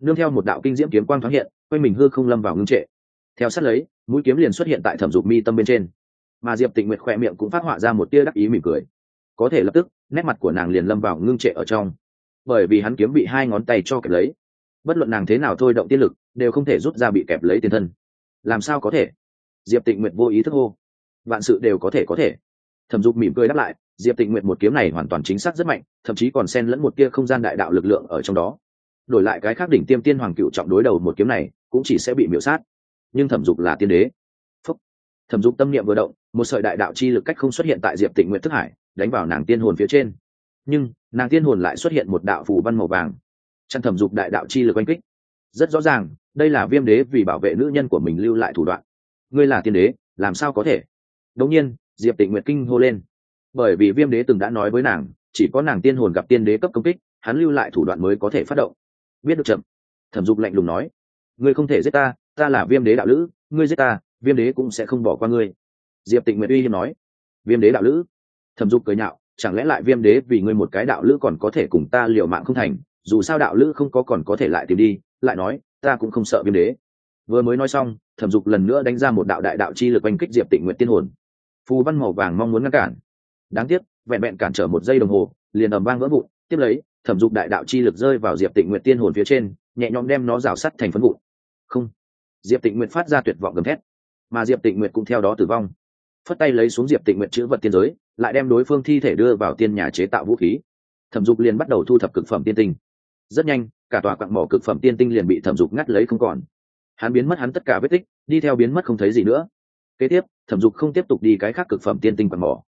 Nương theo một đạo kinh diễm kiếm quang thoáng hiện, quanh mình hư không lâm vào ngưng trệ. Theo sát lấy, mũi kiếm liền xuất hiện tại thẩm dục mi tâm bên trên. Mà diệp tịnh nguyệt khoe miệng cũng phát họa ra một tia đắc ý mỉm cười. Có thể lập tức, nét mặt của nàng liền lâm vào ngưng trệ ở trong. Bởi vì hắn kiếm bị hai ngón tay cho kẹp lấy. Bất luận nàng thế nào thôi động tiên lực đều không thể rút ra bị kẹp lấy tiền thân. Làm sao có thể? Diệp tịnh nguyệt vô ý thức hô. Vạn sự đều có thể có thể. Thẩm dục mỉm cười đáp lại, diệp tịnh nguyệt một kiếm này hoàn toàn chính xác rất mạnh, thậm chí còn xen lẫn một tia không gian đại đạo lực lượng ở trong đó. Đổi lại cái khác đỉnh tiêm tiên hoàng cựu trọng đối đầu một kiếm này, cũng chỉ sẽ bị miễu sát. Nhưng thẩm dục là tiên đế. Phúc. Thẩm dục tâm niệm vừa động, một sợi đại đạo chi lực cách không xuất hiện tại diệp tịnh nguyệt thức hải, đánh vào nàng tiên hồn phía trên. Nhưng, nàng tiên hồn lại xuất hiện một đạo phù văn màu vàng. Chăn thẩm dục đại đạo chi lực oanh kích. Rất rõ ràng đây là viêm đế vì bảo vệ nữ nhân của mình lưu lại thủ đoạn. Ngươi là tiên đế, làm sao có thể? Đống nhiên, diệp tịnh nguyệt kinh hô lên. Bởi vì viêm đế từng đã nói với nàng, chỉ có nàng tiên hồn gặp tiên đế cấp công kích, hắn lưu lại thủ đoạn mới có thể phát động. Biết được chậm. Thẩm dục lạnh lùng nói. Ngươi không thể giết ta ta là viêm đế đạo lữ, ngươi giết ta, viêm đế cũng sẽ không bỏ qua ngươi. Diệp tịnh nguyệt uy hiếm nói. Viêm đế đạo lữ. Thẩm dục cười nhạo. Chẳng lẽ lại viêm đế vì ngươi một cái đạo lữ còn có thể cùng ta liều mạng không thành? Dù sao đạo lữ không có còn có thể lại tìm đi, lại nói ta cũng không sợ viêm đế. Vừa mới nói xong, thẩm dục lần nữa đánh ra một đạo đại đạo chi lực oanh kích diệp tịnh nguyện tiên hồn. Phù văn màu vàng mong muốn ngăn cản. Đáng tiếc, vẹn vẹn cản trở một giây đồng hồ, liền ầm vang vỡ vụn, tiếp lấy, thẩm dục đại đạo chi lực rơi vào diệp tịnh nguyện tiên hồn phía trên, nhẹ nhõm đem nó rào sắt thành phân vụn. Không, diệp tịnh nguyện phát ra tuyệt vọng gầm thét, mà diệp tịnh nguyện cũng theo đó tử vong. Phất tay lấy xuống diệp tịnh nguyện chữ vật tiên giới, lại đem đối phương thi thể đưa vào tiên nhà chế tạo vũ khí. Thẩm dục liền bắt đầu thu thập cực phẩm tiên tinh. Rất nhanh cả tòa quặng mỏ cực phẩm tiên tinh liền bị thẩm dục ngắt lấy không còn. Hắn biến mất hắn tất cả vết tích, đi theo biến mất không thấy gì nữa. Kế tiếp, thẩm dục không tiếp tục đi cái khác cực phẩm tiên tinh quặng mỏ.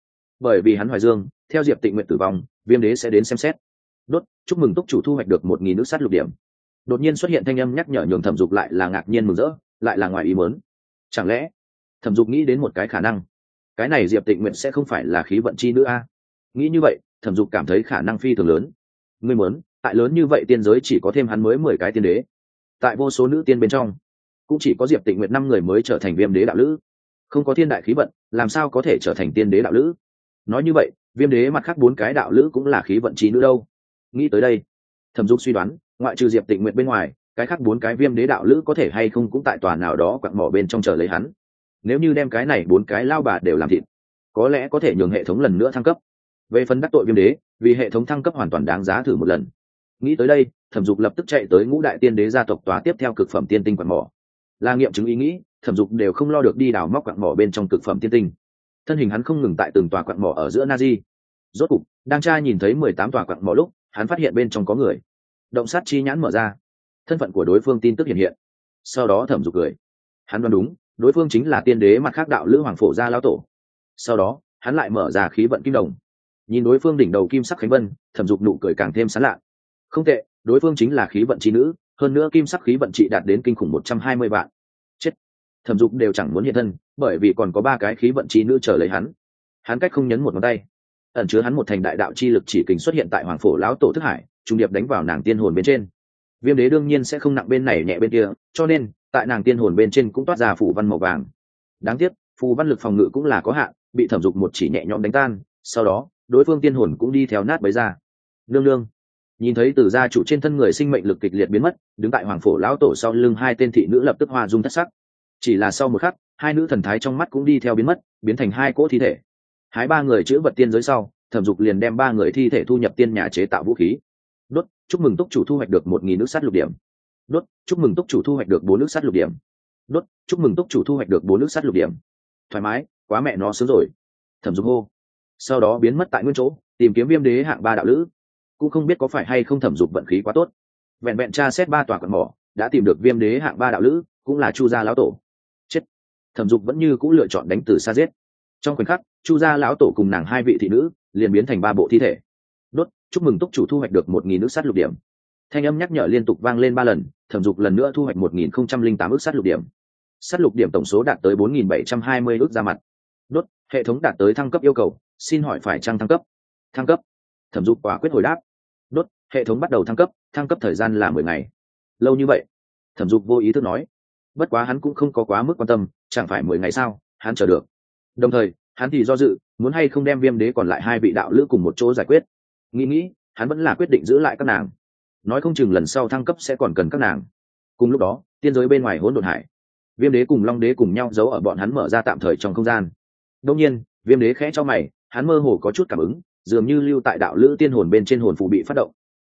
Bởi vì hắn hoài dương, theo diệp tịnh nguyện tử vong, viêm đế sẽ đến xem xét. Đốt, chúc mừng túc chủ thu hoạch được một nghìn nước sắt lục điểm. Đột nhiên xuất hiện thanh âm nhắc nhở nhường thẩm dục lại là ngạc nhiên mừng rỡ, lại là ngoài ý mớn chẳng lẽ, thẩm dục nghĩ đến một cái khả năng? Cái này diệp tịnh nguyện sẽ không phải là khí vận chi nữ a? Nghĩ như vậy, thẩm dục cảm thấy khả năng phi thường lớn. Ngươi muốn tại lớn như vậy tiên giới chỉ có thêm hắn mới mười cái tiên đế. Tại vô số nữ tiên bên trong, cũng chỉ có diệp tịnh Nguyệt năm người mới trở thành viêm đế đạo lữ. Không có thiên đại khí vận, làm sao có thể trở thành tiên đế đạo lữ? Nói như vậy, viêm đế mặt khác bốn cái đạo lữ cũng là khí vận trí nữ đâu. Nghĩ tới đây, thẩm dục suy đoán, ngoại trừ diệp tịnh nguyện bên ngoài, cái khác bốn cái viêm đế đạo lữ có thể hay không cũng tại tòa nào đó quặn mỏ bên trong chờ lấy hắn. Nếu như đem cái này bốn cái lao bà đều làm thịt, có lẽ có thể nhường hệ thống lần nữa thăng cấp. Về phần đắc tội viêm đế, vì hệ thống thăng cấp hoàn toàn đáng giá thử một lần nghĩ tới đây, thẩm dục lập tức chạy tới ngũ đại tiên đế gia tộc tòa tiếp theo cực phẩm tiên tinh quặn mỏ. Là nghiệm chứng ý nghĩ, thẩm dục đều không lo được đi đào móc quặn mỏ bên trong cực phẩm tiên tinh. Thân hình hắn không ngừng tại từng tòa quặn mỏ ở giữa na di rốt cục, đang tra nhìn thấy mười tám tòa quặn mỏ lúc, hắn phát hiện bên trong có người. Động sát chi nhãn mở ra. Thân phận của đối phương tin tức hiện hiện. Sau đó thẩm dục cười. Hắn đoán đúng, đối phương chính là tiên đế mặt khác đạo lữ hoàng phổ gia lao tổ. Sau đó, hắn lại mở ra khí vận kim đồng. Nhìn đối phương đỉnh đầu kim sắc khánh vân, thẩm dục nụ cười càng thêm sán lạ không tệ, đối phương chính là khí vận trí nữ, hơn nữa kim sắc khí vận trị đạt đến kinh khủng một trăm hai mươi vạn. Chết. Thẩm dục đều chẳng muốn hiện thân, bởi vì còn có ba cái khí vận trí nữ chờ lấy hắn. Hắn cách không nhấn một ngón tay. Ẩn chứa hắn một thành đại đạo chi lực chỉ kình xuất hiện tại hoàng phổ lão tổ thức hải, trung điệp đánh vào nàng tiên hồn bên trên. Viêm đế đương nhiên sẽ không nặng bên này nhẹ bên kia, cho nên, tại nàng tiên hồn bên trên cũng toát ra phủ văn màu vàng. Đáng tiếc, phù văn lực phòng ngự cũng là có hạn, bị thẩm dục một chỉ nhẹ nhõm đánh tan, sau đó, đối phương tiên hồn cũng đi theo nát bấy ra. Nương nương nhìn thấy từ gia chủ trên thân người sinh mệnh lực kịch liệt biến mất, đứng tại hoàng phổ lão tổ sau lưng hai tên thị nữ lập tức hoa dung thất sắc. Chỉ là sau một khắc, hai nữ thần thái trong mắt cũng đi theo biến mất, biến thành hai cỗ thi thể. Hái ba người chữ vật tiên giới sau, thẩm dục liền đem ba người thi thể thu nhập tiên nhà chế tạo vũ khí. Đốt, chúc mừng túc chủ thu hoạch được một nghìn nước sắt lục điểm. Đốt, chúc mừng túc chủ thu hoạch được bốn nước sắt lục điểm. Đốt, chúc mừng túc chủ thu hoạch được bốn nước sắt lục điểm. Thoải mái, quá mẹ nó sướng rồi. Thẩm dục hô. Sau đó biến mất tại nguyên chỗ, tìm kiếm viêm đế hạng ba đạo lữ cũng không biết có phải hay không thẩm dục vận khí quá tốt. Vẹn vẹn tra xét ba tòa quần mỏ, đã tìm được viêm đế hạng ba đạo lữ, cũng là chu gia lão tổ. Chết. Thẩm dục vẫn như cũng lựa chọn đánh từ xa giết. Trong khoảnh khắc, chu gia lão tổ cùng nàng hai vị thị nữ liền biến thành ba bộ thi thể. Đốt, chúc mừng túc chủ thu hoạch được một nghìn nước sắt lục điểm. Thanh âm nhắc nhở liên tục vang lên ba lần, thẩm dục lần nữa thu hoạch một nghìn không trăm linh tám ước sắt lục điểm. Sắt lục điểm tổng số đạt tới bốn nghìn bảy trăm hai mươi ước ra mặt. Đốt, hệ thống đạt tới thăng cấp yêu cầu, xin hỏi phải trăng thăng cấp? Thăng cấp thẩm dục quả quyết hồi đáp. Đốt, hệ thống bắt đầu thăng cấp thăng cấp thời gian là mười ngày. Lâu như vậy, thẩm dục vô ý thức nói. Bất quá hắn cũng không có quá mức quan tâm, chẳng phải mười ngày sao, hắn chờ được. Đồng thời, hắn thì do dự, muốn hay không đem viêm đế còn lại hai vị đạo lữ cùng một chỗ giải quyết. Nghĩ nghĩ, hắn vẫn là quyết định giữ lại các nàng. Nói không chừng lần sau thăng cấp sẽ còn cần các nàng. Cùng lúc đó, tiên giới bên ngoài hỗn độn hải. Viêm đế cùng long đế cùng nhau giấu ở bọn hắn mở ra tạm thời trong không gian. Đông nhiên, viêm đế khẽ cho mày, hắn mơ hồ có chút cảm ứng dường như lưu tại đạo lữ tiên hồn bên trên hồn phụ bị phát động.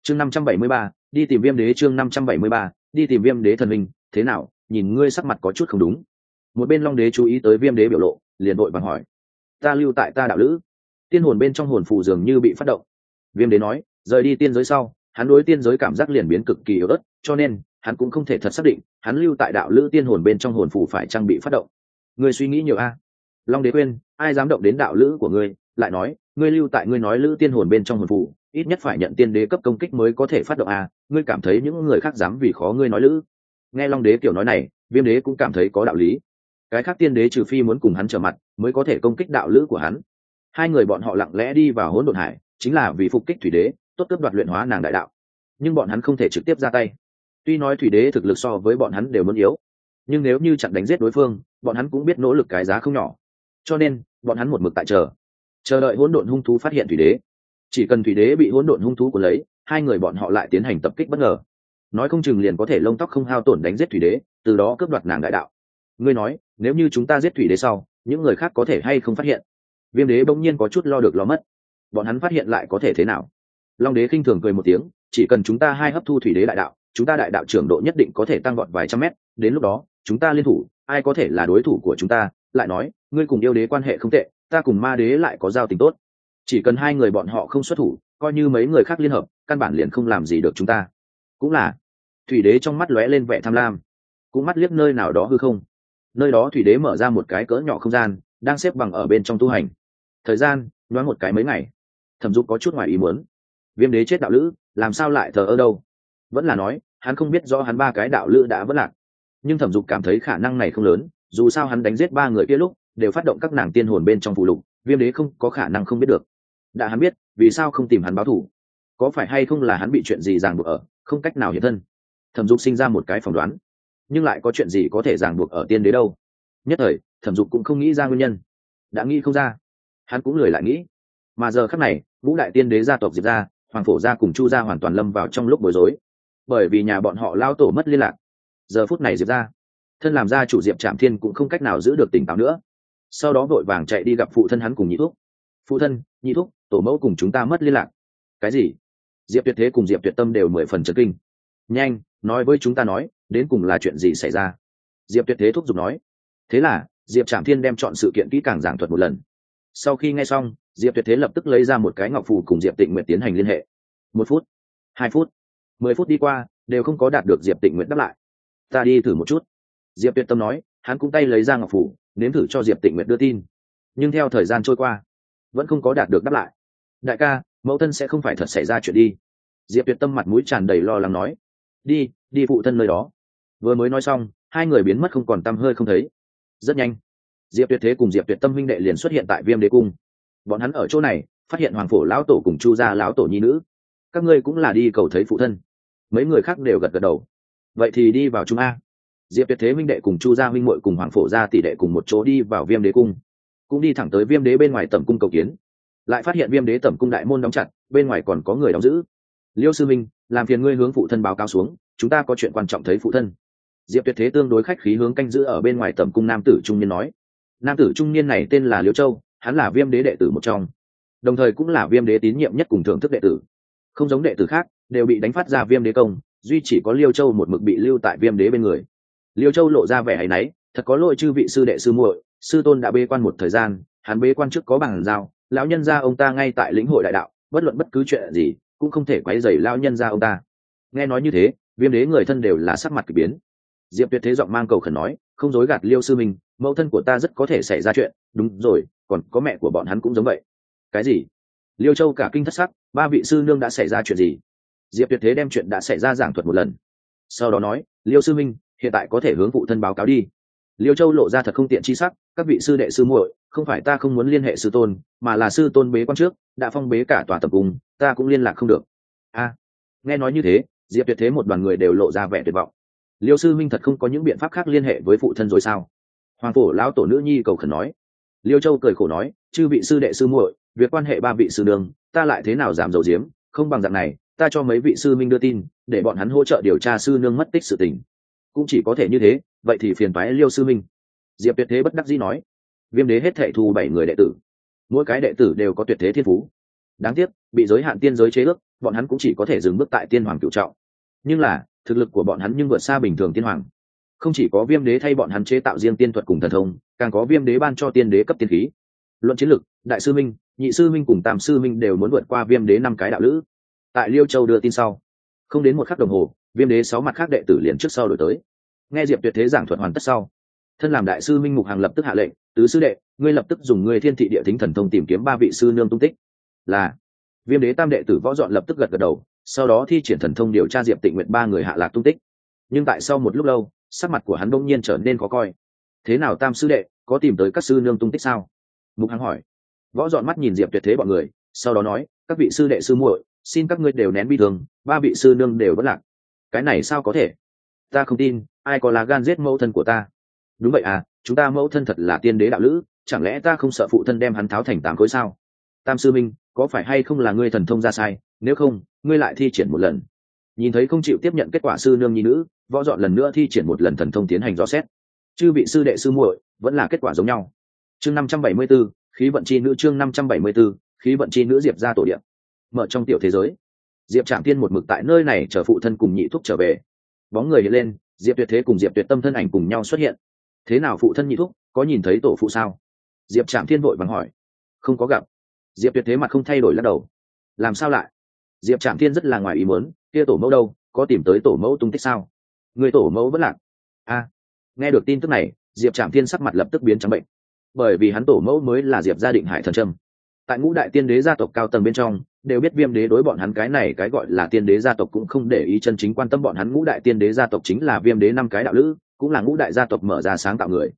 Chương năm trăm bảy mươi ba, đi tìm viêm đế chương năm trăm bảy mươi ba, đi tìm viêm đế thần minh thế nào, nhìn ngươi sắc mặt có chút không đúng. Một bên long đế chú ý tới viêm đế biểu lộ, liền đội vàng hỏi. Ta lưu tại ta đạo lữ. Tiên hồn bên trong hồn phụ dường như bị phát động. Viêm đế nói, rời đi tiên giới sau, hắn đối tiên giới cảm giác liền biến cực kỳ yếu ớt, cho nên, hắn cũng không thể thật xác định, hắn lưu tại đạo lữ tiên hồn bên trong hồn phủ phải trang bị phát động. Người suy nghĩ nhiều a. Long đế quên ai dám động đến đạo lữ của ngươi? Lại nói, ngươi lưu tại ngươi nói lữ tiên hồn bên trong hồn phụ ít nhất phải nhận tiên đế cấp công kích mới có thể phát động à? ngươi cảm thấy những người khác dám vì khó ngươi nói lữ? Nghe long đế kiểu nói này, viêm đế cũng cảm thấy có đạo lý. Cái khác tiên đế trừ phi muốn cùng hắn trở mặt, mới có thể công kích đạo lữ của hắn. Hai người bọn họ lặng lẽ đi vào hỗn độn hải, chính là vì phục kích thủy đế, tốt cướp đoạt luyện hóa nàng đại đạo. Nhưng bọn hắn không thể trực tiếp ra tay. Tuy nói thủy đế thực lực so với bọn hắn đều muốn yếu, nhưng nếu như chặn đánh giết đối phương, bọn hắn cũng biết nỗ lực cái giá không nhỏ. Cho nên, bọn hắn một mực tại chờ chờ đợi hỗn độn hung thú phát hiện thủy đế. Chỉ cần thủy đế bị hỗn độn hung thú của lấy, hai người bọn họ lại tiến hành tập kích bất ngờ. Nói không chừng liền có thể lông tóc không hao tổn đánh giết thủy đế, từ đó cướp đoạt nàng đại đạo. Ngươi nói, nếu như chúng ta giết thủy đế sau, những người khác có thể hay không phát hiện? Viêm đế bỗng nhiên có chút lo được lo mất. Bọn hắn phát hiện lại có thể thế nào? Long đế khinh thường cười một tiếng, chỉ cần chúng ta hai hấp thu thủy đế đại đạo, chúng ta đại đạo trưởng độ nhất định có thể tăng vọt vài trăm mét. Đến lúc đó, chúng ta liên thủ, ai có thể là đối thủ của chúng ta? Lại nói, ngươi cùng yêu đế quan hệ không tệ ta cùng ma đế lại có giao tình tốt. Chỉ cần hai người bọn họ không xuất thủ, coi như mấy người khác liên hợp, căn bản liền không làm gì được chúng ta. Cũng là, thủy đế trong mắt lóe lên vẻ tham lam. Cũng mắt liếc nơi nào đó hư không. Nơi đó thủy đế mở ra một cái cỡ nhỏ không gian, đang xếp bằng ở bên trong tu hành. Thời gian nói một cái mấy ngày. Thẩm dục có chút ngoài ý muốn. Viêm đế chết đạo lữ, làm sao lại thờ ơ đâu? Vẫn là nói, hắn không biết rõ hắn ba cái đạo lữ đã vất lạc. Nhưng thẩm dục cảm thấy khả năng này không lớn, dù sao hắn đánh giết ba người kia lúc đều phát động các nàng tiên hồn bên trong phụ lục, viêm đế không có khả năng không biết được. Đã hắn biết, vì sao không tìm hắn báo thủ có phải hay không là hắn bị chuyện gì ràng buộc ở, không cách nào hiện thân? Thẩm dục sinh ra một cái phỏng đoán. Nhưng lại có chuyện gì có thể ràng buộc ở tiên đế đâu? Nhất thời, thẩm dục cũng không nghĩ ra nguyên nhân. Đã nghĩ không ra. Hắn cũng lười lại nghĩ. Mà giờ khắc này vũ đại tiên đế gia tộc diệp gia, hoàng phổ gia cùng chu gia hoàn toàn lâm vào trong lúc bối rối. Bởi vì nhà bọn họ lao tổ mất liên lạc. Giờ phút này diệp gia, thân làm gia chủ diệp trạm thiên cũng không cách nào giữ được tỉnh táo nữa sau đó vội vàng chạy đi gặp phụ thân hắn cùng nhị thúc. Phụ thân, nhị thúc, tổ mẫu cùng chúng ta mất liên lạc. Cái gì? Diệp tuyệt thế cùng diệp tuyệt tâm đều mười phần chấn kinh. Nhanh, nói với chúng ta nói, đến cùng là chuyện gì xảy ra? Diệp tuyệt thế thúc giục nói. Thế là, diệp trạm thiên đem chọn sự kiện kỹ càng giảng thuật một lần. Sau khi nghe xong, diệp tuyệt thế lập tức lấy ra một cái ngọc phù cùng diệp tịnh nguyện tiến hành liên hệ. Một phút, hai phút, mười phút đi qua, đều không có đạt được diệp tịnh nguyện đáp lại. Ta đi thử một chút. Diệp tuyệt tâm nói, hắn cũng tay lấy ra ngọc phủ nếm thử cho diệp tịnh nguyện đưa tin. Nhưng theo thời gian trôi qua, vẫn không có đạt được đáp lại. Đại ca, mẫu thân sẽ không phải thật xảy ra chuyện đi. Diệp tuyệt tâm mặt mũi tràn đầy lo lắng nói. Đi đi phụ thân nơi đó. Vừa mới nói xong, hai người biến mất không còn t hơi không thấy. Rất nhanh, diệp tuyệt thế cùng diệp tuyệt tâm huynh đệ liền xuất hiện tại viêm đế cung. Bọn hắn ở chỗ này, phát hiện hoàng phổ lão tổ cùng chu gia lão tổ nhi nữ. Các ngươi cũng là đi cầu thấy phụ thân. Mấy người khác đều gật gật đầu. Vậy thì đi vào trung a diệp tuyệt thế Minh đệ cùng chu gia huynh muội cùng hoàng phổ gia tỷ đệ cùng một chỗ đi vào viêm đế cung, cũng đi thẳng tới viêm đế bên ngoài Tẩm cung cầu kiến. Lại phát hiện viêm đế Tẩm cung đại môn đóng chặt, bên ngoài còn có người đóng giữ. Liêu sư minh, làm phiền ngươi hướng phụ thân báo cáo xuống, chúng ta có chuyện quan trọng thấy phụ thân. Diệp tuyệt thế tương đối khách khí hướng canh giữ ở bên ngoài Tẩm cung nam tử trung niên nói. Nam tử trung niên này tên là liêu châu, hắn là viêm đế đệ tử một trong, đồng thời cũng là viêm đế tín nhiệm nhất cùng thưởng thức đệ tử. Không giống đệ tử khác, đều bị đánh phát ra viêm đế công, duy chỉ có liêu châu một mực bị lưu tại viêm đế bên người liêu châu lộ ra vẻ hay náy, thật có lỗi chư vị sư đệ sư muội, sư tôn đã bế quan một thời gian, hắn bế quan trước có bằng giao, lão nhân gia ông ta ngay tại lĩnh hội đại đạo, bất luận bất cứ chuyện gì, cũng không thể quấy rầy lão nhân gia ông ta. Nghe nói như thế, viêm đế người thân đều là sắc mặt kỳ biến. Diệp tuyệt thế giọng mang cầu khẩn nói, không dối gạt liêu sư minh, mẫu thân của ta rất có thể xảy ra chuyện. Đúng rồi, còn có mẹ của bọn hắn cũng giống vậy. Cái gì? Liêu châu cả kinh thất sắc, ba vị sư nương đã xảy ra chuyện gì? Diệp tuyệt thế đem chuyện đã xảy ra giảng thuật một lần. Sau đó nói, liêu sư minh hiện tại có thể hướng phụ thân báo cáo đi. Liêu châu lộ ra thật không tiện chi sắc, các vị sư đệ sư muội, không phải ta không muốn liên hệ sư tôn, mà là sư tôn bế quan trước, đã phong bế cả tòa tập cùng, ta cũng liên lạc không được. A, nghe nói như thế, diệp tuyệt thế một đoàn người đều lộ ra vẻ tuyệt vọng. Liêu sư minh thật không có những biện pháp khác liên hệ với phụ thân rồi sao? Hoàng phổ lão tổ nữ nhi cầu khẩn nói. Liêu châu cười khổ nói, chư vị sư đệ sư muội, việc quan hệ ba vị sư đường, ta lại thế nào giảm dầu diếm, không bằng dạng này, ta cho mấy vị sư minh đưa tin, để bọn hắn hỗ trợ điều tra sư nương mất tích sự tình cũng chỉ có thể như thế, vậy thì phiền toái liêu sư minh. Diệp tuyệt thế bất đắc dĩ nói, viêm đế hết thệ thu bảy người đệ tử, mỗi cái đệ tử đều có tuyệt thế thiên phú. Đáng tiếc, bị giới hạn tiên giới chế ước, bọn hắn cũng chỉ có thể dừng bước tại tiên hoàng cựu trọng. Nhưng là, thực lực của bọn hắn nhưng vượt xa bình thường tiên hoàng. Không chỉ có viêm đế thay bọn hắn chế tạo riêng tiên thuật cùng thần thông, càng có viêm đế ban cho tiên đế cấp tiên khí. Luận chiến lực, đại sư minh, nhị sư minh cùng tam sư minh đều muốn vượt qua viêm đế năm cái đạo lữ. Tại liêu châu đưa tin sau, không đến một khắc đồng hồ viêm đế sáu mặt khác đệ tử liền trước sau đổi tới. Nghe diệp tuyệt thế giảng thuật hoàn tất sau, thân làm đại sư minh mục hàng lập tức hạ lệnh, tứ sư đệ, ngươi lập tức dùng ngươi thiên thị địa thính thần thông tìm kiếm ba vị sư nương tung tích. Là, viêm đế tam đệ tử võ dọn lập tức gật gật đầu, sau đó thi triển thần thông điều tra diệp tịnh nguyện ba người hạ lạc tung tích. Nhưng tại sau một lúc lâu, sắc mặt của hắn đông nhiên trở nên khó coi. Thế nào tam sư đệ, có tìm tới các sư nương tung tích sao? Mục hằng hỏi. Võ dọn mắt nhìn diệp tuyệt thế bọn người, sau đó nói, các vị sư đệ sư muội, xin các ngươi đều nén bi thường ba vị sư nương đều vẫn lạc cái này sao có thể? Ta không tin ai có là gan giết mẫu thân của ta? Đúng vậy à chúng ta mẫu thân thật là tiên đế đạo lữ chẳng lẽ ta không sợ phụ thân đem hắn tháo thành tám khối sao? Tam sư minh có phải hay không là ngươi thần thông ra sai? Nếu không ngươi lại thi triển một lần. Nhìn thấy không chịu tiếp nhận kết quả sư nương nhi nữ võ dọn lần nữa thi triển một lần thần thông tiến hành rõ xét. Chư vị sư đệ sư muội vẫn là kết quả giống nhau. Chương năm trăm bảy mươi 574, khí vận chi nữ chương năm trăm bảy mươi 574, khí vận chi nữ diệp ra tổ điện mở trong tiểu thế giới diệp trạm tiên một mực tại nơi này chờ phụ thân cùng nhị thúc trở về. Bóng người hiện lên, diệp tuyệt thế cùng diệp tuyệt tâm thân ảnh cùng nhau xuất hiện. Thế nào phụ thân nhị thúc, có nhìn thấy tổ phụ sao? Diệp trạm thiên vội vàng hỏi. Không có gặp. Diệp tuyệt thế mặt không thay đổi lắc đầu. Làm sao lại? Diệp trạm thiên rất là ngoài ý muốn, kia tổ mẫu đâu, có tìm tới tổ mẫu tung tích sao? Người tổ mẫu vẫn lạc. A. Nghe được tin tức này, diệp trạm thiên sắc mặt lập tức biến trắng bệnh. Bởi vì hắn tổ mẫu mới là diệp gia định hải thần trâm. Tại ngũ đại tiên đế gia tộc cao tầng bên trong đều biết viêm đế đối bọn hắn cái này cái gọi là tiên đế gia tộc cũng không để ý chân chính quan tâm bọn hắn ngũ đại tiên đế gia tộc chính là viêm đế năm cái đạo lữ, cũng là ngũ đại gia tộc mở ra sáng tạo người.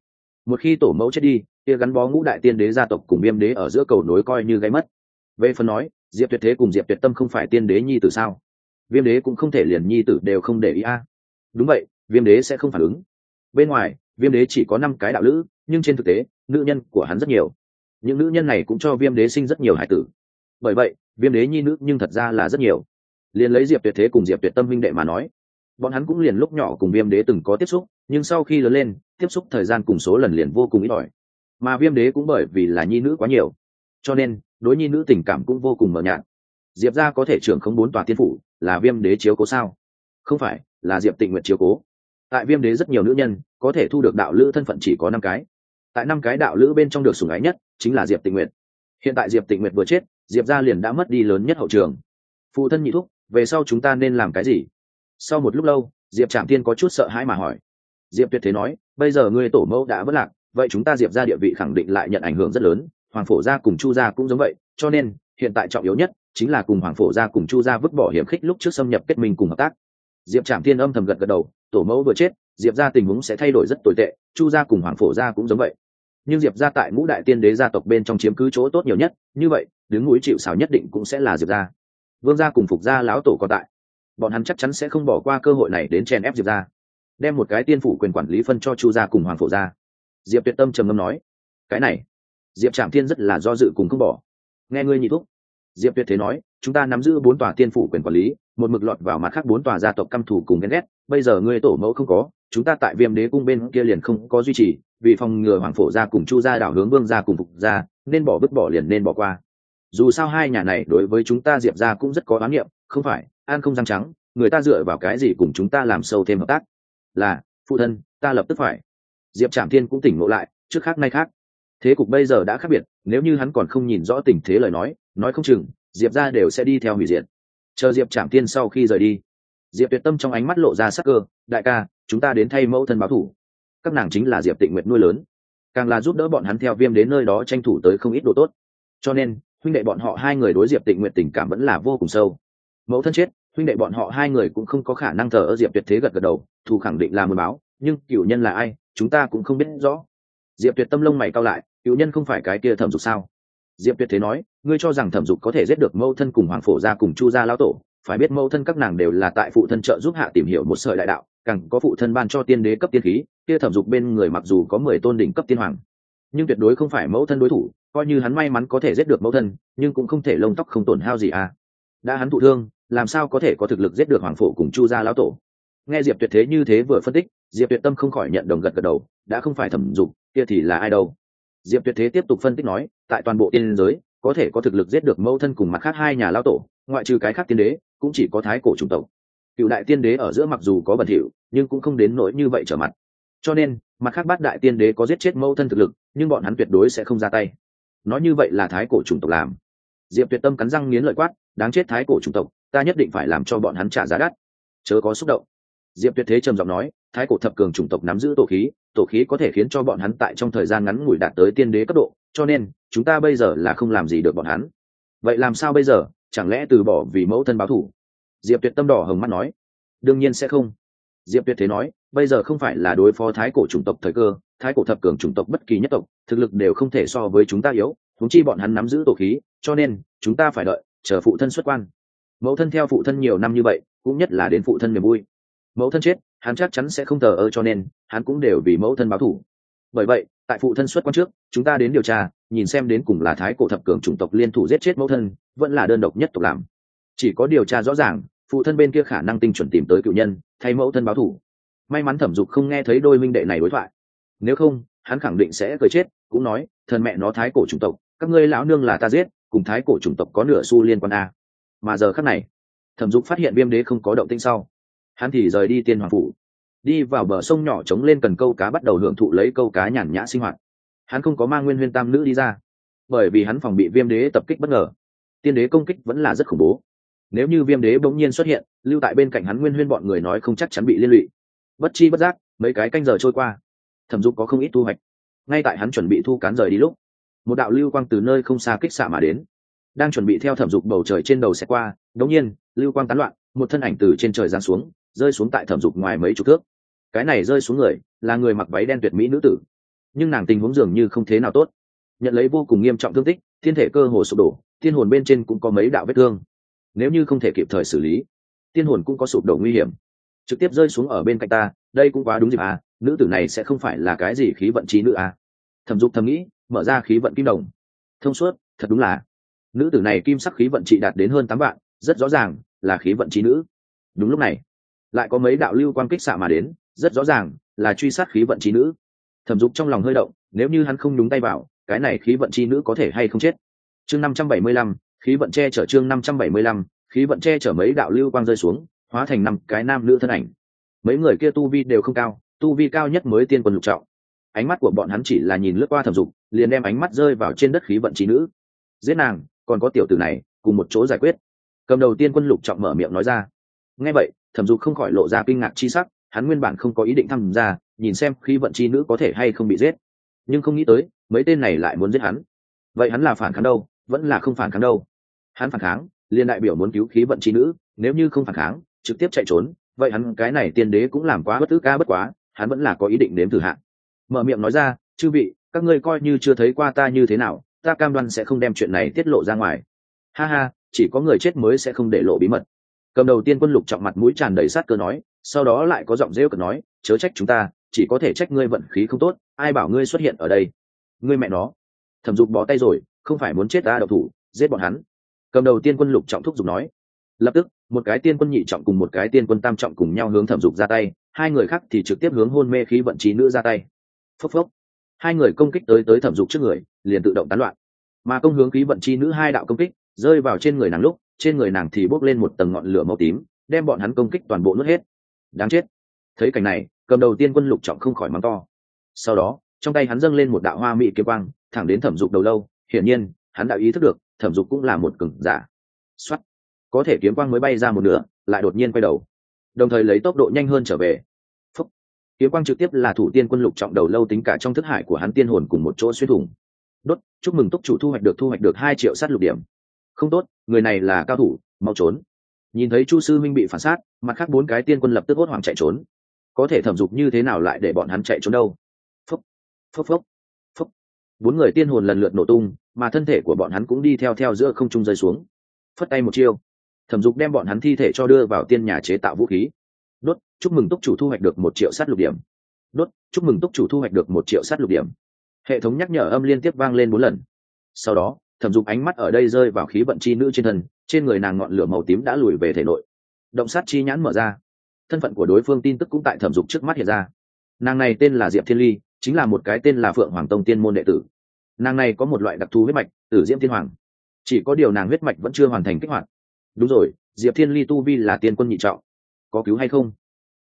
Một khi tổ mẫu chết đi, kia gắn bó ngũ đại tiên đế gia tộc cùng viêm đế ở giữa cầu nối coi như gây mất. Về phần nói, diệp tuyệt thế cùng diệp tuyệt tâm không phải tiên đế nhi tử sao? Viêm đế cũng không thể liền nhi tử đều không để ý a. Đúng vậy, viêm đế sẽ không phản ứng. Bên ngoài, viêm đế chỉ có năm cái đạo lữ, nhưng trên thực tế, nữ nhân của hắn rất nhiều. Những nữ nhân này cũng cho viêm đế sinh rất nhiều hải tử. Bởi vậy viêm đế nhi nữ nhưng thật ra là rất nhiều. Liền lấy diệp tuyệt thế cùng diệp tuyệt tâm minh đệ mà nói, bọn hắn cũng liền lúc nhỏ cùng viêm đế từng có tiếp xúc, nhưng sau khi lớn lên, tiếp xúc thời gian cùng số lần liền vô cùng ít ỏi. Mà viêm đế cũng bởi vì là nhi nữ quá nhiều, cho nên đối nhi nữ tình cảm cũng vô cùng mờ nhạt. Diệp ra có thể trưởng không bốn tòa tiên phủ, là viêm đế chiếu cố sao? Không phải, là diệp tịnh nguyện chiếu cố. Tại viêm đế rất nhiều nữ nhân, có thể thu được đạo lữ thân phận chỉ có năm cái. Tại năm cái đạo lữ bên trong được sủng ái nhất chính là diệp tịnh nguyện hiện tại diệp tịnh nguyện vừa chết diệp ra liền đã mất đi lớn nhất hậu trường. Phụ thân nhị thúc, về sau chúng ta nên làm cái gì? Sau một lúc lâu, diệp trạm tiên có chút sợ hãi mà hỏi. Diệp tuyệt thế nói, bây giờ ngươi tổ mẫu đã vất lạc, vậy chúng ta diệp ra địa vị khẳng định lại nhận ảnh hưởng rất lớn. Hoàng phổ gia cùng chu gia cũng giống vậy, cho nên, hiện tại trọng yếu nhất chính là cùng hoàng phổ gia cùng chu gia vứt bỏ hiểm khích lúc trước xâm nhập kết minh cùng hợp tác. Diệp trạm thiên âm thầm gật gật đầu, tổ mẫu vừa chết, diệp ra tình huống sẽ thay đổi rất tồi tệ, chu gia cùng hoàng phổ gia cũng giống vậy nhưng diệp ra tại ngũ đại tiên đế gia tộc bên trong chiếm cứ chỗ tốt nhiều nhất, như vậy, đứng núi chịu xảo nhất định cũng sẽ là diệp ra vương gia cùng phục gia lão tổ còn tại. Bọn hắn chắc chắn sẽ không bỏ qua cơ hội này đến chèn ép diệp ra đem một cái tiên phủ quyền quản lý phân cho chu gia cùng hoàng phổ gia. Diệp tuyệt tâm trầm ngâm nói, cái này, diệp trạm thiên rất là do dự cùng không bỏ. Nghe ngươi nhị thúc. Diệp tuyệt thế nói, chúng ta nắm giữ bốn tòa tiên phủ quyền quản lý, một mực lọt vào mặt khác bốn tòa gia tộc căm thù cùng ghen ghét, bây giờ ngươi tổ mẫu không có chúng ta tại viêm đế cung bên kia liền không có duy trì, vì phòng ngừa hoàng phổ gia cùng chu gia đảo hướng vương gia cùng phục gia, nên bỏ vứt bỏ liền nên bỏ qua. Dù sao hai nhà này đối với chúng ta diệp ra cũng rất có oán niệm, không phải an không răng trắng, người ta dựa vào cái gì cùng chúng ta làm sâu thêm hợp tác? Là, phụ thân, ta lập tức phải. Diệp trạm thiên cũng tỉnh ngộ lại, trước khác nay khác. Thế cục bây giờ đã khác biệt, nếu như hắn còn không nhìn rõ tình thế lời nói nói không chừng, diệp ra đều sẽ đi theo hủy diệt. Chờ diệp trạm thiên sau khi rời đi, diệp tuyệt tâm trong ánh mắt lộ ra sắc cơ, đại ca chúng ta đến thay mẫu thân báo thủ. Các nàng chính là diệp tịnh nguyện nuôi lớn. Càng là giúp đỡ bọn hắn theo viêm đến nơi đó tranh thủ tới không ít độ tốt. Cho nên, huynh đệ bọn họ hai người đối diệp tịnh nguyện tình cảm vẫn là vô cùng sâu. Mẫu thân chết, huynh đệ bọn họ hai người cũng không có khả năng thờ ở diệp tuyệt thế gật gật đầu, thù khẳng định là mười báo, nhưng cựu nhân là ai, chúng ta cũng không biết rõ. Diệp tuyệt tâm lông mày cao lại cựu nhân không phải cái kia thẩm dục sao? Diệp tuyệt thế nói, ngươi cho rằng thẩm dục có thể giết được mẫu thân cùng hoàng phổ gia cùng chu gia lão tổ, phải biết mẫu thân các nàng đều là tại phụ thân trợ giúp hạ tìm hiểu một sợi đại đạo càng có phụ thân ban cho tiên đế cấp tiên khí, kia thẩm dục bên người mặc dù có mười tôn đỉnh cấp tiên hoàng, nhưng tuyệt đối không phải mẫu thân đối thủ, coi như hắn may mắn có thể giết được mẫu thân, nhưng cũng không thể lông tóc không tổn hao gì à. Đã hắn thụ thương, làm sao có thể có thực lực giết được hoàng phổ cùng chu gia lão tổ? Nghe diệp tuyệt thế như thế vừa phân tích, diệp tuyệt tâm không khỏi nhận đồng gật gật đầu, đã không phải thẩm dục, kia thì là ai đâu? Diệp tuyệt thế tiếp tục phân tích nói, tại toàn bộ tiên giới, có thể có thực lực giết được mẫu thân cùng mặt khác hai nhà lão tổ, ngoại trừ cái khác tiên đế, cũng chỉ có thái cổ chủng tộc. Cựu đại tiên đế ở giữa mặc dù có bẩn thỉu nhưng cũng không đến nỗi như vậy trở mặt. Cho nên, mặt khác bát đại tiên đế có giết chết mẫu thân thực lực, nhưng bọn hắn tuyệt đối sẽ không ra tay. Nói như vậy là thái cổ chủng tộc làm. Diệp tuyệt tâm cắn răng nghiến lợi quát, đáng chết thái cổ chủng tộc, ta nhất định phải làm cho bọn hắn trả giá đắt. Chớ có xúc động. Diệp tuyệt thế trầm giọng nói, thái cổ thập cường chủng tộc nắm giữ tổ khí tổ khí có thể khiến cho bọn hắn tại trong thời gian ngắn ngủi đạt tới tiên đế cấp độ, cho nên, chúng ta bây giờ là không làm gì được bọn hắn. Vậy làm sao bây giờ? Chẳng lẽ từ bỏ vì mẫu thân báo thủ? Diệp tuyệt tâm đỏ hồng mắt nói, đương nhiên sẽ không diệp tuyệt thế nói, bây giờ không phải là đối phó thái cổ chủng tộc thời cơ, thái cổ thập cường chủng tộc bất kỳ nhất tộc, thực lực đều không thể so với chúng ta yếu thúng chi bọn hắn nắm giữ tổ khí, cho nên, chúng ta phải đợi, chờ phụ thân xuất quan. Mẫu thân theo phụ thân nhiều năm như vậy, cũng nhất là đến phụ thân niềm vui. Mẫu thân chết, hắn chắc chắn sẽ không tờ ơ cho nên, hắn cũng đều vì mẫu thân báo thủ. Bởi vậy, tại phụ thân xuất quan trước, chúng ta đến điều tra, nhìn xem đến cùng là thái cổ thập cường chủng tộc liên thủ giết chết mẫu thân, vẫn là đơn độc nhất tộc làm. Chỉ có điều tra rõ ràng phụ thân bên kia khả năng tinh chuẩn tìm tới cựu nhân, thay mẫu thân báo thủ may mắn thẩm dục không nghe thấy đôi minh đệ này đối thoại. Nếu không, hắn khẳng định sẽ cười chết, cũng nói, thần mẹ nó thái cổ chủng tộc, các ngươi lão nương là ta giết, cùng thái cổ chủng tộc có nửa xu liên quan a. Mà giờ khắc này, thẩm dục phát hiện viêm đế không có động tinh sau. Hắn thì rời đi tiên hoàng phủ. Đi vào bờ sông nhỏ trống lên cần câu cá bắt đầu hưởng thụ lấy câu cá nhàn nhã sinh hoạt. Hắn không có mang nguyên huyên tam nữ đi ra, bởi vì hắn phòng bị viêm đế tập kích bất ngờ. Tiên đế công kích vẫn là rất khủng bố nếu như viêm đế bỗng nhiên xuất hiện, lưu tại bên cạnh hắn nguyên huyên bọn người nói không chắc chắn bị liên lụy. Bất chi bất giác, mấy cái canh giờ trôi qua. Thẩm dục có không ít thu hoạch. Ngay tại hắn chuẩn bị thu cán rời đi lúc, một đạo lưu quang từ nơi không xa kích xạ mà đến. Đang chuẩn bị theo thẩm dục bầu trời trên đầu xe qua, đống nhiên, lưu quang tán loạn, một thân ảnh từ trên trời giáng xuống, rơi xuống tại thẩm dục ngoài mấy chục thước. Cái này rơi xuống người, là người mặc váy đen tuyệt mỹ nữ tử. Nhưng nàng tình huống dường như không thế nào tốt. Nhận lấy vô cùng nghiêm trọng thương tích, thiên thể cơ hồ sụp đổ, thiên hồn bên trên cũng có mấy đạo vết thương nếu như không thể kịp thời xử lý, tiên hồn cũng có sụp đổ nguy hiểm. Trực tiếp rơi xuống ở bên cạnh ta, đây cũng quá đúng dịp à nữ tử này sẽ không phải là cái gì khí vận trí nữ à. Thẩm dục thầm nghĩ, mở ra khí vận kim đồng. Thông suốt, thật đúng là. Nữ tử này kim sắc khí vận trị đạt đến hơn tám vạn, rất rõ ràng là khí vận trí nữ. Đúng lúc này, lại có mấy đạo lưu quan kích xạ mà đến, rất rõ ràng là truy sát khí vận trí nữ. Thẩm dục trong lòng hơi động, nếu như hắn không nhúng tay vào, cái này khí vận chi nữ có thể hay không chết? Chương năm trăm bảy mươi lăm khí vận che chở chương năm trăm bảy mươi lăm, khí vận che chở mấy đạo lưu quang rơi xuống, hóa thành năm cái nam nữ thân ảnh. Mấy người kia tu vi đều không cao, tu vi cao nhất mới tiên quân lục trọng. Ánh mắt của bọn hắn chỉ là nhìn lướt qua thẩm dục, liền đem ánh mắt rơi vào trên đất khí vận trí nữ. Giết nàng, còn có tiểu tử này, cùng một chỗ giải quyết. Cầm đầu tiên quân lục trọng mở miệng nói ra. Nghe vậy, thẩm dục không khỏi lộ ra kinh ngạc chi sắc, hắn nguyên bản không có ý định tham gia, nhìn xem khí vận chi nữ có thể hay không bị giết. Nhưng không nghĩ tới, mấy tên này lại muốn giết hắn. Vậy hắn là phản kháng đâu, vẫn là không phản kháng đâu hắn phản kháng liên đại biểu muốn cứu khí vận chi nữ, nếu như không phản kháng, trực tiếp chạy trốn, vậy hắn cái này tiên đế cũng làm quá bất cứ ca bất quá, hắn vẫn là có ý định đếm thử hạn mở miệng nói ra, chư vị, các ngươi coi như chưa thấy qua ta như thế nào, ta cam đoan sẽ không đem chuyện này tiết lộ ra ngoài. Ha ha, chỉ có người chết mới sẽ không để lộ bí mật. Cầm đầu tiên quân lục trọng mặt mũi tràn đầy sát cơ nói, sau đó lại có giọng rêu cực nói, chớ trách chúng ta, chỉ có thể trách ngươi vận khí không tốt, ai bảo ngươi xuất hiện ở đây? Ngươi mẹ nó. Thẩm dục bó tay rồi, không phải muốn chết ta độc thủ, giết bọn hắn cầm đầu tiên quân lục trọng thúc giục nói. Lập tức, một cái tiên quân nhị trọng cùng một cái tiên quân tam trọng cùng nhau hướng thẩm dục ra tay, hai người khác thì trực tiếp hướng hôn mê khí vận trí nữ ra tay. Phốc phốc. Hai người công kích tới tới thẩm dục trước người, liền tự động tán loạn. Mà công hướng khí vận chi nữ hai đạo công kích, rơi vào trên người nàng lúc, trên người nàng thì bốc lên một tầng ngọn lửa màu tím, đem bọn hắn công kích toàn bộ nuốt hết. Đáng chết. Thấy cảnh này, cầm đầu tiên quân lục trọng không khỏi mắng to. Sau đó, trong tay hắn dâng lên một đạo hoa mỹ kiếm quang, thẳng đến thẩm dục đầu lâu, hiển nhiên, hắn đã ý thức được thẩm dục cũng là một cừng giả. Xuất có thể kiếm quang mới bay ra một nửa, lại đột nhiên quay đầu. Đồng thời lấy tốc độ nhanh hơn trở về. Phúc. kiếm quang trực tiếp là thủ tiên quân lục trọng đầu lâu tính cả trong thức hải của hắn tiên hồn cùng một chỗ xuyên thủng. Đốt, chúc mừng túc chủ thu hoạch được thu hoạch được hai triệu sát lục điểm. Không tốt, người này là cao thủ, mau trốn. Nhìn thấy chu sư minh bị phản sát, mặt khác bốn cái tiên quân lập tức hốt hoảng chạy trốn. Có thể thẩm dục như thế nào lại để bọn hắn chạy trốn đâu? Phốc phốc phốc phốc bốn người tiên hồn lần lượt nổ tung mà thân thể của bọn hắn cũng đi theo theo giữa không trung rơi xuống. Phất tay một chiêu, thẩm dục đem bọn hắn thi thể cho đưa vào tiên nhà chế tạo vũ khí. Đốt, chúc mừng túc chủ thu hoạch được một triệu sát lục điểm. Đốt, chúc mừng túc chủ thu hoạch được một triệu sát lục điểm. Hệ thống nhắc nhở âm liên tiếp vang lên bốn lần. Sau đó, thẩm dục ánh mắt ở đây rơi vào khí vận chi nữ trên thân, trên người nàng ngọn lửa màu tím đã lùi về thể nội. Động sát chi nhãn mở ra. Thân phận của đối phương tin tức cũng tại thẩm dục trước mắt hiện ra. Nàng này tên là diệp thiên ly, chính là một cái tên là phượng hoàng tông tiên môn đệ tử nàng này có một loại đặc thù huyết mạch, tử diễm thiên hoàng. Chỉ có điều nàng huyết mạch vẫn chưa hoàn thành kích hoạt. Đúng rồi, diệp thiên ly tu vi là tiên quân nhị trọng. Có cứu hay không?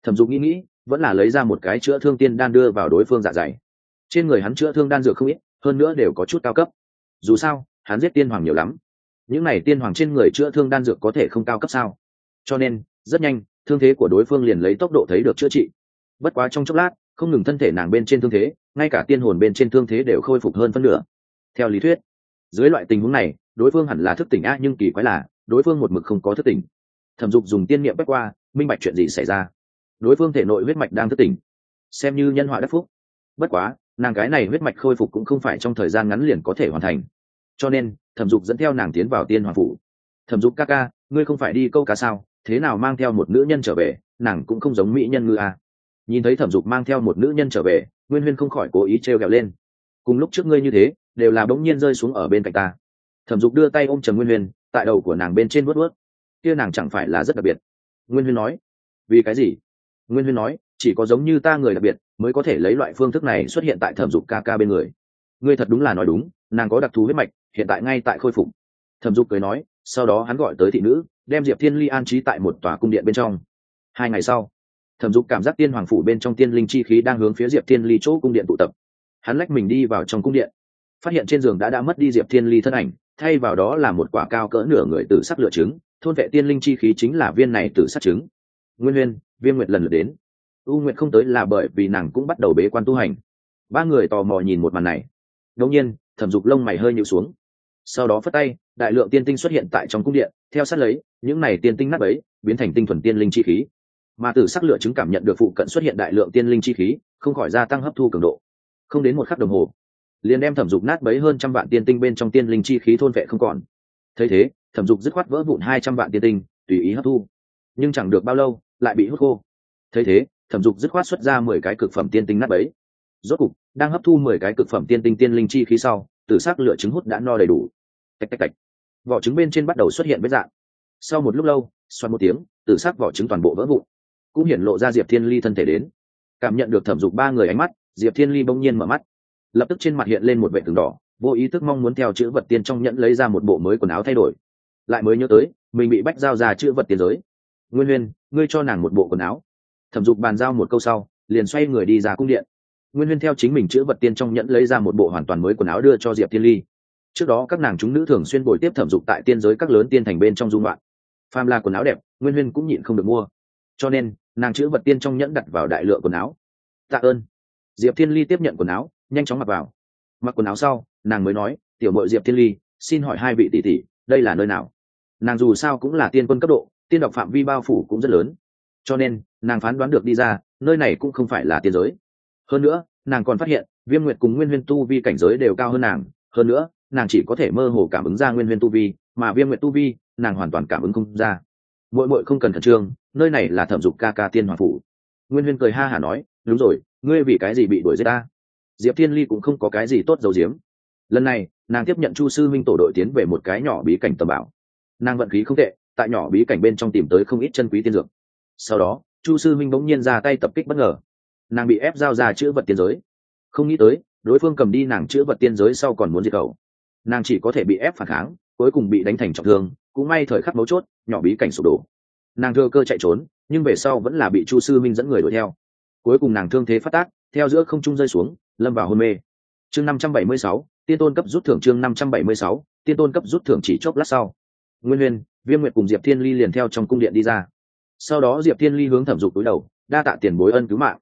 Thẩm dục nghĩ nghĩ, vẫn là lấy ra một cái chữa thương tiên đan đưa vào đối phương dạ dày. Trên người hắn chữa thương đan dược không ít, hơn nữa đều có chút cao cấp. Dù sao, hắn giết tiên hoàng nhiều lắm. Những n à y tiên hoàng trên người chữa thương đan dược có thể không cao cấp sao? Cho nên, rất nhanh, thương thế của đối phương liền lấy tốc độ thấy được chữa trị. Bất quá trong chốc lát, không ngừng thân thể nàng bên trên thương thế ngay cả tiên hồn bên trên thương thế đều khôi phục hơn phân nửa. Theo lý thuyết, dưới loại tình huống này, đối phương hẳn là thức tỉnh a, nhưng kỳ quái là, đối phương một mực không có thức tỉnh. Thẩm dục dùng tiên niệm bách qua, minh bạch chuyện gì xảy ra. Đối phương thể nội huyết mạch đang thức tỉnh. Xem như nhân họa đắc phúc. Bất quá, nàng cái này huyết mạch khôi phục cũng không phải trong thời gian ngắn liền có thể hoàn thành. Cho nên, thẩm dục dẫn theo nàng tiến vào tiên hoàng phủ. Thẩm dục, ca ca, ngươi không phải đi câu cá sao? Thế nào mang theo một nữ nhân trở về? Nàng cũng không giống mỹ nhân ngư à. nhìn thấy thẩm dục mang theo một nữ nhân trở về nguyên huyên không khỏi cố ý t r e o kẹo lên. Cùng lúc trước ngươi như thế, đều là bỗng nhiên rơi xuống ở bên cạnh ta. Thẩm dục đưa tay ôm trầm nguyên huyên, tại đầu của nàng bên trên vớt vớt kia nàng chẳng phải là rất đặc biệt. Nguyên huyên nói, vì cái gì? Nguyên huyên nói, chỉ có giống như ta người đặc biệt, mới có thể lấy loại phương thức này xuất hiện tại thẩm dục ca ca bên người. Ngươi thật đúng là nói đúng, nàng có đặc thù huyết mạch, hiện tại ngay tại khôi phục. Thẩm dục cười nói, sau đó hắn gọi tới thị nữ, đem diệp thiên ly an trí tại một tòa cung điện bên trong. Hai ngày sau thẩm dục cảm giác tiên hoàng phủ bên trong tiên linh chi khí đang hướng phía diệp thiên ly chỗ cung điện tụ tập. Hắn lách mình đi vào trong cung điện. Phát hiện trên giường đã đã mất đi diệp thiên ly thân ảnh, thay vào đó là một quả cao cỡ nửa người tử sắc lựa trứng, thôn vệ tiên linh chi khí chính là viên này tử sắc trứng. Nguyên huyên viên nguyệt lần lượt đến. U nguyệt không tới là bởi vì nàng cũng bắt đầu bế quan tu hành. Ba người tò mò nhìn một màn này. Ngẫu nhiên, thẩm dục lông mày hơi nhịu xuống. Sau đó phất tay, đại lượng tiên tinh xuất hiện tại trong cung điện, theo sát lấy, những này tiên tinh nát ấy biến thành tinh thuần tiên linh chi khí mà tử sắc lựa chứng cảm nhận được phụ cận xuất hiện đại lượng tiên linh chi khí, không khỏi gia tăng hấp thu cường độ. Không đến một khắc đồng hồ, liền đem thẩm dục nát bấy hơn trăm vạn tiên tinh bên trong tiên linh chi khí thôn vệ không còn. Thấy thế, thẩm dục dứt khoát vỡ vụn hai trăm vạn tiên tinh, tùy ý hấp thu. Nhưng chẳng được bao lâu, lại bị hút khô. Thấy thế, thẩm dục dứt khoát xuất ra mười cái cực phẩm tiên tinh nát bấy. Rốt cục, đang hấp thu mười cái cực phẩm tiên tinh tiên linh chi khí sau, tử sắc lựa trứng hút đã no đầy đủ. Tạch tạch tạch. Vỏ trứng bên trên bắt đầu xuất hiện vết dạng. Sau một lúc lâu, xoắn một tiếng, tử sắc vỏ trứng toàn bộ vỡ vụn cũng hiển lộ ra diệp thiên ly thân thể đến. Cảm nhận được thẩm dục ba người ánh mắt, diệp thiên ly bỗng nhiên mở mắt. Lập tức trên mặt hiện lên một vệ tường đỏ, vô ý thức mong muốn theo chữ vật tiên trong nhẫn lấy ra một bộ mới quần áo thay đổi. Lại mới nhớ tới, mình bị bách giao ra chữ vật tiên giới. Nguyên huyên ngươi cho nàng một bộ quần áo. Thẩm dục bàn giao một câu sau, liền xoay người đi ra cung điện. Nguyên huyên theo chính mình chữ vật tiên trong nhẫn lấy ra một bộ hoàn toàn mới quần áo đưa cho diệp thiên ly. Trước đó các nàng chúng nữ thường xuyên bồi tiếp thẩm dục tại tiên giới các lớn tiên thành bên trong dung loạn. Pham là quần áo đẹp, nguyên huyên cũng nhịn không được mua. Cho nên nàng chữ vật tiên trong nhẫn đặt vào đại lựa quần áo. Tạ ơn. Diệp thiên ly tiếp nhận quần áo, nhanh chóng mặc vào. Mặc quần áo sau, nàng mới nói, tiểu mội diệp thiên ly, xin hỏi hai vị tỷ tỷ, đây là nơi nào? Nàng dù sao cũng là tiên quân cấp độ, tiên đọc phạm vi bao phủ cũng rất lớn. Cho nên, nàng phán đoán được đi ra, nơi này cũng không phải là tiên giới. Hơn nữa, nàng còn phát hiện, viêm nguyệt cùng nguyên huyên tu vi cảnh giới đều cao hơn nàng. Hơn nữa, nàng chỉ có thể mơ hồ cảm ứng ra nguyên huyên tu vi, mà viêm nguyệt tu vi, nàng hoàn toàn cảm ứng không ra. Mỗi mỗi không cần khẩn trương nơi này là thẩm dục ca ca tiên hoàng phủ. Nguyên huyên cười ha hả nói, đúng rồi, ngươi vì cái gì bị đuổi giết ta? Diệp thiên ly cũng không có cái gì tốt dầu diếm lần này, nàng tiếp nhận chu sư minh tổ đội tiến về một cái nhỏ bí cảnh tầm bảo. Nàng vận khí không tệ, tại nhỏ bí cảnh bên trong tìm tới không ít chân quý tiên dược. Sau đó, chu sư minh bỗng nhiên ra tay tập kích bất ngờ. Nàng bị ép giao ra chữ vật tiên giới. Không nghĩ tới, đối phương cầm đi nàng chữ vật tiên giới sau còn muốn diệt cầu nàng chỉ có thể bị ép phản kháng, cuối cùng bị đánh thành trọng thương, cũng may thời khắc mấu chốt, nhỏ bí cảnh sụp đổ nàng thừa cơ chạy trốn, nhưng về sau vẫn là bị chu sư minh dẫn người đuổi theo. Cuối cùng nàng thương thế phát tác, theo giữa không trung rơi xuống, lâm vào hôn mê. Chương năm trăm bảy mươi sáu, tiên tôn cấp rút thưởng chương năm trăm bảy mươi sáu, tiên tôn cấp rút thưởng chỉ chốc lát sau. Nguyên huyền, viêm nguyệt cùng diệp thiên ly liền theo trong cung điện đi ra. Sau đó diệp thiên ly hướng thẩm dục túi đầu, đa tạ tiền bối ân cứu mạng.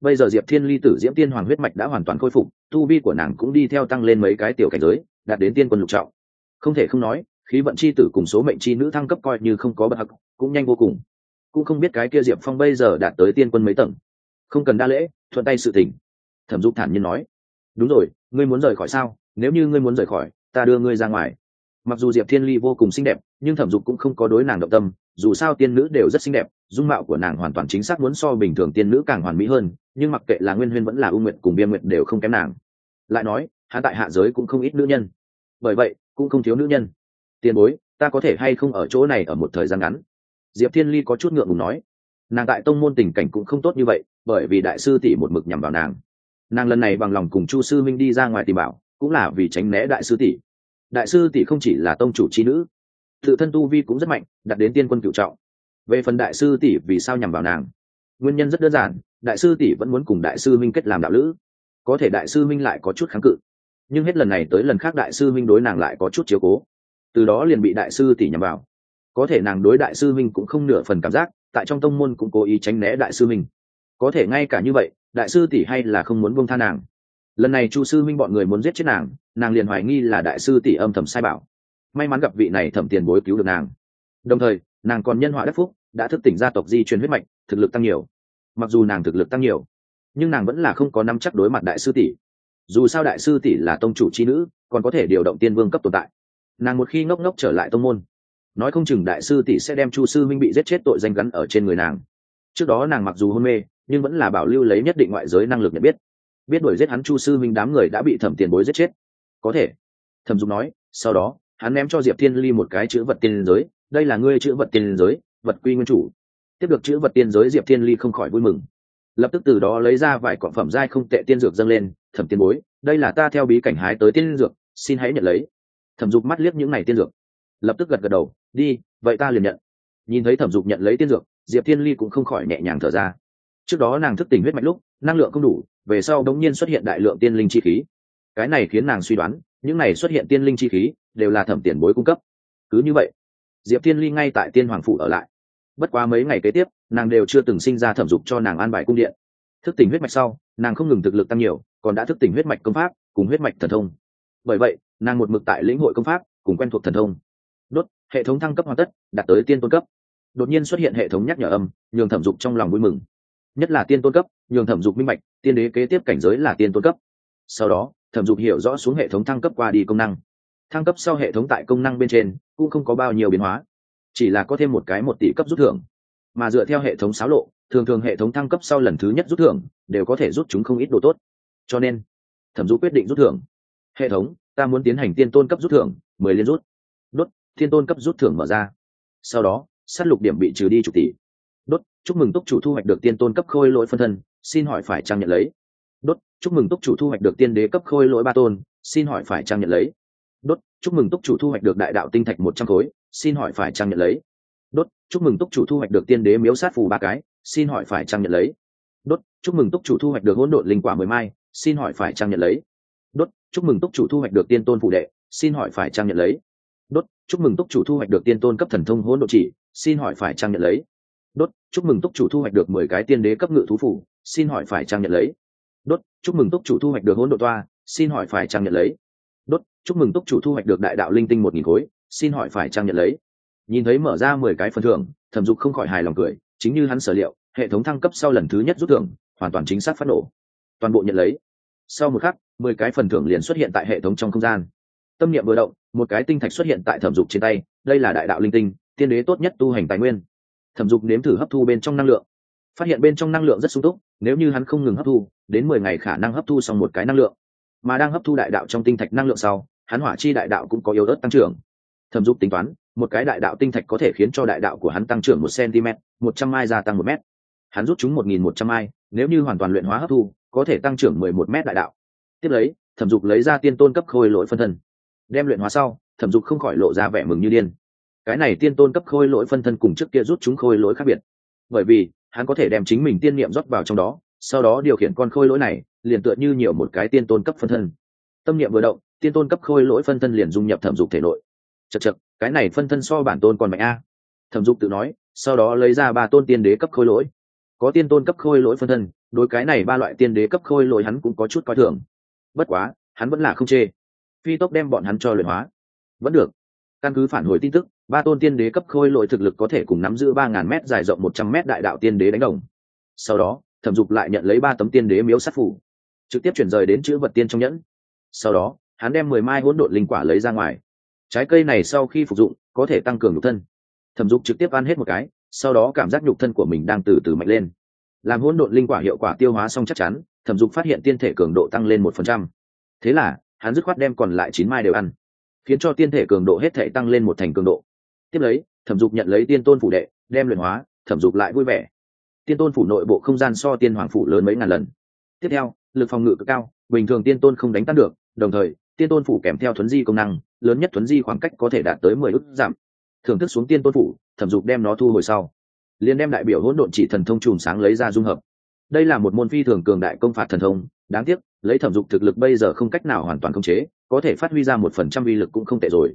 Bây giờ diệp thiên ly tử diễm tiên hoàng huyết mạch đã hoàn toàn khôi phục, tu vi của nàng cũng đi theo tăng lên mấy cái tiểu cảnh giới, đạt đến tiên quân lục trọng. Không thể không nói, khí vận c h i tử cùng số mệnh c h i nữ thăng cấp coi như không có bậc hắc cũng nhanh vô cùng. Cũng không biết cái kia diệp phong bây giờ đạt tới tiên quân mấy tầng. Không cần đa lễ, thuận tay sự tình. Thẩm dục thản nhiên nói. Đúng rồi, ngươi muốn rời khỏi sao? Nếu như ngươi muốn rời khỏi, ta đưa ngươi ra ngoài. Mặc dù diệp thiên ly vô cùng xinh đẹp, nhưng thẩm dục cũng không có đối nàng động tâm. Dù sao tiên nữ đều rất xinh đẹp, dung mạo của nàng hoàn toàn chính xác muốn so bình thường tiên nữ càng hoàn mỹ hơn, nhưng mặc kệ là nguyên huyên vẫn là ưu nguyện cùng biên nguyện đều không kém nàng. Lại nói hạ tại hạ giới cũng không ít nữ nhân. Bởi vậy, cũng không thiếu nữ nhân. Tiền bối, ta có thể hay không ở chỗ này ở một thời gian ngắn? Diệp thiên ly có chút ngượng ngùng nói, nàng tại tông môn tình cảnh cũng không tốt như vậy, bởi vì đại sư tỷ một mực nhằm vào nàng. Nàng lần này bằng lòng cùng chu sư minh đi ra ngoài tìm bảo, cũng là vì tránh né đại sư tỷ. Đại sư tỷ không chỉ là tông chủ c h i nữ, tự thân tu vi cũng rất mạnh đặt đến tiên quân cựu trọng. Về phần đại sư tỷ vì sao nhằm vào nàng, nguyên nhân rất đơn giản, đại sư tỷ vẫn muốn cùng đại sư minh kết làm đạo lữ. Có thể đại sư minh lại có chút kháng cự, nhưng hết lần này tới lần khác đại sư minh đối nàng lại có chút chiếu cố. Từ đó liền bị đại sư tỷ nhằm vào có thể nàng đối đại sư minh cũng không nửa phần cảm giác, tại trong tông môn cũng cố ý tránh né đại sư minh có thể ngay cả như vậy, đại sư tỷ hay là không muốn buông tha nàng. Lần này chu sư minh bọn người muốn giết chết nàng nàng liền hoài nghi là đại sư tỷ âm thầm sai bảo. May mắn gặp vị này thẩm tiền bối cứu được nàng. Đồng thời, nàng còn nhân họa đất phúc, đã thức tỉnh gia tộc di truyền huyết mạch, thực lực tăng nhiều. Mặc dù nàng thực lực tăng nhiều, nhưng nàng vẫn là không có nắm chắc đối mặt đại sư tỷ. Dù sao đại sư tỷ là tông chủ c h i nữ, còn có thể điều động tiên vương cấp tồn tại. Nàng một khi ngốc ngốc trở lại tông môn nói không chừng đại sư tỷ sẽ đem chu sư minh bị giết chết tội danh gắn ở trên người nàng. Trước đó nàng mặc dù hôn mê, nhưng vẫn là bảo lưu lấy nhất định ngoại giới năng lực nhận biết. Biết đuổi giết hắn chu sư minh đám người đã bị thẩm tiền bối giết chết. Có thể, thẩm dung nói, sau đó, hắn ném cho diệp thiên ly một cái chữ vật tiên giới, đây là ngươi chữ vật tiên giới, vật quy nguyên chủ. Tiếp được chữ vật tiên giới, diệp thiên ly không khỏi vui mừng. Lập tức từ đó lấy ra vài quả phẩm giai không tệ tiên dược dâng lên, thẩm tiên bối, đây là ta theo bí cảnh hái tới tiên dược, xin hãy nhận lấy. Thẩm dục mắt liếc những n à y tiên dược. Lập tức gật gật đầu đi, vậy ta liền nhận. Nhìn thấy thẩm dục nhận lấy tiên dược, diệp thiên ly cũng không khỏi nhẹ nhàng thở ra. Trước đó nàng thức tỉnh huyết mạch lúc, năng lượng không đủ, về sau đống nhiên xuất hiện đại lượng tiên linh chi khí. Cái này khiến nàng suy đoán, những này xuất hiện tiên linh chi khí đều là thẩm tiền bối cung cấp. Cứ như vậy, diệp thiên ly ngay tại tiên hoàng phủ ở lại. Bất quá mấy ngày kế tiếp, nàng đều chưa từng sinh ra thẩm dục cho nàng an bài cung điện. Thức tỉnh huyết mạch sau, nàng không ngừng thực lực tăng nhiều, còn đã thức tỉnh huyết mạch công pháp, cùng huyết mạch thần thông. Bởi vậy, nàng một mực tại lĩnh hội công pháp, cùng quen thuộc thần thông hệ thống thăng cấp hoàn tất, đạt tới tiên tôn cấp. Đột nhiên xuất hiện hệ thống nhắc nhở âm, nhường thẩm dục trong lòng vui mừng. Nhất là tiên tôn cấp, nhường thẩm dục minh bạch, tiên đế kế tiếp cảnh giới là tiên tôn cấp. Sau đó, thẩm dục hiểu rõ xuống hệ thống thăng cấp qua đi công năng. Thăng cấp sau hệ thống tại công năng bên trên, cũng không có bao nhiêu biến hóa. Chỉ là có thêm một cái một tỷ cấp rút thưởng. Mà dựa theo hệ thống xáo lộ, thường thường hệ thống thăng cấp sau lần thứ nhất rút thưởng, đều có thể rút chúng không ít đồ tốt. Cho nên, thẩm dục quyết định rút thưởng. Hệ thống, ta muốn tiến hành tiên tôn cấp rút thưởng, mười liên rút thiên tôn cấp rút thưởng mở ra. Sau đó s á t lục điểm bị trừ đi chục tỷ. Đốt, chúc mừng túc chủ thu hoạch được tiên tôn cấp khôi lỗi phân thân, xin hỏi phải trang nhận lấy? Đốt, chúc mừng túc chủ thu hoạch được tiên đế cấp khôi lỗi ba tôn, xin hỏi phải trang nhận lấy? Đốt, chúc mừng túc chủ thu hoạch được đại đạo tinh thạch một trăm khối, xin hỏi phải trang nhận lấy? Đốt, chúc mừng túc chủ thu hoạch được tiên đế miếu sát phù ba cái, xin hỏi phải trang nhận lấy? Đốt, chúc mừng túc chủ thu hoạch được hỗn độn linh quả mười mai, xin hỏi phải trang nhận lấy? Đốt, chúc mừng túc chủ thu hoạch được tiên tôn phụ đệ, xin hỏi phải trang nhận lấy? Đốt, chúc mừng túc chủ thu hoạch được tiên tôn cấp thần thông hỗn độ chỉ, xin hỏi phải trang nhận lấy? Đốt, chúc mừng túc chủ thu hoạch được mười cái tiên đế cấp ngự thú phủ, xin hỏi phải trang nhận lấy? Đốt, chúc mừng túc chủ thu hoạch được hỗn độ toa, xin hỏi phải trang nhận lấy? Đốt, chúc mừng túc chủ thu hoạch được đại đạo linh tinh một nghìn khối, xin hỏi phải trang nhận lấy? Nhìn thấy mở ra mười cái phần thưởng, thẩm dục không khỏi hài lòng cười, chính như hắn sở liệu, hệ thống thăng cấp sau lần thứ nhất rút thưởng, hoàn toàn chính xác phát nổ. Toàn bộ nhận lấy. Sau một khắc, mười cái phần thưởng liền xuất hiện tại hệ thống trong không gian. Tâm niệm vừa động một cái tinh thạch xuất hiện tại thẩm dục trên tay, đây là đại đạo linh tinh, tiên đế tốt nhất tu hành tài nguyên. Thẩm dục nếm thử hấp thu bên trong năng lượng. Phát hiện bên trong năng lượng rất sung túc, nếu như hắn không ngừng hấp thu, đến mười ngày khả năng hấp thu xong một cái năng lượng. Mà đang hấp thu đại đạo trong tinh thạch năng lượng sau, hắn hỏa chi đại đạo cũng có yếu ớt tăng trưởng. Thẩm dục tính toán, một cái đại đạo tinh thạch có thể khiến cho đại đạo của hắn tăng trưởng một cm một trăm mai gia tăng một m hắn rút chúng một nghìn một trăm mai, nếu như hoàn toàn luyện hóa hấp thu, có thể tăng trưởng mười một m đại đạo. Tiếp lấy, thẩm dục lấy ra tiên tôn cấp khôi lỗi phân thân đem luyện hóa sau, thẩm dục không khỏi lộ ra vẻ mừng như điên. Cái này tiên tôn cấp khôi lỗi phân thân cùng trước kia rút chúng khôi lỗi khác biệt. Bởi vì, hắn có thể đem chính mình tiên niệm rót vào trong đó, sau đó điều khiển con khôi lỗi này, liền tựa như nhiều một cái tiên tôn cấp phân thân. Tâm niệm vừa động, tiên tôn cấp khôi lỗi phân thân liền dung nhập thẩm dục thể nội. Chật chật cái này phân thân so bản tôn còn mạnh a. Thẩm dục tự nói, sau đó lấy ra ba tôn tiên đế cấp khôi lỗi. Có tiên tôn cấp khôi lỗi phân thân, đối cái này ba loại tiên đế cấp khôi lỗi hắn cũng có chút coi thường. Bất quá, hắn vẫn là không chê phi tốc đem bọn hắn cho luyện hóa. Vẫn được. Căn cứ phản hồi tin tức, ba tôn tiên đế cấp khôi lỗi thực lực có thể cùng nắm giữ ba ngàn m dài rộng một trăm m đại đạo tiên đế đánh đồng. Sau đó, thẩm dục lại nhận lấy ba tấm tiên đế miếu sát phủ, trực tiếp chuyển rời đến chữ vật tiên trong nhẫn. Sau đó, hắn đem mười mai hỗn độn linh quả lấy ra ngoài. Trái cây này sau khi phục dụng, có thể tăng cường nhục thân. Thẩm dục trực tiếp ăn hết một cái, sau đó cảm giác nhục thân của mình đang từ từ mạnh lên. Làm hỗn độn linh quả hiệu quả tiêu hóa xong chắc chắn, thẩm dục phát hiện tiên thể cường độ tăng lên một phần trăm. Thế là hắn dứt khoát đem còn lại chín mai đều ăn, khiến cho tiên thể cường độ hết thể tăng lên một thành cường độ. Tiếp lấy, thẩm dục nhận lấy tiên tôn phủ đệ, đem luyện hóa, thẩm dục lại vui vẻ. Tiên tôn phủ nội bộ không gian so tiên hoàng phủ lớn mấy ngàn lần. Tiếp theo, lực phòng ngự cực cao, bình thường tiên tôn không đánh tan được, đồng thời, tiên tôn phủ kèm theo thuấn di công năng, lớn nhất thuấn di khoảng cách có thể đạt tới mười ước giảm. Thưởng thức xuống tiên tôn phủ, thẩm dục đem nó thu hồi sau, liền đem đại biểu hỗn độn chỉ thần thông chùm sáng lấy ra dung hợp. Đây là một môn phi thường cường đại công phạt thần thông, đáng tiếc lấy thẩm dục thực lực bây giờ không cách nào hoàn toàn khống chế, có thể phát huy ra một phần trăm uy lực cũng không tệ rồi.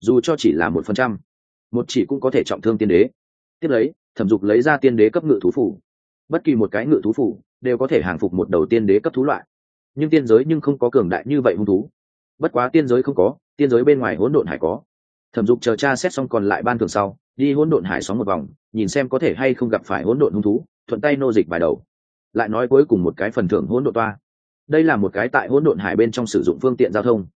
Dù cho chỉ là một phần trăm, một chỉ cũng có thể trọng thương tiên đế. Tiếp lấy, thẩm dục lấy ra tiên đế cấp ngự thú phủ. Bất kỳ một cái ngự thú phủ đều có thể hàng phục một đầu tiên đế cấp thú loại. Nhưng tiên giới nhưng không có cường đại như vậy hung thú. Bất quá tiên giới không có, tiên giới bên ngoài hỗn độn hải có. Thẩm dục chờ tra xét xong còn lại ban thường sau, đi hỗn độn hải sóng một vòng, nhìn xem có thể hay không gặp phải hỗn độn hung thú, thuận tay nô dịch vài đầu. Lại nói cuối cùng một cái phần thưởng hỗn độn toa đây là một cái tại hỗn độn hải bên trong sử dụng phương tiện giao thông.